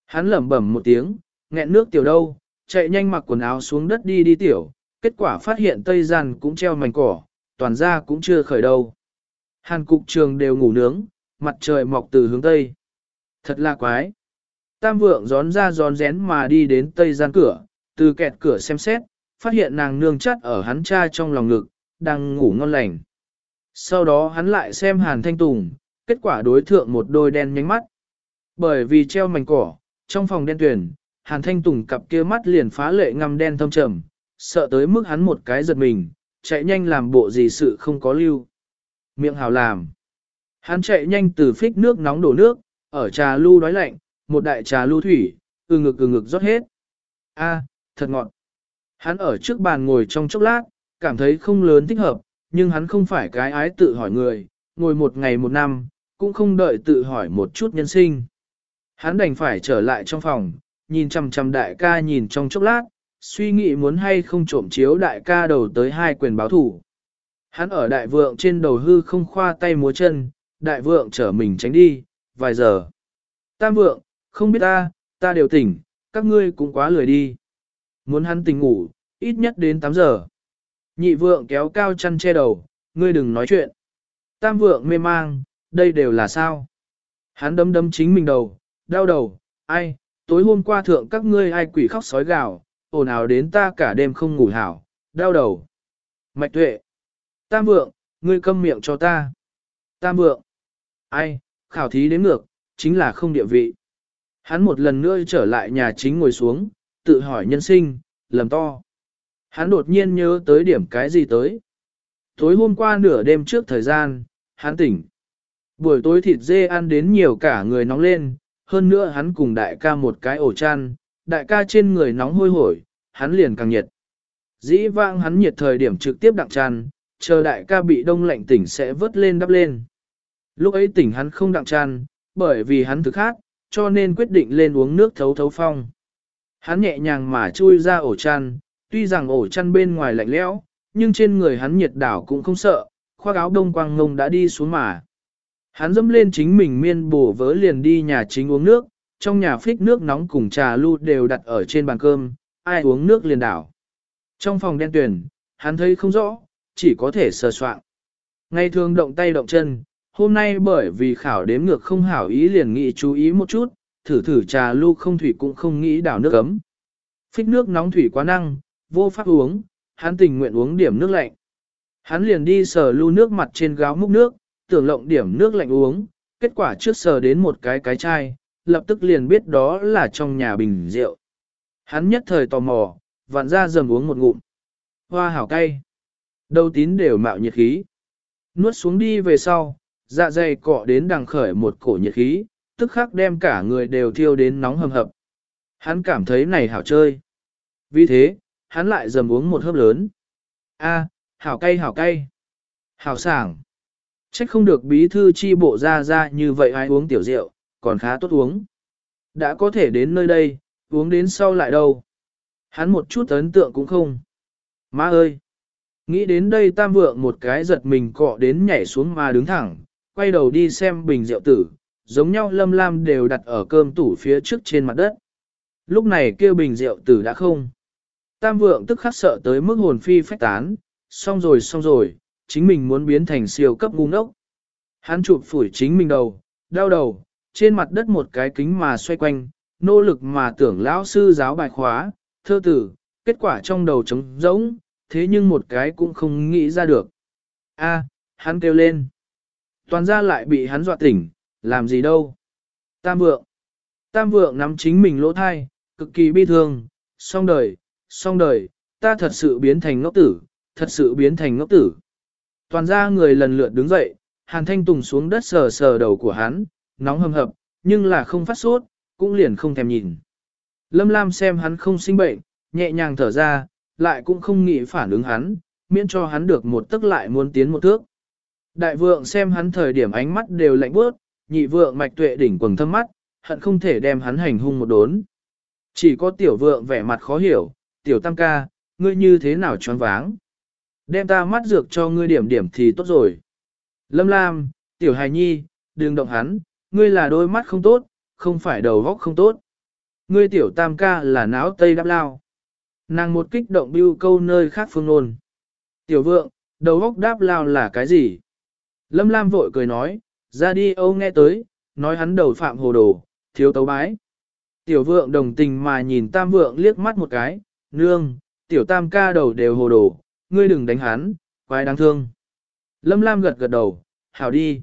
Hắn lẩm bẩm một tiếng, nghẹn nước tiểu đâu, chạy nhanh mặc quần áo xuống đất đi đi tiểu, kết quả phát hiện tây gian cũng treo mảnh cỏ, toàn ra cũng chưa khởi đâu. Hàn cục trường đều ngủ nướng, mặt trời mọc từ hướng tây. Thật là quái. Tam vượng gión ra gión rén mà đi đến tây gian cửa, từ kẹt cửa xem xét, phát hiện nàng nương chắt ở hắn cha trong lòng ngực, đang ngủ ngon lành. Sau đó hắn lại xem hàn thanh tùng, kết quả đối thượng một đôi đen nhánh mắt. Bởi vì treo mảnh cỏ, trong phòng đen tuyển, hàn thanh tùng cặp kia mắt liền phá lệ ngăm đen thâm trầm, sợ tới mức hắn một cái giật mình, chạy nhanh làm bộ gì sự không có lưu. Miệng hào làm. Hắn chạy nhanh từ phích nước nóng đổ nước, ở trà lưu đói lạnh, một đại trà lưu thủy, từ ngực từ ngực rót hết. A, thật ngọt. Hắn ở trước bàn ngồi trong chốc lát, cảm thấy không lớn thích hợp, nhưng hắn không phải cái ái tự hỏi người, ngồi một ngày một năm, cũng không đợi tự hỏi một chút nhân sinh. Hắn đành phải trở lại trong phòng, nhìn chằm chằm đại ca nhìn trong chốc lát, suy nghĩ muốn hay không trộm chiếu đại ca đầu tới hai quyền báo thủ. Hắn ở đại vượng trên đầu hư không khoa tay múa chân, đại vượng trở mình tránh đi, vài giờ. Tam vượng, không biết ta, ta đều tỉnh, các ngươi cũng quá lười đi. Muốn hắn tỉnh ngủ, ít nhất đến 8 giờ. Nhị vượng kéo cao chăn che đầu, ngươi đừng nói chuyện. Tam vượng mê mang, đây đều là sao? Hắn đấm đấm chính mình đầu, đau đầu, ai, tối hôm qua thượng các ngươi ai quỷ khóc sói gào, ồn ào đến ta cả đêm không ngủ hảo, đau đầu. Mạch tuệ. Tam vượng, ngươi câm miệng cho ta. Tam vượng. Ai, khảo thí đến ngược, chính là không địa vị. Hắn một lần nữa trở lại nhà chính ngồi xuống, tự hỏi nhân sinh, lầm to. Hắn đột nhiên nhớ tới điểm cái gì tới. Tối hôm qua nửa đêm trước thời gian, hắn tỉnh. Buổi tối thịt dê ăn đến nhiều cả người nóng lên, hơn nữa hắn cùng đại ca một cái ổ chăn, đại ca trên người nóng hôi hổi, hắn liền càng nhiệt. Dĩ vãng hắn nhiệt thời điểm trực tiếp đặng chăn, chờ đại ca bị đông lạnh tỉnh sẽ vớt lên đắp lên. Lúc ấy tỉnh hắn không đặng chăn, bởi vì hắn thực khác, cho nên quyết định lên uống nước thấu thấu phong. Hắn nhẹ nhàng mà chui ra ổ chăn, tuy rằng ổ chăn bên ngoài lạnh lẽo, nhưng trên người hắn nhiệt đảo cũng không sợ, khoác áo đông quang ngông đã đi xuống mà. Hắn dẫm lên chính mình miên bổ vớ liền đi nhà chính uống nước, trong nhà phích nước nóng cùng trà lu đều đặt ở trên bàn cơm, ai uống nước liền đảo. Trong phòng đen tuyển, hắn thấy không rõ, chỉ có thể sờ soạn. Ngày thường động tay động chân, hôm nay bởi vì khảo đếm ngược không hảo ý liền nghĩ chú ý một chút, thử thử trà lu không thủy cũng không nghĩ đảo nước ấm. Phích nước nóng thủy quá năng, vô pháp uống, hắn tình nguyện uống điểm nước lạnh. Hắn liền đi sờ lu nước mặt trên gáo múc nước, tưởng lộng điểm nước lạnh uống, kết quả trước sờ đến một cái cái chai, lập tức liền biết đó là trong nhà bình rượu. Hắn nhất thời tò mò, vặn ra dầm uống một ngụm. Hoa hảo cay. Đầu tín đều mạo nhiệt khí. Nuốt xuống đi về sau, dạ dày cọ đến đằng khởi một cổ nhiệt khí, tức khắc đem cả người đều thiêu đến nóng hầm hập. Hắn cảm thấy này hảo chơi. Vì thế, hắn lại dầm uống một hớp lớn. A, hảo cay hảo cay. Hảo sảng. Trách không được bí thư chi bộ ra ra như vậy ai uống tiểu rượu, còn khá tốt uống. Đã có thể đến nơi đây, uống đến sau lại đâu. Hắn một chút ấn tượng cũng không. Má ơi! Nghĩ đến đây tam vượng một cái giật mình cọ đến nhảy xuống mà đứng thẳng, quay đầu đi xem bình rượu tử, giống nhau lâm lam đều đặt ở cơm tủ phía trước trên mặt đất. Lúc này kêu bình rượu tử đã không. Tam vượng tức khắc sợ tới mức hồn phi phách tán, xong rồi xong rồi, chính mình muốn biến thành siêu cấp ngu ngốc. Hắn chụp phủi chính mình đầu, đau đầu, trên mặt đất một cái kính mà xoay quanh, nỗ lực mà tưởng lão sư giáo bài khóa, thơ tử, kết quả trong đầu trống rỗng, thế nhưng một cái cũng không nghĩ ra được. A, hắn kêu lên. Toàn ra lại bị hắn dọa tỉnh, làm gì đâu. Tam vượng. Tam vượng nắm chính mình lỗ thai, cực kỳ bi thương, xong đời, xong đời, ta thật sự biến thành ngốc tử, thật sự biến thành ngốc tử. Toàn ra người lần lượt đứng dậy, Hàn Thanh Tùng xuống đất sờ sờ đầu của hắn, nóng hầm hập, nhưng là không phát sốt, cũng liền không thèm nhìn. Lâm Lam xem hắn không sinh bệnh, nhẹ nhàng thở ra, lại cũng không nghĩ phản ứng hắn, miễn cho hắn được một tức lại muốn tiến một thước. Đại vượng xem hắn thời điểm ánh mắt đều lạnh bớt, nhị vượng mạch tuệ đỉnh quầng thâm mắt, hận không thể đem hắn hành hung một đốn. Chỉ có tiểu vượng vẻ mặt khó hiểu, tiểu tam ca, ngươi như thế nào choáng váng. Đem ta mắt dược cho ngươi điểm điểm thì tốt rồi. Lâm Lam, tiểu hài nhi, đừng động hắn, ngươi là đôi mắt không tốt, không phải đầu góc không tốt. Ngươi tiểu tam ca là náo tây đáp lao. Nàng một kích động bưu câu nơi khác phương nôn. Tiểu vượng, đầu góc đáp lao là cái gì? Lâm Lam vội cười nói, ra đi âu nghe tới, nói hắn đầu phạm hồ đồ, thiếu tấu bái. Tiểu vượng đồng tình mà nhìn tam vượng liếc mắt một cái, nương, tiểu tam ca đầu đều hồ đồ, ngươi đừng đánh hắn, quái đáng thương. Lâm Lam gật gật đầu, hảo đi.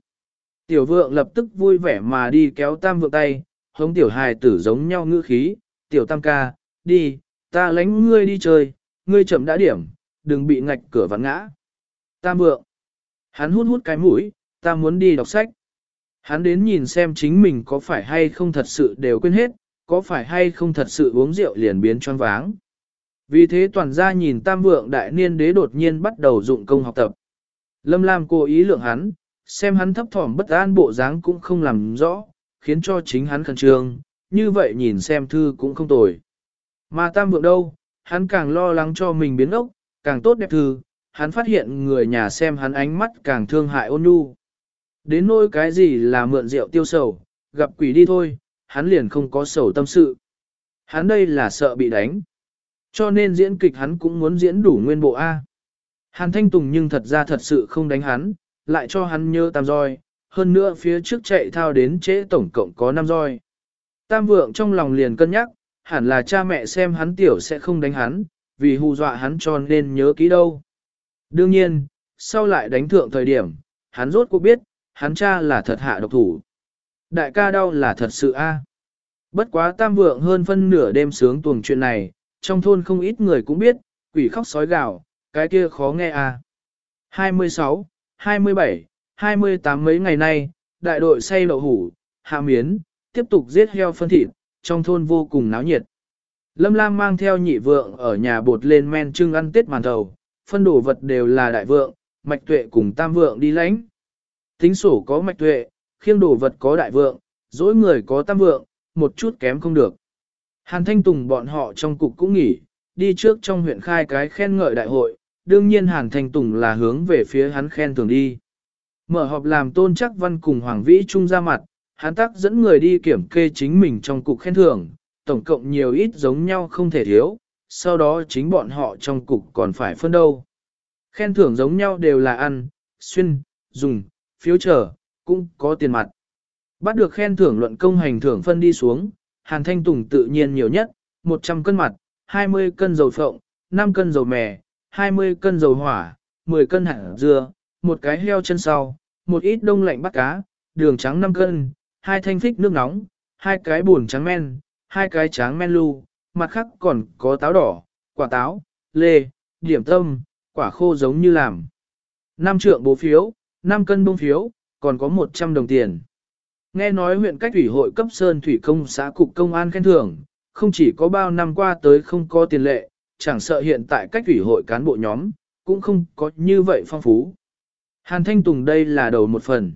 Tiểu vượng lập tức vui vẻ mà đi kéo tam vượng tay, hống tiểu hài tử giống nhau ngữ khí, tiểu tam ca, đi, ta lánh ngươi đi chơi, ngươi chậm đã điểm, đừng bị ngạch cửa vặn ngã. Tam vượng, hắn hút hút cái mũi, ta muốn đi đọc sách. Hắn đến nhìn xem chính mình có phải hay không thật sự đều quên hết, có phải hay không thật sự uống rượu liền biến choáng váng. Vì thế toàn gia nhìn tam vượng đại niên đế đột nhiên bắt đầu dụng công học tập. Lâm Lam cố ý lượng hắn, xem hắn thấp thỏm bất an bộ dáng cũng không làm rõ, khiến cho chính hắn khẩn trương, như vậy nhìn xem thư cũng không tồi. Mà tam vượng đâu, hắn càng lo lắng cho mình biến ốc, càng tốt đẹp thư, hắn phát hiện người nhà xem hắn ánh mắt càng thương hại ôn nhu. Đến nỗi cái gì là mượn rượu tiêu sầu, gặp quỷ đi thôi, hắn liền không có sầu tâm sự. Hắn đây là sợ bị đánh. Cho nên diễn kịch hắn cũng muốn diễn đủ nguyên bộ A. Hàn Thanh Tùng nhưng thật ra thật sự không đánh hắn, lại cho hắn nhớ tam roi, hơn nữa phía trước chạy thao đến trễ tổng cộng có 5 roi. Tam vượng trong lòng liền cân nhắc, hẳn là cha mẹ xem hắn tiểu sẽ không đánh hắn, vì hù dọa hắn cho nên nhớ kỹ đâu. Đương nhiên, sau lại đánh thượng thời điểm, hắn rốt cuộc biết, hắn cha là thật hạ độc thủ. Đại ca đau là thật sự a. Bất quá tam vượng hơn phân nửa đêm sướng tuồng chuyện này, trong thôn không ít người cũng biết, quỷ khóc sói gào, cái kia khó nghe à 26, 27, 28 mấy ngày nay, đại đội say lậu hủ, hạ miến, tiếp tục giết heo phân thịt, trong thôn vô cùng náo nhiệt. Lâm Lam mang theo nhị vượng ở nhà bột lên men trưng ăn tết màn thầu, phân đồ vật đều là đại vượng, mạch tuệ cùng tam vượng đi lãnh. Tính sổ có mạch tuệ, khiêng đồ vật có đại vượng, dối người có tam vượng, một chút kém không được. Hàn Thanh Tùng bọn họ trong cục cũng nghỉ, đi trước trong huyện khai cái khen ngợi đại hội, đương nhiên Hàn Thanh Tùng là hướng về phía hắn khen thường đi. Mở họp làm tôn chắc văn cùng Hoàng Vĩ Trung ra mặt, hắn tắc dẫn người đi kiểm kê chính mình trong cục khen thưởng, tổng cộng nhiều ít giống nhau không thể thiếu, sau đó chính bọn họ trong cục còn phải phân đâu. Khen thưởng giống nhau đều là ăn, xuyên, dùng, phiếu trở, cũng có tiền mặt. Bắt được khen thưởng luận công hành thưởng phân đi xuống, Hàn Thanh Tùng tự nhiên nhiều nhất, 100 cân mặt, 20 cân dầu phộng, 5 cân dầu mè, 20 cân dầu hỏa, 10 cân hạt dưa, một cái heo chân sau, một ít đông lạnh bắt cá, đường trắng 5 cân, hai thanh phích nước nóng, hai cái buồn trắng men, hai cái tráng men lu, mặt khác còn có táo đỏ, quả táo, lê, điểm tâm, quả khô giống như làm. 5 trượng bố phiếu, 5 cân bông phiếu, còn có 100 đồng tiền. Nghe nói huyện cách thủy hội cấp Sơn Thủy Công xã Cục Công an khen thưởng, không chỉ có bao năm qua tới không có tiền lệ, chẳng sợ hiện tại cách thủy hội cán bộ nhóm, cũng không có như vậy phong phú. Hàn Thanh Tùng đây là đầu một phần.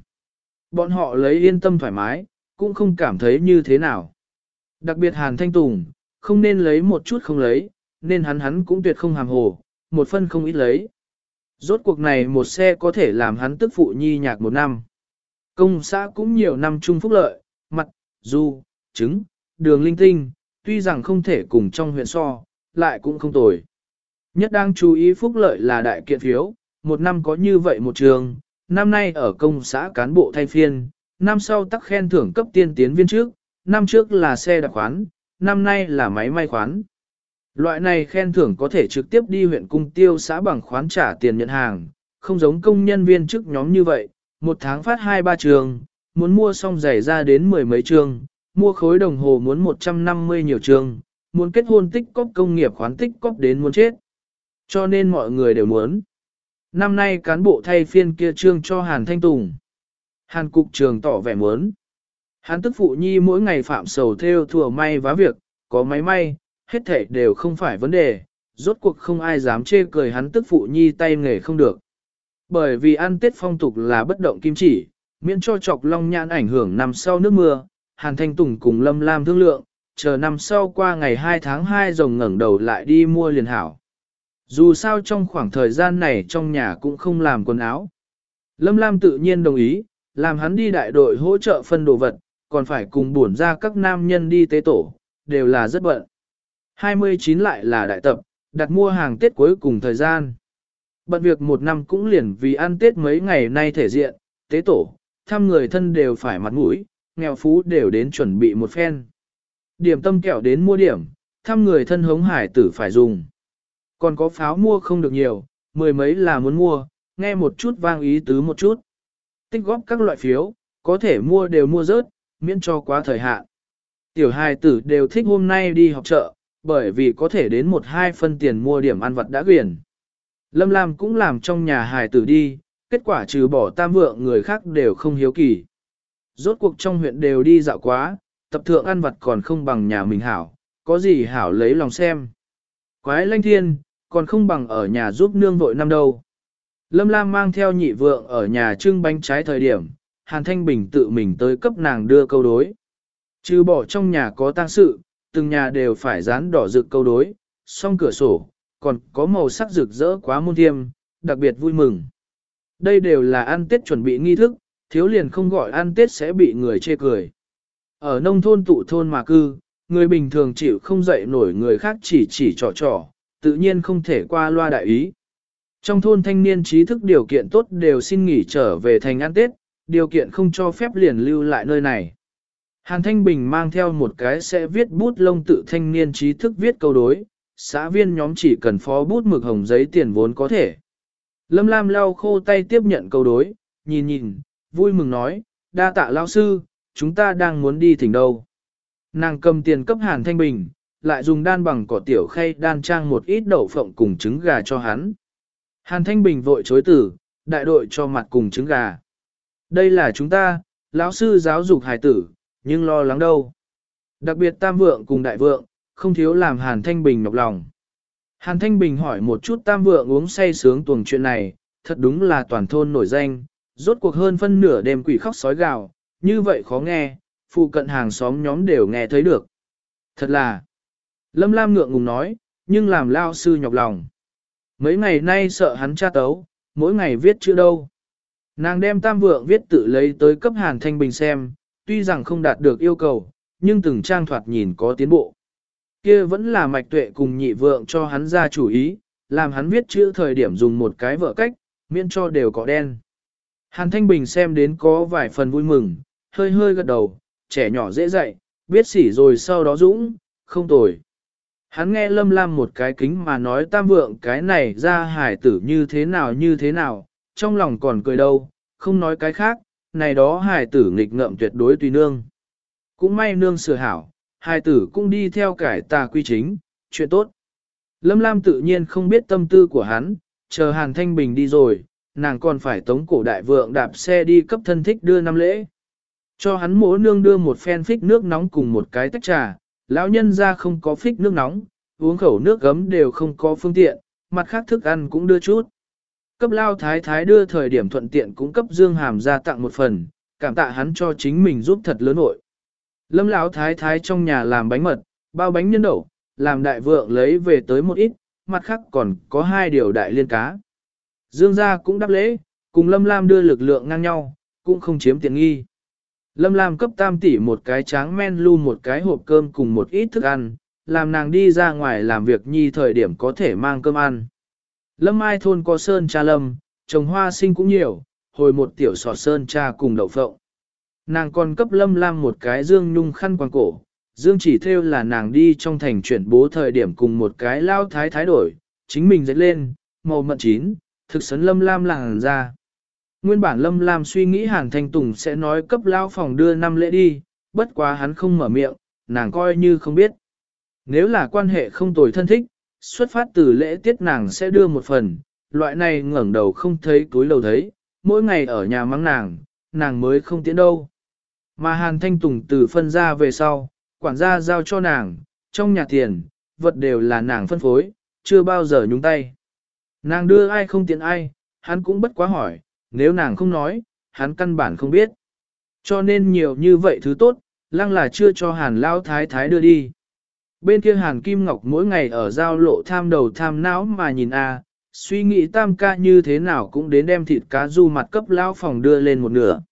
Bọn họ lấy yên tâm thoải mái, cũng không cảm thấy như thế nào. Đặc biệt Hàn Thanh Tùng, không nên lấy một chút không lấy, nên hắn hắn cũng tuyệt không hàm hồ, một phân không ít lấy. Rốt cuộc này một xe có thể làm hắn tức phụ nhi nhạc một năm. Công xã cũng nhiều năm chung phúc lợi, mặt, du, trứng, đường linh tinh, tuy rằng không thể cùng trong huyện so, lại cũng không tồi. Nhất đang chú ý phúc lợi là đại kiện phiếu, một năm có như vậy một trường, năm nay ở công xã cán bộ thay phiên, năm sau tắc khen thưởng cấp tiên tiến viên trước, năm trước là xe đặc khoán, năm nay là máy may khoán. Loại này khen thưởng có thể trực tiếp đi huyện cung tiêu xã bằng khoán trả tiền nhận hàng, không giống công nhân viên chức nhóm như vậy, một tháng phát hai ba trường, muốn mua xong giày ra đến mười mấy trường, mua khối đồng hồ muốn 150 nhiều trường, muốn kết hôn tích cóp công nghiệp khoán tích cóp đến muốn chết. Cho nên mọi người đều muốn. Năm nay cán bộ thay phiên kia trương cho Hàn Thanh Tùng. Hàn cục trường tỏ vẻ muốn. Hàn tức phụ nhi mỗi ngày phạm sầu theo thừa may vá việc, có máy may, hết thể đều không phải vấn đề, rốt cuộc không ai dám chê cười hắn tức phụ nhi tay nghề không được. Bởi vì ăn tết phong tục là bất động kim chỉ, miễn cho chọc long nhãn ảnh hưởng năm sau nước mưa, Hàn Thanh Tùng cùng Lâm Lam thương lượng, chờ năm sau qua ngày 2 tháng 2 rồng ngẩng đầu lại đi mua liền hảo. Dù sao trong khoảng thời gian này trong nhà cũng không làm quần áo. Lâm Lam tự nhiên đồng ý, làm hắn đi đại đội hỗ trợ phân đồ vật, còn phải cùng buồn ra các nam nhân đi tế tổ, đều là rất bận. 29 lại là đại tập, đặt mua hàng Tết cuối cùng thời gian. Bận việc một năm cũng liền vì ăn Tết mấy ngày nay thể diện, tế tổ, thăm người thân đều phải mặt mũi, nghèo phú đều đến chuẩn bị một phen. Điểm tâm kẹo đến mua điểm, thăm người thân hống hải tử phải dùng. Còn có pháo mua không được nhiều, mười mấy là muốn mua, nghe một chút vang ý tứ một chút. Tích góp các loại phiếu, có thể mua đều mua rớt, miễn cho quá thời hạn. Tiểu hài tử đều thích hôm nay đi học chợ, bởi vì có thể đến một hai phân tiền mua điểm ăn vật đã quyền. Lâm Lam cũng làm trong nhà hài tử đi, kết quả trừ bỏ tam vượng người khác đều không hiếu kỳ. Rốt cuộc trong huyện đều đi dạo quá, tập thượng ăn vật còn không bằng nhà mình hảo, có gì hảo lấy lòng xem. Quái lanh thiên, còn không bằng ở nhà giúp nương vội năm đâu. Lâm Lam mang theo nhị vượng ở nhà trưng bánh trái thời điểm, Hàn Thanh Bình tự mình tới cấp nàng đưa câu đối. Trừ bỏ trong nhà có tang sự, từng nhà đều phải dán đỏ rực câu đối, song cửa sổ, còn có màu sắc rực rỡ quá môn thiêm, đặc biệt vui mừng. Đây đều là ăn Tết chuẩn bị nghi thức, thiếu liền không gọi ăn Tết sẽ bị người chê cười. Ở nông thôn tụ thôn mà cư, người bình thường chịu không dậy nổi người khác chỉ chỉ trò trò, tự nhiên không thể qua loa đại ý. Trong thôn thanh niên trí thức điều kiện tốt đều xin nghỉ trở về thành ăn Tết, điều kiện không cho phép liền lưu lại nơi này. Hàn Thanh Bình mang theo một cái sẽ viết bút lông tự thanh niên trí thức viết câu đối, xã viên nhóm chỉ cần phó bút mực hồng giấy tiền vốn có thể. Lâm Lam lau khô tay tiếp nhận câu đối, nhìn nhìn, vui mừng nói, đa tạ lao sư, chúng ta đang muốn đi thỉnh đâu. Nàng cầm tiền cấp Hàn Thanh Bình, lại dùng đan bằng cỏ tiểu khay đan trang một ít đậu phộng cùng trứng gà cho hắn. Hàn Thanh Bình vội chối tử, đại đội cho mặt cùng trứng gà. Đây là chúng ta, lão sư giáo dục hài tử, nhưng lo lắng đâu. Đặc biệt tam vượng cùng đại vượng, không thiếu làm Hàn Thanh Bình nhọc lòng. Hàn Thanh Bình hỏi một chút tam vượng uống say sướng tuồng chuyện này, thật đúng là toàn thôn nổi danh, rốt cuộc hơn phân nửa đêm quỷ khóc sói gào, như vậy khó nghe, phụ cận hàng xóm nhóm đều nghe thấy được. Thật là, Lâm Lam ngượng ngùng nói, nhưng làm lao sư nhọc lòng. Mấy ngày nay sợ hắn tra tấu, mỗi ngày viết chữ đâu. Nàng đem tam vượng viết tự lấy tới cấp Hàn Thanh Bình xem, tuy rằng không đạt được yêu cầu, nhưng từng trang thoạt nhìn có tiến bộ. Kia vẫn là mạch tuệ cùng nhị vượng cho hắn ra chủ ý, làm hắn viết chữ thời điểm dùng một cái vợ cách, miễn cho đều có đen. Hàn Thanh Bình xem đến có vài phần vui mừng, hơi hơi gật đầu, trẻ nhỏ dễ dạy, biết sỉ rồi sau đó dũng, không tồi. Hắn nghe lâm lam một cái kính mà nói tam vượng cái này ra hải tử như thế nào như thế nào, trong lòng còn cười đâu, không nói cái khác, này đó hải tử nghịch ngợm tuyệt đối tùy nương. Cũng may nương sửa hảo, hai tử cũng đi theo cải tà quy chính, chuyện tốt. Lâm Lam tự nhiên không biết tâm tư của hắn, chờ Hàn Thanh Bình đi rồi, nàng còn phải tống cổ đại vượng đạp xe đi cấp thân thích đưa năm lễ. Cho hắn mỗ nương đưa một phen phích nước nóng cùng một cái tách trà, lão nhân ra không có phích nước nóng, uống khẩu nước gấm đều không có phương tiện, mặt khác thức ăn cũng đưa chút. Cấp lao thái thái đưa thời điểm thuận tiện cũng cấp dương hàm ra tặng một phần, cảm tạ hắn cho chính mình giúp thật lớn hội. Lâm lão thái thái trong nhà làm bánh mật, bao bánh nhân đậu, làm đại vượng lấy về tới một ít, mặt khác còn có hai điều đại liên cá. Dương gia cũng đáp lễ, cùng Lâm Lam đưa lực lượng ngang nhau, cũng không chiếm tiện nghi. Lâm Lam cấp tam tỷ một cái tráng men lu một cái hộp cơm cùng một ít thức ăn, làm nàng đi ra ngoài làm việc nhi thời điểm có thể mang cơm ăn. Lâm Ai thôn có sơn cha lâm, trồng hoa sinh cũng nhiều, hồi một tiểu sọt sơn cha cùng đậu phộng. Nàng còn cấp Lâm Lam một cái dương nhung khăn quàng cổ, dương chỉ theo là nàng đi trong thành chuyển bố thời điểm cùng một cái lao thái thái đổi, chính mình dậy lên, màu mận chín, thực sấn Lâm Lam làng ra. Nguyên bản Lâm Lam suy nghĩ Hàn Thanh Tùng sẽ nói cấp lao phòng đưa năm lễ đi, bất quá hắn không mở miệng, nàng coi như không biết. Nếu là quan hệ không tồi thân thích, xuất phát từ lễ tiết nàng sẽ đưa một phần, loại này ngẩng đầu không thấy túi lầu thấy, mỗi ngày ở nhà mắng nàng, nàng mới không tiến đâu. Mà Hàn Thanh Tùng từ phân ra về sau, quản gia giao cho nàng, trong nhà tiền, vật đều là nàng phân phối, chưa bao giờ nhúng tay. Nàng đưa ai không tiện ai, hắn cũng bất quá hỏi, nếu nàng không nói, hắn căn bản không biết. Cho nên nhiều như vậy thứ tốt, lăng là chưa cho hàn lao thái thái đưa đi. Bên kia hàn kim ngọc mỗi ngày ở giao lộ tham đầu tham não mà nhìn a suy nghĩ tam ca như thế nào cũng đến đem thịt cá du mặt cấp lao phòng đưa lên một nửa.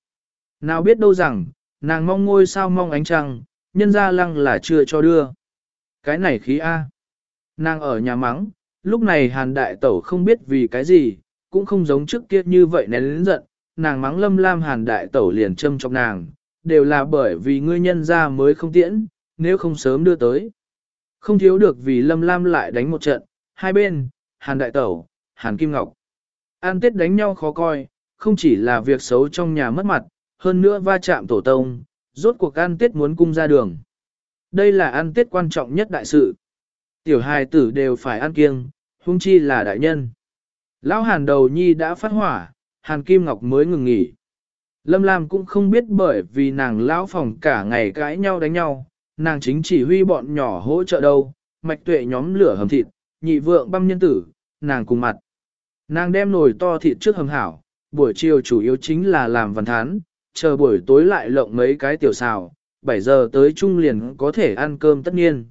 Nào biết đâu rằng, nàng mong ngôi sao mong ánh trăng, nhân ra lăng là chưa cho đưa. Cái này khí A. Nàng ở nhà mắng, lúc này hàn đại tẩu không biết vì cái gì, cũng không giống trước kia như vậy nén lĩnh giận, nàng mắng lâm lam hàn đại tẩu liền châm trong nàng, đều là bởi vì ngươi nhân ra mới không tiễn, nếu không sớm đưa tới. Không thiếu được vì lâm lam lại đánh một trận, hai bên, hàn đại tẩu, hàn kim ngọc. An tết đánh nhau khó coi, không chỉ là việc xấu trong nhà mất mặt, hơn nữa va chạm tổ tông, rốt cuộc ăn tết muốn cung ra đường. Đây là ăn tết quan trọng nhất đại sự. Tiểu hài tử đều phải ăn kiêng, huống chi là đại nhân. Lão hàn đầu nhi đã phát hỏa, hàn kim ngọc mới ngừng nghỉ. Lâm Lam cũng không biết bởi vì nàng lão phòng cả ngày cãi nhau đánh nhau, nàng chính chỉ huy bọn nhỏ hỗ trợ đâu, mạch tuệ nhóm lửa hầm thịt, nhị vượng băm nhân tử, nàng cùng mặt. Nàng đem nồi to thịt trước hầm hảo, buổi chiều chủ yếu chính là làm văn thán, chờ buổi tối lại lộng mấy cái tiểu xào, 7 giờ tới trung liền có thể ăn cơm tất nhiên.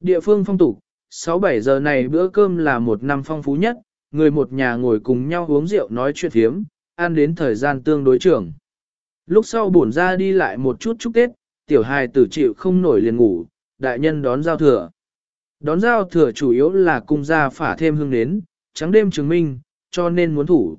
Địa phương phong tục, 6-7 giờ này bữa cơm là một năm phong phú nhất, người một nhà ngồi cùng nhau uống rượu nói chuyện thiếm, ăn đến thời gian tương đối trưởng. Lúc sau bổn ra đi lại một chút chúc Tết, tiểu hài tử chịu không nổi liền ngủ, đại nhân đón giao thừa. Đón giao thừa chủ yếu là cung gia phả thêm hương đến, trắng đêm chứng minh, cho nên muốn thủ.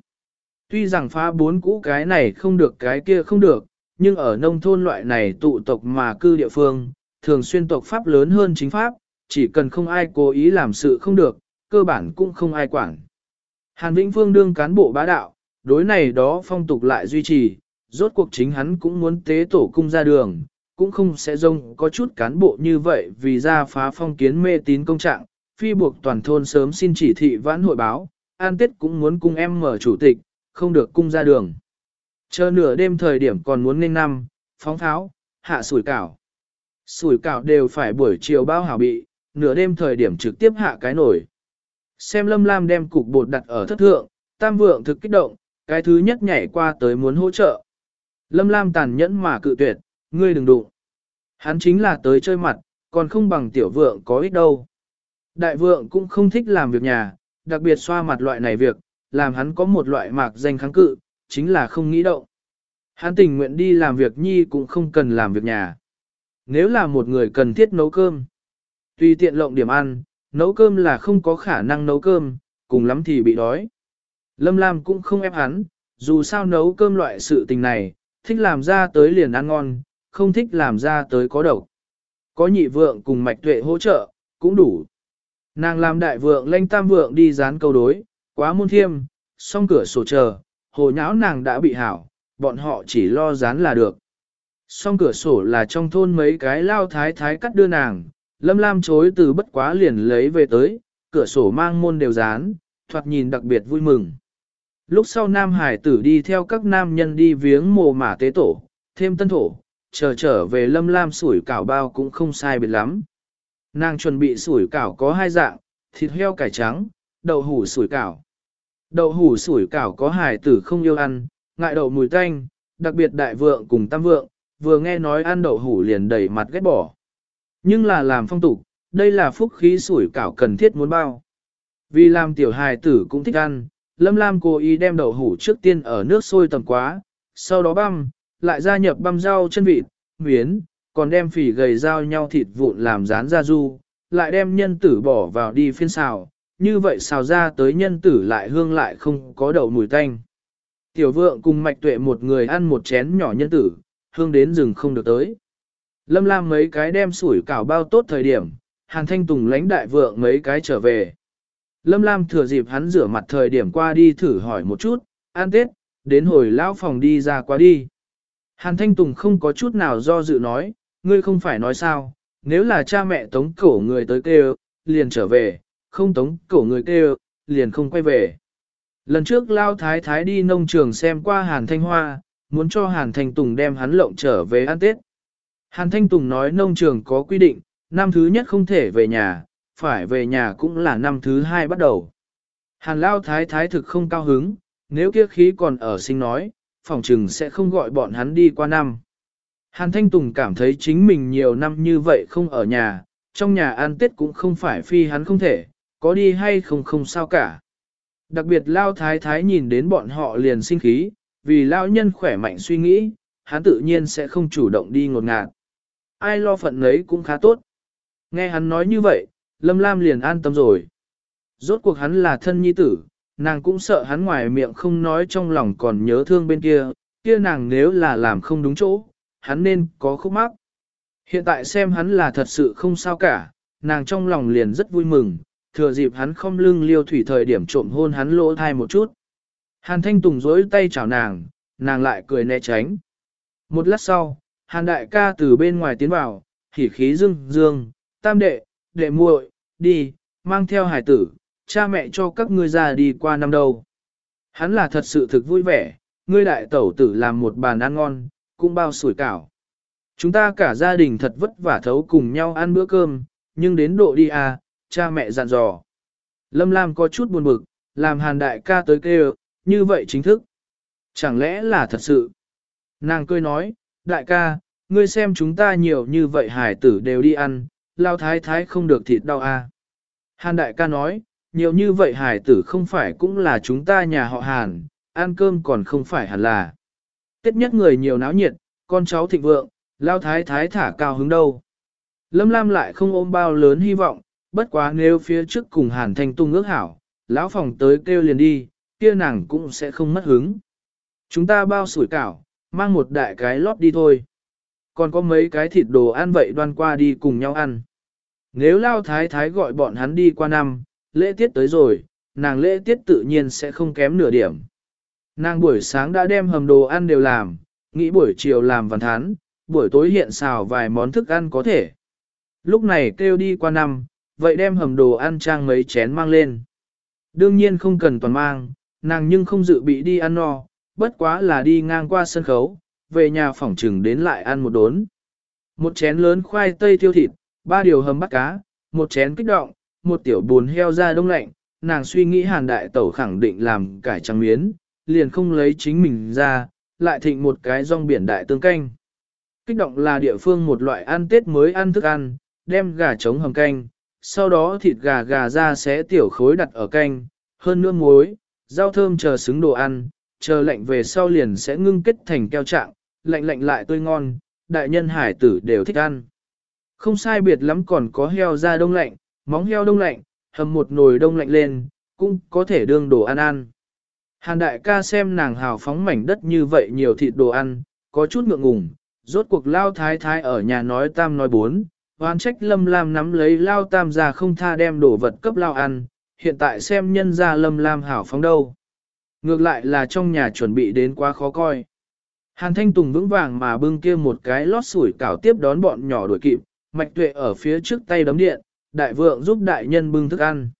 Tuy rằng phá bốn cũ cái này không được cái kia không được, nhưng ở nông thôn loại này tụ tộc mà cư địa phương, thường xuyên tộc pháp lớn hơn chính pháp, chỉ cần không ai cố ý làm sự không được, cơ bản cũng không ai quản. Hàn Vĩnh Phương đương cán bộ bá đạo, đối này đó phong tục lại duy trì, rốt cuộc chính hắn cũng muốn tế tổ cung ra đường, cũng không sẽ rông có chút cán bộ như vậy vì ra phá phong kiến mê tín công trạng, phi buộc toàn thôn sớm xin chỉ thị vãn hội báo, an tết cũng muốn cung em mở chủ tịch, không được cung ra đường. Chờ nửa đêm thời điểm còn muốn nên năm, phóng tháo, hạ sủi cảo. Sủi cảo đều phải buổi chiều bao hảo bị, nửa đêm thời điểm trực tiếp hạ cái nổi. Xem lâm lam đem cục bột đặt ở thất thượng, tam vượng thực kích động, cái thứ nhất nhảy qua tới muốn hỗ trợ. Lâm lam tàn nhẫn mà cự tuyệt, ngươi đừng đụng. Hắn chính là tới chơi mặt, còn không bằng tiểu vượng có ích đâu. Đại vượng cũng không thích làm việc nhà, đặc biệt xoa mặt loại này việc, làm hắn có một loại mạc danh kháng cự, chính là không nghĩ động. Hắn tình nguyện đi làm việc nhi cũng không cần làm việc nhà. Nếu là một người cần thiết nấu cơm, tùy tiện lộng điểm ăn, nấu cơm là không có khả năng nấu cơm, cùng lắm thì bị đói. Lâm Lam cũng không ép hắn, dù sao nấu cơm loại sự tình này, thích làm ra tới liền ăn ngon, không thích làm ra tới có độc. Có nhị vượng cùng mạch tuệ hỗ trợ, cũng đủ. Nàng làm đại vượng lanh tam vượng đi dán câu đối, quá môn thiêm, xong cửa sổ chờ, hồ nháo nàng đã bị hảo, bọn họ chỉ lo dán là được. Xong cửa sổ là trong thôn mấy cái lao thái thái cắt đưa nàng, lâm lam chối từ bất quá liền lấy về tới, cửa sổ mang môn đều dán, thoạt nhìn đặc biệt vui mừng. Lúc sau nam hải tử đi theo các nam nhân đi viếng mồ mả tế tổ, thêm tân thổ, chờ trở về lâm lam sủi cảo bao cũng không sai biệt lắm. Nàng chuẩn bị sủi cảo có hai dạng, thịt heo cải trắng, đậu hủ sủi cảo. Đậu hủ sủi cảo có hải tử không yêu ăn, ngại đậu mùi tanh, đặc biệt đại vượng cùng tam vượng, vừa nghe nói ăn đậu hủ liền đẩy mặt ghét bỏ. Nhưng là làm phong tục, đây là phúc khí sủi cảo cần thiết muốn bao. Vì làm tiểu hài tử cũng thích ăn, Lâm Lam cố ý đem đậu hủ trước tiên ở nước sôi tầm quá, sau đó băm, lại gia nhập băm rau chân vịt, miến, còn đem phỉ gầy dao nhau thịt vụn làm rán ra du, lại đem nhân tử bỏ vào đi phiên xào, như vậy xào ra tới nhân tử lại hương lại không có đậu mùi tanh. Tiểu vượng cùng mạch tuệ một người ăn một chén nhỏ nhân tử, hương đến rừng không được tới. Lâm Lam mấy cái đem sủi cảo bao tốt thời điểm, Hàn Thanh Tùng lãnh đại vượng mấy cái trở về. Lâm Lam thừa dịp hắn rửa mặt thời điểm qua đi thử hỏi một chút, an tết, đến hồi lão phòng đi ra qua đi. Hàn Thanh Tùng không có chút nào do dự nói, ngươi không phải nói sao, nếu là cha mẹ tống cổ người tới kêu, liền trở về, không tống cổ người kêu, liền không quay về. Lần trước Lao Thái Thái đi nông trường xem qua Hàn Thanh Hoa, muốn cho Hàn Thanh Tùng đem hắn lộng trở về ăn Tết. Hàn Thanh Tùng nói nông trường có quy định, năm thứ nhất không thể về nhà, phải về nhà cũng là năm thứ hai bắt đầu. Hàn Lao Thái Thái thực không cao hứng, nếu kia khí còn ở sinh nói, phòng trừng sẽ không gọi bọn hắn đi qua năm. Hàn Thanh Tùng cảm thấy chính mình nhiều năm như vậy không ở nhà, trong nhà ăn Tết cũng không phải phi hắn không thể, có đi hay không không sao cả. Đặc biệt Lao Thái Thái nhìn đến bọn họ liền sinh khí, vì Lao nhân khỏe mạnh suy nghĩ, hắn tự nhiên sẽ không chủ động đi ngột ngạt. Ai lo phận ấy cũng khá tốt. Nghe hắn nói như vậy, Lâm Lam liền an tâm rồi. Rốt cuộc hắn là thân nhi tử, nàng cũng sợ hắn ngoài miệng không nói trong lòng còn nhớ thương bên kia, kia nàng nếu là làm không đúng chỗ, hắn nên có khúc mắc. Hiện tại xem hắn là thật sự không sao cả, nàng trong lòng liền rất vui mừng, thừa dịp hắn không lưng liêu thủy thời điểm trộm hôn hắn lỗ thai một chút. Hàn Thanh Tùng dối tay chào nàng, nàng lại cười né tránh. Một lát sau, Hàn đại ca từ bên ngoài tiến vào, hỉ khí dương dương, tam đệ, đệ muội, đi, mang theo hải tử, cha mẹ cho các ngươi ra đi qua năm đâu. Hắn là thật sự thực vui vẻ, ngươi đại tẩu tử làm một bàn ăn ngon, cũng bao sủi cảo. Chúng ta cả gia đình thật vất vả thấu cùng nhau ăn bữa cơm, nhưng đến độ đi à, cha mẹ dặn dò. Lâm Lam có chút buồn bực, làm hàn đại ca tới kêu, như vậy chính thức. Chẳng lẽ là thật sự? Nàng cười nói, đại ca, ngươi xem chúng ta nhiều như vậy hải tử đều đi ăn, lao thái thái không được thịt đau à. Hàn đại ca nói, nhiều như vậy hải tử không phải cũng là chúng ta nhà họ hàn, ăn cơm còn không phải hẳn là. Tết nhất người nhiều náo nhiệt, con cháu thịnh vượng, lao thái thái thả cao hứng đâu. Lâm Lam lại không ôm bao lớn hy vọng, bất quá nếu phía trước cùng Hàn Thanh Tung ước hảo, lão phòng tới kêu liền đi, kia nàng cũng sẽ không mất hứng. Chúng ta bao sủi cảo, mang một đại cái lót đi thôi. Còn có mấy cái thịt đồ ăn vậy đoan qua đi cùng nhau ăn. Nếu lao thái thái gọi bọn hắn đi qua năm, lễ tiết tới rồi, nàng lễ tiết tự nhiên sẽ không kém nửa điểm. Nàng buổi sáng đã đem hầm đồ ăn đều làm, nghĩ buổi chiều làm văn thán, buổi tối hiện xào vài món thức ăn có thể. Lúc này kêu đi qua năm, vậy đem hầm đồ ăn trang mấy chén mang lên. Đương nhiên không cần toàn mang, nàng nhưng không dự bị đi ăn no, bất quá là đi ngang qua sân khấu, về nhà phỏng trừng đến lại ăn một đốn. Một chén lớn khoai tây tiêu thịt, ba điều hầm bắt cá, một chén kích động, một tiểu buồn heo ra đông lạnh, nàng suy nghĩ hàn đại tẩu khẳng định làm cải trắng miến, liền không lấy chính mình ra, lại thịnh một cái rong biển đại tương canh. Kích động là địa phương một loại ăn tết mới ăn thức ăn, đem gà trống hầm canh, sau đó thịt gà gà ra xé tiểu khối đặt ở canh, hơn nữa muối, rau thơm chờ xứng đồ ăn, chờ lạnh về sau liền sẽ ngưng kết thành keo trạng, lạnh lạnh lại tươi ngon, đại nhân hải tử đều thích ăn. Không sai biệt lắm còn có heo da đông lạnh, móng heo đông lạnh, hầm một nồi đông lạnh lên, cũng có thể đương đồ ăn ăn. Hàn đại ca xem nàng hào phóng mảnh đất như vậy nhiều thịt đồ ăn, có chút ngượng ngùng, rốt cuộc lao thái thái ở nhà nói tam nói bốn, oán trách lâm lam nắm lấy lao tam ra không tha đem đồ vật cấp lao ăn, hiện tại xem nhân ra lâm lam hảo phóng đâu. Ngược lại là trong nhà chuẩn bị đến quá khó coi. Hàn Thanh Tùng vững vàng mà bưng kia một cái lót sủi cảo tiếp đón bọn nhỏ đuổi kịp, mạch tuệ ở phía trước tay đấm điện, đại vượng giúp đại nhân bưng thức ăn.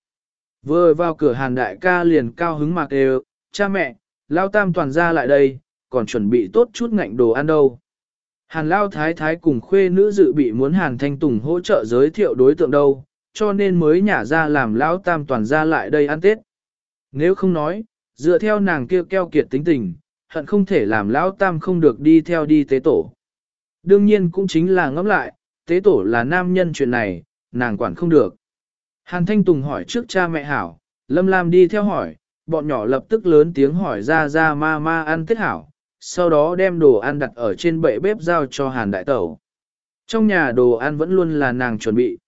Vừa vào cửa hàn đại ca liền cao hứng mạc đều, cha mẹ, lao tam toàn ra lại đây, còn chuẩn bị tốt chút ngạnh đồ ăn đâu. Hàn lao thái thái cùng khuê nữ dự bị muốn hàn thanh tùng hỗ trợ giới thiệu đối tượng đâu, cho nên mới nhả ra làm lão tam toàn ra lại đây ăn tết. Nếu không nói, dựa theo nàng kia keo kiệt tính tình, hận không thể làm lão tam không được đi theo đi tế tổ. Đương nhiên cũng chính là ngẫm lại, tế tổ là nam nhân chuyện này, nàng quản không được. Hàn Thanh Tùng hỏi trước cha mẹ hảo, Lâm Lam đi theo hỏi, bọn nhỏ lập tức lớn tiếng hỏi ra ra ma ma ăn tết hảo, sau đó đem đồ ăn đặt ở trên bệ bếp giao cho Hàn Đại Tẩu. Trong nhà đồ ăn vẫn luôn là nàng chuẩn bị.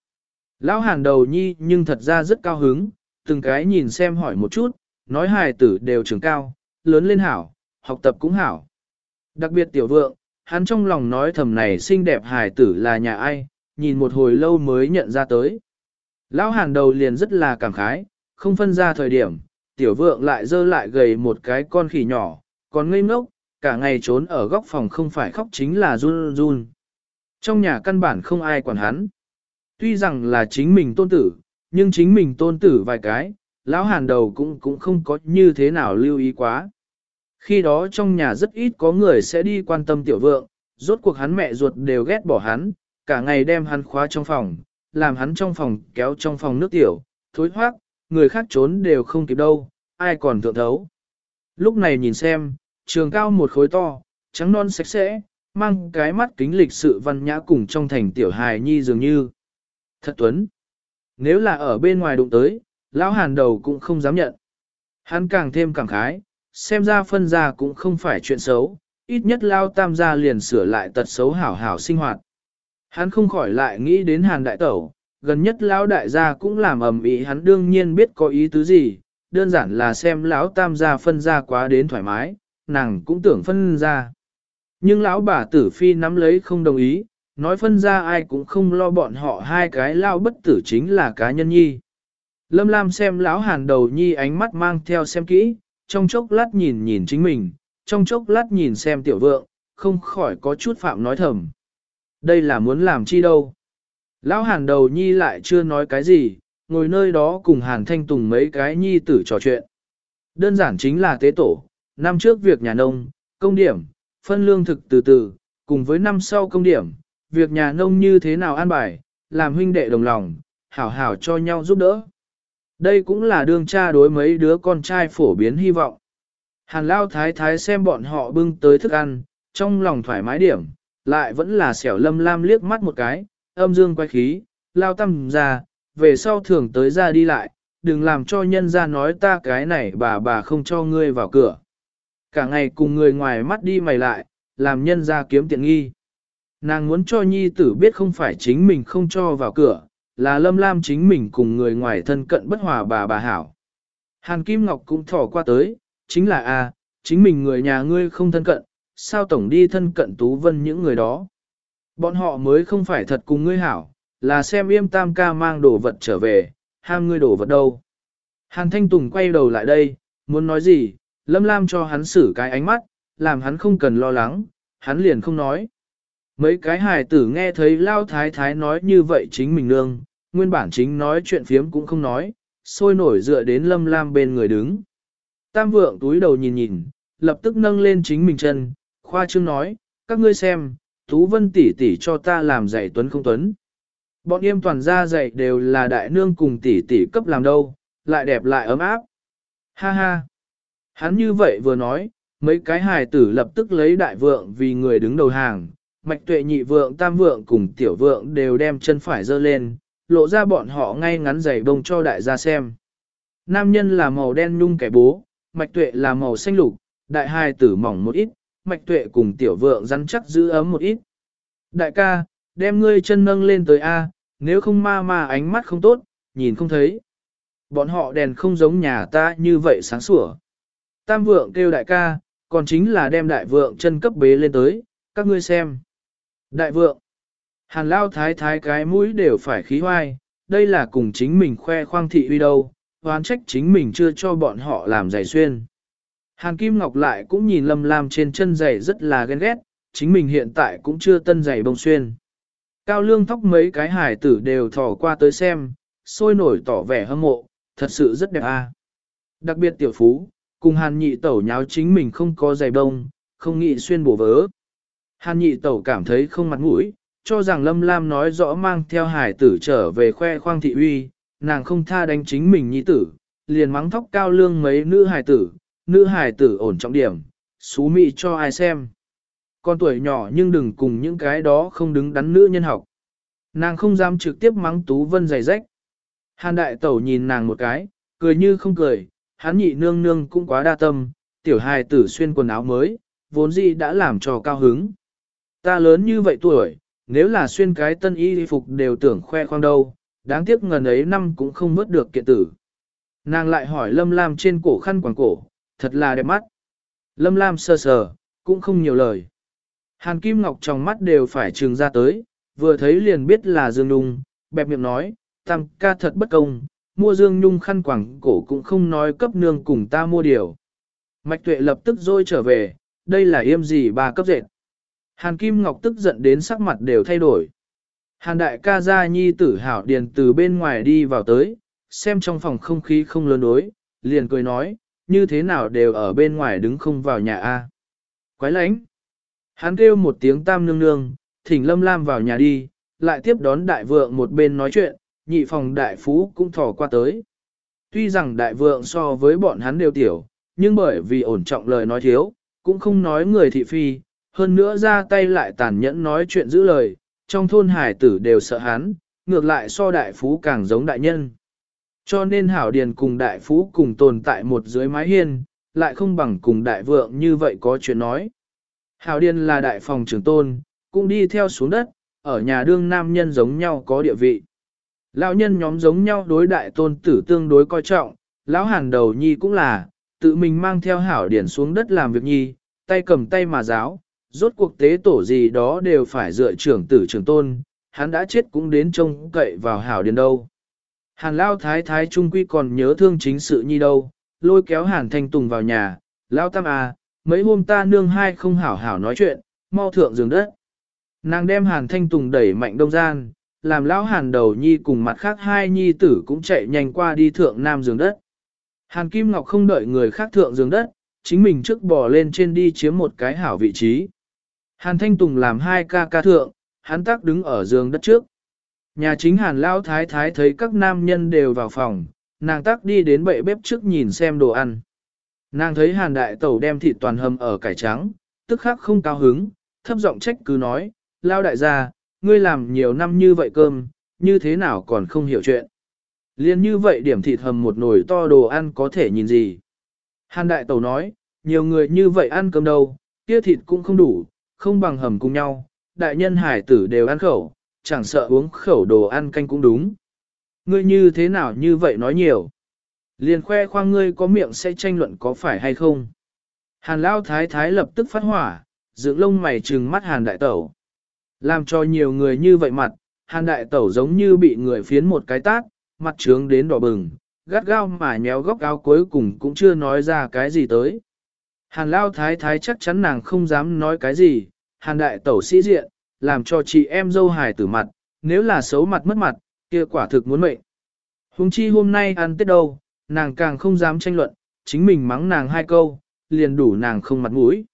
Lão Hàn đầu nhi nhưng thật ra rất cao hứng, từng cái nhìn xem hỏi một chút, nói hài tử đều trưởng cao, lớn lên hảo, học tập cũng hảo. Đặc biệt tiểu vượng, hắn trong lòng nói thầm này xinh đẹp hài tử là nhà ai, nhìn một hồi lâu mới nhận ra tới. Lão Hàn đầu liền rất là cảm khái, không phân ra thời điểm, tiểu vượng lại dơ lại gầy một cái con khỉ nhỏ, còn ngây ngốc, cả ngày trốn ở góc phòng không phải khóc chính là run run. Trong nhà căn bản không ai quản hắn. Tuy rằng là chính mình tôn tử, nhưng chính mình tôn tử vài cái, lão hàn đầu cũng cũng không có như thế nào lưu ý quá. Khi đó trong nhà rất ít có người sẽ đi quan tâm tiểu vượng, rốt cuộc hắn mẹ ruột đều ghét bỏ hắn, cả ngày đem hắn khóa trong phòng, làm hắn trong phòng kéo trong phòng nước tiểu, thối thoát, người khác trốn đều không kịp đâu, ai còn thượng thấu. Lúc này nhìn xem, trường cao một khối to, trắng non sạch sẽ, mang cái mắt kính lịch sự văn nhã cùng trong thành tiểu hài nhi dường như. Thật tuấn. Nếu là ở bên ngoài đụng tới, lão hàn đầu cũng không dám nhận. Hắn càng thêm cảm khái, xem ra phân ra cũng không phải chuyện xấu, ít nhất lao tam gia liền sửa lại tật xấu hảo hảo sinh hoạt. Hắn không khỏi lại nghĩ đến hàn đại tẩu, gần nhất lão đại gia cũng làm ầm ĩ hắn đương nhiên biết có ý tứ gì, đơn giản là xem lão tam gia phân ra quá đến thoải mái, nàng cũng tưởng phân ra. Nhưng lão bà tử phi nắm lấy không đồng ý, nói phân ra ai cũng không lo bọn họ hai cái lao bất tử chính là cá nhân nhi. Lâm Lam xem lão hàn đầu nhi ánh mắt mang theo xem kỹ, trong chốc lát nhìn nhìn chính mình, trong chốc lát nhìn xem tiểu vượng, không khỏi có chút phạm nói thầm. Đây là muốn làm chi đâu. Lão hàn đầu nhi lại chưa nói cái gì, ngồi nơi đó cùng hàn thanh tùng mấy cái nhi tử trò chuyện. Đơn giản chính là tế tổ, năm trước việc nhà nông, công điểm, phân lương thực từ từ, cùng với năm sau công điểm, việc nhà nông như thế nào an bài, làm huynh đệ đồng lòng, hảo hảo cho nhau giúp đỡ. Đây cũng là đương cha đối mấy đứa con trai phổ biến hy vọng. Hàn lao thái thái xem bọn họ bưng tới thức ăn, trong lòng thoải mái điểm, lại vẫn là xẻo lâm lam liếc mắt một cái, âm dương quay khí, lao tâm ra, về sau thường tới ra đi lại, đừng làm cho nhân ra nói ta cái này bà bà không cho ngươi vào cửa. Cả ngày cùng người ngoài mắt đi mày lại, làm nhân ra kiếm tiện nghi. Nàng muốn cho nhi tử biết không phải chính mình không cho vào cửa, là lâm lam chính mình cùng người ngoài thân cận bất hòa bà bà hảo. Hàn Kim Ngọc cũng thỏ qua tới, chính là a, chính mình người nhà ngươi không thân cận, sao tổng đi thân cận Tú Vân những người đó. Bọn họ mới không phải thật cùng ngươi hảo, là xem yêm tam ca mang đồ vật trở về, ham ngươi đồ vật đâu. Hàn Thanh Tùng quay đầu lại đây, muốn nói gì, Lâm Lam cho hắn xử cái ánh mắt, làm hắn không cần lo lắng, hắn liền không nói. Mấy cái hài tử nghe thấy Lao Thái Thái nói như vậy chính mình nương, nguyên bản chính nói chuyện phiếm cũng không nói, sôi nổi dựa đến Lâm Lam bên người đứng. Tam vượng túi đầu nhìn nhìn, lập tức nâng lên chính mình chân, khoa trương nói, các ngươi xem, Tú Vân tỷ tỷ cho ta làm dạy tuấn không tuấn. Bọn em toàn ra dạy đều là đại nương cùng tỷ tỷ cấp làm đâu, lại đẹp lại ấm áp. Ha ha. Hắn như vậy vừa nói, mấy cái hài tử lập tức lấy đại vượng vì người đứng đầu hàng, mạch tuệ nhị vượng tam vượng cùng tiểu vượng đều đem chân phải dơ lên, lộ ra bọn họ ngay ngắn giày bông cho đại gia xem. Nam nhân là màu đen nhung kẻ bố, mạch tuệ là màu xanh lục, đại hài tử mỏng một ít, mạch tuệ cùng tiểu vượng rắn chắc giữ ấm một ít. Đại ca, đem ngươi chân nâng lên tới A, nếu không ma ma ánh mắt không tốt, nhìn không thấy. Bọn họ đèn không giống nhà ta như vậy sáng sủa. Tam vượng kêu đại ca, còn chính là đem đại vượng chân cấp bế lên tới, các ngươi xem. Đại vượng, hàn lao thái thái cái mũi đều phải khí hoai, đây là cùng chính mình khoe khoang thị uy đâu, hoán trách chính mình chưa cho bọn họ làm giày xuyên. Hàn Kim Ngọc lại cũng nhìn Lâm Lam trên chân giày rất là ghen ghét, chính mình hiện tại cũng chưa tân giày bông xuyên. Cao lương thóc mấy cái hải tử đều thò qua tới xem, sôi nổi tỏ vẻ hâm mộ, thật sự rất đẹp a. Đặc biệt tiểu phú, cùng hàn nhị tẩu nháo chính mình không có giày bông, không nghĩ xuyên bổ vớ. Hàn nhị tẩu cảm thấy không mặt mũi, cho rằng Lâm Lam nói rõ mang theo hải tử trở về khoe khoang thị uy, nàng không tha đánh chính mình nhi tử, liền mắng thóc cao lương mấy nữ hải tử, nữ hải tử ổn trọng điểm, xú mị cho ai xem. Con tuổi nhỏ nhưng đừng cùng những cái đó không đứng đắn nữ nhân học. Nàng không dám trực tiếp mắng Tú Vân giày rách. Hàn đại tẩu nhìn nàng một cái, cười như không cười, hắn nhị nương nương cũng quá đa tâm, tiểu hài tử xuyên quần áo mới, vốn dĩ đã làm cho cao hứng. Ta lớn như vậy tuổi, nếu là xuyên cái tân y phục đều tưởng khoe khoang đâu, đáng tiếc ngần ấy năm cũng không mất được kiện tử. Nàng lại hỏi Lâm Lam trên cổ khăn quàng cổ, thật là đẹp mắt. Lâm Lam sơ sờ, cũng không nhiều lời. Hàn Kim Ngọc trong mắt đều phải trừng ra tới, vừa thấy liền biết là Dương Đung, bẹp miệng nói, tam ca thật bất công, mua Dương Nhung khăn quẳng cổ cũng không nói cấp nương cùng ta mua điều. Mạch tuệ lập tức rôi trở về, đây là yêm gì ba cấp dệt. Hàn Kim Ngọc tức giận đến sắc mặt đều thay đổi. Hàn đại ca gia nhi tử hảo điền từ bên ngoài đi vào tới, xem trong phòng không khí không lớn đối, liền cười nói, như thế nào đều ở bên ngoài đứng không vào nhà A. Quái lãnh. Hắn kêu một tiếng tam nương nương, thỉnh lâm lam vào nhà đi, lại tiếp đón đại vượng một bên nói chuyện, nhị phòng đại phú cũng thò qua tới. Tuy rằng đại vượng so với bọn hắn đều tiểu, nhưng bởi vì ổn trọng lời nói thiếu, cũng không nói người thị phi, hơn nữa ra tay lại tàn nhẫn nói chuyện giữ lời, trong thôn hải tử đều sợ hắn, ngược lại so đại phú càng giống đại nhân. Cho nên hảo điền cùng đại phú cùng tồn tại một dưới mái hiên, lại không bằng cùng đại vượng như vậy có chuyện nói. Hảo điền là đại phòng trưởng tôn, cũng đi theo xuống đất, ở nhà đương nam nhân giống nhau có địa vị. Lão nhân nhóm giống nhau đối đại tôn tử tương đối coi trọng, lão hàn đầu nhi cũng là, tự mình mang theo hảo điển xuống đất làm việc nhi, tay cầm tay mà giáo, rốt cuộc tế tổ gì đó đều phải dựa trưởng tử trưởng tôn, hắn đã chết cũng đến trông cậy vào hảo điển đâu. Hàn lao thái thái trung quy còn nhớ thương chính sự nhi đâu, lôi kéo hàn thanh tùng vào nhà, lao tam à, mấy hôm ta nương hai không hảo hảo nói chuyện, mau thượng giường đất. Nàng đem hàn thanh tùng đẩy mạnh đông gian, làm lão hàn đầu nhi cùng mặt khác hai nhi tử cũng chạy nhanh qua đi thượng nam giường đất. Hàn Kim Ngọc không đợi người khác thượng giường đất, chính mình trước bò lên trên đi chiếm một cái hảo vị trí. Hàn Thanh Tùng làm hai ca ca thượng, hắn tác đứng ở giường đất trước. Nhà chính Hàn Lão Thái Thái thấy các nam nhân đều vào phòng, nàng tác đi đến bệ bếp trước nhìn xem đồ ăn. Nàng thấy Hàn Đại Tẩu đem thịt toàn hầm ở cải trắng, tức khắc không cao hứng, thấp giọng trách cứ nói, Lao Đại gia, ngươi làm nhiều năm như vậy cơm, như thế nào còn không hiểu chuyện. Liên như vậy điểm thịt hầm một nồi to đồ ăn có thể nhìn gì. Hàn Đại Tẩu nói, nhiều người như vậy ăn cơm đâu, kia thịt cũng không đủ, không bằng hầm cùng nhau, đại nhân hải tử đều ăn khẩu, chẳng sợ uống khẩu đồ ăn canh cũng đúng. Ngươi như thế nào như vậy nói nhiều. Liền khoe khoang ngươi có miệng sẽ tranh luận có phải hay không. Hàn Lao Thái Thái lập tức phát hỏa, dựng lông mày trừng mắt Hàn Đại Tẩu. Làm cho nhiều người như vậy mặt, Hàn Đại Tẩu giống như bị người phiến một cái tát, mặt trướng đến đỏ bừng, gắt gao mà nhéo góc áo cuối cùng cũng chưa nói ra cái gì tới. Hàn Lao Thái Thái chắc chắn nàng không dám nói cái gì, Hàn Đại Tẩu sĩ diện, làm cho chị em dâu hài tử mặt, nếu là xấu mặt mất mặt, kia quả thực muốn mệnh. Hùng chi hôm nay ăn tết đâu, nàng càng không dám tranh luận, chính mình mắng nàng hai câu, liền đủ nàng không mặt mũi.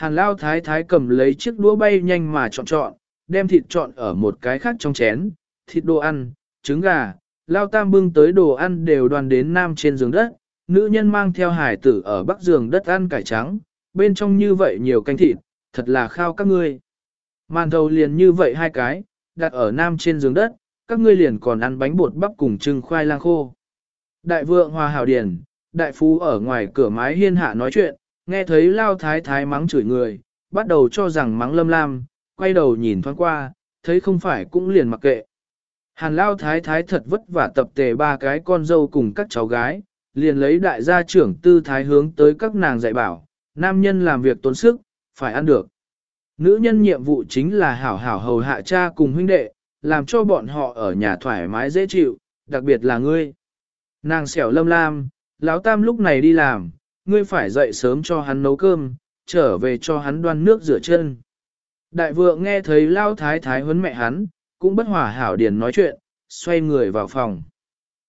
Hàn Lao Thái Thái cầm lấy chiếc đũa bay nhanh mà chọn chọn, đem thịt chọn ở một cái khác trong chén, thịt đồ ăn, trứng gà, Lao Tam bưng tới đồ ăn đều đoàn đến nam trên giường đất, nữ nhân mang theo hải tử ở bắc giường đất ăn cải trắng, bên trong như vậy nhiều canh thịt, thật là khao các ngươi. Màn thầu liền như vậy hai cái, đặt ở nam trên giường đất, các ngươi liền còn ăn bánh bột bắp cùng trưng khoai lang khô. Đại vượng hòa hảo điển, đại phú ở ngoài cửa mái hiên hạ nói chuyện, nghe thấy lao thái thái mắng chửi người, bắt đầu cho rằng mắng lâm lam, quay đầu nhìn thoáng qua, thấy không phải cũng liền mặc kệ. Hàn lao thái thái thật vất vả tập tề ba cái con dâu cùng các cháu gái, liền lấy đại gia trưởng tư thái hướng tới các nàng dạy bảo, nam nhân làm việc tốn sức, phải ăn được. Nữ nhân nhiệm vụ chính là hảo hảo hầu hạ cha cùng huynh đệ, làm cho bọn họ ở nhà thoải mái dễ chịu, đặc biệt là ngươi. Nàng xẻo lâm lam, lão tam lúc này đi làm, ngươi phải dậy sớm cho hắn nấu cơm, trở về cho hắn đoan nước rửa chân. Đại vượng nghe thấy lao thái thái huấn mẹ hắn, cũng bất hòa hảo điền nói chuyện, xoay người vào phòng.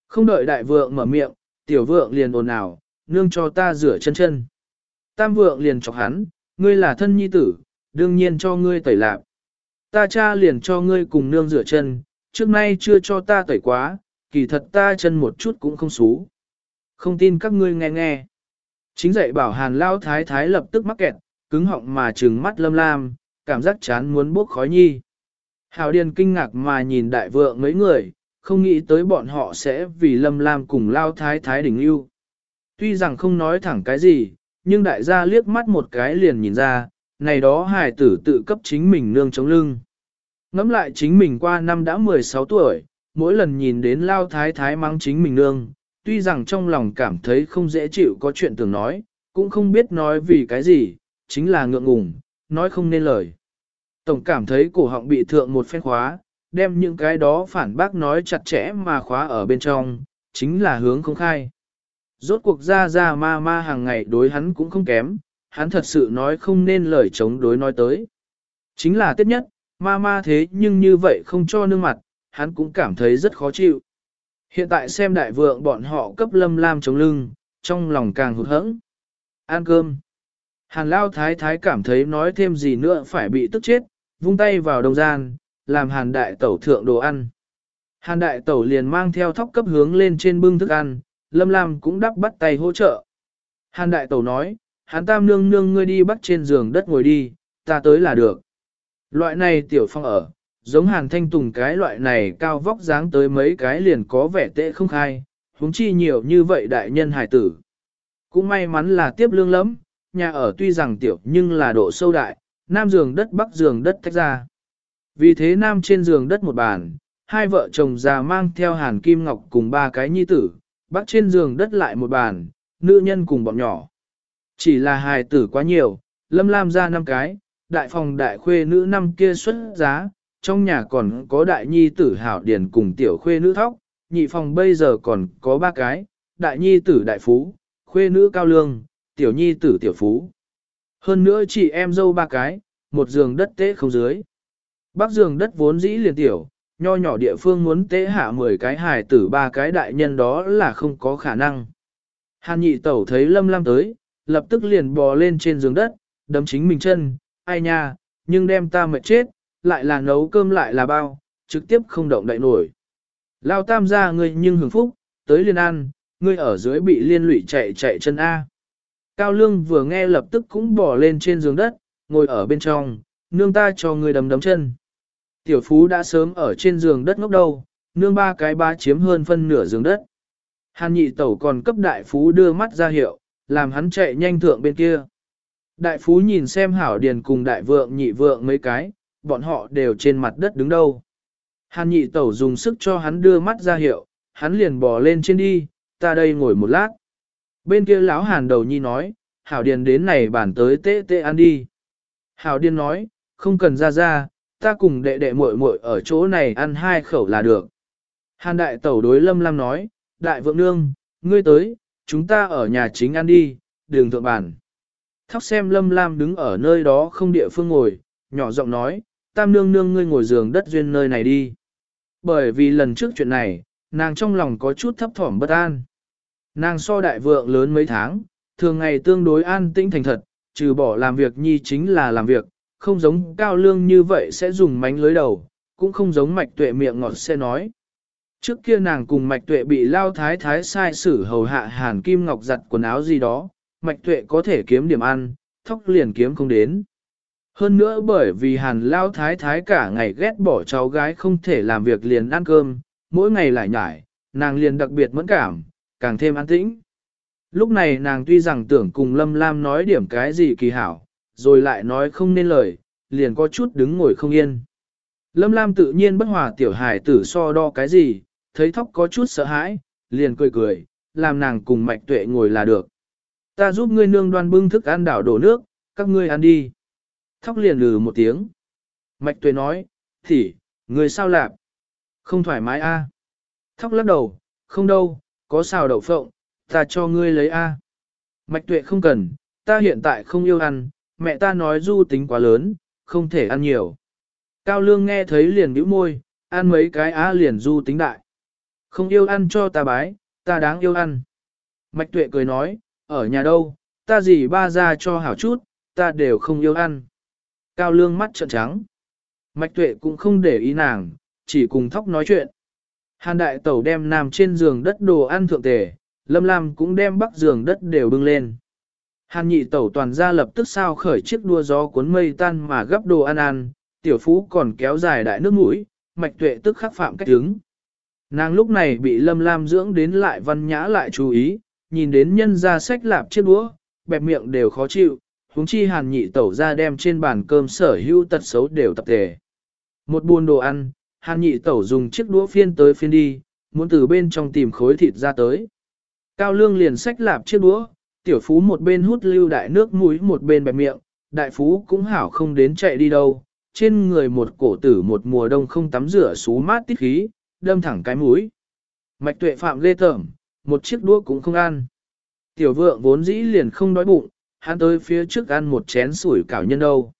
Không đợi đại vượng mở miệng, tiểu vượng liền ồn ào, nương cho ta rửa chân chân. Tam vượng liền chọc hắn, ngươi là thân nhi tử, đương nhiên cho ngươi tẩy lạp. Ta cha liền cho ngươi cùng nương rửa chân, trước nay chưa cho ta tẩy quá, kỳ thật ta chân một chút cũng không xú. Không tin các ngươi nghe nghe. Chính dạy bảo hàn lao thái thái lập tức mắc kẹt, cứng họng mà trừng mắt lâm lam, cảm giác chán muốn bốc khói nhi. Hào Điền kinh ngạc mà nhìn đại vượng mấy người, không nghĩ tới bọn họ sẽ vì lâm lam cùng lao thái thái đỉnh yêu. Tuy rằng không nói thẳng cái gì, nhưng đại gia liếc mắt một cái liền nhìn ra, này đó hài tử tự cấp chính mình nương chống lưng. Ngắm lại chính mình qua năm đã 16 tuổi, mỗi lần nhìn đến lao thái thái mang chính mình nương, tuy rằng trong lòng cảm thấy không dễ chịu có chuyện tưởng nói, cũng không biết nói vì cái gì, chính là ngượng ngùng, nói không nên lời. Tổng cảm thấy cổ họng bị thượng một phen khóa, đem những cái đó phản bác nói chặt chẽ mà khóa ở bên trong, chính là hướng không khai. Rốt cuộc ra ra ma ma hàng ngày đối hắn cũng không kém, hắn thật sự nói không nên lời chống đối nói tới. Chính là tiết nhất, ma ma thế nhưng như vậy không cho nương mặt, hắn cũng cảm thấy rất khó chịu. Hiện tại xem đại vượng bọn họ cấp lâm lam chống lưng, trong lòng càng hụt hẫng. Ăn cơm. Hàn lao thái thái cảm thấy nói thêm gì nữa phải bị tức chết, vung tay vào đồng gian, làm hàn đại tẩu thượng đồ ăn. Hàn đại tẩu liền mang theo thóc cấp hướng lên trên bưng thức ăn, lâm lam cũng đắp bắt tay hỗ trợ. Hàn đại tẩu nói, hàn tam nương nương ngươi đi bắt trên giường đất ngồi đi, ta tới là được. Loại này tiểu phong ở, giống hàn thanh tùng cái loại này cao vóc dáng tới mấy cái liền có vẻ tệ không khai, huống chi nhiều như vậy đại nhân hải tử. Cũng may mắn là tiếp lương lắm, nhà ở tuy rằng tiểu nhưng là độ sâu đại, nam giường đất bắc giường đất tách ra. Vì thế nam trên giường đất một bàn, hai vợ chồng già mang theo hàn kim ngọc cùng ba cái nhi tử, bắc trên giường đất lại một bàn, nữ nhân cùng bọn nhỏ. Chỉ là hài tử quá nhiều, lâm lam ra năm cái, đại phòng đại khuê nữ năm kia xuất giá, trong nhà còn có đại nhi tử hảo điền cùng tiểu khuê nữ thóc, nhị phòng bây giờ còn có ba cái, đại nhi tử đại phú, khuê nữ cao lương, tiểu nhi tử tiểu phú. Hơn nữa chị em dâu ba cái, một giường đất tế không dưới. Bắc giường đất vốn dĩ liền tiểu, nho nhỏ địa phương muốn tế hạ 10 cái hài tử ba cái đại nhân đó là không có khả năng. Hàn nhị tẩu thấy lâm lam tới, lập tức liền bò lên trên giường đất, đấm chính mình chân, ai nha, nhưng đem ta mệt chết, lại là nấu cơm lại là bao, trực tiếp không động đậy nổi. Lao tam ra ngươi nhưng hưởng phúc, tới liên an, ngươi ở dưới bị liên lụy chạy chạy chân A. Cao Lương vừa nghe lập tức cũng bỏ lên trên giường đất, ngồi ở bên trong, nương ta cho ngươi đấm đấm chân. Tiểu Phú đã sớm ở trên giường đất ngốc đầu, nương ba cái ba chiếm hơn phân nửa giường đất. Hàn nhị tẩu còn cấp đại phú đưa mắt ra hiệu, làm hắn chạy nhanh thượng bên kia. Đại phú nhìn xem hảo điền cùng đại vượng nhị vượng mấy cái, bọn họ đều trên mặt đất đứng đâu. Hàn nhị tẩu dùng sức cho hắn đưa mắt ra hiệu, hắn liền bò lên trên đi, ta đây ngồi một lát. Bên kia lão hàn đầu nhi nói, hảo điền đến này bản tới tê tê ăn đi. Hảo điền nói, không cần ra ra, ta cùng đệ đệ muội muội ở chỗ này ăn hai khẩu là được. Hàn đại tẩu đối lâm lam nói, đại vượng nương, ngươi tới, chúng ta ở nhà chính ăn đi, đường thượng bản. Thóc xem lâm lam đứng ở nơi đó không địa phương ngồi, nhỏ giọng nói, tam nương nương ngươi ngồi giường đất duyên nơi này đi. Bởi vì lần trước chuyện này, nàng trong lòng có chút thấp thỏm bất an. Nàng so đại vượng lớn mấy tháng, thường ngày tương đối an tĩnh thành thật, trừ bỏ làm việc nhi chính là làm việc, không giống cao lương như vậy sẽ dùng mánh lưới đầu, cũng không giống mạch tuệ miệng ngọt sẽ nói. Trước kia nàng cùng mạch tuệ bị lao thái thái sai xử hầu hạ hàn kim ngọc giặt quần áo gì đó, mạch tuệ có thể kiếm điểm ăn, thóc liền kiếm không đến. Hơn nữa bởi vì hàn lao thái thái cả ngày ghét bỏ cháu gái không thể làm việc liền ăn cơm, mỗi ngày lại nhải, nàng liền đặc biệt mẫn cảm, càng thêm an tĩnh. Lúc này nàng tuy rằng tưởng cùng Lâm Lam nói điểm cái gì kỳ hảo, rồi lại nói không nên lời, liền có chút đứng ngồi không yên. Lâm Lam tự nhiên bất hòa tiểu hải tử so đo cái gì, thấy thóc có chút sợ hãi, liền cười cười, làm nàng cùng mạch tuệ ngồi là được. Ta giúp ngươi nương đoan bưng thức ăn đảo đổ nước, các ngươi ăn đi. Thóc liền lừ một tiếng. Mạch tuệ nói, thì, người sao lạp? Không thoải mái a? À? Thóc lắc đầu, không đâu, có xào đậu phộng, ta cho ngươi lấy a. Mạch tuệ không cần, ta hiện tại không yêu ăn, mẹ ta nói du tính quá lớn, không thể ăn nhiều. Cao lương nghe thấy liền bĩu môi, ăn mấy cái á liền du tính đại. Không yêu ăn cho ta bái, ta đáng yêu ăn. Mạch tuệ cười nói, ở nhà đâu, ta gì ba ra cho hảo chút, ta đều không yêu ăn. Cao lương mắt trợn trắng. Mạch tuệ cũng không để ý nàng, chỉ cùng thóc nói chuyện. Hàn đại tẩu đem nằm trên giường đất đồ ăn thượng tề, lâm lam cũng đem bắc giường đất đều bưng lên. Hàn nhị tẩu toàn ra lập tức sao khởi chiếc đua gió cuốn mây tan mà gấp đồ ăn ăn, tiểu phú còn kéo dài đại nước mũi, mạch tuệ tức khắc phạm cách đứng. Nàng lúc này bị lâm lam dưỡng đến lại văn nhã lại chú ý, nhìn đến nhân ra sách lạp chiếc đũa, bẹp miệng đều khó chịu, huống chi hàn nhị tẩu ra đem trên bàn cơm sở hữu tật xấu đều tập thể. Một buồn đồ ăn, hàn nhị tẩu dùng chiếc đũa phiên tới phiên đi, muốn từ bên trong tìm khối thịt ra tới. Cao lương liền sách lạp chiếc đũa, tiểu phú một bên hút lưu đại nước mũi một bên bẹp miệng, đại phú cũng hảo không đến chạy đi đâu, trên người một cổ tử một mùa đông không tắm rửa xú mát tít khí, đâm thẳng cái mũi. Mạch tuệ phạm lê tởm, một chiếc đũa cũng không ăn. Tiểu vượng vốn dĩ liền không đói bụng, hắn tới phía trước ăn một chén sủi cảo nhân đâu.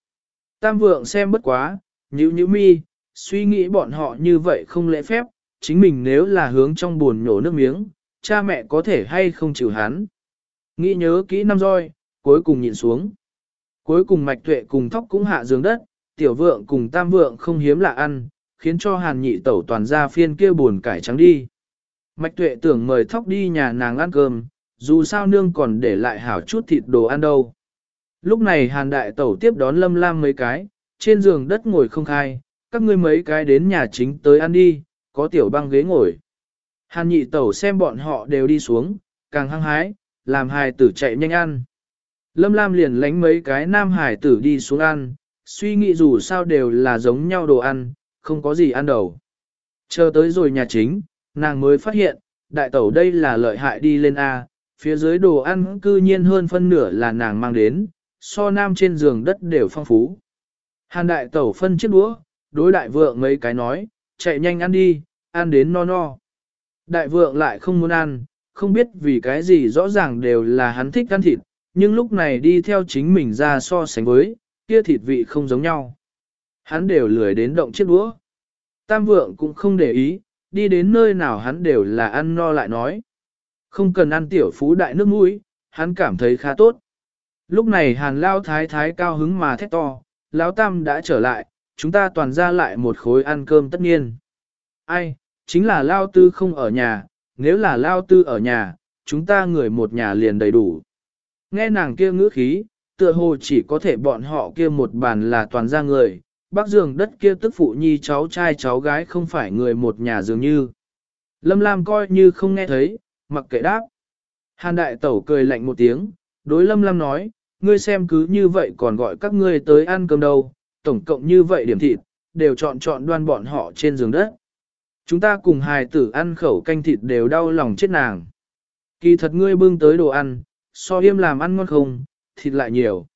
Tam vượng xem bất quá, nhíu nhíu mi, suy nghĩ bọn họ như vậy không lễ phép, chính mình nếu là hướng trong buồn nhổ nước miếng, cha mẹ có thể hay không chịu hắn. Nghĩ nhớ kỹ năm roi, cuối cùng nhìn xuống. Cuối cùng mạch tuệ cùng thóc cũng hạ giường đất, tiểu vượng cùng tam vượng không hiếm lạ ăn, khiến cho hàn nhị tẩu toàn ra phiên kia buồn cải trắng đi. Mạch tuệ tưởng mời thóc đi nhà nàng ăn cơm, dù sao nương còn để lại hảo chút thịt đồ ăn đâu. Lúc này hàn đại tẩu tiếp đón lâm lam mấy cái, trên giường đất ngồi không khai, các ngươi mấy cái đến nhà chính tới ăn đi, có tiểu băng ghế ngồi. Hàn nhị tẩu xem bọn họ đều đi xuống, càng hăng hái, làm hài tử chạy nhanh ăn. Lâm Lam liền lánh mấy cái nam hải tử đi xuống ăn, suy nghĩ dù sao đều là giống nhau đồ ăn, không có gì ăn đầu. Chờ tới rồi nhà chính, nàng mới phát hiện, đại tẩu đây là lợi hại đi lên A, phía dưới đồ ăn cư nhiên hơn phân nửa là nàng mang đến, so nam trên giường đất đều phong phú. Hàn đại tẩu phân chiếc đũa, đối đại vượng mấy cái nói, chạy nhanh ăn đi, ăn đến no no. Đại vượng lại không muốn ăn, không biết vì cái gì rõ ràng đều là hắn thích ăn thịt, nhưng lúc này đi theo chính mình ra so sánh với, kia thịt vị không giống nhau. Hắn đều lười đến động chiếc đũa. Tam vượng cũng không để ý, đi đến nơi nào hắn đều là ăn no lại nói. Không cần ăn tiểu phú đại nước mũi, hắn cảm thấy khá tốt. Lúc này hàn lao thái thái cao hứng mà thét to, lão tam đã trở lại, chúng ta toàn ra lại một khối ăn cơm tất nhiên. Ai, chính là lao tư không ở nhà, nếu là lao tư ở nhà, chúng ta người một nhà liền đầy đủ. Nghe nàng kia ngữ khí, tựa hồ chỉ có thể bọn họ kia một bàn là toàn ra người, bác giường đất kia tức phụ nhi cháu trai cháu gái không phải người một nhà dường như. Lâm Lam coi như không nghe thấy, mặc kệ đáp. Hàn đại tẩu cười lạnh một tiếng, đối Lâm lâm nói, ngươi xem cứ như vậy còn gọi các ngươi tới ăn cơm đâu, tổng cộng như vậy điểm thịt, đều chọn chọn đoan bọn họ trên giường đất. Chúng ta cùng hài tử ăn khẩu canh thịt đều đau lòng chết nàng. Kỳ thật ngươi bưng tới đồ ăn, so yêm làm ăn ngon không, thịt lại nhiều.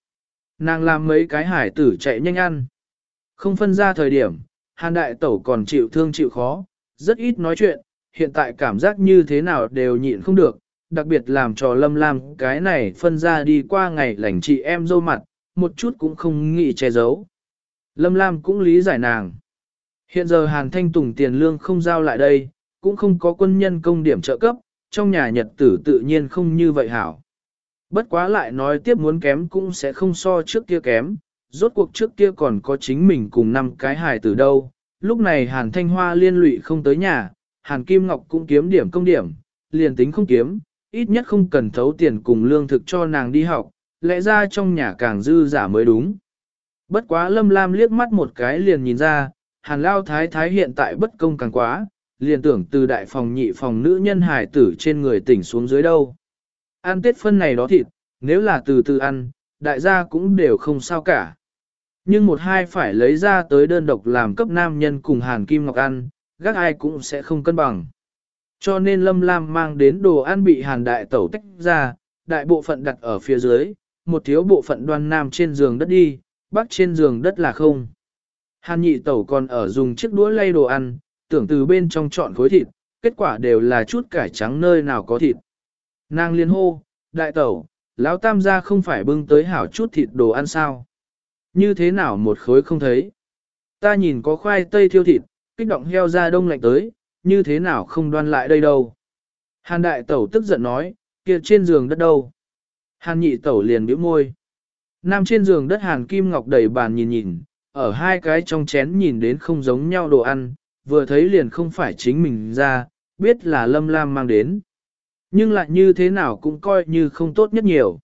Nàng làm mấy cái hải tử chạy nhanh ăn. Không phân ra thời điểm, hàn đại tẩu còn chịu thương chịu khó, rất ít nói chuyện, hiện tại cảm giác như thế nào đều nhịn không được, đặc biệt làm cho lâm lam cái này phân ra đi qua ngày lành chị em dâu mặt, một chút cũng không nghĩ che giấu. Lâm lam cũng lý giải nàng. Hiện giờ Hàn Thanh Tùng tiền lương không giao lại đây, cũng không có quân nhân công điểm trợ cấp, trong nhà nhật tử tự nhiên không như vậy hảo. Bất quá lại nói tiếp muốn kém cũng sẽ không so trước kia kém, rốt cuộc trước kia còn có chính mình cùng năm cái hài từ đâu. Lúc này Hàn Thanh Hoa liên lụy không tới nhà, Hàn Kim Ngọc cũng kiếm điểm công điểm, liền tính không kiếm, ít nhất không cần thấu tiền cùng lương thực cho nàng đi học, lẽ ra trong nhà càng dư giả mới đúng. Bất quá Lâm Lam liếc mắt một cái liền nhìn ra, Hàn Lao Thái Thái hiện tại bất công càng quá, liền tưởng từ đại phòng nhị phòng nữ nhân hài tử trên người tỉnh xuống dưới đâu. Ăn tết phân này đó thịt, nếu là từ từ ăn, đại gia cũng đều không sao cả. Nhưng một hai phải lấy ra tới đơn độc làm cấp nam nhân cùng Hàn Kim Ngọc ăn, gác ai cũng sẽ không cân bằng. Cho nên Lâm Lam mang đến đồ ăn bị Hàn Đại Tẩu tách ra, đại bộ phận đặt ở phía dưới, một thiếu bộ phận đoan nam trên giường đất đi, bắc trên giường đất là không. Hàn nhị tẩu còn ở dùng chiếc đũa lay đồ ăn, tưởng từ bên trong chọn khối thịt, kết quả đều là chút cải trắng nơi nào có thịt. Nàng liên hô, đại tẩu, lão tam gia không phải bưng tới hảo chút thịt đồ ăn sao. Như thế nào một khối không thấy. Ta nhìn có khoai tây thiêu thịt, kích động heo ra đông lạnh tới, như thế nào không đoan lại đây đâu. Hàn đại tẩu tức giận nói, kia trên giường đất đâu. Hàn nhị tẩu liền bĩu môi. Nam trên giường đất hàn kim ngọc đầy bàn nhìn nhìn, ở hai cái trong chén nhìn đến không giống nhau đồ ăn, vừa thấy liền không phải chính mình ra, biết là lâm lam mang đến. Nhưng lại như thế nào cũng coi như không tốt nhất nhiều.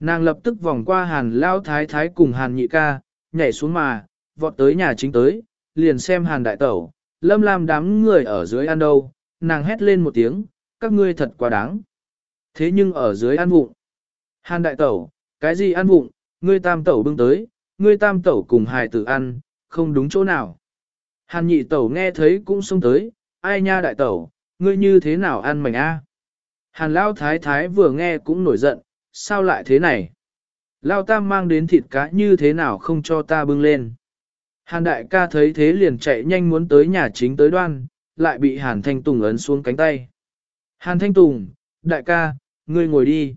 Nàng lập tức vòng qua hàn lao thái thái cùng hàn nhị ca, nhảy xuống mà, vọt tới nhà chính tới, liền xem hàn đại tẩu, lâm lam đám người ở dưới ăn đâu, nàng hét lên một tiếng, các ngươi thật quá đáng. Thế nhưng ở dưới ăn vụng. Hàn đại tẩu, cái gì ăn vụng, ngươi tam tẩu bưng tới, ngươi tam tẩu cùng hài tử ăn, không đúng chỗ nào. Hàn nhị tẩu nghe thấy cũng xông tới, ai nha đại tẩu, ngươi như thế nào ăn mảnh a? Hàn lao thái thái vừa nghe cũng nổi giận, sao lại thế này? Lao tam mang đến thịt cá như thế nào không cho ta bưng lên? Hàn đại ca thấy thế liền chạy nhanh muốn tới nhà chính tới đoan, lại bị Hàn Thanh Tùng ấn xuống cánh tay. Hàn Thanh Tùng, đại ca, ngươi ngồi đi.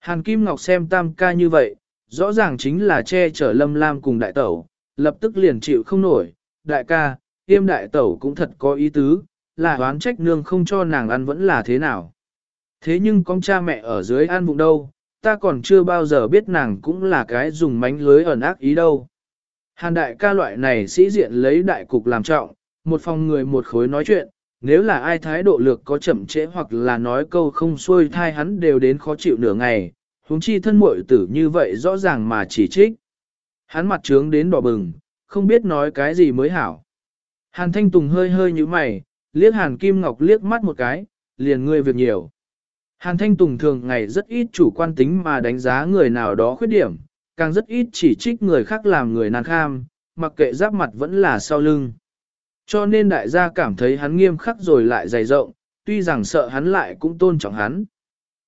Hàn Kim Ngọc xem tam ca như vậy, rõ ràng chính là che chở lâm lam cùng đại tẩu, lập tức liền chịu không nổi, đại ca, yêm đại tẩu cũng thật có ý tứ, là oán trách nương không cho nàng ăn vẫn là thế nào. Thế nhưng con cha mẹ ở dưới ăn bụng đâu, ta còn chưa bao giờ biết nàng cũng là cái dùng mánh lưới ẩn ác ý đâu. Hàn đại ca loại này sĩ diện lấy đại cục làm trọng, một phòng người một khối nói chuyện, nếu là ai thái độ lược có chậm trễ hoặc là nói câu không xuôi thai hắn đều đến khó chịu nửa ngày, huống chi thân muội tử như vậy rõ ràng mà chỉ trích. Hắn mặt trướng đến đỏ bừng, không biết nói cái gì mới hảo. Hàn Thanh Tùng hơi hơi như mày, liếc Hàn Kim Ngọc liếc mắt một cái, liền ngươi việc nhiều. Hàn Thanh Tùng thường ngày rất ít chủ quan tính mà đánh giá người nào đó khuyết điểm, càng rất ít chỉ trích người khác làm người nàn kham, mặc kệ giáp mặt vẫn là sau lưng. Cho nên đại gia cảm thấy hắn nghiêm khắc rồi lại dày rộng, tuy rằng sợ hắn lại cũng tôn trọng hắn.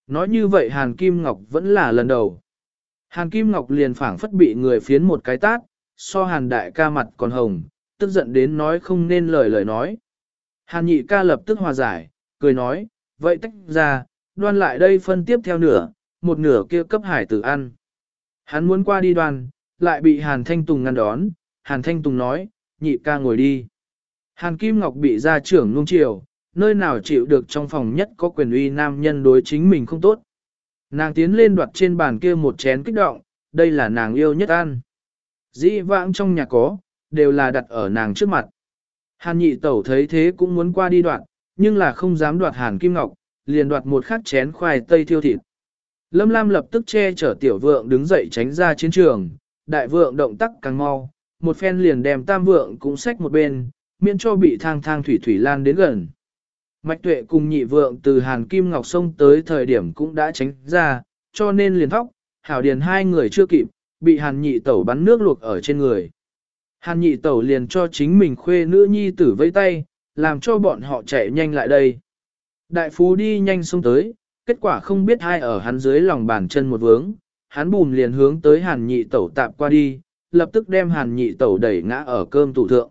Nói như vậy Hàn Kim Ngọc vẫn là lần đầu. Hàn Kim Ngọc liền phảng phất bị người phiến một cái tát, so Hàn đại ca mặt còn hồng, tức giận đến nói không nên lời lời nói. Hàn nhị ca lập tức hòa giải, cười nói, vậy tách ra, đoan lại đây phân tiếp theo nửa, một nửa kia cấp hải tử ăn. Hắn muốn qua đi đoàn, lại bị Hàn Thanh Tùng ngăn đón, Hàn Thanh Tùng nói, nhị ca ngồi đi. Hàn Kim Ngọc bị gia trưởng nung chiều, nơi nào chịu được trong phòng nhất có quyền uy nam nhân đối chính mình không tốt. Nàng tiến lên đoạt trên bàn kia một chén kích động, đây là nàng yêu nhất ăn. Dĩ vãng trong nhà có, đều là đặt ở nàng trước mặt. Hàn nhị tẩu thấy thế cũng muốn qua đi đoạt, nhưng là không dám đoạt hàn kim ngọc, liền đoạt một khát chén khoai tây thiêu thịt. Lâm Lam lập tức che chở tiểu vượng đứng dậy tránh ra chiến trường, đại vượng động tác càng mau, một phen liền đem tam vượng cũng xách một bên, miễn cho bị thang thang thủy thủy lan đến gần. Mạch tuệ cùng nhị vượng từ hàn kim ngọc sông tới thời điểm cũng đã tránh ra, cho nên liền thóc, hảo điền hai người chưa kịp, bị hàn nhị tẩu bắn nước luộc ở trên người. Hàn nhị tẩu liền cho chính mình khuê nữ nhi tử vây tay, làm cho bọn họ chạy nhanh lại đây. Đại phú đi nhanh xông tới, kết quả không biết ai ở hắn dưới lòng bàn chân một vướng, hắn bùm liền hướng tới hàn nhị tẩu tạp qua đi, lập tức đem hàn nhị tẩu đẩy ngã ở cơm tủ thượng.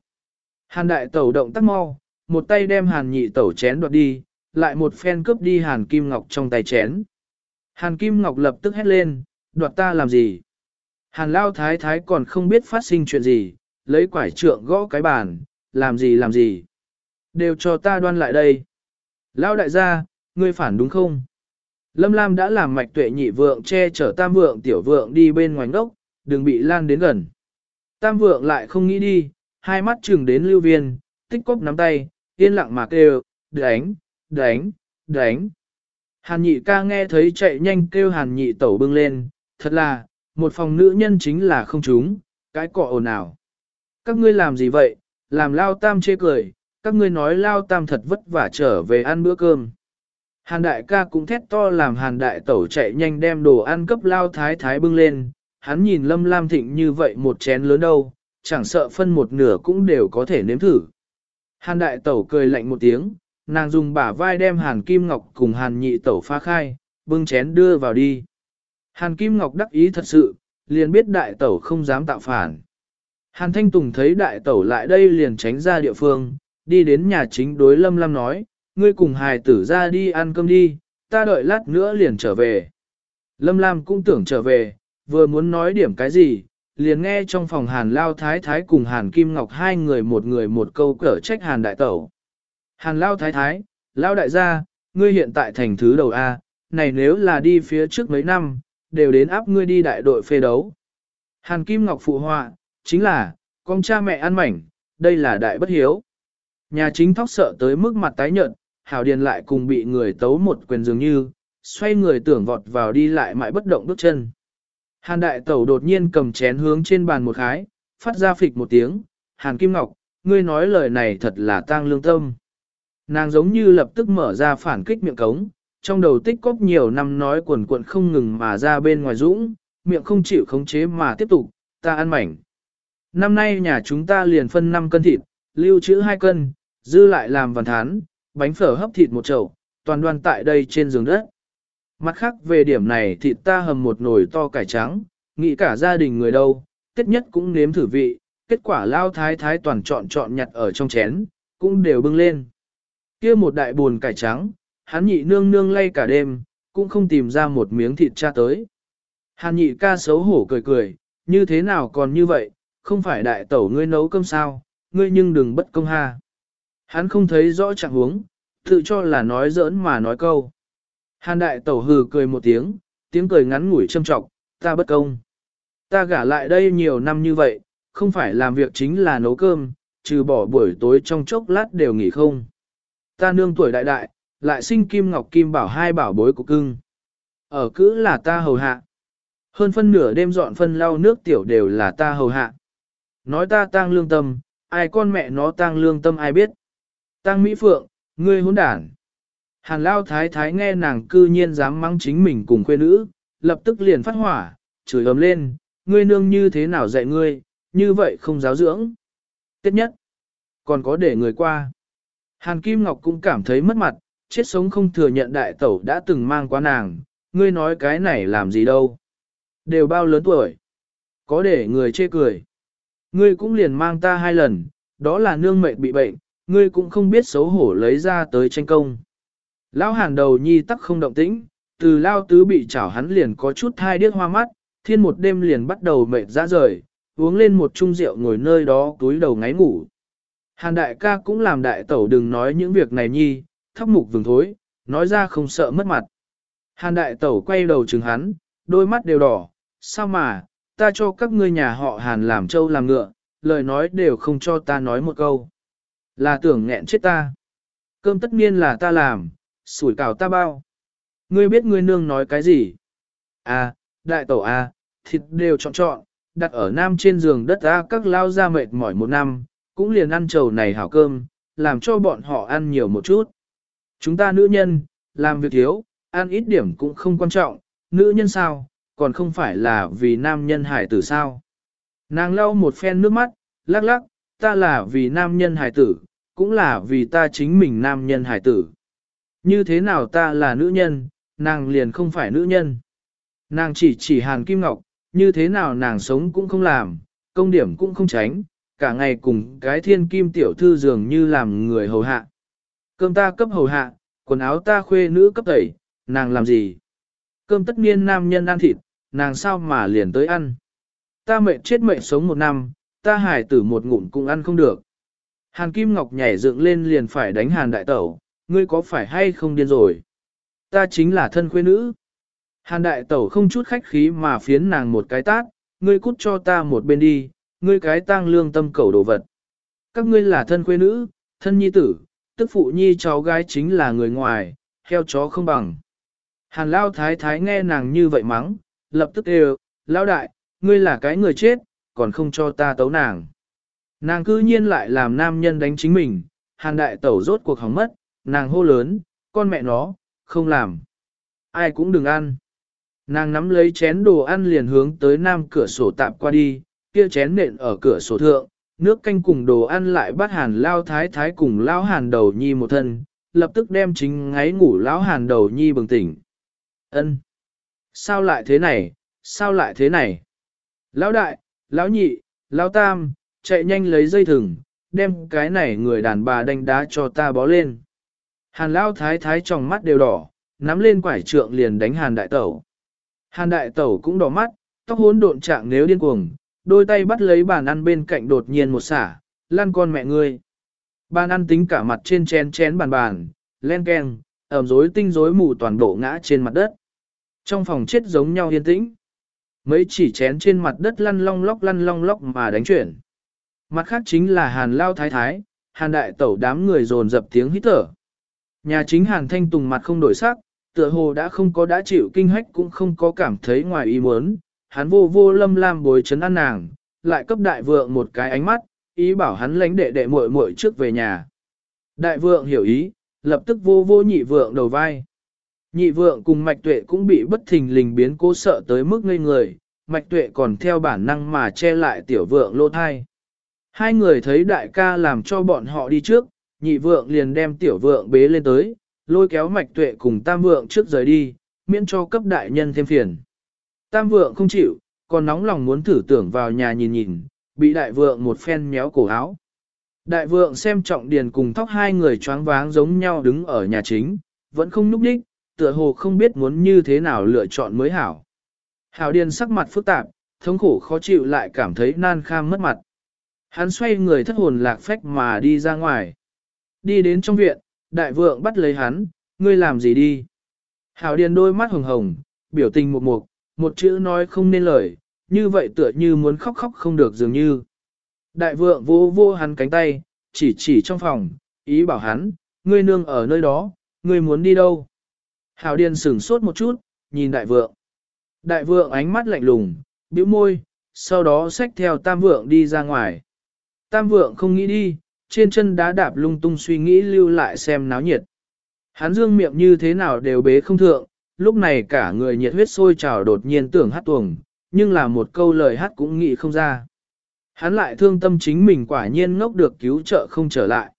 Hàn đại tẩu động tác mau, một tay đem hàn nhị tẩu chén đoạt đi, lại một phen cướp đi hàn kim ngọc trong tay chén. Hàn kim ngọc lập tức hét lên, đoạt ta làm gì? Hàn lao thái thái còn không biết phát sinh chuyện gì, lấy quải trượng gõ cái bàn, làm gì làm gì. Đều cho ta đoan lại đây. Lao đại gia, ngươi phản đúng không? Lâm Lam đã làm mạch tuệ nhị vượng che chở tam vượng tiểu vượng đi bên ngoài ngốc, đừng bị lan đến gần. Tam vượng lại không nghĩ đi, hai mắt chừng đến lưu viên, tích cốc nắm tay, yên lặng mà kêu, đánh, đánh, đánh. Hàn nhị ca nghe thấy chạy nhanh kêu hàn nhị tẩu bưng lên, thật là, một phòng nữ nhân chính là không chúng, cái cọ ồn ào. Các ngươi làm gì vậy, làm lao tam chê cười, các ngươi nói lao tam thật vất vả trở về ăn bữa cơm. Hàn đại ca cũng thét to làm hàn đại tẩu chạy nhanh đem đồ ăn cấp lao thái thái bưng lên, hắn nhìn lâm lam thịnh như vậy một chén lớn đâu, chẳng sợ phân một nửa cũng đều có thể nếm thử. Hàn đại tẩu cười lạnh một tiếng, nàng dùng bả vai đem hàn kim ngọc cùng hàn nhị tẩu phá khai, bưng chén đưa vào đi. Hàn kim ngọc đắc ý thật sự, liền biết đại tẩu không dám tạo phản. Hàn thanh tùng thấy đại tẩu lại đây liền tránh ra địa phương, đi đến nhà chính đối lâm lam nói, ngươi cùng hài tử ra đi ăn cơm đi, ta đợi lát nữa liền trở về. Lâm lam cũng tưởng trở về, vừa muốn nói điểm cái gì, liền nghe trong phòng hàn lao thái thái cùng hàn kim ngọc hai người một người một câu cở trách hàn đại tẩu. Hàn lao thái thái, lao đại gia, ngươi hiện tại thành thứ đầu A, này nếu là đi phía trước mấy năm, đều đến áp ngươi đi đại đội phê đấu. Hàn kim ngọc phụ họa, chính là, con cha mẹ ăn mảnh, đây là đại bất hiếu. Nhà chính thóc sợ tới mức mặt tái nhợt, hảo điền lại cùng bị người tấu một quyền dường như, xoay người tưởng vọt vào đi lại mãi bất động bước chân. Hàn đại tẩu đột nhiên cầm chén hướng trên bàn một khái, phát ra phịch một tiếng, Hàn Kim Ngọc, ngươi nói lời này thật là tang lương tâm. Nàng giống như lập tức mở ra phản kích miệng cống, trong đầu tích cóp nhiều năm nói quần quận không ngừng mà ra bên ngoài dũng, miệng không chịu khống chế mà tiếp tục, ta ăn mảnh. Năm nay nhà chúng ta liền phân 5 cân thịt, lưu trữ 2 cân, dư lại làm vằn thán, bánh phở hấp thịt một chậu, toàn đoan tại đây trên giường đất. Mặt khác về điểm này thịt ta hầm một nồi to cải trắng, nghĩ cả gia đình người đâu, tết nhất cũng nếm thử vị, kết quả lao thái thái toàn chọn chọn nhặt ở trong chén, cũng đều bưng lên. kia một đại buồn cải trắng, hắn nhị nương nương lay cả đêm, cũng không tìm ra một miếng thịt cha tới. Hàn nhị ca xấu hổ cười cười, như thế nào còn như vậy, không phải đại tẩu ngươi nấu cơm sao, ngươi nhưng đừng bất công ha. Hắn không thấy rõ trạng huống, tự cho là nói giỡn mà nói câu. Hàn đại tẩu hừ cười một tiếng, tiếng cười ngắn ngủi châm trọng, ta bất công. Ta gả lại đây nhiều năm như vậy, không phải làm việc chính là nấu cơm, trừ bỏ buổi tối trong chốc lát đều nghỉ không. Ta nương tuổi đại đại, lại sinh kim ngọc kim bảo hai bảo bối của cưng. Ở cữ là ta hầu hạ. Hơn phân nửa đêm dọn phân lau nước tiểu đều là ta hầu hạ. Nói ta tang lương tâm, ai con mẹ nó tang lương tâm ai biết. Tang Mỹ Phượng, ngươi hỗn đản. Hàn Lao Thái Thái nghe nàng cư nhiên dám mắng chính mình cùng quê nữ, lập tức liền phát hỏa, chửi ấm lên, ngươi nương như thế nào dạy ngươi, như vậy không giáo dưỡng. Tiếp nhất, còn có để người qua. Hàn Kim Ngọc cũng cảm thấy mất mặt, chết sống không thừa nhận đại tẩu đã từng mang qua nàng, ngươi nói cái này làm gì đâu. Đều bao lớn tuổi. Có để người chê cười. Ngươi cũng liền mang ta hai lần, đó là nương mệnh bị bệnh, ngươi cũng không biết xấu hổ lấy ra tới tranh công. Lão hàn đầu nhi tắc không động tĩnh, từ lao tứ bị chảo hắn liền có chút thai điếc hoa mắt, thiên một đêm liền bắt đầu mệt ra rời, uống lên một chung rượu ngồi nơi đó túi đầu ngáy ngủ. Hàn đại ca cũng làm đại tẩu đừng nói những việc này nhi, thóc mục vừng thối, nói ra không sợ mất mặt. Hàn đại tẩu quay đầu chừng hắn, đôi mắt đều đỏ, sao mà, ta cho các ngươi nhà họ hàn làm trâu làm ngựa, lời nói đều không cho ta nói một câu. Là tưởng nghẹn chết ta. Cơm tất nhiên là ta làm, sủi cảo ta bao. Ngươi biết ngươi nương nói cái gì? À, đại tẩu à, thịt đều chọn chọn, đặt ở nam trên giường đất ra các lao ra mệt mỏi một năm, cũng liền ăn trầu này hảo cơm, làm cho bọn họ ăn nhiều một chút. Chúng ta nữ nhân, làm việc thiếu, ăn ít điểm cũng không quan trọng, nữ nhân sao, còn không phải là vì nam nhân hải tử sao. Nàng lau một phen nước mắt, lắc lắc, ta là vì nam nhân hải tử, cũng là vì ta chính mình nam nhân hải tử. Như thế nào ta là nữ nhân, nàng liền không phải nữ nhân. Nàng chỉ chỉ hàn kim ngọc, như thế nào nàng sống cũng không làm, công điểm cũng không tránh, cả ngày cùng cái thiên kim tiểu thư dường như làm người hầu hạ. Cơm ta cấp hầu hạ, quần áo ta khuê nữ cấp tẩy, nàng làm gì? Cơm tất niên nam nhân ăn thịt, nàng sao mà liền tới ăn? Ta mệnh chết mệnh sống một năm, ta hải tử một ngụm cũng ăn không được. Hàn Kim Ngọc nhảy dựng lên liền phải đánh Hàn Đại Tẩu, ngươi có phải hay không điên rồi? Ta chính là thân khuê nữ. Hàn Đại Tẩu không chút khách khí mà phiến nàng một cái tát, ngươi cút cho ta một bên đi, ngươi cái tang lương tâm cầu đồ vật. Các ngươi là thân khuê nữ, thân nhi tử, tức phụ nhi cháu gái chính là người ngoài, heo chó không bằng. Hàn Lao Thái Thái nghe nàng như vậy mắng, lập tức đều, Lao Đại, ngươi là cái người chết, còn không cho ta tấu nàng. Nàng cư nhiên lại làm nam nhân đánh chính mình, Hàn Đại Tẩu rốt cuộc hóng mất, nàng hô lớn, con mẹ nó, không làm. Ai cũng đừng ăn. Nàng nắm lấy chén đồ ăn liền hướng tới nam cửa sổ tạm qua đi, kia chén nện ở cửa sổ thượng, nước canh cùng đồ ăn lại bắt hàn lao thái thái cùng lao hàn đầu nhi một thân, lập tức đem chính ngáy ngủ lão hàn đầu nhi bừng tỉnh. ân Sao lại thế này, sao lại thế này? Lão đại, lão nhị, lão tam, chạy nhanh lấy dây thừng, đem cái này người đàn bà đánh đá cho ta bó lên. Hàn Lão thái thái trong mắt đều đỏ, nắm lên quải trượng liền đánh hàn đại tẩu. Hàn đại tẩu cũng đỏ mắt, tóc hốn độn trạng nếu điên cuồng, đôi tay bắt lấy bàn ăn bên cạnh đột nhiên một xả, lăn con mẹ ngươi. Bàn ăn tính cả mặt trên chén chén bàn bàn, len keng, ẩm rối tinh rối mù toàn bộ ngã trên mặt đất. Trong phòng chết giống nhau yên tĩnh. Mấy chỉ chén trên mặt đất lăn long lóc lăn long lóc mà đánh chuyển. Mặt khác chính là hàn lao thái thái, hàn đại tẩu đám người dồn dập tiếng hít thở. Nhà chính hàn thanh tùng mặt không đổi sắc, tựa hồ đã không có đã chịu kinh hách cũng không có cảm thấy ngoài ý muốn, hắn vô vô lâm lam bồi chấn ăn nàng, lại cấp đại vượng một cái ánh mắt, ý bảo hắn lánh đệ đệ muội muội trước về nhà. Đại vượng hiểu ý, lập tức vô vô nhị vượng đầu vai. Nhị vượng cùng mạch tuệ cũng bị bất thình lình biến cố sợ tới mức ngây người, mạch tuệ còn theo bản năng mà che lại tiểu vượng lô thai. Hai người thấy đại ca làm cho bọn họ đi trước, nhị vượng liền đem tiểu vượng bế lên tới, lôi kéo mạch tuệ cùng tam vượng trước rời đi, miễn cho cấp đại nhân thêm phiền. Tam vượng không chịu, còn nóng lòng muốn thử tưởng vào nhà nhìn nhìn, bị đại vượng một phen méo cổ áo. Đại vượng xem trọng điền cùng tóc hai người choáng váng giống nhau đứng ở nhà chính, vẫn không núp đích, tựa hồ không biết muốn như thế nào lựa chọn mới hảo. Hảo điền sắc mặt phức tạp, thống khổ khó chịu lại cảm thấy nan kham mất mặt. Hắn xoay người thất hồn lạc phách mà đi ra ngoài. Đi đến trong viện, đại vượng bắt lấy hắn, ngươi làm gì đi? Hảo điền đôi mắt hồng hồng, biểu tình một mục, một chữ nói không nên lời, như vậy tựa như muốn khóc khóc không được dường như. Đại vượng vô vô hắn cánh tay, chỉ chỉ trong phòng, ý bảo hắn, ngươi nương ở nơi đó, ngươi muốn đi đâu? Hảo điền sửng sốt một chút, nhìn đại vượng. Đại vượng ánh mắt lạnh lùng, bĩu môi, sau đó xách theo tam vượng đi ra ngoài. Tam vượng không nghĩ đi, trên chân đá đạp lung tung suy nghĩ lưu lại xem náo nhiệt. Hắn dương miệng như thế nào đều bế không thượng, lúc này cả người nhiệt huyết sôi trào đột nhiên tưởng hát tuồng, nhưng là một câu lời hát cũng nghĩ không ra. Hắn lại thương tâm chính mình quả nhiên ngốc được cứu trợ không trở lại.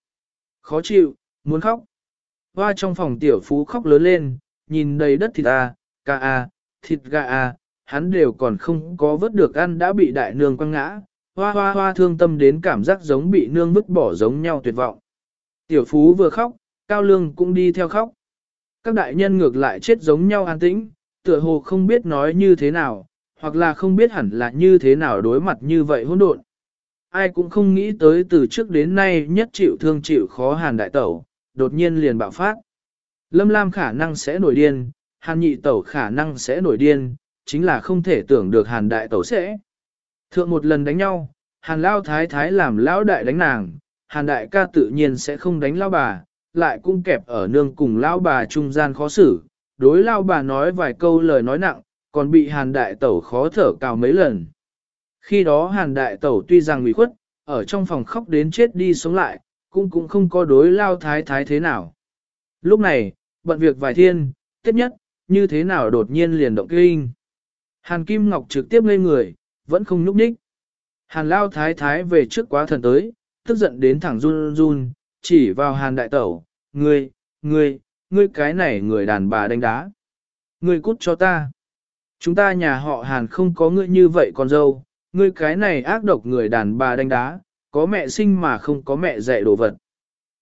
Khó chịu, muốn khóc. Hoa trong phòng tiểu phú khóc lớn lên, nhìn đầy đất thịt a, ca a, thịt gà a, hắn đều còn không có vớt được ăn đã bị đại nương quăng ngã, hoa hoa hoa thương tâm đến cảm giác giống bị nương vứt bỏ giống nhau tuyệt vọng. Tiểu phú vừa khóc, cao lương cũng đi theo khóc. Các đại nhân ngược lại chết giống nhau an tĩnh, tựa hồ không biết nói như thế nào, hoặc là không biết hẳn là như thế nào đối mặt như vậy hỗn độn. Ai cũng không nghĩ tới từ trước đến nay nhất chịu thương chịu khó hàn đại tẩu, đột nhiên liền bạo phát. Lâm Lam khả năng sẽ nổi điên, hàn nhị tẩu khả năng sẽ nổi điên, chính là không thể tưởng được hàn đại tẩu sẽ. Thượng một lần đánh nhau, hàn lao thái thái làm lão đại đánh nàng, hàn đại ca tự nhiên sẽ không đánh lao bà, lại cũng kẹp ở nương cùng lao bà trung gian khó xử, đối lao bà nói vài câu lời nói nặng, còn bị hàn đại tẩu khó thở cào mấy lần. Khi đó hàn đại tẩu tuy rằng bị khuất, ở trong phòng khóc đến chết đi sống lại, cũng cũng không có đối lao thái thái thế nào. Lúc này, bận việc vài thiên, tiếp nhất, như thế nào đột nhiên liền động kinh. Hàn Kim Ngọc trực tiếp ngây người, vẫn không nhúc nhích. Hàn lao thái thái về trước quá thần tới, tức giận đến thẳng run run, chỉ vào hàn đại tẩu, ngươi, ngươi, ngươi cái này người đàn bà đánh đá. Ngươi cút cho ta. Chúng ta nhà họ hàn không có ngươi như vậy con dâu, ngươi cái này ác độc người đàn bà đánh đá, có mẹ sinh mà không có mẹ dạy đồ vật.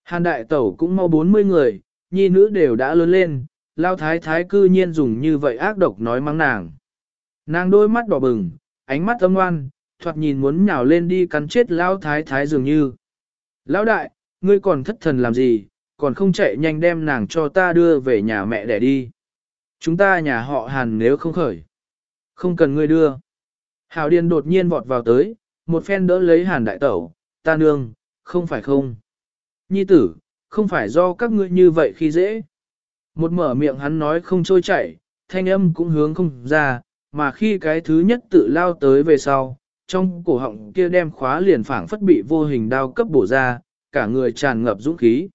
Hàn đại tẩu cũng mau 40 người, nhi nữ đều đã lớn lên, lao thái thái cư nhiên dùng như vậy ác độc nói mắng nàng. Nàng đôi mắt đỏ bừng, ánh mắt âm ngoan, thoạt nhìn muốn nhào lên đi cắn chết lao thái thái dường như. Lão đại, ngươi còn thất thần làm gì, còn không chạy nhanh đem nàng cho ta đưa về nhà mẹ để đi. Chúng ta nhà họ hàn nếu không khởi. Không cần ngươi đưa. Hào Điền đột nhiên vọt vào tới, một phen đỡ lấy hàn đại tẩu, ta nương, không phải không. Nhi tử, không phải do các ngươi như vậy khi dễ. Một mở miệng hắn nói không trôi chảy, thanh âm cũng hướng không ra, mà khi cái thứ nhất tự lao tới về sau, trong cổ họng kia đem khóa liền phảng phất bị vô hình đao cấp bổ ra, cả người tràn ngập dũng khí.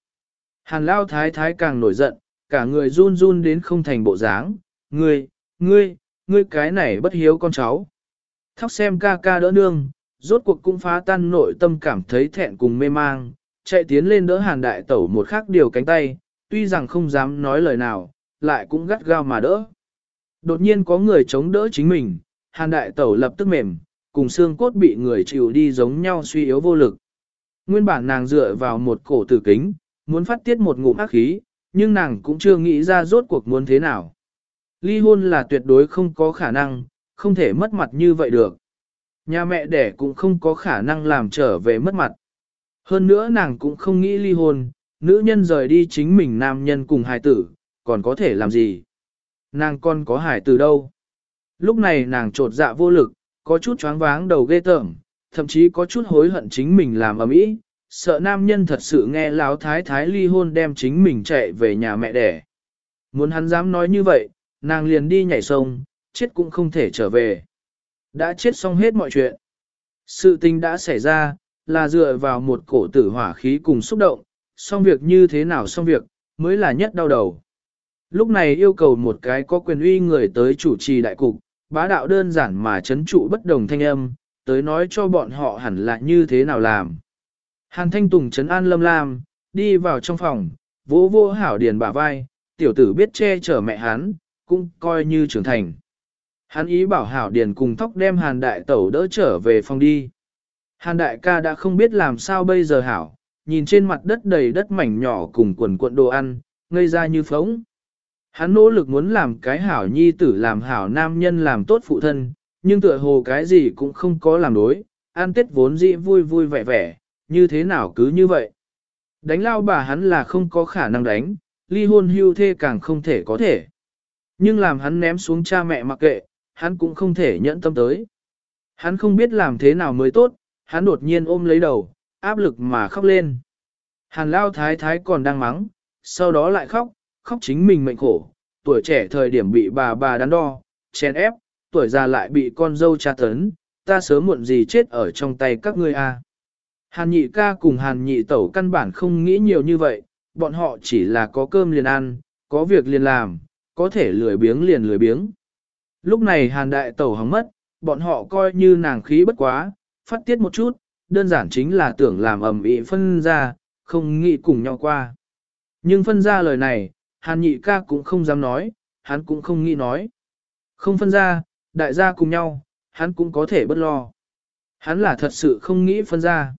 Hàn lao thái thái càng nổi giận, cả người run run đến không thành bộ dáng, ngươi, ngươi, ngươi cái này bất hiếu con cháu. Thóc xem ca ca đỡ nương, rốt cuộc cũng phá tan nội tâm cảm thấy thẹn cùng mê mang, chạy tiến lên đỡ hàn đại tẩu một khắc điều cánh tay, tuy rằng không dám nói lời nào, lại cũng gắt gao mà đỡ. Đột nhiên có người chống đỡ chính mình, hàn đại tẩu lập tức mềm, cùng xương cốt bị người chịu đi giống nhau suy yếu vô lực. Nguyên bản nàng dựa vào một cổ tử kính, muốn phát tiết một ngụm ác khí, nhưng nàng cũng chưa nghĩ ra rốt cuộc muốn thế nào. Ly hôn là tuyệt đối không có khả năng, không thể mất mặt như vậy được. Nhà mẹ đẻ cũng không có khả năng làm trở về mất mặt. Hơn nữa nàng cũng không nghĩ ly hôn, nữ nhân rời đi chính mình nam nhân cùng hài tử, còn có thể làm gì? Nàng còn có hài tử đâu? Lúc này nàng trột dạ vô lực, có chút choáng váng đầu ghê tởm, thậm chí có chút hối hận chính mình làm ở mỹ, sợ nam nhân thật sự nghe láo thái thái ly hôn đem chính mình chạy về nhà mẹ đẻ. Muốn hắn dám nói như vậy, nàng liền đi nhảy sông, chết cũng không thể trở về. Đã chết xong hết mọi chuyện. Sự tình đã xảy ra, là dựa vào một cổ tử hỏa khí cùng xúc động, xong việc như thế nào xong việc, mới là nhất đau đầu. Lúc này yêu cầu một cái có quyền uy người tới chủ trì đại cục, bá đạo đơn giản mà chấn trụ bất đồng thanh âm, tới nói cho bọn họ hẳn là như thế nào làm. Hàn Thanh Tùng chấn an lâm lam, đi vào trong phòng, vỗ vô hảo điền bả vai, tiểu tử biết che chở mẹ hắn, cũng coi như trưởng thành. Hắn ý bảo hảo điền cùng tóc đem hàn đại tẩu đỡ trở về phòng đi. Hàn đại ca đã không biết làm sao bây giờ hảo, nhìn trên mặt đất đầy đất mảnh nhỏ cùng quần cuộn đồ ăn, ngây ra như phóng. Hắn nỗ lực muốn làm cái hảo nhi tử làm hảo nam nhân làm tốt phụ thân, nhưng tựa hồ cái gì cũng không có làm đối, ăn tết vốn dĩ vui vui vẻ vẻ, như thế nào cứ như vậy. Đánh lao bà hắn là không có khả năng đánh, ly hôn hưu thê càng không thể có thể. Nhưng làm hắn ném xuống cha mẹ mặc kệ, hắn cũng không thể nhẫn tâm tới. Hắn không biết làm thế nào mới tốt, hắn đột nhiên ôm lấy đầu, áp lực mà khóc lên. Hàn lao thái thái còn đang mắng, sau đó lại khóc, khóc chính mình mệnh khổ, tuổi trẻ thời điểm bị bà bà đắn đo, chèn ép, tuổi già lại bị con dâu tra tấn, ta sớm muộn gì chết ở trong tay các ngươi a. Hàn nhị ca cùng hàn nhị tẩu căn bản không nghĩ nhiều như vậy, bọn họ chỉ là có cơm liền ăn, có việc liền làm, có thể lười biếng liền lười biếng. Lúc này hàn đại tẩu hóng mất, bọn họ coi như nàng khí bất quá, phát tiết một chút, đơn giản chính là tưởng làm ầm ý phân ra, không nghĩ cùng nhau qua. Nhưng phân ra lời này, hàn nhị ca cũng không dám nói, hắn cũng không nghĩ nói. Không phân ra, đại gia cùng nhau, hắn cũng có thể bất lo. Hắn là thật sự không nghĩ phân ra.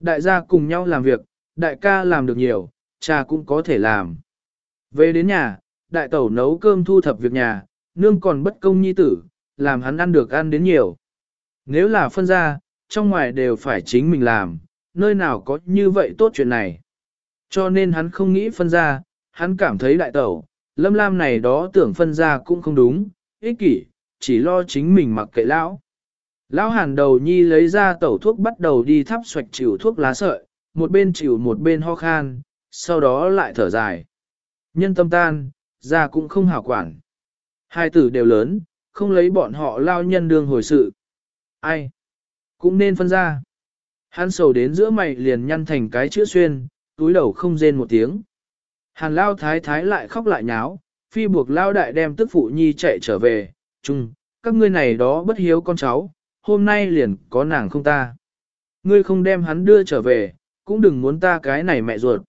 Đại gia cùng nhau làm việc, đại ca làm được nhiều, cha cũng có thể làm. Về đến nhà, đại tẩu nấu cơm thu thập việc nhà, nương còn bất công nhi tử, làm hắn ăn được ăn đến nhiều. Nếu là phân ra, trong ngoài đều phải chính mình làm, nơi nào có như vậy tốt chuyện này. Cho nên hắn không nghĩ phân ra, hắn cảm thấy đại tẩu, Lâm Lam này đó tưởng phân ra cũng không đúng, ích kỷ, chỉ lo chính mình mặc kệ lão. Lão hàn đầu nhi lấy ra tẩu thuốc bắt đầu đi thắp xoạch chịu thuốc lá sợi, một bên chịu một bên ho khan, sau đó lại thở dài. Nhân tâm tan, ra cũng không hảo quản. Hai tử đều lớn, không lấy bọn họ lao nhân đương hồi sự. Ai? Cũng nên phân ra. Hắn sầu đến giữa mày liền nhăn thành cái chữ xuyên, túi đầu không rên một tiếng. Hàn lao thái thái lại khóc lại nháo, phi buộc lao đại đem tức phụ nhi chạy trở về, chung, các ngươi này đó bất hiếu con cháu, hôm nay liền có nàng không ta. Ngươi không đem hắn đưa trở về, cũng đừng muốn ta cái này mẹ ruột.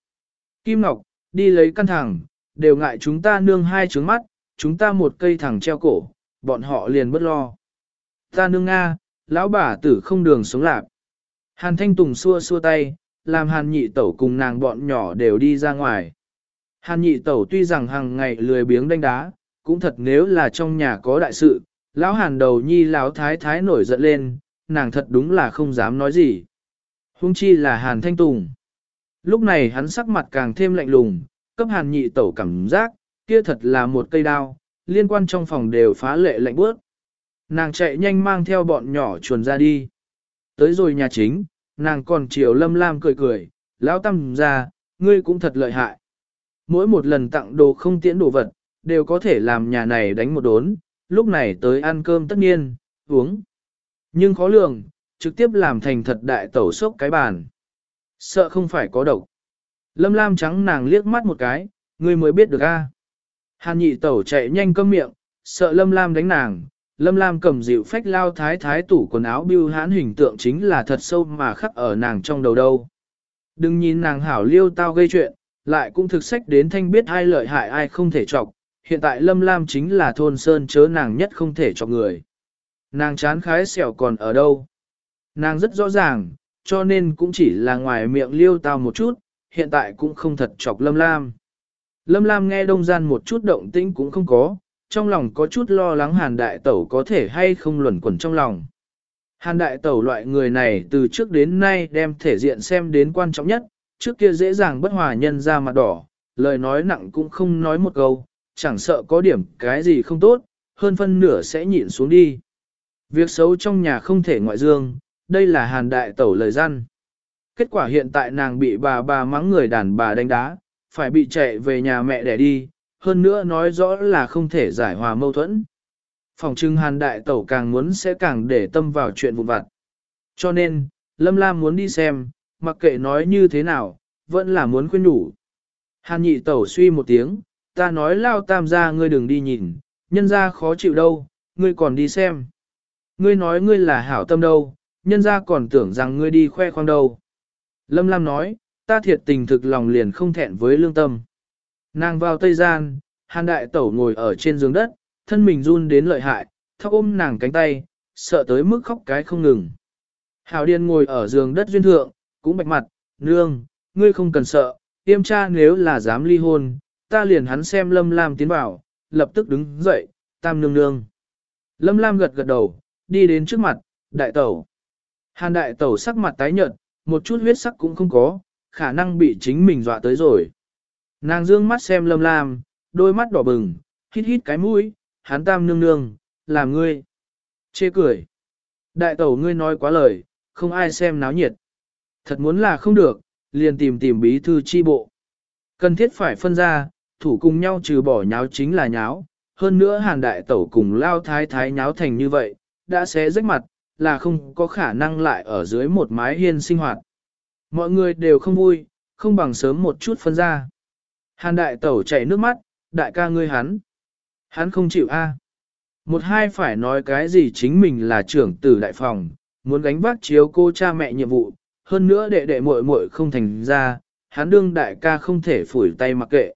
Kim Ngọc, đi lấy căn thẳng, đều ngại chúng ta nương hai trứng mắt, chúng ta một cây thẳng treo cổ, bọn họ liền bất lo. Ta nương Nga, lão bà tử không đường sống lạc. Hàn Thanh Tùng xua xua tay, làm hàn nhị tẩu cùng nàng bọn nhỏ đều đi ra ngoài. Hàn nhị tẩu tuy rằng hàng ngày lười biếng đánh đá, cũng thật nếu là trong nhà có đại sự, lão hàn đầu nhi lão thái thái nổi giận lên, nàng thật đúng là không dám nói gì. Hung chi là hàn thanh tùng. Lúc này hắn sắc mặt càng thêm lạnh lùng, cấp hàn nhị tẩu cảm giác, kia thật là một cây đao, liên quan trong phòng đều phá lệ lạnh bước. Nàng chạy nhanh mang theo bọn nhỏ chuồn ra đi. Tới rồi nhà chính, nàng còn chiều lâm lam cười cười, lão tâm ra, ngươi cũng thật lợi hại. Mỗi một lần tặng đồ không tiễn đồ vật, đều có thể làm nhà này đánh một đốn, lúc này tới ăn cơm tất nhiên, uống. Nhưng khó lường, trực tiếp làm thành thật đại tẩu sốc cái bàn. Sợ không phải có độc. Lâm Lam trắng nàng liếc mắt một cái, ngươi mới biết được a. Hàn nhị tẩu chạy nhanh cơm miệng, sợ Lâm Lam đánh nàng. Lâm Lam cầm dịu phách lao thái thái tủ quần áo bưu hãn hình tượng chính là thật sâu mà khắc ở nàng trong đầu đâu. Đừng nhìn nàng hảo liêu tao gây chuyện, lại cũng thực sách đến thanh biết ai lợi hại ai không thể chọc, hiện tại Lâm Lam chính là thôn sơn chớ nàng nhất không thể chọc người. Nàng chán khái xẻo còn ở đâu? Nàng rất rõ ràng, cho nên cũng chỉ là ngoài miệng liêu tao một chút, hiện tại cũng không thật chọc Lâm Lam. Lâm Lam nghe đông gian một chút động tĩnh cũng không có, trong lòng có chút lo lắng hàn đại tẩu có thể hay không luẩn quẩn trong lòng. Hàn đại tẩu loại người này từ trước đến nay đem thể diện xem đến quan trọng nhất, trước kia dễ dàng bất hòa nhân ra mặt đỏ, lời nói nặng cũng không nói một câu, chẳng sợ có điểm cái gì không tốt, hơn phân nửa sẽ nhịn xuống đi. Việc xấu trong nhà không thể ngoại dương, đây là hàn đại tẩu lời gian. Kết quả hiện tại nàng bị bà bà mắng người đàn bà đánh đá, phải bị chạy về nhà mẹ để đi, hơn nữa nói rõ là không thể giải hòa mâu thuẫn. Phòng trưng hàn đại tẩu càng muốn sẽ càng để tâm vào chuyện vụn vặt. Cho nên, Lâm Lam muốn đi xem, mặc kệ nói như thế nào, vẫn là muốn khuyên nhủ. Hàn nhị tẩu suy một tiếng, ta nói lao tam gia ngươi đừng đi nhìn, nhân ra khó chịu đâu, ngươi còn đi xem. Ngươi nói ngươi là hảo tâm đâu, nhân ra còn tưởng rằng ngươi đi khoe khoang đâu. Lâm Lam nói, ta thiệt tình thực lòng liền không thẹn với lương tâm. Nàng vào Tây Gian, hàn đại tẩu ngồi ở trên giường đất, thân mình run đến lợi hại, thóc ôm nàng cánh tay, sợ tới mức khóc cái không ngừng. Hảo Điên ngồi ở giường đất duyên thượng, cũng bạch mặt, nương, ngươi không cần sợ, tiêm cha nếu là dám ly hôn, ta liền hắn xem Lâm Lam tiến vào, lập tức đứng dậy, tam nương nương. Lâm Lam gật gật đầu, đi đến trước mặt, đại tẩu. Hàn đại tẩu sắc mặt tái nhợt, một chút huyết sắc cũng không có, khả năng bị chính mình dọa tới rồi. Nàng dương mắt xem Lâm Lam, đôi mắt đỏ bừng, hít hít cái mũi, hắn tam nương nương, làm ngươi. Chê cười. Đại tẩu ngươi nói quá lời, không ai xem náo nhiệt. Thật muốn là không được, liền tìm tìm bí thư chi bộ. Cần thiết phải phân ra, thủ cùng nhau trừ bỏ nháo chính là nháo, hơn nữa hàn đại tẩu cùng lao thái thái nháo thành như vậy, đã xé rách mặt, là không có khả năng lại ở dưới một mái hiên sinh hoạt. Mọi người đều không vui, không bằng sớm một chút phân ra. Hàn đại tẩu chảy nước mắt, đại ca ngươi hắn. Hắn không chịu a. Một hai phải nói cái gì chính mình là trưởng tử đại phòng, muốn gánh vác chiếu cô cha mẹ nhiệm vụ, hơn nữa đệ đệ muội muội không thành ra, hắn đương đại ca không thể phủi tay mặc kệ.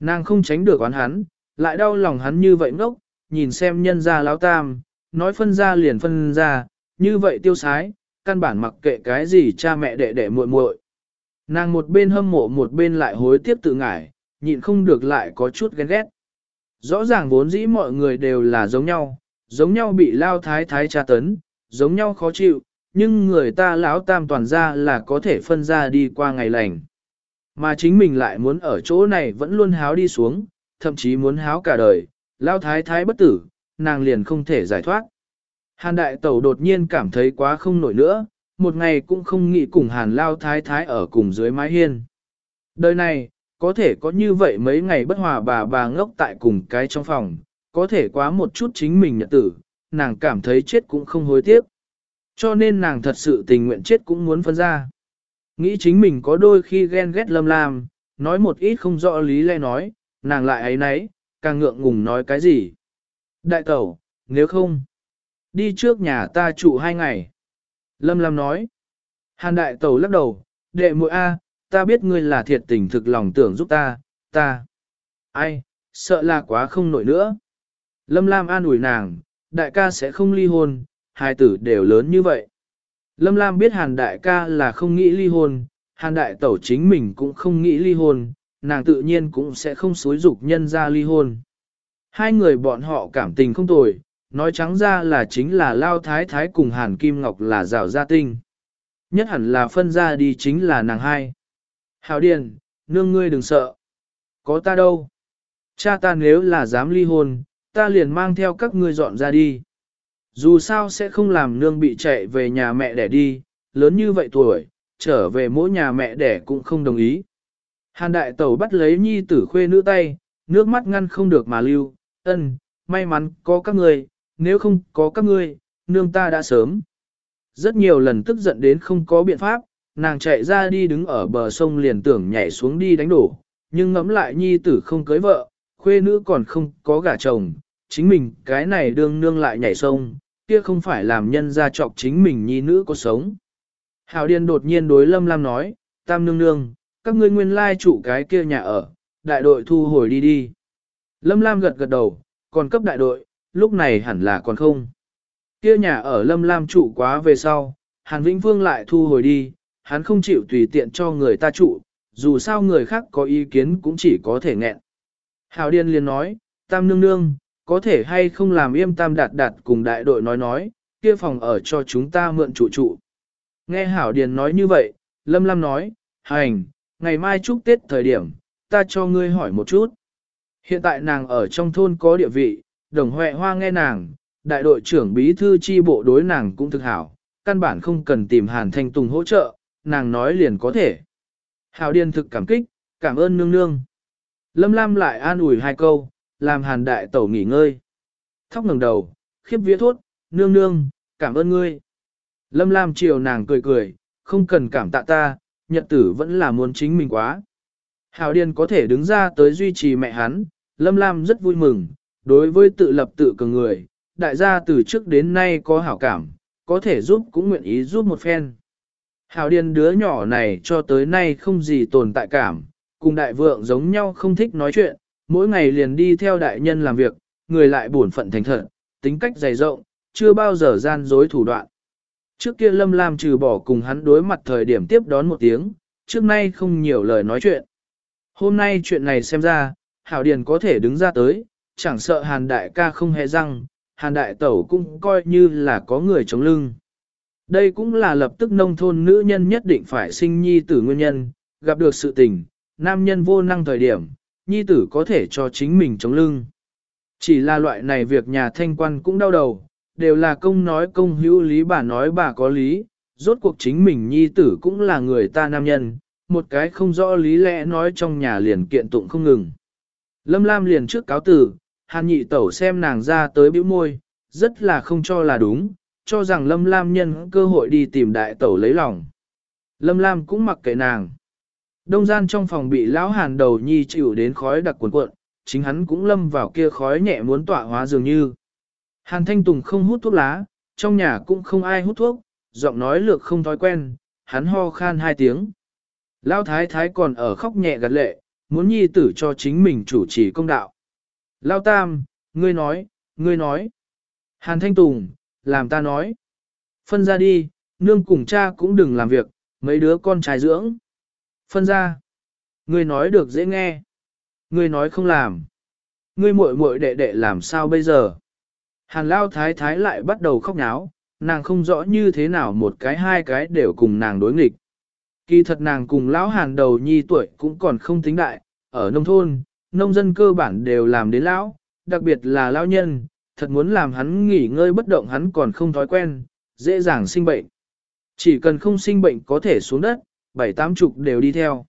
Nàng không tránh được oán hắn, lại đau lòng hắn như vậy ngốc, nhìn xem nhân gia lão tam, nói phân ra liền phân ra, như vậy tiêu sái, căn bản mặc kệ cái gì cha mẹ đệ đệ muội muội. Nàng một bên hâm mộ một bên lại hối tiếc tự ngải, nhịn không được lại có chút ghen ghét. Rõ ràng vốn dĩ mọi người đều là giống nhau, giống nhau bị lao thái thái tra tấn, giống nhau khó chịu, nhưng người ta lão tam toàn ra là có thể phân ra đi qua ngày lành. Mà chính mình lại muốn ở chỗ này vẫn luôn háo đi xuống, thậm chí muốn háo cả đời, lao thái thái bất tử, nàng liền không thể giải thoát. Hàn đại tẩu đột nhiên cảm thấy quá không nổi nữa, một ngày cũng không nghĩ cùng hàn lao thái thái ở cùng dưới mái hiên. Đời này, có thể có như vậy mấy ngày bất hòa bà bà ngốc tại cùng cái trong phòng, có thể quá một chút chính mình nhật tử, nàng cảm thấy chết cũng không hối tiếc. Cho nên nàng thật sự tình nguyện chết cũng muốn phân ra. Nghĩ chính mình có đôi khi ghen ghét lâm lam, nói một ít không rõ lý lẽ nói, nàng lại ấy nấy, càng ngượng ngùng nói cái gì. Đại tẩu, nếu không, đi trước nhà ta trụ hai ngày. Lâm Lam nói, Hàn đại tẩu lắc đầu, đệ muội A, ta biết ngươi là thiệt tình thực lòng tưởng giúp ta, ta. Ai, sợ là quá không nổi nữa. Lâm Lam an ủi nàng, đại ca sẽ không ly hôn, hai tử đều lớn như vậy. Lâm Lam biết hàn đại ca là không nghĩ ly hôn, hàn đại tẩu chính mình cũng không nghĩ ly hôn, nàng tự nhiên cũng sẽ không xúi dục nhân ra ly hôn. Hai người bọn họ cảm tình không tồi, nói trắng ra là chính là Lao Thái Thái cùng Hàn Kim Ngọc là rào gia tinh. Nhất hẳn là phân ra đi chính là nàng hai. Hảo Điền, nương ngươi đừng sợ. Có ta đâu. Cha ta nếu là dám ly hôn, ta liền mang theo các ngươi dọn ra đi. Dù sao sẽ không làm nương bị chạy về nhà mẹ đẻ đi, lớn như vậy tuổi, trở về mỗi nhà mẹ đẻ cũng không đồng ý. Hàn đại tẩu bắt lấy nhi tử khuê nữ tay, nước mắt ngăn không được mà lưu, ân, may mắn có các ngươi, nếu không có các ngươi, nương ta đã sớm. Rất nhiều lần tức giận đến không có biện pháp, nàng chạy ra đi đứng ở bờ sông liền tưởng nhảy xuống đi đánh đổ, nhưng ngẫm lại nhi tử không cưới vợ, khuê nữ còn không có gả chồng, chính mình cái này đương nương lại nhảy sông, kia không phải làm nhân ra chọc chính mình nhi nữ có sống. Hào Điền đột nhiên đối Lâm Lam nói, Tam nương nương, các ngươi nguyên lai chủ cái kia nhà ở, đại đội thu hồi đi đi. Lâm Lam gật gật đầu, còn cấp đại đội, lúc này hẳn là còn không. Kia nhà ở Lâm Lam trụ quá về sau, Hàn Vĩnh Vương lại thu hồi đi, hắn không chịu tùy tiện cho người ta trụ, dù sao người khác có ý kiến cũng chỉ có thể nghẹn. Hào Điền liền nói, Tam nương nương, có thể hay không làm yêm Tam đạt đạt cùng đại đội nói nói, kia phòng ở cho chúng ta mượn trụ trụ. Nghe Hảo Điền nói như vậy, Lâm Lam nói, hành, ngày mai chúc Tết thời điểm, ta cho ngươi hỏi một chút. Hiện tại nàng ở trong thôn có địa vị, đồng huệ hoa nghe nàng, đại đội trưởng bí thư chi bộ đối nàng cũng thực hảo, căn bản không cần tìm Hàn Thanh Tùng hỗ trợ, nàng nói liền có thể. Hào Điền thực cảm kích, cảm ơn nương nương. Lâm Lam lại an ủi hai câu, làm Hàn đại tẩu nghỉ ngơi. Thóc ngẩng đầu, khiếp vía thốt, nương nương, cảm ơn ngươi. Lâm Lam chiều nàng cười cười, không cần cảm tạ ta, nhật tử vẫn là muốn chính mình quá. Hào Điền có thể đứng ra tới duy trì mẹ hắn, Lâm Lam rất vui mừng, đối với tự lập tự cường người, đại gia từ trước đến nay có hảo cảm, có thể giúp cũng nguyện ý giúp một phen. hảo Điền đứa nhỏ này cho tới nay không gì tồn tại cảm, cùng đại vượng giống nhau không thích nói chuyện, mỗi ngày liền đi theo đại nhân làm việc, người lại buồn phận thành thật, tính cách dày rộng, chưa bao giờ gian dối thủ đoạn. Trước kia Lâm Lam trừ bỏ cùng hắn đối mặt thời điểm tiếp đón một tiếng, trước nay không nhiều lời nói chuyện. Hôm nay chuyện này xem ra, Hảo Điền có thể đứng ra tới, chẳng sợ Hàn Đại ca không hề răng, Hàn Đại Tẩu cũng coi như là có người chống lưng. Đây cũng là lập tức nông thôn nữ nhân nhất định phải sinh nhi tử nguyên nhân, gặp được sự tình, nam nhân vô năng thời điểm, nhi tử có thể cho chính mình chống lưng. Chỉ là loại này việc nhà thanh quan cũng đau đầu, đều là công nói công hữu lý bà nói bà có lý, rốt cuộc chính mình nhi tử cũng là người ta nam nhân, một cái không rõ lý lẽ nói trong nhà liền kiện tụng không ngừng. Lâm Lam liền trước cáo tử, hàn nhị tẩu xem nàng ra tới bĩu môi, rất là không cho là đúng, cho rằng Lâm Lam nhân cơ hội đi tìm đại tẩu lấy lòng. Lâm Lam cũng mặc kệ nàng. Đông gian trong phòng bị lão hàn đầu nhi chịu đến khói đặc cuộn cuộn, chính hắn cũng lâm vào kia khói nhẹ muốn tỏa hóa dường như. Hàn Thanh Tùng không hút thuốc lá, trong nhà cũng không ai hút thuốc, giọng nói lược không thói quen, hắn ho khan hai tiếng. Lão thái thái còn ở khóc nhẹ gật lệ, muốn nhi tử cho chính mình chủ trì công đạo. Lão tam, ngươi nói, ngươi nói. Hàn Thanh Tùng, làm ta nói. Phân ra đi, nương cùng cha cũng đừng làm việc, mấy đứa con trai dưỡng. Phân ra. Ngươi nói được dễ nghe. Ngươi nói không làm. Ngươi muội muội đệ đệ làm sao bây giờ? Hàn lao thái thái lại bắt đầu khóc náo, nàng không rõ như thế nào một cái hai cái đều cùng nàng đối nghịch. Kỳ thật nàng cùng lão hàn đầu nhi tuổi cũng còn không tính đại, ở nông thôn, nông dân cơ bản đều làm đến lão, đặc biệt là lão nhân, thật muốn làm hắn nghỉ ngơi bất động hắn còn không thói quen, dễ dàng sinh bệnh. Chỉ cần không sinh bệnh có thể xuống đất, bảy tám chục đều đi theo.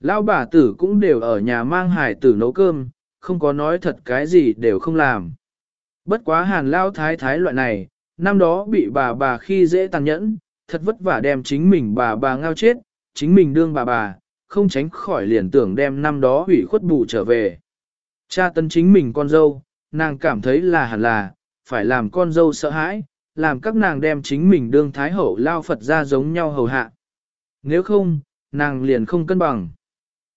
Lão bà tử cũng đều ở nhà mang hải tử nấu cơm, không có nói thật cái gì đều không làm. Bất quá hàn lao thái thái loại này, năm đó bị bà bà khi dễ tàn nhẫn, thật vất vả đem chính mình bà bà ngao chết, chính mình đương bà bà, không tránh khỏi liền tưởng đem năm đó hủy khuất bù trở về. Cha tân chính mình con dâu, nàng cảm thấy là hẳn là, phải làm con dâu sợ hãi, làm các nàng đem chính mình đương thái hậu lao Phật ra giống nhau hầu hạ. Nếu không, nàng liền không cân bằng.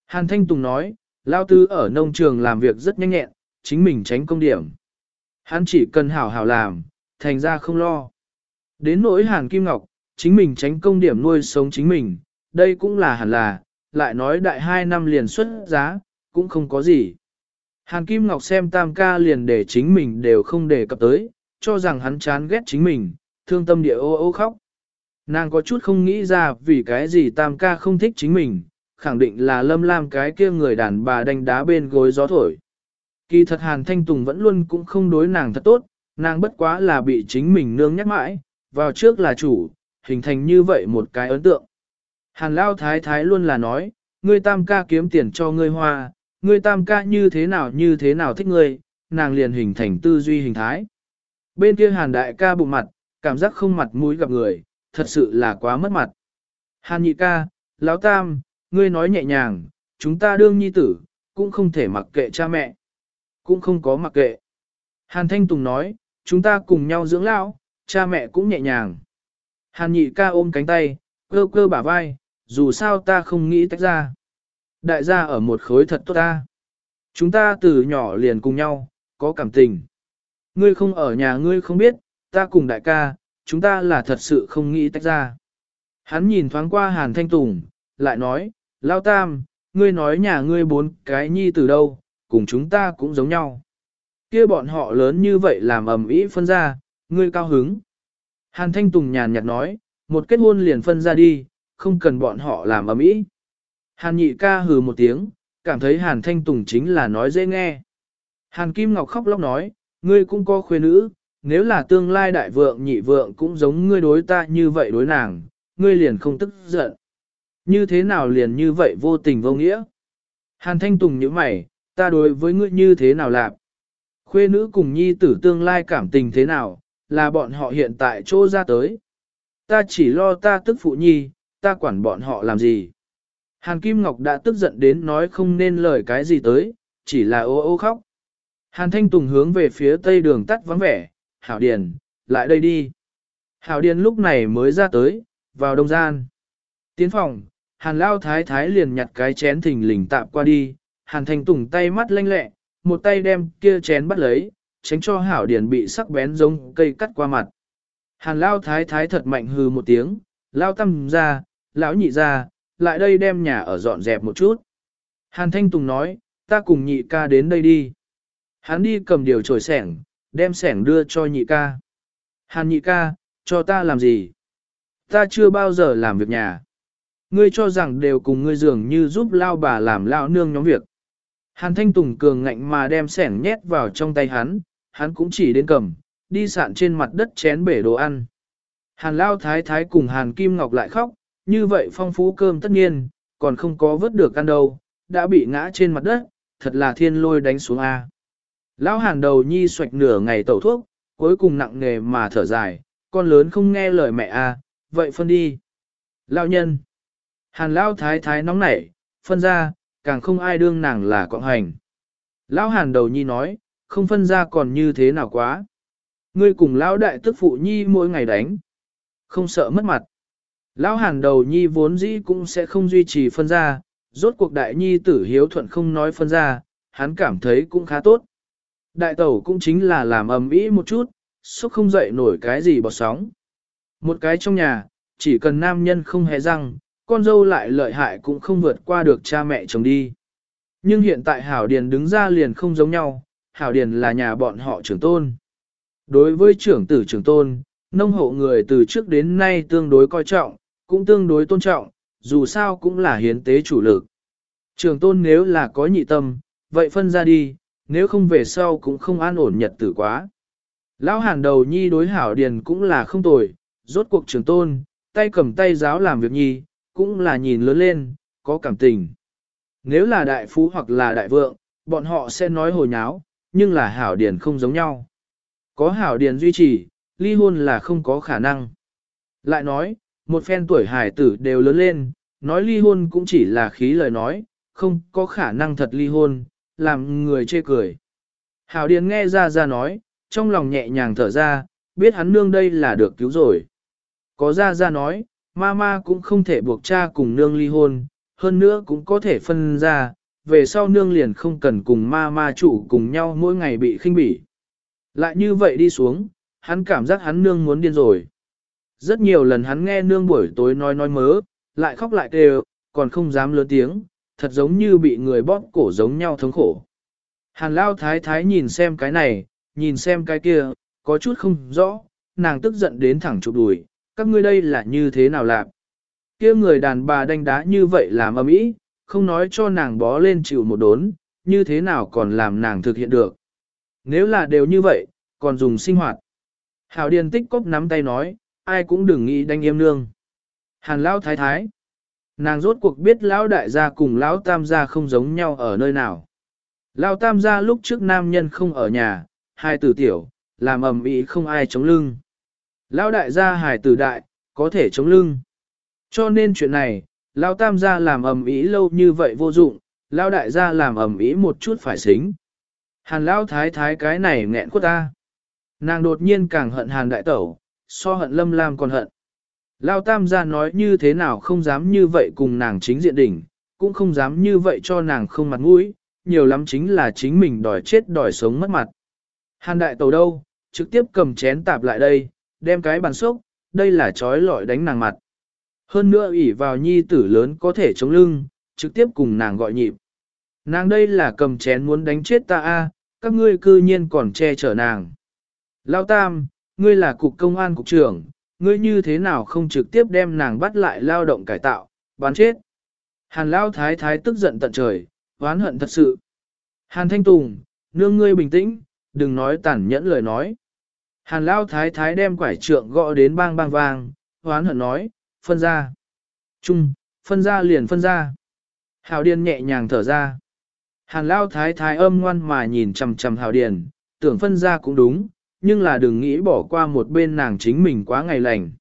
Hàn Thanh Tùng nói, lao tư ở nông trường làm việc rất nhanh nhẹn, chính mình tránh công điểm. Hắn chỉ cần hảo hảo làm, thành ra không lo. Đến nỗi Hàn Kim Ngọc, chính mình tránh công điểm nuôi sống chính mình, đây cũng là hẳn là, lại nói đại hai năm liền xuất giá, cũng không có gì. Hàn Kim Ngọc xem tam ca liền để chính mình đều không đề cập tới, cho rằng hắn chán ghét chính mình, thương tâm địa ô ô khóc. Nàng có chút không nghĩ ra vì cái gì tam ca không thích chính mình, khẳng định là lâm lam cái kia người đàn bà đánh đá bên gối gió thổi. Kỳ thật Hàn Thanh Tùng vẫn luôn cũng không đối nàng thật tốt, nàng bất quá là bị chính mình nương nhắc mãi, vào trước là chủ, hình thành như vậy một cái ấn tượng. Hàn Lao Thái Thái luôn là nói, ngươi tam ca kiếm tiền cho ngươi hoa, ngươi tam ca như thế nào như thế nào thích ngươi, nàng liền hình thành tư duy hình thái. Bên kia Hàn Đại ca bụng mặt, cảm giác không mặt mũi gặp người, thật sự là quá mất mặt. Hàn Nhị ca, Lão Tam, ngươi nói nhẹ nhàng, chúng ta đương nhi tử, cũng không thể mặc kệ cha mẹ. Cũng không có mặc kệ. Hàn Thanh Tùng nói, chúng ta cùng nhau dưỡng lão, cha mẹ cũng nhẹ nhàng. Hàn nhị ca ôm cánh tay, cơ cơ bả vai, dù sao ta không nghĩ tách ra. Đại gia ở một khối thật tốt ta. Chúng ta từ nhỏ liền cùng nhau, có cảm tình. Ngươi không ở nhà ngươi không biết, ta cùng đại ca, chúng ta là thật sự không nghĩ tách ra. Hắn nhìn thoáng qua Hàn Thanh Tùng, lại nói, Lao Tam, ngươi nói nhà ngươi bốn cái nhi từ đâu, cùng chúng ta cũng giống nhau. Kia bọn họ lớn như vậy làm ầm ĩ phân ra, ngươi cao hứng. Hàn Thanh Tùng nhàn nhạt nói, một kết hôn liền phân ra đi, không cần bọn họ làm ầm ĩ. Hàn nhị ca hừ một tiếng, cảm thấy Hàn Thanh Tùng chính là nói dễ nghe. Hàn Kim Ngọc khóc lóc nói, ngươi cũng có khuê nữ, nếu là tương lai đại vượng nhị vượng cũng giống ngươi đối ta như vậy đối nàng, ngươi liền không tức giận. Như thế nào liền như vậy vô tình vô nghĩa? Hàn Thanh Tùng như mày, ta đối với ngươi như thế nào lạp? Khuê nữ cùng nhi tử tương lai cảm tình thế nào, là bọn họ hiện tại chỗ ra tới. Ta chỉ lo ta tức phụ nhi, ta quản bọn họ làm gì. Hàn Kim Ngọc đã tức giận đến nói không nên lời cái gì tới, chỉ là ô ô khóc. Hàn Thanh Tùng hướng về phía tây đường tắt vắng vẻ, Hảo Điền, lại đây đi. Hảo Điền lúc này mới ra tới, vào đông gian. Tiến phòng, Hàn Lao Thái Thái liền nhặt cái chén thình lình tạm qua đi, Hàn Thanh Tùng tay mắt lanh lẹ, một tay đem kia chén bắt lấy, tránh cho Hảo Điền bị sắc bén giống cây cắt qua mặt. Hàn Lao Thái Thái thật mạnh hừ một tiếng, Lao Tâm ra, lão nhị ra, lại đây đem nhà ở dọn dẹp một chút. Hàn Thanh Tùng nói, ta cùng nhị ca đến đây đi. Hắn đi cầm điều trồi sẻng, đem sẻng đưa cho nhị ca. Hàn nhị ca, cho ta làm gì? Ta chưa bao giờ làm việc nhà. Ngươi cho rằng đều cùng ngươi dường như giúp lao bà làm lao nương nhóm việc. Hàn Thanh Tùng cường ngạnh mà đem sẻng nhét vào trong tay hắn, hắn cũng chỉ đến cầm, đi sạn trên mặt đất chén bể đồ ăn. Hàn Lao Thái Thái cùng Hàn Kim Ngọc lại khóc, như vậy phong phú cơm tất nhiên, còn không có vớt được ăn đâu, đã bị ngã trên mặt đất, thật là thiên lôi đánh xuống A. Lão Hàn đầu nhi xoạch nửa ngày tẩu thuốc, cuối cùng nặng nề mà thở dài, con lớn không nghe lời mẹ A, vậy phân đi. Lão nhân. Hàn lão Thái Thái nóng nảy, phân ra, càng không ai đương nàng là cộng hành. Lão Hàn đầu nhi nói, không phân ra còn như thế nào quá. Ngươi cùng lão đại tức phụ nhi mỗi ngày đánh. Không sợ mất mặt. Lão hàn đầu nhi vốn dĩ cũng sẽ không duy trì phân ra, rốt cuộc đại nhi tử hiếu thuận không nói phân ra, hắn cảm thấy cũng khá tốt. Đại tẩu cũng chính là làm ầm ĩ một chút, xúc không dậy nổi cái gì bọt sóng. Một cái trong nhà, chỉ cần nam nhân không hề răng, con dâu lại lợi hại cũng không vượt qua được cha mẹ chồng đi. Nhưng hiện tại Hảo Điền đứng ra liền không giống nhau, Hảo Điền là nhà bọn họ trưởng tôn. Đối với trưởng tử trưởng tôn, nông hộ người từ trước đến nay tương đối coi trọng, cũng tương đối tôn trọng, dù sao cũng là hiến tế chủ lực. trường tôn nếu là có nhị tâm, vậy phân ra đi, nếu không về sau cũng không an ổn nhật tử quá. Lão hàn đầu nhi đối hảo điền cũng là không tồi, rốt cuộc trường tôn, tay cầm tay giáo làm việc nhi, cũng là nhìn lớn lên, có cảm tình. Nếu là đại phú hoặc là đại vượng, bọn họ sẽ nói hồi nháo, nhưng là hảo điền không giống nhau. Có hảo điền duy trì, ly hôn là không có khả năng. Lại nói, một phen tuổi hải tử đều lớn lên, nói ly hôn cũng chỉ là khí lời nói, không có khả năng thật ly hôn, làm người chê cười. Hảo điền nghe ra ra nói, trong lòng nhẹ nhàng thở ra, biết hắn nương đây là được cứu rồi. Có ra ra nói, mama cũng không thể buộc cha cùng nương ly hôn, hơn nữa cũng có thể phân ra, về sau nương liền không cần cùng mama chủ cùng nhau mỗi ngày bị khinh bỉ. Lại như vậy đi xuống, hắn cảm giác hắn nương muốn điên rồi. Rất nhiều lần hắn nghe nương buổi tối nói nói mớ, lại khóc lại kêu, còn không dám lớn tiếng, thật giống như bị người bóp cổ giống nhau thống khổ. Hàn lao thái thái nhìn xem cái này, nhìn xem cái kia, có chút không rõ, nàng tức giận đến thẳng chụp đùi, các ngươi đây là như thế nào làm? Kia người đàn bà đánh đá như vậy làm âm ý, không nói cho nàng bó lên chịu một đốn, như thế nào còn làm nàng thực hiện được. Nếu là đều như vậy, còn dùng sinh hoạt. Hảo Điền tích cốc nắm tay nói, ai cũng đừng nghĩ đánh em nương. Hàn Lão thái thái. Nàng rốt cuộc biết Lão đại gia cùng Lão tam gia không giống nhau ở nơi nào. Lão tam gia lúc trước nam nhân không ở nhà, hai tử tiểu, làm ầm ĩ không ai chống lưng. Lão đại gia hài tử đại, có thể chống lưng. Cho nên chuyện này, Lão tam gia làm ầm ĩ lâu như vậy vô dụng, Lão đại gia làm ầm ĩ một chút phải xính. Hàn Lão thái thái cái này nghẹn quất ta. Nàng đột nhiên càng hận hàn đại tẩu, so hận lâm lam còn hận. Lão tam gia nói như thế nào không dám như vậy cùng nàng chính diện đỉnh, cũng không dám như vậy cho nàng không mặt mũi, nhiều lắm chính là chính mình đòi chết đòi sống mất mặt. Hàn đại tẩu đâu, trực tiếp cầm chén tạp lại đây, đem cái bàn sốc, đây là trói lọi đánh nàng mặt. Hơn nữa ỷ vào nhi tử lớn có thể chống lưng, trực tiếp cùng nàng gọi nhịp. Nàng đây là cầm chén muốn đánh chết ta a, các ngươi cư nhiên còn che chở nàng. Lao Tam, ngươi là cục công an cục trưởng, ngươi như thế nào không trực tiếp đem nàng bắt lại lao động cải tạo, bán chết. Hàn Lao Thái Thái tức giận tận trời, oán hận thật sự. Hàn Thanh Tùng, nương ngươi bình tĩnh, đừng nói tàn nhẫn lời nói. Hàn Lao Thái Thái đem quải trượng gõ đến bang bang vang, oán hận nói, phân ra. Trung, phân ra liền phân ra. Hào Điền nhẹ nhàng thở ra. Hàn Lao Thái Thái âm ngoan mà nhìn chầm chầm Hào Điền, tưởng phân ra cũng đúng, nhưng là đừng nghĩ bỏ qua một bên nàng chính mình quá ngày lành.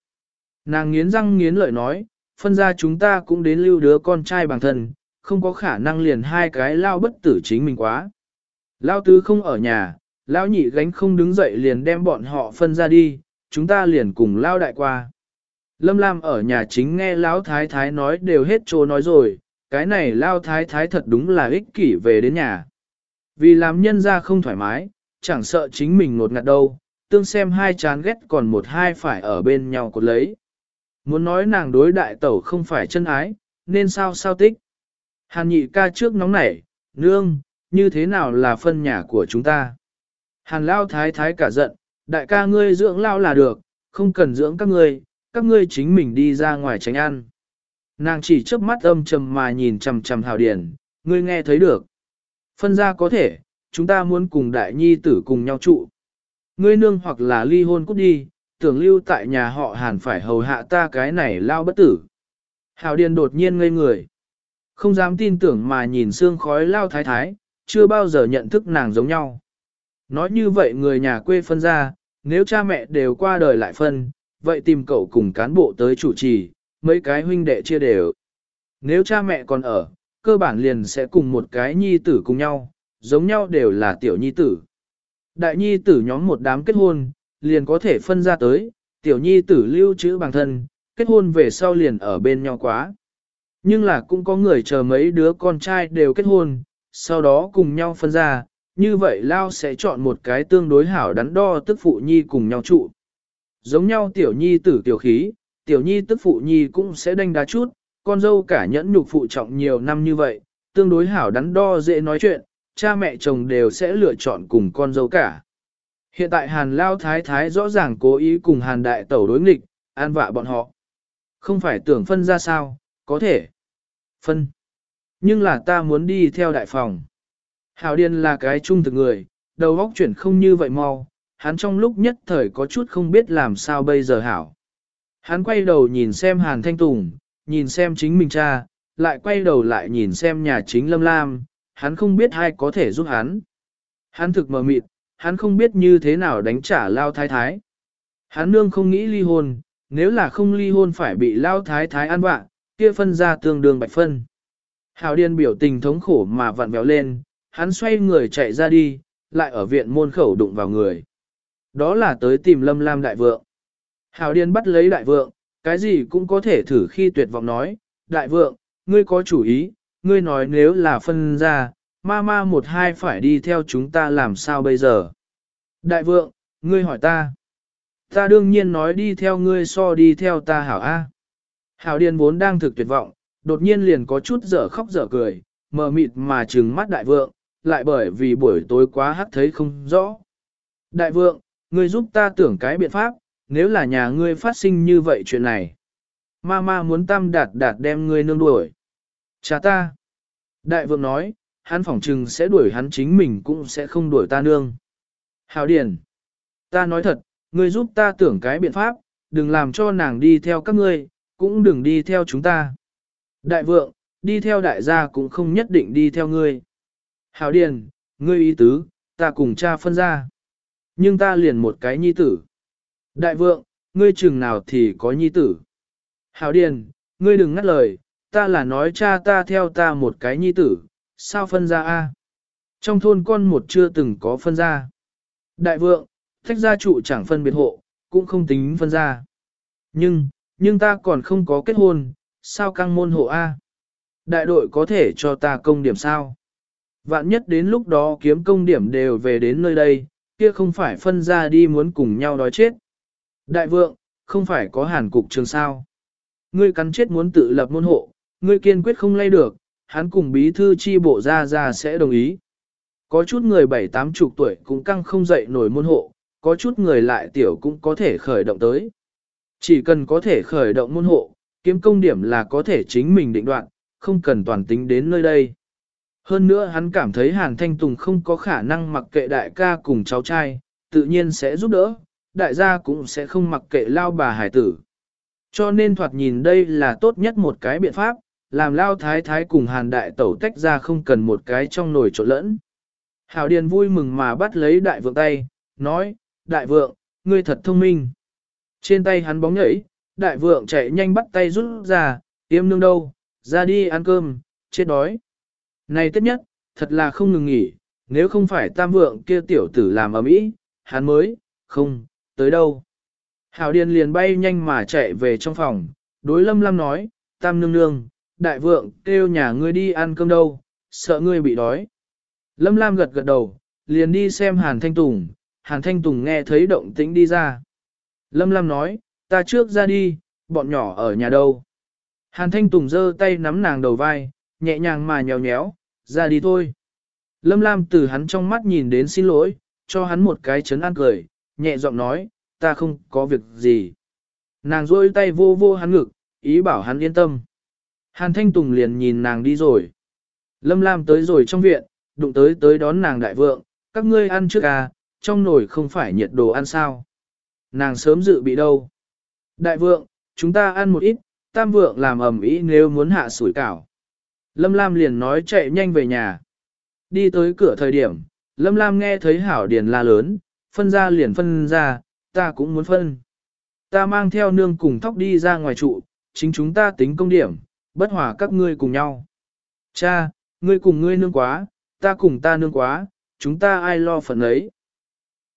Nàng nghiến răng nghiến lợi nói, phân ra chúng ta cũng đến lưu đứa con trai bằng thân, không có khả năng liền hai cái lao bất tử chính mình quá. Lao tứ không ở nhà, lao nhị gánh không đứng dậy liền đem bọn họ phân ra đi, chúng ta liền cùng lao đại qua. Lâm Lam ở nhà chính nghe Lão Thái Thái nói đều hết trô nói rồi, cái này Lao Thái Thái thật đúng là ích kỷ về đến nhà. Vì làm nhân ra không thoải mái, chẳng sợ chính mình ngột ngạt đâu, tương xem hai chán ghét còn một hai phải ở bên nhau cột lấy. Muốn nói nàng đối đại tẩu không phải chân ái, nên sao sao tích. Hàn nhị ca trước nóng nảy, nương, như thế nào là phân nhà của chúng ta? Hàn lao thái thái cả giận, đại ca ngươi dưỡng lao là được, không cần dưỡng các ngươi, các ngươi chính mình đi ra ngoài tránh ăn. Nàng chỉ trước mắt âm trầm mà nhìn chằm chằm hào điển, ngươi nghe thấy được. Phân ra có thể, chúng ta muốn cùng đại nhi tử cùng nhau trụ. Ngươi nương hoặc là ly hôn cút đi, tưởng lưu tại nhà họ hàn phải hầu hạ ta cái này lao bất tử. Hào điền đột nhiên ngây người. Không dám tin tưởng mà nhìn xương khói lao thái thái, chưa bao giờ nhận thức nàng giống nhau. Nói như vậy người nhà quê phân ra, nếu cha mẹ đều qua đời lại phân, vậy tìm cậu cùng cán bộ tới chủ trì, mấy cái huynh đệ chia đều. Nếu cha mẹ còn ở, cơ bản liền sẽ cùng một cái nhi tử cùng nhau, giống nhau đều là tiểu nhi tử. Đại nhi tử nhóm một đám kết hôn, liền có thể phân ra tới, tiểu nhi tử lưu trữ bằng thân, kết hôn về sau liền ở bên nhau quá. Nhưng là cũng có người chờ mấy đứa con trai đều kết hôn, sau đó cùng nhau phân ra, như vậy Lao sẽ chọn một cái tương đối hảo đắn đo tức phụ nhi cùng nhau trụ. Giống nhau tiểu nhi tử tiểu khí, tiểu nhi tức phụ nhi cũng sẽ đánh đá chút, con dâu cả nhẫn nhục phụ trọng nhiều năm như vậy, tương đối hảo đắn đo dễ nói chuyện, cha mẹ chồng đều sẽ lựa chọn cùng con dâu cả. Hiện tại Hàn Lao Thái Thái rõ ràng cố ý cùng Hàn Đại Tẩu đối nghịch, an vạ bọn họ. Không phải tưởng phân ra sao, có thể. Phân. Nhưng là ta muốn đi theo đại phòng. Hảo Điền là cái trung thực người, đầu óc chuyển không như vậy mau, hắn trong lúc nhất thời có chút không biết làm sao bây giờ hảo. Hắn quay đầu nhìn xem Hàn Thanh Tùng, nhìn xem chính mình cha, lại quay đầu lại nhìn xem nhà chính Lâm Lam, hắn không biết ai có thể giúp hắn. Hắn thực mờ mịt, hắn không biết như thế nào đánh trả lao thái thái. Hắn nương không nghĩ ly hôn, nếu là không ly hôn phải bị lao thái thái ăn vạ, kia phân ra tương đương bạch phân. Hào điên biểu tình thống khổ mà vặn vẹo lên, hắn xoay người chạy ra đi, lại ở viện môn khẩu đụng vào người. Đó là tới tìm lâm lam đại vượng. Hào điên bắt lấy đại vượng, cái gì cũng có thể thử khi tuyệt vọng nói, đại vượng, ngươi có chủ ý, ngươi nói nếu là phân ra, ma ma một hai phải đi theo chúng ta làm sao bây giờ. Đại vượng, ngươi hỏi ta. Ta đương nhiên nói đi theo ngươi so đi theo ta hảo A. Hảo điên vốn đang thực tuyệt vọng, đột nhiên liền có chút dở khóc dở cười, mờ mịt mà trừng mắt đại vượng, lại bởi vì buổi tối quá hắt thấy không rõ. Đại vượng, ngươi giúp ta tưởng cái biện pháp, nếu là nhà ngươi phát sinh như vậy chuyện này. Ma ma muốn tam đạt đạt đem ngươi nương đuổi. Cha ta. Đại vượng nói, hắn phỏng trừng sẽ đuổi hắn chính mình cũng sẽ không đuổi ta nương. Hào điền, Ta nói thật, ngươi giúp ta tưởng cái biện pháp, đừng làm cho nàng đi theo các ngươi, cũng đừng đi theo chúng ta. Đại vượng, đi theo đại gia cũng không nhất định đi theo ngươi. Hào điền, ngươi ý tứ, ta cùng cha phân ra. Nhưng ta liền một cái nhi tử. Đại vượng, ngươi chừng nào thì có nhi tử. Hào điền, ngươi đừng ngắt lời, ta là nói cha ta theo ta một cái nhi tử, sao phân ra a? Trong thôn con một chưa từng có phân ra. Đại vượng, thách gia trụ chẳng phân biệt hộ, cũng không tính phân ra. Nhưng, nhưng ta còn không có kết hôn, sao căng môn hộ A? Đại đội có thể cho ta công điểm sao? Vạn nhất đến lúc đó kiếm công điểm đều về đến nơi đây, kia không phải phân ra đi muốn cùng nhau đói chết. Đại vượng, không phải có hàn cục trường sao? Ngươi cắn chết muốn tự lập môn hộ, ngươi kiên quyết không lay được, hắn cùng bí thư chi bộ ra ra sẽ đồng ý. Có chút người bảy tám chục tuổi cũng căng không dậy nổi môn hộ, có chút người lại tiểu cũng có thể khởi động tới. Chỉ cần có thể khởi động môn hộ, kiếm công điểm là có thể chính mình định đoạn, không cần toàn tính đến nơi đây. Hơn nữa hắn cảm thấy Hàn Thanh Tùng không có khả năng mặc kệ đại ca cùng cháu trai, tự nhiên sẽ giúp đỡ, đại gia cũng sẽ không mặc kệ lao bà hải tử. Cho nên thoạt nhìn đây là tốt nhất một cái biện pháp, làm lao thái thái cùng Hàn đại tẩu tách ra không cần một cái trong nồi trộn lẫn. Hảo Điền vui mừng mà bắt lấy đại vượng tay, nói, đại vượng, ngươi thật thông minh. Trên tay hắn bóng nhảy, đại vượng chạy nhanh bắt tay rút ra, tiêm nương đâu, ra đi ăn cơm, chết đói. Này tất nhất, thật là không ngừng nghỉ, nếu không phải tam vượng kia tiểu tử làm ở mỹ, hắn mới, không, tới đâu. Hảo Điền liền bay nhanh mà chạy về trong phòng, đối lâm lâm nói, tam nương nương, đại vượng kêu nhà ngươi đi ăn cơm đâu, sợ ngươi bị đói. Lâm Lam gật gật đầu, liền đi xem Hàn Thanh Tùng, Hàn Thanh Tùng nghe thấy động tĩnh đi ra. Lâm Lam nói, ta trước ra đi, bọn nhỏ ở nhà đâu. Hàn Thanh Tùng giơ tay nắm nàng đầu vai, nhẹ nhàng mà nhéo nhéo, ra đi thôi. Lâm Lam từ hắn trong mắt nhìn đến xin lỗi, cho hắn một cái chấn an cười, nhẹ giọng nói, ta không có việc gì. Nàng rôi tay vô vô hắn ngực, ý bảo hắn yên tâm. Hàn Thanh Tùng liền nhìn nàng đi rồi. Lâm Lam tới rồi trong viện, đụng tới tới đón nàng đại vượng, các ngươi ăn trước à, trong nồi không phải nhiệt đồ ăn sao. Nàng sớm dự bị đâu. Đại vượng, chúng ta ăn một ít, tam vượng làm ẩm ý nếu muốn hạ sủi cảo. Lâm Lam liền nói chạy nhanh về nhà. Đi tới cửa thời điểm, Lâm Lam nghe thấy hảo điền la lớn, phân ra liền phân ra, ta cũng muốn phân. Ta mang theo nương cùng thóc đi ra ngoài trụ, chính chúng ta tính công điểm, bất hòa các ngươi cùng nhau. Cha, ngươi cùng ngươi nương quá, ta cùng ta nương quá, chúng ta ai lo phần ấy.